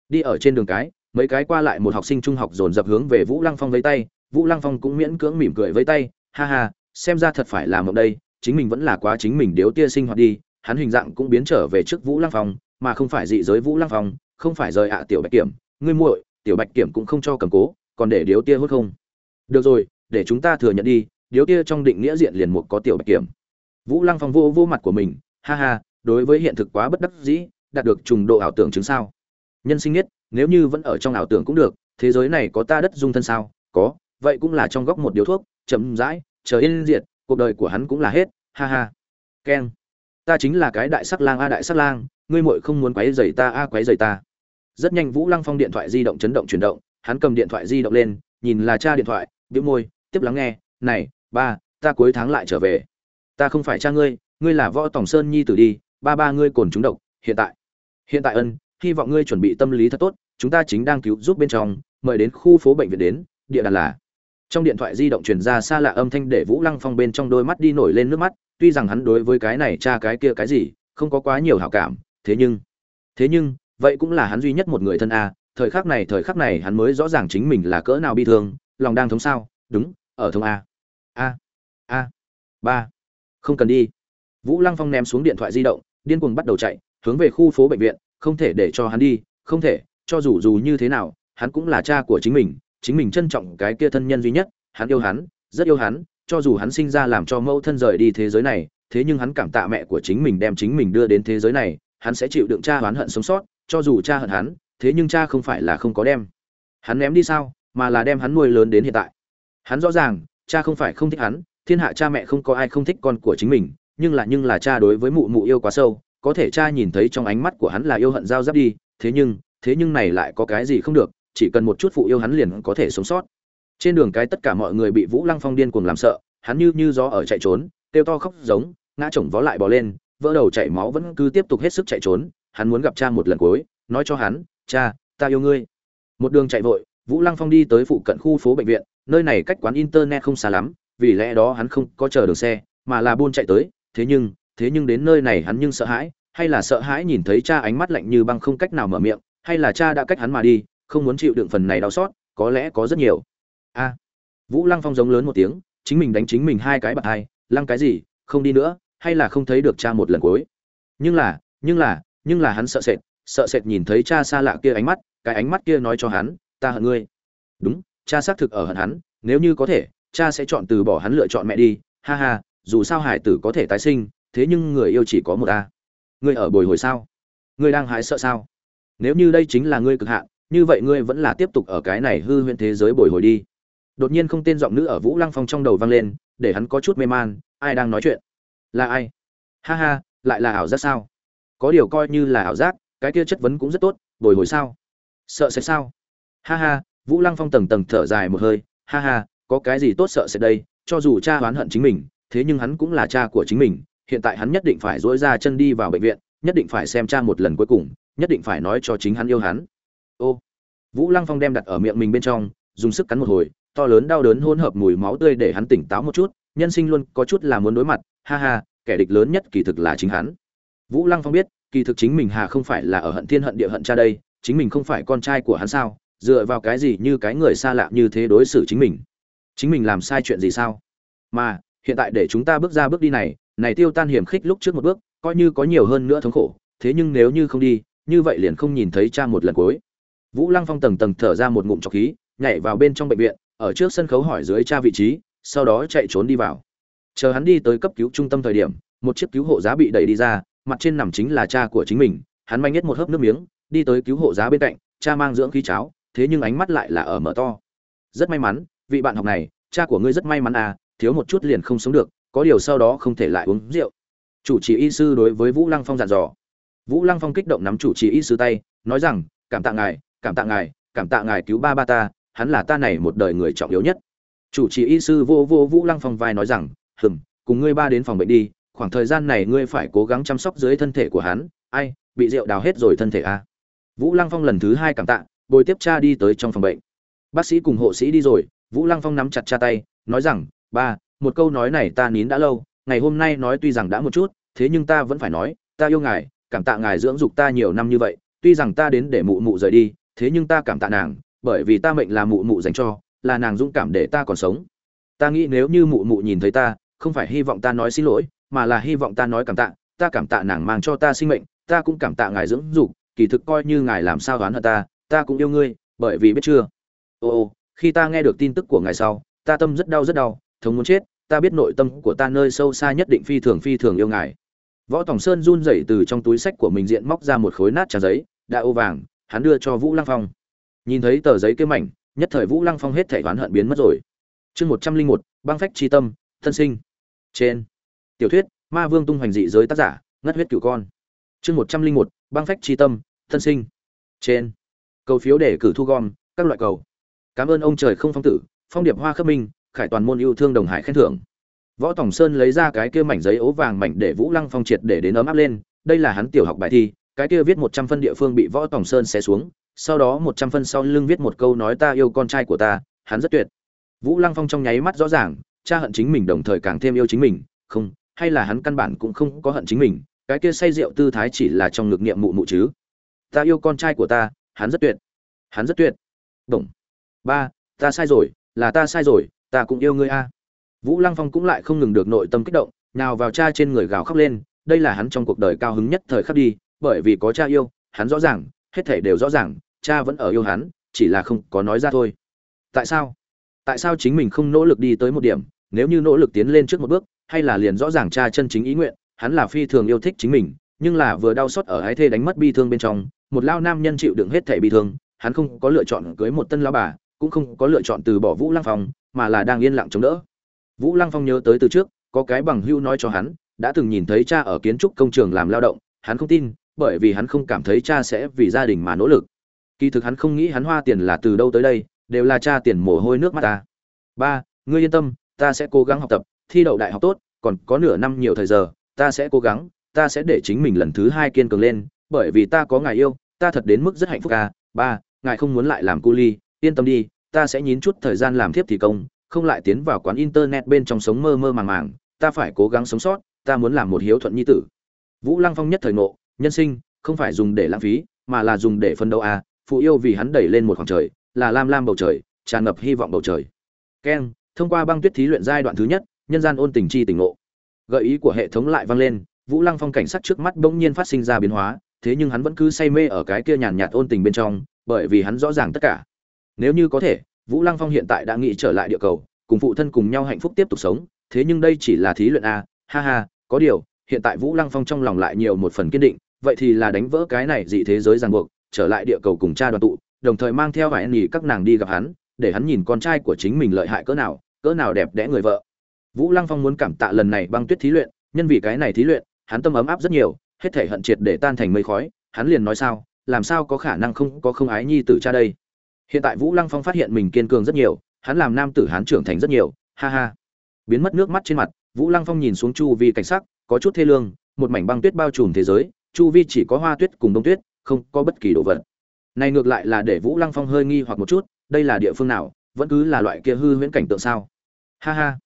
Đi ở trên đường cái, mấy cái qua lại một học sinh trung học dồn dập hướng về vũ lăng phong vây tay, vũ lăng phong cũng miễn cưỡng mỉm cười với tay, ha ha, xem ra thật phải làm ngộng đây, chính mình vẫn là quá chính mình điếu tia sinh hoạt đi. Hắn hình dạng cũng biến trở về trước vũ lăng phong, mà không phải dị giới vũ lăng phong, không phải rời ạ tiểu bạch kiểm. Ngươi muội, tiểu bạch kiểm cũng không cho cầm cố còn để điếu tia hút không? Được rồi, để chúng ta thừa nhận đi, điếu tia trong định nghĩa diện liền một có tiểu bạch kiểm. Vũ lăng phong vô vô mặt của mình, ha ha, đối với hiện thực quá bất đắc dĩ, đạt được trùng độ ảo tưởng chứng sao. Nhân sinh nhất, nếu như vẫn ở trong ảo tưởng cũng được, thế giới này có ta đất dung thân sao? Có, vậy cũng là trong góc một điếu thuốc, chậm rãi, chờ yên diệt, cuộc đời của hắn cũng là hết, ha ha. Keng ta chính là cái đại sắc lang a đại sắc lang, ngươi muội không muốn quấy rầy ta a quấy rầy ta. Rất nhanh vũ lăng phong điện thoại di động chấn động chuyển động hắn cầm điện thoại di động lên, nhìn là cha điện thoại, bĩu môi, tiếp lắng nghe, này, ba, ta cuối tháng lại trở về. Ta không phải cha ngươi ngươi là võ tổng sơn nhi tử đi, ba ba ngươi cồn trúng độc, hiện tại. Hiện tại ân, hy vọng ngươi chuẩn bị tâm lý thật tốt, chúng ta chính đang cứu giúp bên trong, mời đến khu phố bệnh viện đến, địa đàn là. Trong điện thoại di động truyền ra xa lạ âm thanh để vũ lăng phong bên trong đôi mắt đi nổi lên nước mắt, tuy rằng hắn đối với cái này cha cái kia cái gì, không có quá nhiều hảo cảm, thế nhưng thế nhưng, vậy cũng là hắn duy nhất một người thân a thời khắc này, thời khắc này hắn mới rõ ràng chính mình là cỡ nào bi thương, lòng đang thống sao? Đúng, ở thống a. A a, ba. Không cần đi. Vũ lăng phong ném xuống điện thoại di động, điên cuồng bắt đầu chạy, hướng về khu phố bệnh viện, không thể để cho hắn đi, không thể, cho dù dù như thế nào, hắn cũng là cha của chính mình chính mình trân trọng cái kia thân nhân duy nhất, hắn yêu hắn, rất yêu hắn, cho dù hắn sinh ra làm cho mẫu thân rời đi thế giới này, thế nhưng hắn cảm tạ mẹ của chính mình đem chính mình đưa đến thế giới này, hắn sẽ chịu đựng cha oán hận sống sót, cho dù cha hận hắn thế nhưng cha không phải là không có đem. Hắn ném đi sao, mà là đem hắn nuôi lớn đến hiện tại. Hắn rõ ràng, cha không phải không thích hắn, thiên hạ cha mẹ không có ai không thích con của chính mình, nhưng là nhưng là cha đối với mụ mụ yêu quá sâu, có thể cha nhìn thấy trong ánh mắt của hắn là yêu hận giao giáp đi, thế nhưng thế nhưng này lại có cái gì không được, chỉ cần một chút phụ yêu hắn liền có thể sống sót. Trên đường cái tất cả mọi người bị vũ lăng phong điên cuồng làm sợ, hắn như như gió ở chạy trốn, kêu to khóc giống, ngã chồng vó lại bò lên, vỡ đầu chảy máu vẫn cứ tiếp tục hết sức chạy trốn, hắn muốn gặp cha một lần cuối, nói cho hắn cha, ta yêu ngươi. Một đường chạy vội, vũ lăng phong đi tới phụ cận khu phố bệnh viện, nơi này cách quán internet không xa lắm, vì lẽ đó hắn không có chờ đường xe, mà là buôn chạy tới. Thế nhưng thế nhưng đến nơi này hắn nhưng sợ hãi, hay là sợ hãi nhìn thấy cha ánh mắt lạnh như băng không cách nào mở miệng, hay là cha đã cách hắn mà đi, không muốn chịu đựng phần này đau xót, có lẽ có rất nhiều. A! Vũ lăng phong giống lớn một tiếng, chính mình đánh chính mình hai cái bạc hai, lăng cái gì, không đi nữa, hay là không thấy được cha một lần cuối? Nhưng là nhưng là nhưng là hắn sợ sệt sợ sệt nhìn thấy cha xa lạ kia ánh mắt, cái ánh mắt kia nói cho hắn, ta hận ngươi. Đúng, cha xác thực ở hận hắn, nếu như có thể, cha sẽ chọn từ bỏ hắn lựa chọn mẹ đi. Ha ha, dù sao hải tử có thể tái sinh, thế nhưng người yêu chỉ có một a ngươi ở bồi hồi sao? Ngươi đang hái sợ sao? Nếu như đây chính là ngươi cực hạn, như vậy ngươi vẫn là tiếp tục ở cái này hư huyễn thế giới bồi hồi đi. Đột nhiên không tên giọng nữ ở vũ lăng phong trong đầu vang lên, để hắn có chút mê man, ai đang nói chuyện? Là ai? Ha ha, lại là ảo giác sao? Có điều coi như là ảo giác cái kia chất vấn cũng rất tốt, bồi hồi sao? Sợ sẽ sao? Ha ha, vũ lăng phong tầng tầng thở dài một hơi, ha ha, có cái gì tốt sợ sẽ đây? Cho dù cha oán hận chính mình, thế nhưng hắn cũng là cha của chính mình, hiện tại hắn nhất định phải dỗi ra chân đi vào bệnh viện, nhất định phải xem cha một lần cuối cùng, nhất định phải nói cho chính hắn yêu hắn. Ô, vũ lăng phong đem đặt ở miệng mình bên trong, dùng sức cắn một hồi, to lớn đau đớn hỗn hợp mùi máu tươi để hắn tỉnh táo một chút, nhân sinh luôn có chút là muốn đối mặt, ha ha, kẻ địch lớn nhất kỳ thực là chính hắn. Vũ lăng phong biết kỳ thực chính mình hà không phải là ở hận thiên hận địa hận cha đây, chính mình không phải con trai của hắn sao, dựa vào cái gì như cái người xa lạ như thế đối xử chính mình? Chính mình làm sai chuyện gì sao? Mà, hiện tại để chúng ta bước ra bước đi này này tiêu tan hiểm khích lúc trước một bước, coi như có nhiều hơn nữa thống khổ, thế nhưng nếu như không đi, như vậy liền không nhìn thấy cha một lần cuối. Vũ lăng phong tầng tầng thở ra một ngụm trọc khí, nhảy vào bên trong bệnh viện, ở trước sân khấu hỏi dưới cha vị trí, sau đó chạy trốn đi vào. Chờ hắn đi tới cấp cứu trung tâm thời điểm, một chiếc cứu hộ giá bị đẩy đi ra mặt trên nằm chính là cha của chính mình, hắn manh nhất một hớp nước miếng, đi tới cứu hộ giá bên cạnh, cha mang dưỡng khí cháo, thế nhưng ánh mắt lại là ở mở to. Rất may mắn, vị bạn học này, cha của ngươi rất may mắn à thiếu một chút liền không sống được, có điều sau đó không thể lại uống rượu. Chủ trì y sư đối với vũ lăng phong dặn dò. Vũ lăng phong kích động nắm chủ trì y sư tay, nói rằng, cảm tạ ngài, cảm tạ ngài, cảm tạ ngài cứu ba ba ta, hắn là ta này một đời người trọng yếu nhất. Chủ trì y sư vô vô vũ lăng phong vai nói rằng, hừm, cùng ngươi ba đến phòng bệnh đi khoảng thời gian này ngươi phải cố gắng chăm sóc dưới thân thể của hắn. Ai, bị rượu đào hết rồi thân thể à. vũ lăng phong lần thứ hai cảm tạ, bồi tiếp cha đi tới trong phòng bệnh. Bác sĩ cùng hộ sĩ đi rồi, vũ lăng phong nắm chặt cha tay, nói rằng, ba, một câu nói này ta nín đã lâu, ngày hôm nay nói tuy rằng đã một chút, thế nhưng ta vẫn phải nói, ta yêu ngài, cảm tạ ngài dưỡng dục ta nhiều năm như vậy, tuy rằng ta đến để mụ mụ rời đi, thế nhưng ta cảm tạ nàng, bởi vì ta mệnh là mụ mụ dành cho, là nàng dũng cảm để ta còn sống. Ta nghĩ nếu như mụ mụ nhìn thấy ta, không phải hy vọng ta nói xin lỗi mà là hy vọng ta nói cảm tạ, ta cảm tạ nàng mang cho ta sinh mệnh, ta cũng cảm tạ ngài dưỡng dục, kỳ thực coi như ngài làm sao đoán hận ta ta cũng yêu ngươi, bởi vì biết chưa? Ô ô, khi ta nghe được tin tức của ngài sau, ta tâm rất đau rất đau, thống muốn chết, ta biết nội tâm của ta nơi sâu xa nhất định phi thường phi thường yêu ngài. Võ tòng sơn run rẩy từ trong túi sách của mình diện móc ra một khối nát trà giấy, đã ô vàng, hắn đưa cho vũ lăng phong. Nhìn thấy tờ giấy kia mảnh, nhất thời vũ lăng phong hết thể oán hận biến mất rồi. Chương một trăm linh một, băng phách tri tâm thân sinh. Trên tiểu thuyết, ma vương tung hoành dị giới tác giả, ngất huyết cửu con. Chương một trăm linh một, băng phách tri tâm, thân sinh. Trên, cầu phiếu để cử thu gom, các loại cầu. Cảm ơn ông trời không phong tử, phong điệp hoa khắc minh, khải toàn môn yêu thương đồng hải khen thưởng. Võ tổng sơn lấy ra cái kia mảnh giấy ố vàng mảnh để vũ lăng phong triệt để đến ấm áp lên, đây là hắn tiểu học bài thi, cái kia viết một trăm phân địa phương bị võ tổng sơn xé xuống, sau đó một trăm phân sau lưng viết một câu nói ta yêu con trai của ta, hắn rất tuyệt. Vũ lăng phong trong nháy mắt rõ ràng, cha hận chính mình đồng thời càng thêm yêu chính mình, không hay là hắn căn bản cũng không có hận chính mình, cái kia say rượu tư thái chỉ là trong ngực niệm mụ mụ chứ. Ta yêu con trai của ta, hắn rất tuyệt. Hắn rất tuyệt. Bổng. Ba, ta sai rồi, là ta sai rồi, ta cũng yêu ngươi a. Vũ lăng phong cũng lại không ngừng được nội tâm kích động, nào vào cha trên người gào khóc lên, đây là hắn trong cuộc đời cao hứng nhất thời khắc đi, bởi vì có cha yêu, hắn rõ ràng, hết thể đều rõ ràng, cha vẫn ở yêu hắn, chỉ là không có nói ra thôi. Tại sao? Tại sao chính mình không nỗ lực đi tới một điểm, nếu như nỗ lực tiến lên trước một bước hay là liền rõ ràng cha chân chính ý nguyện, hắn là phi thường yêu thích chính mình, nhưng là vừa đau xót ở ái thê đánh mất bi thương bên trong, một lao nam nhân chịu đựng hết thể bi thương, hắn không có lựa chọn cưới một tân lão bà, cũng không có lựa chọn từ bỏ vũ lăng phong, mà là đang yên lặng chống đỡ. Vũ lăng phong nhớ tới từ trước, có cái bằng hưu nói cho hắn, đã từng nhìn thấy cha ở kiến trúc công trường làm lao động, hắn không tin, bởi vì hắn không cảm thấy cha sẽ vì gia đình mà nỗ lực. Kỳ thực hắn không nghĩ hắn hoa tiền là từ đâu tới đây, đều là cha tiền mồ hôi nước mắt ta. Ba, ngươi yên tâm, ta sẽ cố gắng học tập thi đậu đại học tốt, còn có nửa năm nhiều thời giờ, ta sẽ cố gắng, ta sẽ để chính mình lần thứ hai kiên cường lên, bởi vì ta có ngài yêu, ta thật đến mức rất hạnh phúc ca ba, ngài không muốn lại làm cu ly, yên tâm đi, ta sẽ nhín chút thời gian làm thiếp thì công, không lại tiến vào quán internet bên trong sống mơ mơ màng màng, ta phải cố gắng sống sót, ta muốn làm một hiếu thuận nhi tử. Vũ lăng phong nhất thời ngộ, nhân sinh, không phải dùng để lãng phí, mà là dùng để phân đấu à. Phụ yêu vì hắn đẩy lên một khoảng trời, là lam lam bầu trời, tràn ngập hy vọng bầu trời. Keng, thông qua băng tuyết thí luyện giai đoạn thứ nhất nhân gian ôn tình chi tình ngộ. Gợi ý của hệ thống lại vang lên, vũ lăng phong cảnh sắc trước mắt bỗng nhiên phát sinh ra biến hóa, thế nhưng hắn vẫn cứ say mê ở cái kia nhàn nhạt ôn tình bên trong, bởi vì hắn rõ ràng tất cả. Nếu như có thể, vũ lăng phong hiện tại đã nghĩ trở lại địa cầu, cùng phụ thân cùng nhau hạnh phúc tiếp tục sống, thế nhưng đây chỉ là thí luyện a ha ha, có điều, hiện tại vũ lăng phong trong lòng lại nhiều một phần kiên định, vậy thì là đánh vỡ cái này dị thế giới ràng buộc, trở lại địa cầu cùng cha đoàn tụ, đồng thời mang theo vài nghỉ các nàng đi gặp hắn, để hắn nhìn con trai của chính mình lợi hại cỡ nào cỡ nào đẹp đẽ người vợ vũ lăng phong muốn cảm tạ lần này băng tuyết thí luyện, nhân vì cái này thí luyện, hắn tâm ấm áp rất nhiều, hết thể hận triệt để tan thành mây khói, hắn liền nói sao, làm sao có khả năng không có không ái nhi tử cha đây. Hiện tại vũ lăng phong phát hiện mình kiên cường rất nhiều, hắn làm nam tử hắn trưởng thành rất nhiều, ha ha. Biến mất nước mắt trên mặt, vũ lăng phong nhìn xuống chu vi cảnh sắc, có chút thê lương, một mảnh băng tuyết bao trùm thế giới, chu vi chỉ có hoa tuyết cùng đông tuyết, không có bất kỳ đồ vật. Này ngược lại là để vũ lăng phong hơi nghi hoặc một chút, đây là địa phương nào, vẫn cứ là loại kia hư huyễn cảnh tượng sao? Ha ha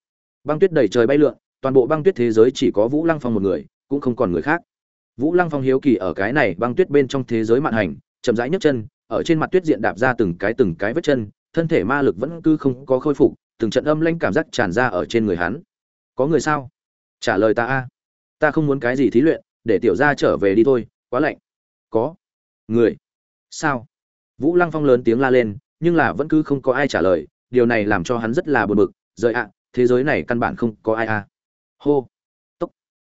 băng tuyết đầy trời bay lượn, toàn bộ băng tuyết thế giới chỉ có vũ lăng phong một người, cũng không còn người khác. Vũ lăng phong hiếu kỳ ở cái này băng tuyết bên trong thế giới mạn hành, chậm rãi nhấc chân, ở trên mặt tuyết diện đạp ra từng cái từng cái vết chân, thân thể ma lực vẫn cứ không có khôi phục, từng trận âm lanh cảm giác tràn ra ở trên người hắn. Có người sao? Trả lời ta a. Ta không muốn cái gì thí luyện, để tiểu gia trở về đi thôi, quá lạnh. Có. Người? Sao? Vũ lăng phong lớn tiếng la lên, nhưng là vẫn cứ không có ai trả lời, điều này làm cho hắn rất là buồn bực, rời ạ thế giới này căn bản không có ai a hô. Tốc.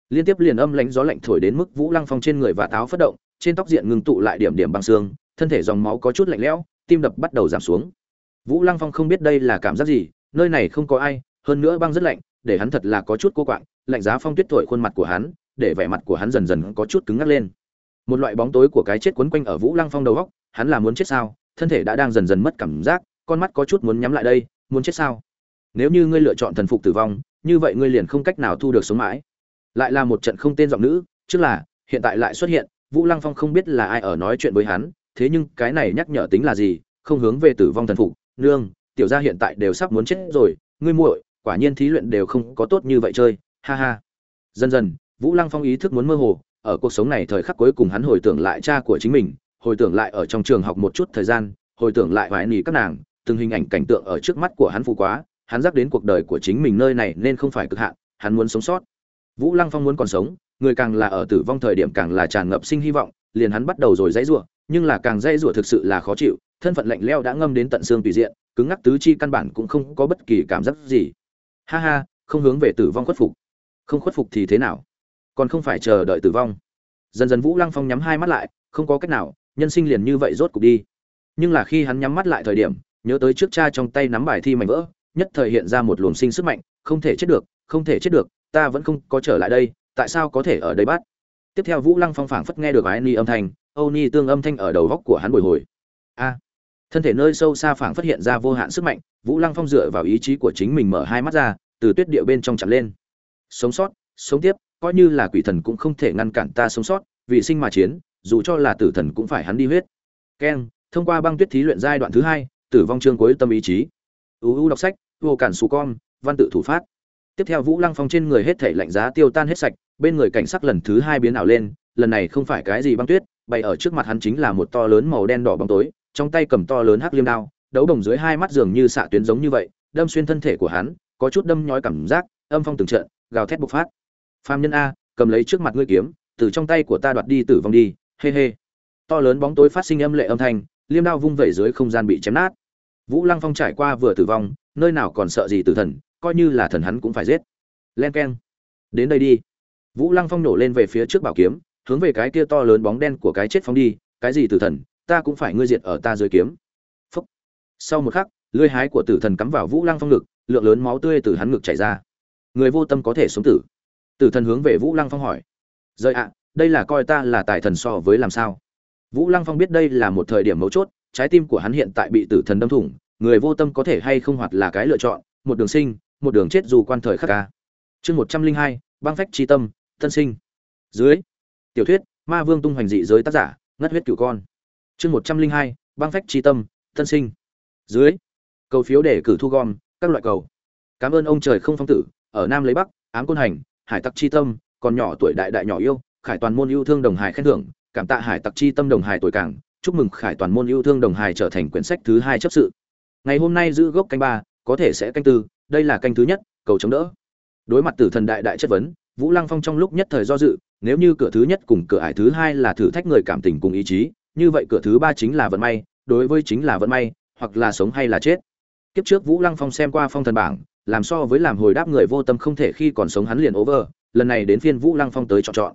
Liên tiếp liền âm lãnh gió lạnh thổi đến mức vũ lăng phong trên người và táo phất động, trên tóc diện ngừng tụ lại điểm điểm băng xương, thân thể dòng máu có chút lạnh lẽo, tim đập bắt đầu giảm xuống. Vũ lăng phong không biết đây là cảm giác gì, nơi này không có ai, hơn nữa băng rất lạnh, để hắn thật là có chút cô quạng, lạnh giá phong tuyết thổi khuôn mặt của hắn, để vẻ mặt của hắn dần dần có chút cứng ngắc lên. Một loại bóng tối của cái chết quấn quanh ở vũ lăng phong đầu góc hắn là muốn chết sao? Thân thể đã đang dần dần mất cảm giác, con mắt có chút muốn nhắm lại đây, muốn chết sao? Nếu như ngươi lựa chọn thần phục tử vong, như vậy ngươi liền không cách nào thu được sống mãi. Lại là một trận không tên giọng nữ, trước là, hiện tại lại xuất hiện, vũ lăng phong không biết là ai ở nói chuyện với hắn, thế nhưng cái này nhắc nhở tính là gì, không hướng về tử vong thần phục. Nương, tiểu gia hiện tại đều sắp muốn chết rồi, ngươi muội, quả nhiên thí luyện đều không có tốt như vậy chơi, ha ha. Dần dần, vũ lăng phong ý thức muốn mơ hồ, ở cuộc sống này thời khắc cuối cùng hắn hồi tưởng lại cha của chính mình, hồi tưởng lại ở trong trường học một chút thời gian, hồi tưởng lại vài nỉ các nàng, từng hình ảnh cảnh tượng ở trước mắt của hắn phụ quá hắn dắt đến cuộc đời của chính mình nơi này nên không phải cực hạn, hắn muốn sống sót. Vũ lăng phong muốn còn sống, người càng là ở tử vong thời điểm càng là tràn ngập sinh hy vọng, liền hắn bắt đầu rồi dãy rủa, nhưng là càng dãy rủa thực sự là khó chịu, thân phận lạnh lẽo đã ngâm đến tận xương tùy diện, cứng ngắc tứ chi căn bản cũng không có bất kỳ cảm giác gì. Ha ha, không hướng về tử vong khuất phục. Không khuất phục thì thế nào? Còn không phải chờ đợi tử vong. Dần dần vũ lăng phong nhắm hai mắt lại, không có cách nào, nhân sinh liền như vậy rốt cục đi. Nhưng là khi hắn nhắm mắt lại thời điểm, nhớ tới trước cha trong tay nắm bài thi mảnh vỡ nhất thời hiện ra một luồng sinh sức mạnh, không thể chết được, không thể chết được, ta vẫn không có trở lại đây, tại sao có thể ở đây bắt? Tiếp theo vũ lăng phong phảng phất nghe được ái ni âm thanh, âu ni tương âm thanh ở đầu góc của hắn bồi hồi. A! Thân thể nơi sâu xa phảng phát hiện ra vô hạn sức mạnh, vũ lăng phong dựa vào ý chí của chính mình mở hai mắt ra, từ tuyết địa bên trong chạm lên. Sống sót, sống tiếp, coi như là quỷ thần cũng không thể ngăn cản ta sống sót, vì sinh mà chiến, dù cho là tử thần cũng phải hắn đi huyết. Keng, thông qua băng tuyết thí luyện giai đoạn thứ hai, tử vong chương cuối tâm ý chí. Uu đọc sách vô cản xù con, văn tự thủ phát. Tiếp theo vũ lăng phong trên người hết thể lạnh giá tiêu tan hết sạch, bên người cảnh sắc lần thứ hai biến ảo lên, lần này không phải cái gì băng tuyết, bày ở trước mặt hắn chính là một to lớn màu đen đỏ bóng tối, trong tay cầm to lớn hắc liêm đao, đấu đồng dưới hai mắt dường như xạ tuyến giống như vậy, đâm xuyên thân thể của hắn, có chút đâm nhói cảm giác, âm phong từng trận, gào thét bộc phát. Phàm nhân a, cầm lấy trước mặt ngươi kiếm, từ trong tay của ta đoạt đi tử vong đi hê hê to lớn bóng tối phát sinh âm lệ âm thanh, liêm đao vung vẩy dưới không gian bị chém nát vũ lăng phong trải qua vừa tử vong, nơi nào còn sợ gì tử thần, coi như là thần hắn cũng phải giết. Len keng, đến đây đi. Vũ lăng phong nổ lên về phía trước bảo kiếm, hướng về cái kia to lớn bóng đen của cái chết phóng đi. Cái gì tử thần, ta cũng phải ngươi diệt ở ta dưới kiếm. Phúc. sau một khắc, lưỡi hái của tử thần cắm vào vũ lăng phong ngực, lượng lớn máu tươi từ hắn ngực chảy ra. Người vô tâm có thể sống tử. Tử thần hướng về vũ lăng phong hỏi. Rời ạ, đây là coi ta là tài thần so với làm sao? Vũ lăng phong biết đây là một thời điểm mấu chốt trái tim của hắn hiện tại bị tử thần đâm thủng, người vô tâm có thể hay không hoạt là cái lựa chọn, một đường sinh, một đường chết dù quan thời khắc ca. Chương một trăm linh hai, băng phách tri tâm tân sinh. Dưới, tiểu thuyết, ma vương tung hoành dị giới tác giả, ngất huyết cửu con. Chương một trăm linh hai, băng phách tri tâm tân sinh. Dưới, cầu phiếu để cử thu gom, các loại cầu. Cảm ơn ông trời không phong tử, ở nam lấy bắc, ám côn hành, hải tặc chi tâm, còn nhỏ tuổi đại đại nhỏ yêu, khải toàn môn yêu thương đồng hải khen thưởng, cảm tạ hải tặc chi tâm đồng hải tuổi cảng chúc mừng khải toàn môn yêu thương đồng hải trở thành quyển sách thứ hai chấp sự. Ngày hôm nay giữ gốc canh ba, có thể sẽ canh tư, đây là canh thứ nhất, cầu chống đỡ. Đối mặt tử thần đại đại chất vấn, vũ lăng phong trong lúc nhất thời do dự, nếu như cửa thứ nhất cùng cửa ải thứ hai là thử thách người cảm tình cùng ý chí, như vậy cửa thứ ba chính là vận may, đối với chính là vận may, hoặc là sống hay là chết. Kiếp trước vũ lăng phong xem qua phong thần bảng, làm so với làm hồi đáp người vô tâm không thể khi còn sống hắn liền over, lần này đến phiên vũ lăng phong tới chọn chọn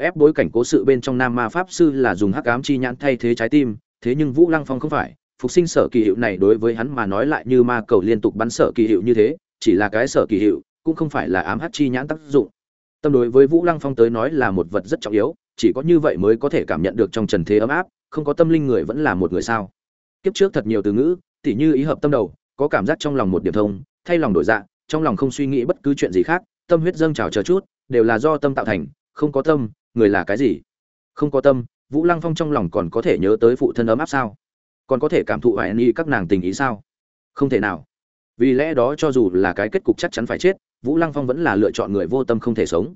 ép bối cảnh cố sự bên trong nam ma pháp sư là dùng hắc ám chi nhãn thay thế trái tim, thế nhưng vũ lăng phong không phải. Phục sinh sở kỳ hiệu này đối với hắn mà nói lại như ma cầu liên tục bắn sở kỳ hiệu như thế, chỉ là cái sở kỳ hiệu, cũng không phải là ám hắc chi nhãn tác dụng. Tâm đối với vũ lăng phong tới nói là một vật rất trọng yếu, chỉ có như vậy mới có thể cảm nhận được trong trần thế ấm áp, không có tâm linh người vẫn là một người sao. Kiếp trước thật nhiều từ ngữ, tỉ như ý hợp tâm đầu, có cảm giác trong lòng một điểm thông, thay lòng đổi dạ trong lòng không suy nghĩ bất cứ chuyện gì khác, tâm huyết dâng trào chờ chút, đều là do tâm tạo thành không có tâm, người là cái gì? Không có tâm, vũ lăng phong trong lòng còn có thể nhớ tới phụ thân ấm áp sao? Còn có thể cảm thụ hoài nghi các nàng tình ý sao? Không thể nào. Vì lẽ đó cho dù là cái kết cục chắc chắn phải chết, vũ lăng phong vẫn là lựa chọn người vô tâm không thể sống.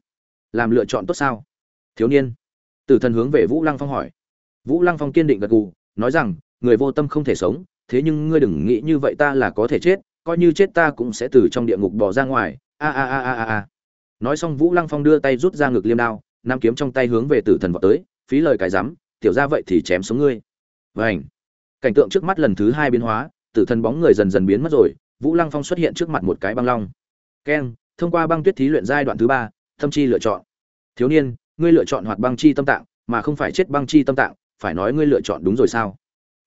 Làm lựa chọn tốt sao? Thiếu niên. Tử thần hướng về vũ lăng phong hỏi. Vũ lăng phong kiên định gật gù, nói rằng, người vô tâm không thể sống, thế nhưng ngươi đừng nghĩ như vậy ta là có thể chết, coi như chết ta cũng sẽ từ trong địa ngục bỏ ra ngoài. A a a a a a nói xong vũ lăng phong đưa tay rút ra ngực liêm đao nam kiếm trong tay hướng về tử thần vào tới, phí lời cái rắm, tiểu ra vậy thì chém xuống ngươi. Vảnh cảnh tượng trước mắt lần thứ hai biến hóa, tử thần bóng người dần dần biến mất rồi, vũ lăng phong xuất hiện trước mặt một cái băng long. Keng, thông qua băng tuyết thí luyện giai đoạn thứ ba, tâm chi lựa chọn. Thiếu niên, ngươi lựa chọn hoạt băng chi tâm tạng, mà không phải chết băng chi tâm tạng, phải nói ngươi lựa chọn đúng rồi sao?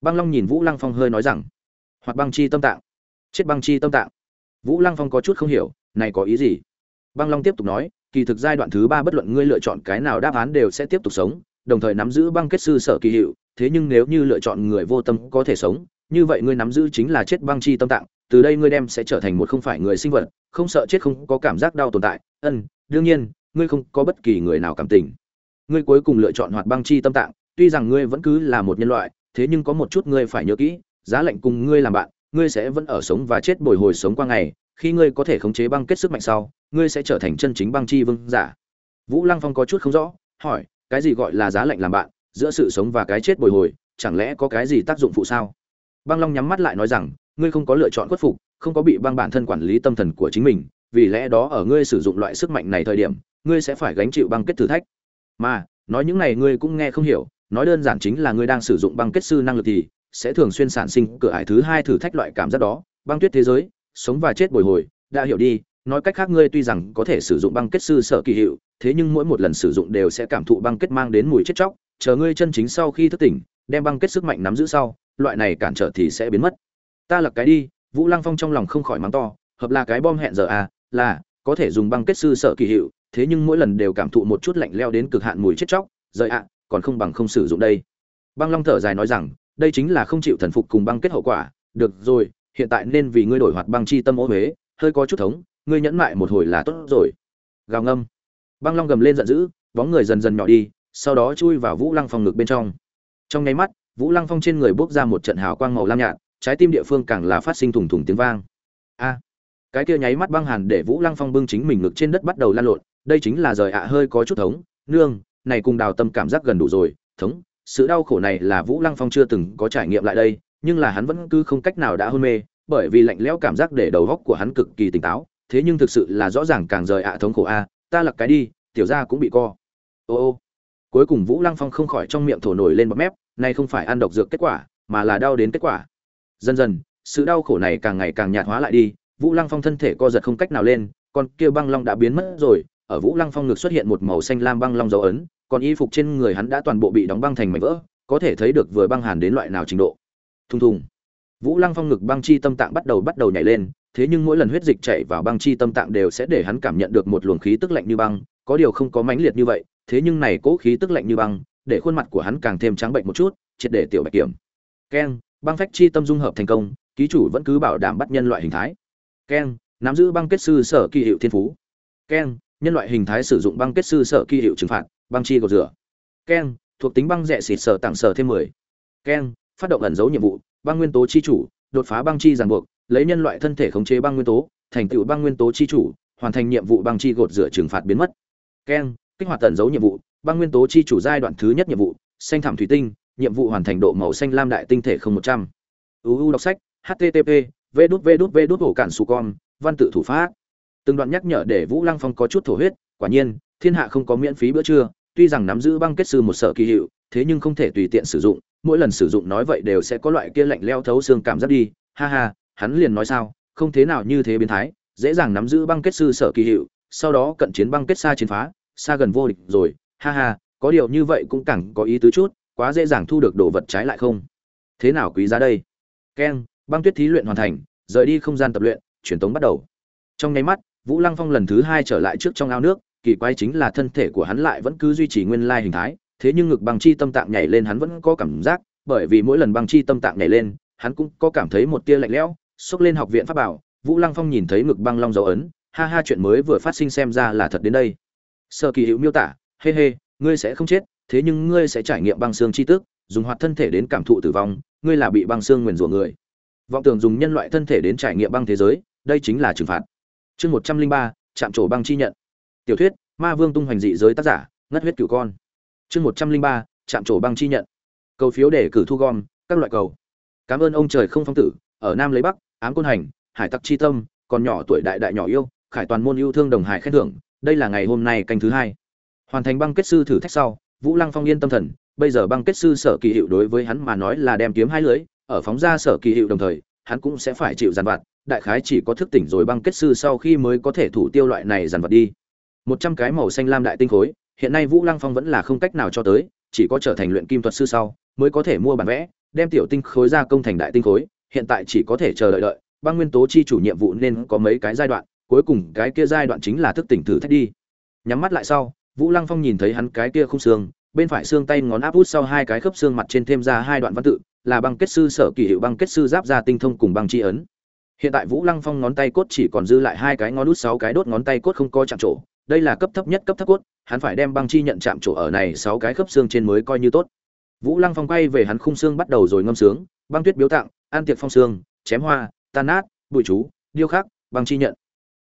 Băng long nhìn vũ lăng phong hơi nói rằng, hoạt băng chi tâm tạng, chết băng chi tâm tạng. Vũ lăng phong có chút không hiểu, này có ý gì? Băng long tiếp tục nói, kỳ thực giai đoạn thứ ba bất luận ngươi lựa chọn cái nào đáp án đều sẽ tiếp tục sống, đồng thời nắm giữ băng kết sư sở kỳ hiệu, thế nhưng nếu như lựa chọn người vô tâm có thể sống, như vậy ngươi nắm giữ chính là chết băng chi tâm tạng, từ đây ngươi đem sẽ trở thành một không phải người sinh vật, không sợ chết không có cảm giác đau tồn tại. Ân, đương nhiên, ngươi không có bất kỳ người nào cảm tình. Ngươi cuối cùng lựa chọn hoạt băng chi tâm tạng, tuy rằng ngươi vẫn cứ là một nhân loại, thế nhưng có một chút ngươi phải nhớ kỹ, giá lệnh cùng ngươi làm bạn, ngươi sẽ vẫn ở sống và chết bồi hồi sống qua ngày, khi ngươi có thể khống chế băng kết sức mạnh sau ngươi sẽ trở thành chân chính băng chi vương giả. Vũ lăng phong có chút không rõ, hỏi, cái gì gọi là giá lạnh làm bạn, giữa sự sống và cái chết bồi hồi, chẳng lẽ có cái gì tác dụng phụ sao? Băng long nhắm mắt lại nói rằng, ngươi không có lựa chọn khuất phục, không có bị băng bản thân quản lý tâm thần của chính mình, vì lẽ đó ở ngươi sử dụng loại sức mạnh này thời điểm, ngươi sẽ phải gánh chịu băng kết thử thách. Mà, nói những này ngươi cũng nghe không hiểu, nói đơn giản chính là ngươi đang sử dụng băng kết sư năng lực thì, sẽ thường xuyên sản sinh cửa ải thứ hai thử thách loại cảm giác đó. Băng tuyết thế giới, sống và chết bồi hồi, đã hiểu đi nói cách khác ngươi tuy rằng có thể sử dụng băng kết sư sở kỳ hiệu, thế nhưng mỗi một lần sử dụng đều sẽ cảm thụ băng kết mang đến mùi chết chóc. Chờ ngươi chân chính sau khi thức tỉnh, đem băng kết sức mạnh nắm giữ sau, loại này cản trở thì sẽ biến mất. Ta lật cái đi, vũ lăng phong trong lòng không khỏi mắng to, hợp là cái bom hẹn giờ à là, có thể dùng băng kết sư sở kỳ hiệu, thế nhưng mỗi lần đều cảm thụ một chút lạnh leo đến cực hạn mùi chết chóc. Rời ạ, còn không bằng không sử dụng đây. Băng long thở dài nói rằng, đây chính là không chịu thần phục cùng băng kết hậu quả. Được rồi, hiện tại nên vì ngươi đổi hoạt băng chi tâm ô huế, hơi có chút thống ngươi nhẫn mại một hồi là tốt rồi. Gào ngâm. Băng long gầm lên giận dữ, bóng người dần dần nhỏ đi, sau đó chui vào vũ lăng phong ngực bên trong. Trong nháy mắt, vũ lăng phong trên người bốc ra một trận hào quang màu lam nhạt, trái tim địa phương càng là phát sinh thủng thủng tiếng vang. A! Cái kia nháy mắt băng hàn để vũ lăng phong bưng chính mình ngực trên đất bắt đầu lan lộn, đây chính là rời ạ hơi có chút thống. Nương, này cùng đào tâm cảm giác gần đủ rồi, thống, sự đau khổ này là vũ lăng phong chưa từng có trải nghiệm lại đây, nhưng là hắn vẫn cứ không cách nào đã hôn mê, bởi vì lạnh lẽo cảm giác để đầu góc của hắn cực kỳ tỉnh táo thế nhưng thực sự là rõ ràng càng rời ạ thống khổ a, ta lặc cái đi, tiểu ra cũng bị co. Ô ô. Cuối cùng vũ lăng phong không khỏi trong miệng thổ nổi lên bọt mép, nay không phải ăn độc dược kết quả, mà là đau đến kết quả. Dần dần, sự đau khổ này càng ngày càng nhạt hóa lại đi, vũ lăng phong thân thể co giật không cách nào lên còn kia băng long đã biến mất rồi, ở vũ lăng phong ngực xuất hiện một màu xanh lam băng long dấu ấn, còn y phục trên người hắn đã toàn bộ bị đóng băng thành mảnh vỡ, có thể thấy được vừa băng hàn đến loại nào trình độ. Thùng thùng. Vũ lăng phong ngực băng chi tâm tạng bắt đầu bắt đầu nhảy lên thế nhưng mỗi lần huyết dịch chảy vào băng chi tâm tạng đều sẽ để hắn cảm nhận được một luồng khí tức lạnh như băng, có điều không có mãnh liệt như vậy, thế nhưng này cố khí tức lạnh như băng, để khuôn mặt của hắn càng thêm trắng bệnh một chút, triệt để tiểu bạch kiểm. Keng, băng phách chi tâm dung hợp thành công, ký chủ vẫn cứ bảo đảm bắt nhân loại hình thái. Keng, nắm giữ băng kết sư sở kỳ hiệu thiên phú. Keng, nhân loại hình thái sử dụng băng kết sư sở kỳ hiệu trừng phạt, băng chi cầu rửa. Keng, thuộc tính băng rẻ xịt sở tặng sở thêm mười. Keng, phát động ẩn dấu nhiệm vụ, băng nguyên tố chi chủ, đột phá băng chi ràng buộc lấy nhân loại thân thể khống chế băng nguyên tố, thành tựu băng nguyên tố chi chủ, hoàn thành nhiệm vụ băng chi gột rửa trừng phạt biến mất. Keng kích hoạt tẩn dấu nhiệm vụ, băng nguyên tố chi chủ giai đoạn thứ nhất nhiệm vụ, xanh thảm thủy tinh, nhiệm vụ hoàn thành độ màu xanh lam đại tinh thể không một trăm. Uu đọc sách http v đút v đút v đút hổ cản su con, văn tự thủ pháp. Từng đoạn nhắc nhở để vũ lăng phong có chút thổ huyết, quả nhiên, thiên hạ không có miễn phí bữa trưa, tuy rằng nắm giữ băng kết sư một sở kỳ hiệu, thế nhưng không thể tùy tiện sử dụng, mỗi lần sử dụng nói vậy đều sẽ có loại kia lạnh leo thấu xương cảm giác đi, ha ha hắn liền nói sao, không thế nào như thế biến thái, dễ dàng nắm giữ băng kết sư sở kỳ hiệu, sau đó cận chiến băng kết xa chiến phá, xa gần vô địch rồi, ha ha, có điều như vậy cũng càng có ý tứ chút, quá dễ dàng thu được đồ vật trái lại không? Thế nào quý giá đây? Keng băng tuyết thí luyện hoàn thành, rời đi không gian tập luyện, truyền tống bắt đầu. Trong nháy mắt, vũ lăng phong lần thứ hai trở lại trước trong ao nước, kỳ quái chính là thân thể của hắn lại vẫn cứ duy trì nguyên lai hình thái, thế nhưng ngực băng chi tâm tạng nhảy lên hắn vẫn có cảm giác, bởi vì mỗi lần băng chi tâm tạng nhảy lên, hắn cũng có cảm thấy một tia lạnh lẽo xốc lên học viện pháp bảo, vũ lăng phong nhìn thấy ngực băng long dấu ấn, ha ha chuyện mới vừa phát sinh xem ra là thật đến đây. Sơ kỳ hữu miêu tả, hê hê, ngươi sẽ không chết, thế nhưng ngươi sẽ trải nghiệm băng xương chi tức dùng hoạt thân thể đến cảm thụ tử vong, ngươi là bị băng xương nguyền rủa người. Vọng tưởng dùng nhân loại thân thể đến trải nghiệm băng thế giới, đây chính là trừng phạt. Chương một trăm linh ba trạm trổ băng chi nhận. Tiểu thuyết, ma vương tung hoành dị giới tác giả, ngất huyết cửu con. Chương một trăm linh ba trạm trổ băng chi nhận. Cầu phiếu để cử thu gom, các loại cầu. Cảm ơn ông trời không phong tử, ở nam lấy bắc ám côn hành, hải tặc chi tâm, còn nhỏ tuổi đại đại nhỏ yêu, khải toàn môn yêu thương đồng hải khen thưởng, đây là ngày hôm nay canh thứ hai. Hoàn thành băng kết sư thử thách sau, vũ lăng phong yên tâm thần, bây giờ băng kết sư sở kỳ hiệu đối với hắn mà nói là đem kiếm hai lưới ở phóng ra sở kỳ hiệu đồng thời, hắn cũng sẽ phải chịu giàn vặt, đại khái chỉ có thức tỉnh rồi băng kết sư sau khi mới có thể thủ tiêu loại này giàn vặt đi. Một trăm cái màu xanh lam đại tinh khối, hiện nay vũ lăng phong vẫn là không cách nào cho tới, chỉ có trở thành luyện kim thuật sư sau, mới có thể mua bản vẽ, đem tiểu tinh khối ra công thành đại tinh khối hiện tại chỉ có thể chờ đợi đợi, băng nguyên tố chi chủ nhiệm vụ nên có mấy cái giai đoạn, cuối cùng cái kia giai đoạn chính là thức tỉnh thử thách đi. Nhắm mắt lại sau, vũ lăng phong nhìn thấy hắn cái kia không xương, bên phải xương tay ngón áp út sau hai cái khớp xương mặt trên thêm ra hai đoạn văn tự, là băng kết sư sở kỳ hiệu băng kết sư giáp ra tinh thông cùng băng tri ấn. Hiện tại vũ lăng phong ngón tay cốt chỉ còn dư lại hai cái ngón út, sáu cái đốt ngón tay cốt không có chạm trổ. Đây là cấp thấp nhất cấp thấp cốt, hắn phải đem băng chi nhận chạm trổ ở này sáu cái khớp xương trên mới coi như tốt. Vũ lăng phong quay về hắn khung xương bắt đầu rồi ngâm sướng băng tuyết biếu tặng an tiệc phong sương, chém hoa tan nát bụi chú điêu khắc băng chi nhận.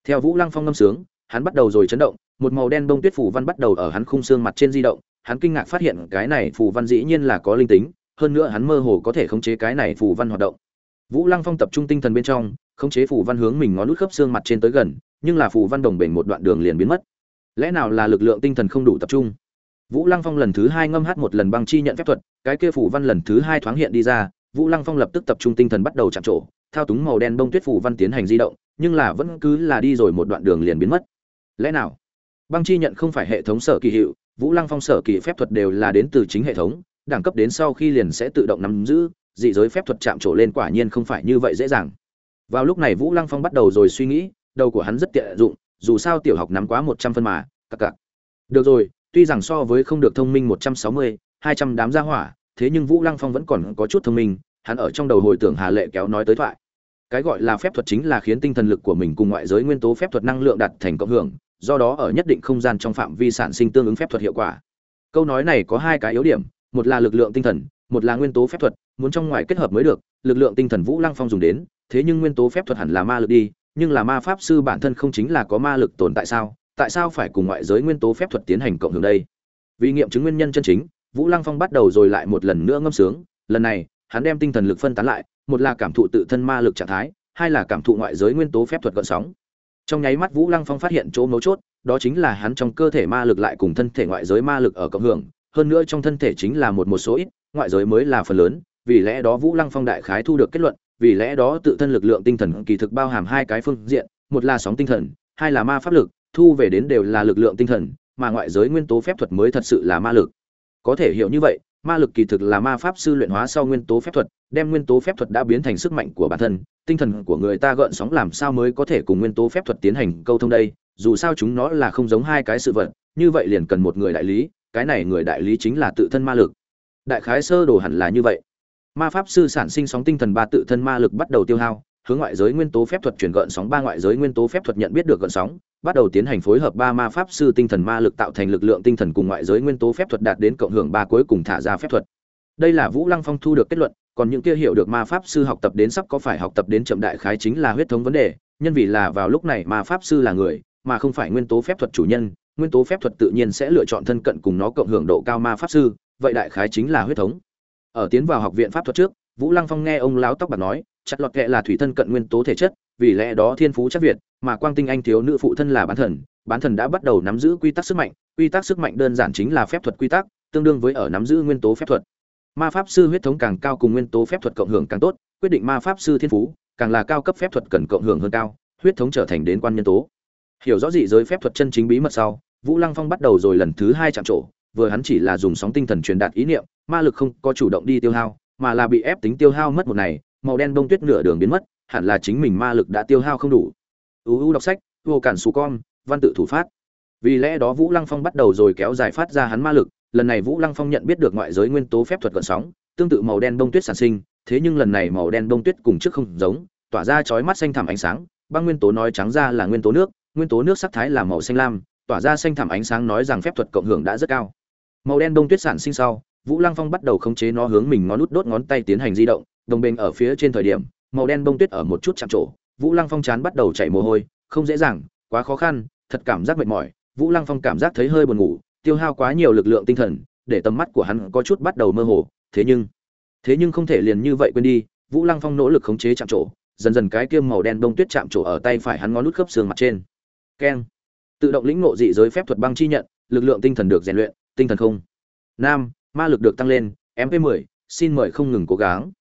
Theo vũ lăng phong ngâm sướng hắn bắt đầu rồi chấn động một màu đen bông tuyết phủ văn bắt đầu ở hắn khung xương mặt trên di động hắn kinh ngạc phát hiện cái này phù văn dĩ nhiên là có linh tính hơn nữa hắn mơ hồ có thể khống chế cái này phù văn hoạt động. Vũ lăng phong tập trung tinh thần bên trong khống chế phù văn hướng mình ngón nút khớp xương mặt trên tới gần nhưng là phù văn đồng bền một đoạn đường liền biến mất. Lẽ nào là lực lượng tinh thần không đủ tập trung? Vũ lăng phong lần thứ hai ngâm hát một lần băng chi nhận phép thuật cái kia phù văn lần thứ hai thoáng hiện đi ra vũ lăng phong lập tức tập trung tinh thần bắt đầu chạm trổ, thao túng màu đen bông tuyết phù văn tiến hành di động, nhưng là vẫn cứ là đi rồi một đoạn đường liền biến mất. Lẽ nào? Băng chi nhận không phải hệ thống sở kỳ hiệu, vũ lăng phong sở kỳ phép thuật đều là đến từ chính hệ thống, đẳng cấp đến sau khi liền sẽ tự động nắm giữ, dị giới phép thuật chạm trổ lên quả nhiên không phải như vậy dễ dàng. Vào lúc này vũ lăng phong bắt đầu rồi suy nghĩ, đầu của hắn rất tiện dụng, dù sao tiểu học nắm quá một trăm phân mà, cặc cặc. Được rồi, tuy rằng so với không được thông minh một trăm sáu mươi, hai trăm đám gia hỏa thế nhưng vũ lăng phong vẫn còn có chút thông minh, hắn ở trong đầu hồi tưởng hà lệ kéo nói tới thoại. Cái gọi là phép thuật chính là khiến tinh thần lực của mình cùng ngoại giới nguyên tố phép thuật năng lượng đạt thành cộng hưởng, do đó ở nhất định không gian trong phạm vi sản sinh tương ứng phép thuật hiệu quả. Câu nói này có hai cái yếu điểm, một là lực lượng tinh thần, một là nguyên tố phép thuật, muốn trong ngoài kết hợp mới được, lực lượng tinh thần vũ lăng phong dùng đến, thế nhưng nguyên tố phép thuật hẳn là ma lực đi, nhưng là ma pháp sư bản thân không chính là có ma lực tồn tại sao? Tại sao phải cùng ngoại giới nguyên tố phép thuật tiến hành cộng hưởng đây? Vì nghiệm chứng nguyên nhân chân chính vũ lăng phong bắt đầu rồi lại một lần nữa ngâm sướng. Lần này, hắn đem tinh thần lực phân tán lại, một là cảm thụ tự thân ma lực trạng thái, hai là cảm thụ ngoại giới nguyên tố phép thuật gợn sóng. Trong nháy mắt vũ lăng phong phát hiện chỗ mấu chốt, đó chính là hắn trong cơ thể ma lực lại cùng thân thể ngoại giới ma lực ở cộng hưởng, hơn nữa trong thân thể chính là một một số ít, ngoại giới mới là phần lớn, vì lẽ đó vũ lăng phong đại khái thu được kết luận, vì lẽ đó tự thân lực lượng tinh thần kỳ thực bao hàm hai cái phương diện, một là sóng tinh thần, hai là ma pháp lực, thu về đến đều là lực lượng tinh thần, mà ngoại giới nguyên tố phép thuật mới thật sự là ma lực có thể hiểu như vậy, ma lực kỳ thực là ma pháp sư luyện hóa sau nguyên tố phép thuật, đem nguyên tố phép thuật đã biến thành sức mạnh của bản thân, tinh thần của người ta gợn sóng làm sao mới có thể cùng nguyên tố phép thuật tiến hành câu thông đây, dù sao chúng nó là không giống hai cái sự vật, như vậy liền cần một người đại lý, cái này người đại lý chính là tự thân ma lực. Đại khái sơ đồ hẳn là như vậy. Ma pháp sư sản sinh sóng tinh thần ba tự thân ma lực bắt đầu tiêu hao hướng ngoại giới nguyên tố phép thuật chuyển gợn sóng ba ngoại giới nguyên tố phép thuật nhận biết được gợn sóng, bắt đầu tiến hành phối hợp ba ma pháp sư tinh thần ma lực tạo thành lực lượng tinh thần cùng ngoại giới nguyên tố phép thuật đạt đến cộng hưởng ba cuối cùng thả ra phép thuật. Đây là vũ lăng phong thu được kết luận, còn những kia hiểu được ma pháp sư học tập đến sắp có phải học tập đến chậm đại khái chính là huyết thống vấn đề, nhân vì là vào lúc này ma pháp sư là người, mà không phải nguyên tố phép thuật chủ nhân, nguyên tố phép thuật tự nhiên sẽ lựa chọn thân cận cùng nó cộng hưởng độ cao ma pháp sư, vậy đại khái chính là huyết thống. Ở tiến vào học viện pháp thuật trước, vũ lăng phong nghe ông lão tóc bạc nói chặt lọt kệ là thủy thân cận nguyên tố thể chất, vì lẽ đó thiên phú chắc việt, mà quang tinh anh thiếu nữ phụ thân là bán thần bán thần đã bắt đầu nắm giữ quy tắc sức mạnh, quy tắc sức mạnh đơn giản chính là phép thuật quy tắc, tương đương với ở nắm giữ nguyên tố phép thuật. Ma pháp sư huyết thống càng cao cùng nguyên tố phép thuật cộng hưởng càng tốt, quyết định ma pháp sư thiên phú, càng là cao cấp phép thuật cần cộng hưởng hơn cao, huyết thống trở thành đến quan nhân tố. Hiểu rõ dị giới phép thuật chân chính bí mật sau, vũ lăng phong bắt đầu rồi lần thứ hai chạm trổ, vừa hắn chỉ là dùng sóng tinh thần truyền đạt ý niệm, ma lực không có chủ động đi tiêu hao, mà là bị ép tính tiêu hao mất một này màu đen bông tuyết nửa đường biến mất, hẳn là chính mình ma lực đã tiêu hao không đủ. Uu đọc sách, vô cản xù con, văn tự thủ phát. Vì lẽ đó vũ lăng phong bắt đầu rồi kéo dài phát ra hắn ma lực, lần này vũ lăng phong nhận biết được ngoại giới nguyên tố phép thuật gợn sóng, tương tự màu đen bông tuyết sản sinh, thế nhưng lần này màu đen bông tuyết cùng trước không giống, tỏa ra chói mắt xanh thẳm ánh sáng, băng nguyên tố nói trắng ra là nguyên tố nước, nguyên tố nước sắc thái là màu xanh lam, tỏa ra xanh thẳm ánh sáng nói rằng phép thuật cộng hưởng đã rất cao. Màu đen bông tuyết sản sinh sau, vũ lăng phong bắt đầu khống chế nó hướng mình ngón nút đốt ngón tay tiến hành di động đồng bên ở phía trên thời điểm, màu đen bông tuyết ở một chút chạm trổ, vũ lăng phong chán bắt đầu chảy mồ hôi, không dễ dàng, quá khó khăn, thật cảm giác mệt mỏi. Vũ lăng phong cảm giác thấy hơi buồn ngủ, tiêu hao quá nhiều lực lượng tinh thần, để tầm mắt của hắn có chút bắt đầu mơ hồ. Thế nhưng thế nhưng không thể liền như vậy quên đi, vũ lăng phong nỗ lực khống chế chạm trổ, dần dần cái kiêm màu đen bông tuyết chạm trổ ở tay phải hắn ngón nút khớp xương mặt trên. Keng. Tự động lĩnh ngộ dị giới phép thuật băng chi nhận, lực lượng tinh thần được rèn luyện, tinh thần không. Nam, ma lực được tăng lên mp 10 xin mời không ngừng cố gắng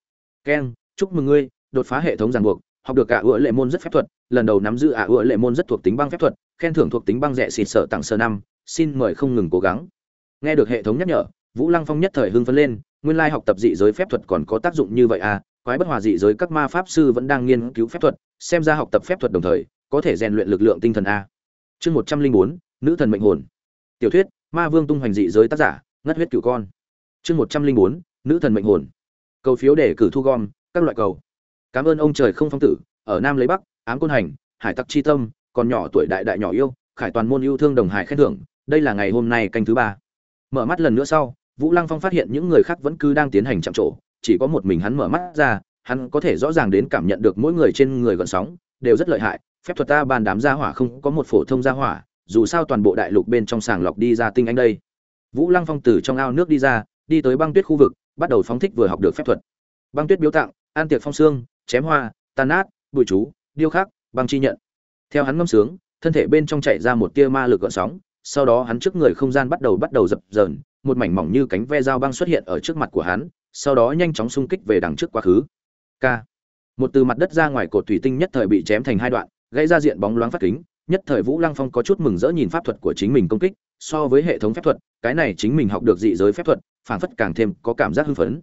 keng chúc mừng ngươi, đột phá hệ thống ràng buộc, học được cả ựa lệ môn rất phép thuật, lần đầu nắm giữ ả ựa lệ môn rất thuộc tính băng phép thuật, khen thưởng thuộc tính băng rẻ xịt sợ tặng sơ năm, xin mời không ngừng cố gắng. Nghe được hệ thống nhắc nhở, vũ lăng phong nhất thời hưng phấn lên, nguyên lai học tập dị giới phép thuật còn có tác dụng như vậy à quái bất hòa dị giới các ma pháp sư vẫn đang nghiên cứu phép thuật, xem ra học tập phép thuật đồng thời, có thể rèn luyện lực lượng tinh thần a. Chương một trăm linh bốn, nữ thần mệnh hồn. Tiểu thuyết, ma vương tung hoành dị giới tác giả, ngất huyết cửu con. Chương một trăm linh bốn, nữ thần mệnh hồn cầu phiếu để cử thu gom, các loại cầu. Cảm ơn ông trời không phong tử, ở nam lấy bắc, ám côn hành, hải tặc chi tâm, còn nhỏ tuổi đại đại nhỏ yêu, khải toàn môn yêu thương đồng hải khen thưởng, đây là ngày hôm nay canh thứ ba. Mở mắt lần nữa sau, vũ lăng phong phát hiện những người khác vẫn cứ đang tiến hành chạm trổ, chỉ có một mình hắn mở mắt ra, hắn có thể rõ ràng đến cảm nhận được mỗi người trên người gần sóng, đều rất lợi hại, phép thuật ta ban đám gia hỏa không có một phổ thông gia hỏa, dù sao toàn bộ đại lục bên trong sàng lọc đi ra tinh anh đây. Vũ lăng phong từ trong ao nước đi ra, đi tới băng tuyết khu vực bắt đầu phóng thích vừa học được phép thuật. Băng tuyết biếu tặng, an tiệc phong xương, chém hoa, tàn nát, bụi chú, điêu khắc, băng chi nhận. Theo hắn ngâm sướng, thân thể bên trong chạy ra một tia ma lực gợn sóng, sau đó hắn trước người không gian bắt đầu bắt đầu dập dờn, một mảnh mỏng như cánh ve dao băng xuất hiện ở trước mặt của hắn, sau đó nhanh chóng xung kích về đằng trước quá khứ. K một từ mặt đất ra ngoài cột thủy tinh nhất thời bị chém thành hai đoạn, gãy ra diện bóng loáng phát kính, nhất thời vũ lăng phong có chút mừng rỡ nhìn pháp thuật của chính mình công kích, so với hệ thống phép thuật, cái này chính mình học được dị giới phép thuật phảng phất càng thêm có cảm giác hưng phấn.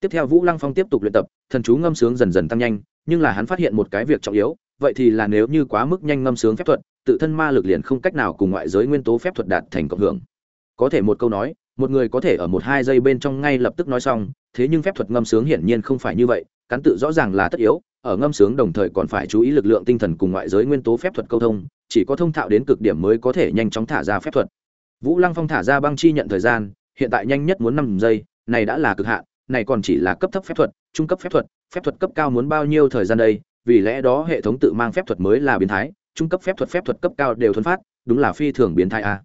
Tiếp theo vũ lăng phong tiếp tục luyện tập, thần chú ngâm sướng dần dần tăng nhanh, nhưng là hắn phát hiện một cái việc trọng yếu, vậy thì là nếu như quá mức nhanh ngâm sướng phép thuật, tự thân ma lực liền không cách nào cùng ngoại giới nguyên tố phép thuật đạt thành cộng hưởng. Có thể một câu nói, một người có thể ở một hai giây bên trong ngay lập tức nói xong, thế nhưng phép thuật ngâm sướng hiển nhiên không phải như vậy cắn tự rõ ràng là tất yếu, ở ngâm sướng đồng thời còn phải chú ý lực lượng tinh thần cùng ngoại giới nguyên tố phép thuật câu thông, chỉ có thông thạo đến cực điểm mới có thể nhanh chóng thả ra phép thuật. Vũ lăng phong thả ra băng chi nhận thời gian hiện tại nhanh nhất muốn năm giây, này đã là cực hạn, này còn chỉ là cấp thấp phép thuật, trung cấp phép thuật phép thuật cấp cao muốn bao nhiêu thời gian đây? Vì lẽ đó hệ thống tự mang phép thuật mới là biến thái, trung cấp phép thuật phép thuật cấp cao đều thuần phát, đúng là phi thường biến thái a.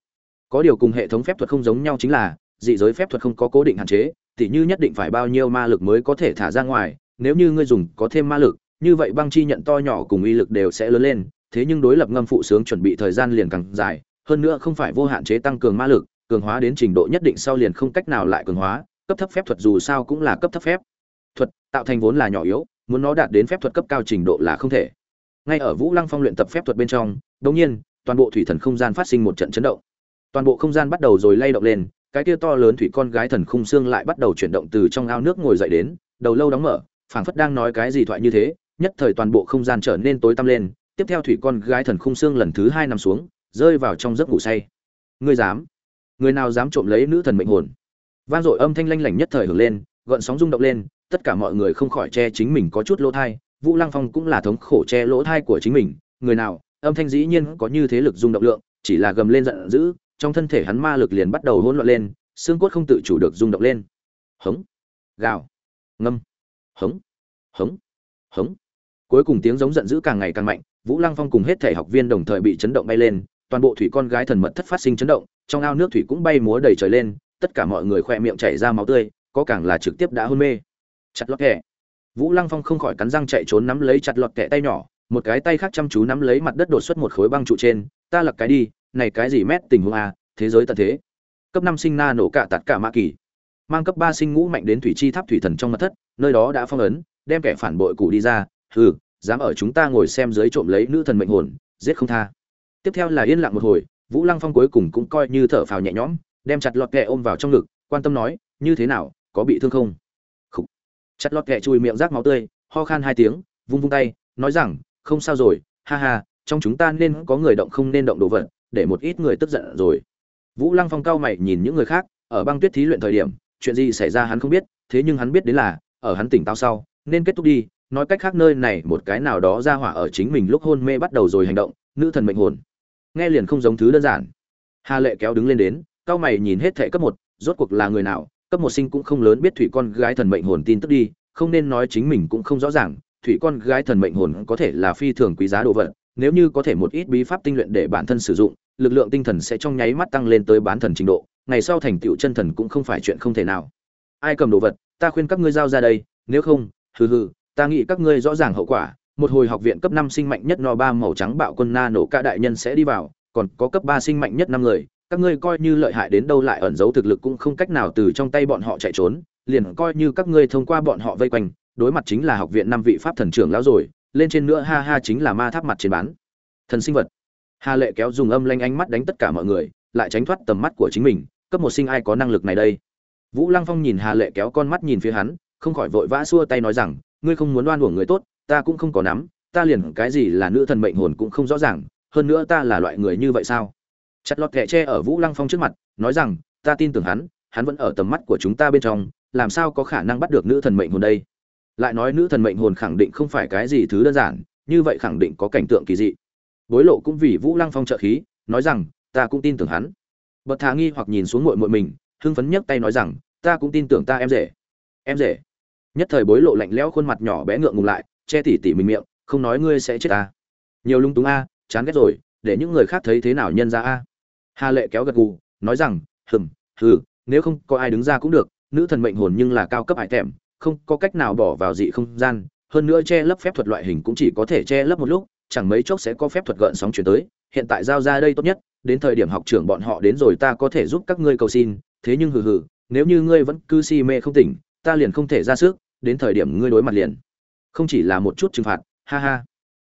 Có điều cùng hệ thống phép thuật không giống nhau chính là, dị giới phép thuật không có cố định hạn chế, tỉ như nhất định phải bao nhiêu ma lực mới có thể thả ra ngoài, nếu như ngươi dùng có thêm ma lực, như vậy băng chi nhận to nhỏ cùng uy lực đều sẽ lớn lên, thế nhưng đối lập ngâm phụ sướng chuẩn bị thời gian liền càng dài, hơn nữa không phải vô hạn chế tăng cường ma lực cường hóa đến trình độ nhất định sau liền không cách nào lại cường hóa, cấp thấp phép thuật dù sao cũng là cấp thấp phép. Thuật tạo thành vốn là nhỏ yếu, muốn nó đạt đến phép thuật cấp cao trình độ là không thể. Ngay ở vũ lăng phong luyện tập phép thuật bên trong đống nhiên, toàn bộ thủy thần không gian phát sinh một trận chấn động. Toàn bộ không gian bắt đầu rồi lay động lên, cái kia to lớn thủy con gái thần khung xương lại bắt đầu chuyển động từ trong ao nước ngồi dậy đến, đầu lâu đóng mở, phảng phất đang nói cái gì thoại như thế, nhất thời toàn bộ không gian trở nên tối tăm lên. Tiếp theo thủy con gái thần khung xương lần thứ hai nằm xuống, rơi vào trong giấc ngủ say. Ngươi dám? Người nào dám trộm lấy nữ thần mệnh hồn. Vang dội âm thanh lanh lảnh nhất thời hưởng lên gợn sóng rung động lên, tất cả mọi người không khỏi che chính mình có chút lỗ thai, vũ lăng phong cũng là thống khổ che lỗ thai của chính mình, người nào, âm thanh dĩ nhiên có như thế lực rung động lượng, chỉ là gầm lên giận dữ, trong thân thể hắn ma lực liền bắt đầu hỗn loạn lên, xương cốt không tự chủ được rung động lên. Hống, gào, ngâm, hống hống hống. Cuối cùng tiếng giống giận dữ càng ngày càng mạnh, vũ lăng phong cùng hết thể học viên đồng thời bị chấn động bay lên toàn bộ thủy con gái thần mật thất phát sinh chấn động, trong ao nước thủy cũng bay múa đầy trời lên, tất cả mọi người khoe miệng chảy ra máu tươi, có càng là trực tiếp đã hôn mê. Chặt lọt kẹ vũ lăng phong không khỏi cắn răng chạy trốn nắm lấy chặt lọt kẹ tay nhỏ, một cái tay khác chăm chú nắm lấy mặt đất đột xuất một khối băng trụ trên, ta lật cái đi, này cái gì mét tình huống a thế giới tận thế. Cấp năm sinh na nổ cả tạt cả ma kỳ. Mang cấp ba sinh ngũ mạnh đến thủy chi tháp thủy thần trong mật thất, nơi đó đã phong ấn, đem kẻ phản bội cụ đi ra, hừ, dám ở chúng ta ngồi xem dưới trộm lấy nữ thần mệnh hồn, giết không tha tiếp theo là yên lặng một hồi, vũ lăng phong cuối cùng cũng coi như thở phào nhẹ nhõm, đem chặt lọt kẹ ôm vào trong ngực, quan tâm nói, như thế nào, có bị thương không? Khủ. chặt lọt kẹ chui miệng rác máu tươi, ho khan hai tiếng, vung vung tay, nói rằng, không sao rồi, ha ha, trong chúng ta nên có người động không nên động đồ vật, để một ít người tức giận rồi. Vũ lăng phong cao mày nhìn những người khác, ở băng tuyết thí luyện thời điểm, chuyện gì xảy ra hắn không biết, thế nhưng hắn biết đến là, ở hắn tỉnh táo sau, nên kết thúc đi, nói cách khác nơi này một cái nào đó ra hỏa ở chính mình lúc hôn mê bắt đầu rồi hành động, nữ thần mệnh hồn nghe liền không giống thứ đơn giản. Hà lệ kéo đứng lên đến, cao mày nhìn hết thệ cấp một, rốt cuộc là người nào, cấp một sinh cũng không lớn biết thủy con gái thần mệnh hồn tin tức đi, không nên nói chính mình cũng không rõ ràng, thủy con gái thần mệnh hồn có thể là phi thường quý giá đồ vật, nếu như có thể một ít bí pháp tinh luyện để bản thân sử dụng, lực lượng tinh thần sẽ trong nháy mắt tăng lên tới bán thần trình độ, ngày sau thành tựu chân thần cũng không phải chuyện không thể nào. Ai cầm đồ vật, ta khuyên các ngươi giao ra đây, nếu không, hừ hừ, ta nghĩ các ngươi rõ ràng hậu quả một hồi học viện cấp năm sinh mạnh nhất no ba màu trắng bạo quân na nổ ca đại nhân sẽ đi vào, còn có cấp ba sinh mạnh nhất năm người, các ngươi coi như lợi hại đến đâu lại ẩn giấu thực lực cũng không cách nào từ trong tay bọn họ chạy trốn, liền coi như các ngươi thông qua bọn họ vây quanh, đối mặt chính là học viện năm vị pháp thần trưởng lão rồi, lên trên nữa ha ha chính là ma tháp mặt trên bán. Thần sinh vật. Hà lệ kéo dùng âm lanh ánh mắt đánh tất cả mọi người, lại tránh thoát tầm mắt của chính mình, cấp một sinh ai có năng lực này đây? Vũ lăng phong nhìn hà lệ kéo con mắt nhìn phía hắn, không khỏi vội vã xua tay nói rằng ngươi không muốn đoan uổng người tốt, ta cũng không có nắm, ta liền cái gì là nữ thần mệnh hồn cũng không rõ ràng, hơn nữa ta là loại người như vậy sao? Chặt lọt kẻ tre ở vũ lăng phong trước mặt, nói rằng, ta tin tưởng hắn hắn vẫn ở tầm mắt của chúng ta bên trong, làm sao có khả năng bắt được nữ thần mệnh hồn đây? Lại nói nữ thần mệnh hồn khẳng định không phải cái gì thứ đơn giản, như vậy khẳng định có cảnh tượng kỳ dị. Bối lộ cũng vì vũ lăng phong trợ khí, nói rằng, ta cũng tin tưởng hắn. Bất thà nghi hoặc nhìn xuống muội muội mình, hưng phấn nhấc tay nói rằng, ta cũng tin tưởng ta em rể. Em rể nhất thời bối lộ lạnh lẽo khuôn mặt nhỏ bé ngượng ngùng lại, che tỉ tỉ mình miệng, không nói ngươi sẽ chết ta. Nhiều lung túng a, chán ghét rồi, để những người khác thấy thế nào nhân ra a? Hà lệ kéo gật gù, nói rằng, hừm, hừ, nếu không có ai đứng ra cũng được, nữ thần mệnh hồn nhưng là cao cấp hải tèm không có cách nào bỏ vào dị không gian, hơn nữa che lấp phép thuật loại hình cũng chỉ có thể che lấp một lúc, chẳng mấy chốc sẽ có phép thuật gợn sóng chuyển tới, hiện tại giao ra đây tốt nhất, đến thời điểm học trưởng bọn họ đến rồi ta có thể giúp các ngươi cầu xin, thế nhưng hừ hừ, nếu như ngươi vẫn cứ si mê không tỉnh ta liền không thể ra sức, đến thời điểm ngươi đối mặt liền. Không chỉ là một chút trừng phạt, ha ha.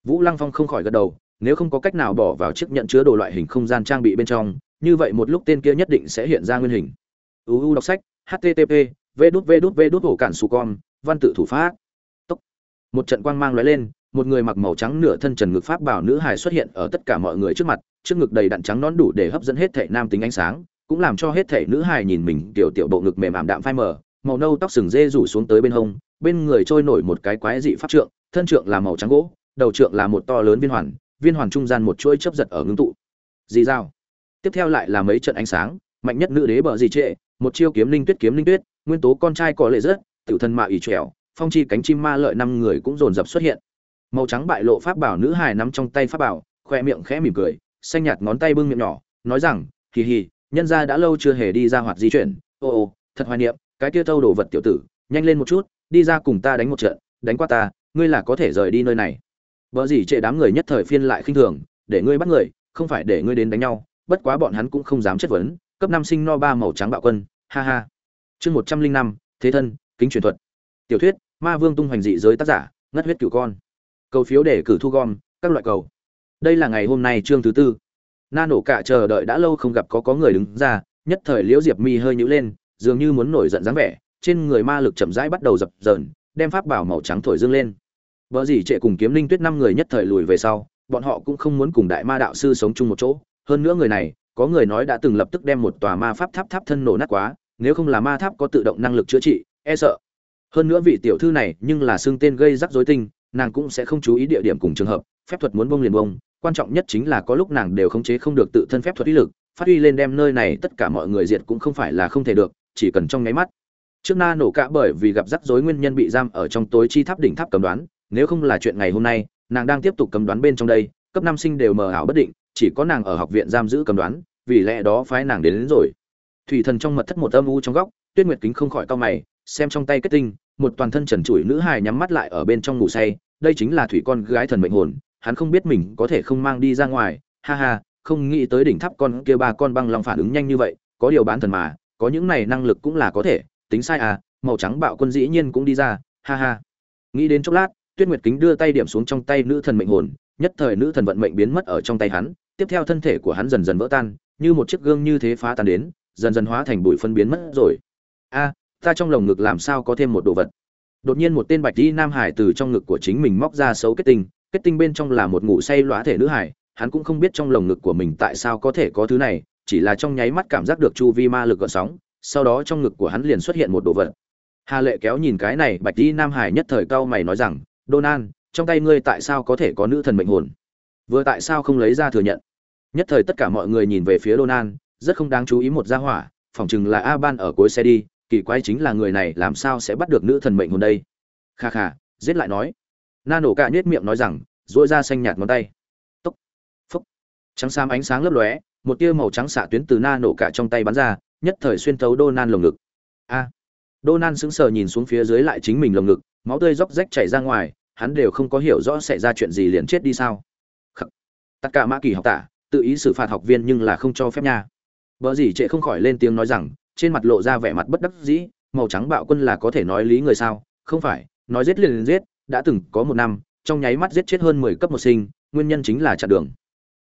Vũ lăng phong không khỏi gật đầu, nếu không có cách nào bỏ vào chiếc nhận chứa đồ loại hình không gian trang bị bên trong, như vậy một lúc tên kia nhất định sẽ hiện ra nguyên hình. Uu đọc sách http v đút v đút v đút hổ cản su con văn tự thủ pháp. Tốc. Một trận quang mang lóe lên, một người mặc màu trắng nửa thân trần ngực pháp bảo nữ hài xuất hiện ở tất cả mọi người trước mặt, trước ngực đầy đặn trắng nón đủ để hấp dẫn hết thể nam tính ánh sáng, cũng làm cho hết thể nữ hài nhìn mình tiểu tiểu bộ ngực mềm ảm đạm phai mờ màu nâu tóc sừng dê rủ xuống tới bên hông, bên người trôi nổi một cái quái dị pháp trượng, thân trượng là màu trắng gỗ, đầu trượng là một to lớn viên hoàn viên hoàn trung gian một chuỗi chớp giật ở ngưng tụ. Dì dao tiếp theo lại là mấy trận ánh sáng, mạnh nhất nữ đế bờ dì trệ, một chiêu kiếm linh tuyết kiếm linh tuyết, nguyên tố con trai có lệ rất tiểu thân mạ ủy trèo, phong chi cánh chim ma lợi năm người cũng dồn dập xuất hiện. Màu trắng bại lộ pháp bảo nữ hài nắm trong tay pháp bảo, khoe miệng khẽ mỉm cười, xanh nhạt ngón tay bưng miệng nhỏ, nói rằng, hì hì, nhân gia đã lâu chưa hề đi ra hoạt di chuyển, ô ô, thật hoài niệm cái kia thâu đồ vật tiểu tử, nhanh lên một chút, đi ra cùng ta đánh một trận, đánh qua ta, ngươi là có thể rời đi nơi này. Vợ gì trệ đám người nhất thời phiên lại khinh thường, để ngươi bắt người, không phải để ngươi đến đánh nhau, bất quá bọn hắn cũng không dám chất vấn, cấp năm sinh no ba màu trắng bạo quân, ha ha. Chương một trăm linh năm, thế thân, kính truyền thuật. Tiểu thuyết, ma vương tung hoành dị giới tác giả, ngất huyết cửu con. Cầu phiếu để cử thu gom, các loại cầu. Đây là ngày hôm nay chương thứ tư. Na nổ cả chờ đợi đã lâu không gặp có có người đứng ra, nhất thời liễu diệp mi hơi nhữ lên dường như muốn nổi giận dáng vẻ, trên người ma lực chậm rãi bắt đầu dập dờn, đem pháp bảo màu trắng thổi dương lên. Vợ dĩ trệ cùng kiếm linh tuyết năm người nhất thời lùi về sau, bọn họ cũng không muốn cùng đại ma đạo sư sống chung một chỗ. Hơn nữa người này, có người nói đã từng lập tức đem một tòa ma pháp tháp tháp thân nổ nát quá, nếu không là ma tháp có tự động năng lực chữa trị e sợ. Hơn nữa vị tiểu thư này nhưng là xương tên gây rắc rối tinh, nàng cũng sẽ không chú ý địa điểm cùng trường hợp, phép thuật muốn bông liền bông, quan trọng nhất chính là có lúc nàng đều khống chế không được tự thân phép thuật uy lực, phát huy lên đem nơi này tất cả mọi người diệt cũng không phải là không thể được chỉ cần trong nháy mắt. Trước na nổ cả bởi vì gặp rắc rối nguyên nhân bị giam ở trong tối chi tháp đỉnh tháp cầm đoán nếu không là chuyện ngày hôm nay nàng đang tiếp tục cầm đoán bên trong đây cấp năm sinh đều mờ ảo bất định chỉ có nàng ở học viện giam giữ cầm đoán vì lẽ đó phái nàng đến, đến rồi. Thủy thần trong mật thất một âm u trong góc tuyết nguyệt kính không khỏi cau mày xem trong tay kết tinh một toàn thân trần trụi nữ hài nhắm mắt lại ở bên trong ngủ say đây chính là thủy con gái thần mệnh hồn hắn không biết mình có thể không mang đi ra ngoài ha ha không nghĩ tới đỉnh tháp con kia ba con băng long phản ứng nhanh như vậy có điều bán thần mà có những này năng lực cũng là có thể, tính sai à màu trắng bạo quân dĩ nhiên cũng đi ra, ha ha. Nghĩ đến chốc lát, tuyết nguyệt kính đưa tay điểm xuống trong tay nữ thần mệnh hồn, nhất thời nữ thần vận mệnh biến mất ở trong tay hắn, tiếp theo thân thể của hắn dần dần vỡ tan, như một chiếc gương như thế phá tan đến, dần dần hóa thành bụi phân biến mất rồi. A, ta trong lồng ngực làm sao có thêm một đồ vật? Đột nhiên một tên bạch y nam hải từ trong ngực của chính mình móc ra xấu kết tinh kết tinh bên trong là một ngủ say lõa thể nữ hải, hắn cũng không biết trong lồng ngực của mình tại sao có thể có thứ này chỉ là trong nháy mắt cảm giác được chu vi ma lực gợn sóng, sau đó trong ngực của hắn liền xuất hiện một đồ vật. Hà lệ kéo nhìn cái này, bạch y nam hải nhất thời cao mày nói rằng donan trong tay ngươi tại sao có thể có nữ thần mệnh hồn? Vừa tại sao không lấy ra thừa nhận? Nhất thời tất cả mọi người nhìn về phía donan rất không đáng chú ý một gia hỏa, phỏng chừng là a ban ở cuối xe đi, kỳ quái chính là người này làm sao sẽ bắt được nữ thần mệnh hồn đây? Kha kha, giết lại nói. Na nổ cả nhếch miệng nói rằng dội ra xanh nhạt ngón tay. Tốc, phốc. Trắng xám ánh sáng lấp lóe một tia màu trắng xạ tuyến từ na nổ cả trong tay bắn ra, nhất thời xuyên thấu đô nan lồng ngực. A! À. đô nan sững sờ nhìn xuống phía dưới lại chính mình lồng ngực, máu tươi róc rách chảy ra ngoài, hắn đều không có hiểu rõ xảy ra chuyện gì liền chết đi sao. Khắc. tất cả mã kỳ học tả, tự ý xử phạt học viên nhưng là không cho phép nha. Vợ gì trệ không khỏi lên tiếng nói rằng, trên mặt lộ ra vẻ mặt bất đắc dĩ, màu trắng bạo quân là có thể nói lý người sao? Không phải, nói giết liền giết, đã từng có một năm, trong nháy mắt giết chết hơn mười cấp một sinh, nguyên nhân chính là chặn đường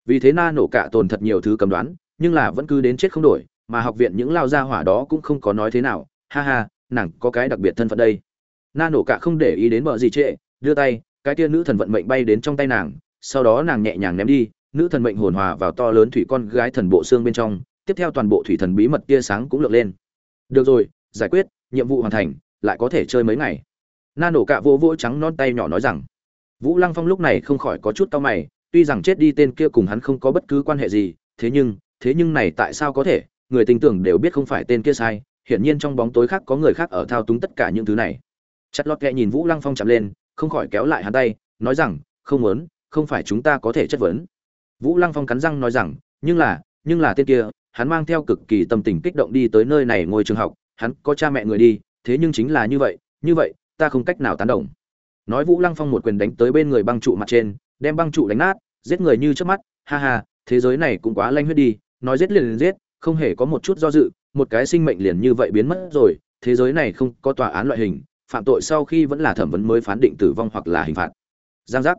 vì thế na nổ cả tồn thật nhiều thứ cầm đoán, nhưng là vẫn cứ đến chết không đổi, mà học viện những lao gia hỏa đó cũng không có nói thế nào. Ha ha, nàng có cái đặc biệt thân phận đây. Na nổ cả không để ý đến bờ gì trệ, đưa tay, cái tia nữ thần vận mệnh bay đến trong tay nàng, sau đó nàng nhẹ nhàng ném đi, nữ thần mệnh hồn hòa vào to lớn thủy con gái thần bộ xương bên trong, tiếp theo toàn bộ thủy thần bí mật tia sáng cũng lượn lên. Được rồi, giải quyết, nhiệm vụ hoàn thành, lại có thể chơi mấy ngày. Na nổ cạ vỗ vỗ trắng non tay nhỏ nói rằng, vũ lăng phong lúc này không khỏi có chút tao mày tuy rằng chết đi tên kia cùng hắn không có bất cứ quan hệ gì, thế nhưng thế nhưng này tại sao có thể? Người tình tưởng đều biết không phải tên kia sai, hiển nhiên trong bóng tối khác có người khác ở thao túng tất cả những thứ này. Chặt lọt kẹ nhìn vũ lăng phong chạm lên, không khỏi kéo lại hắn tay, nói rằng, không muốn, không phải chúng ta có thể chất vấn. Vũ lăng phong cắn răng nói rằng, nhưng là nhưng là tên kia, hắn mang theo cực kỳ tâm tình kích động đi tới nơi này ngồi trường học, hắn có cha mẹ người đi, thế nhưng chính là như vậy như vậy, ta không cách nào tán đồng. Nói vũ lăng phong một quyền đánh tới bên người băng trụ mặt trên đem băng trụ đánh nát, giết người như trước mắt, ha ha, thế giới này cũng quá lanh huyết đi, nói giết liền liền giết, không hề có một chút do dự, một cái sinh mệnh liền như vậy biến mất rồi, thế giới này không có tòa án loại hình, phạm tội sau khi vẫn là thẩm vấn mới phán định tử vong hoặc là hình phạt. Giang giác.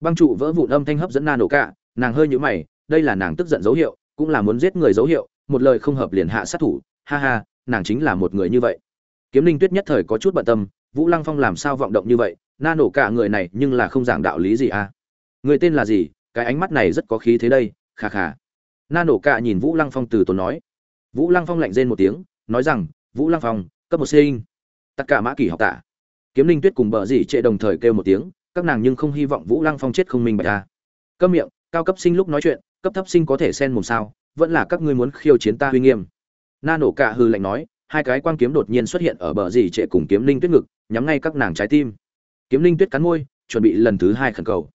Băng trụ vỡ vụn âm thanh hấp dẫn na nổ cả, nàng hơi nhũ mày, đây là nàng tức giận dấu hiệu, cũng là muốn giết người dấu hiệu, một lời không hợp liền hạ sát thủ, ha ha, nàng chính là một người như vậy. Kiếm linh tuyết nhất thời có chút bận tâm, vũ lăng phong làm sao vọng động như vậy na nổ cả người này nhưng là không giảng đạo lý gì à? Người tên là gì? Cái ánh mắt này rất có khí thế đây khà khà na nổ cả nhìn vũ lăng phong từ tốn nói. Vũ lăng phong lạnh rên một tiếng, nói rằng, vũ lăng phong, cấp một sinh. Tất cả mã kỳ học tạ. Kiếm linh tuyết cùng bờ dì trệ đồng thời kêu một tiếng, các nàng nhưng không hy vọng vũ lăng phong chết không minh bạch à. Cấp miệng, cao cấp sinh lúc nói chuyện, cấp thấp sinh có thể xen mồm sao, vẫn là các ngươi muốn khiêu chiến ta uy nghiêm. Na nổ cả hư lạnh nói, hai cái quan kiếm đột nhiên xuất hiện ở bờ dì trệ cùng kiếm linh tuyết ngực, nhắm ngay các nàng trái tim. Kiếm linh tuyết cắn môi, chuẩn bị lần thứ hai khẩn cầu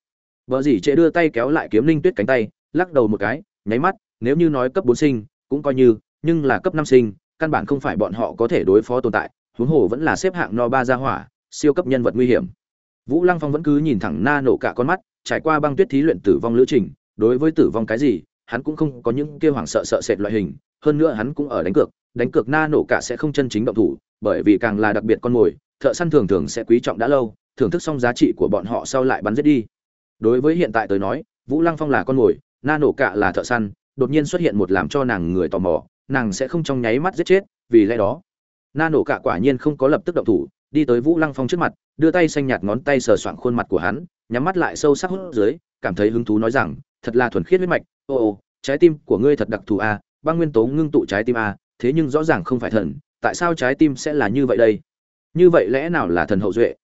bờ dì trệ đưa tay kéo lại kiếm linh tuyết cánh tay, lắc đầu một cái, nháy mắt, nếu như nói cấp bốn sinh, cũng coi như, nhưng là cấp năm sinh, căn bản không phải bọn họ có thể đối phó tồn tại, huống hồ vẫn là xếp hạng no 3 gia hỏa, siêu cấp nhân vật nguy hiểm. Vũ lăng phong vẫn cứ nhìn thẳng na nổ cả con mắt, trải qua băng tuyết thí luyện tử vong lữ trình, đối với tử vong cái gì, hắn cũng không có những kia hoảng sợ sợ sệt loại hình, hơn nữa hắn cũng ở đánh cược đánh cược na nổ cả sẽ không chân chính động thủ, bởi vì càng là đặc biệt con mồi, thợ săn thường thường sẽ quý trọng đã lâu, thưởng thức xong giá trị của bọn họ sau lại bắn giết đi đối với hiện tại tới nói, vũ lăng phong là con mồi, na nổ cạ là thợ săn, đột nhiên xuất hiện một làm cho nàng người tò mò, nàng sẽ không trong nháy mắt giết chết, vì lẽ đó, na nổ cạ quả nhiên không có lập tức động thủ, đi tới vũ lăng phong trước mặt, đưa tay xanh nhạt ngón tay sờ soạng khuôn mặt của hắn, nhắm mắt lại sâu sắc hút dưới, cảm thấy hứng thú nói rằng, thật là thuần khiết huyết mạch, ô ô, trái tim của ngươi thật đặc thù a băng nguyên tố ngưng tụ trái tim a thế nhưng rõ ràng không phải thần, tại sao trái tim sẽ là như vậy đây? Như vậy lẽ nào là thần hậu duệ?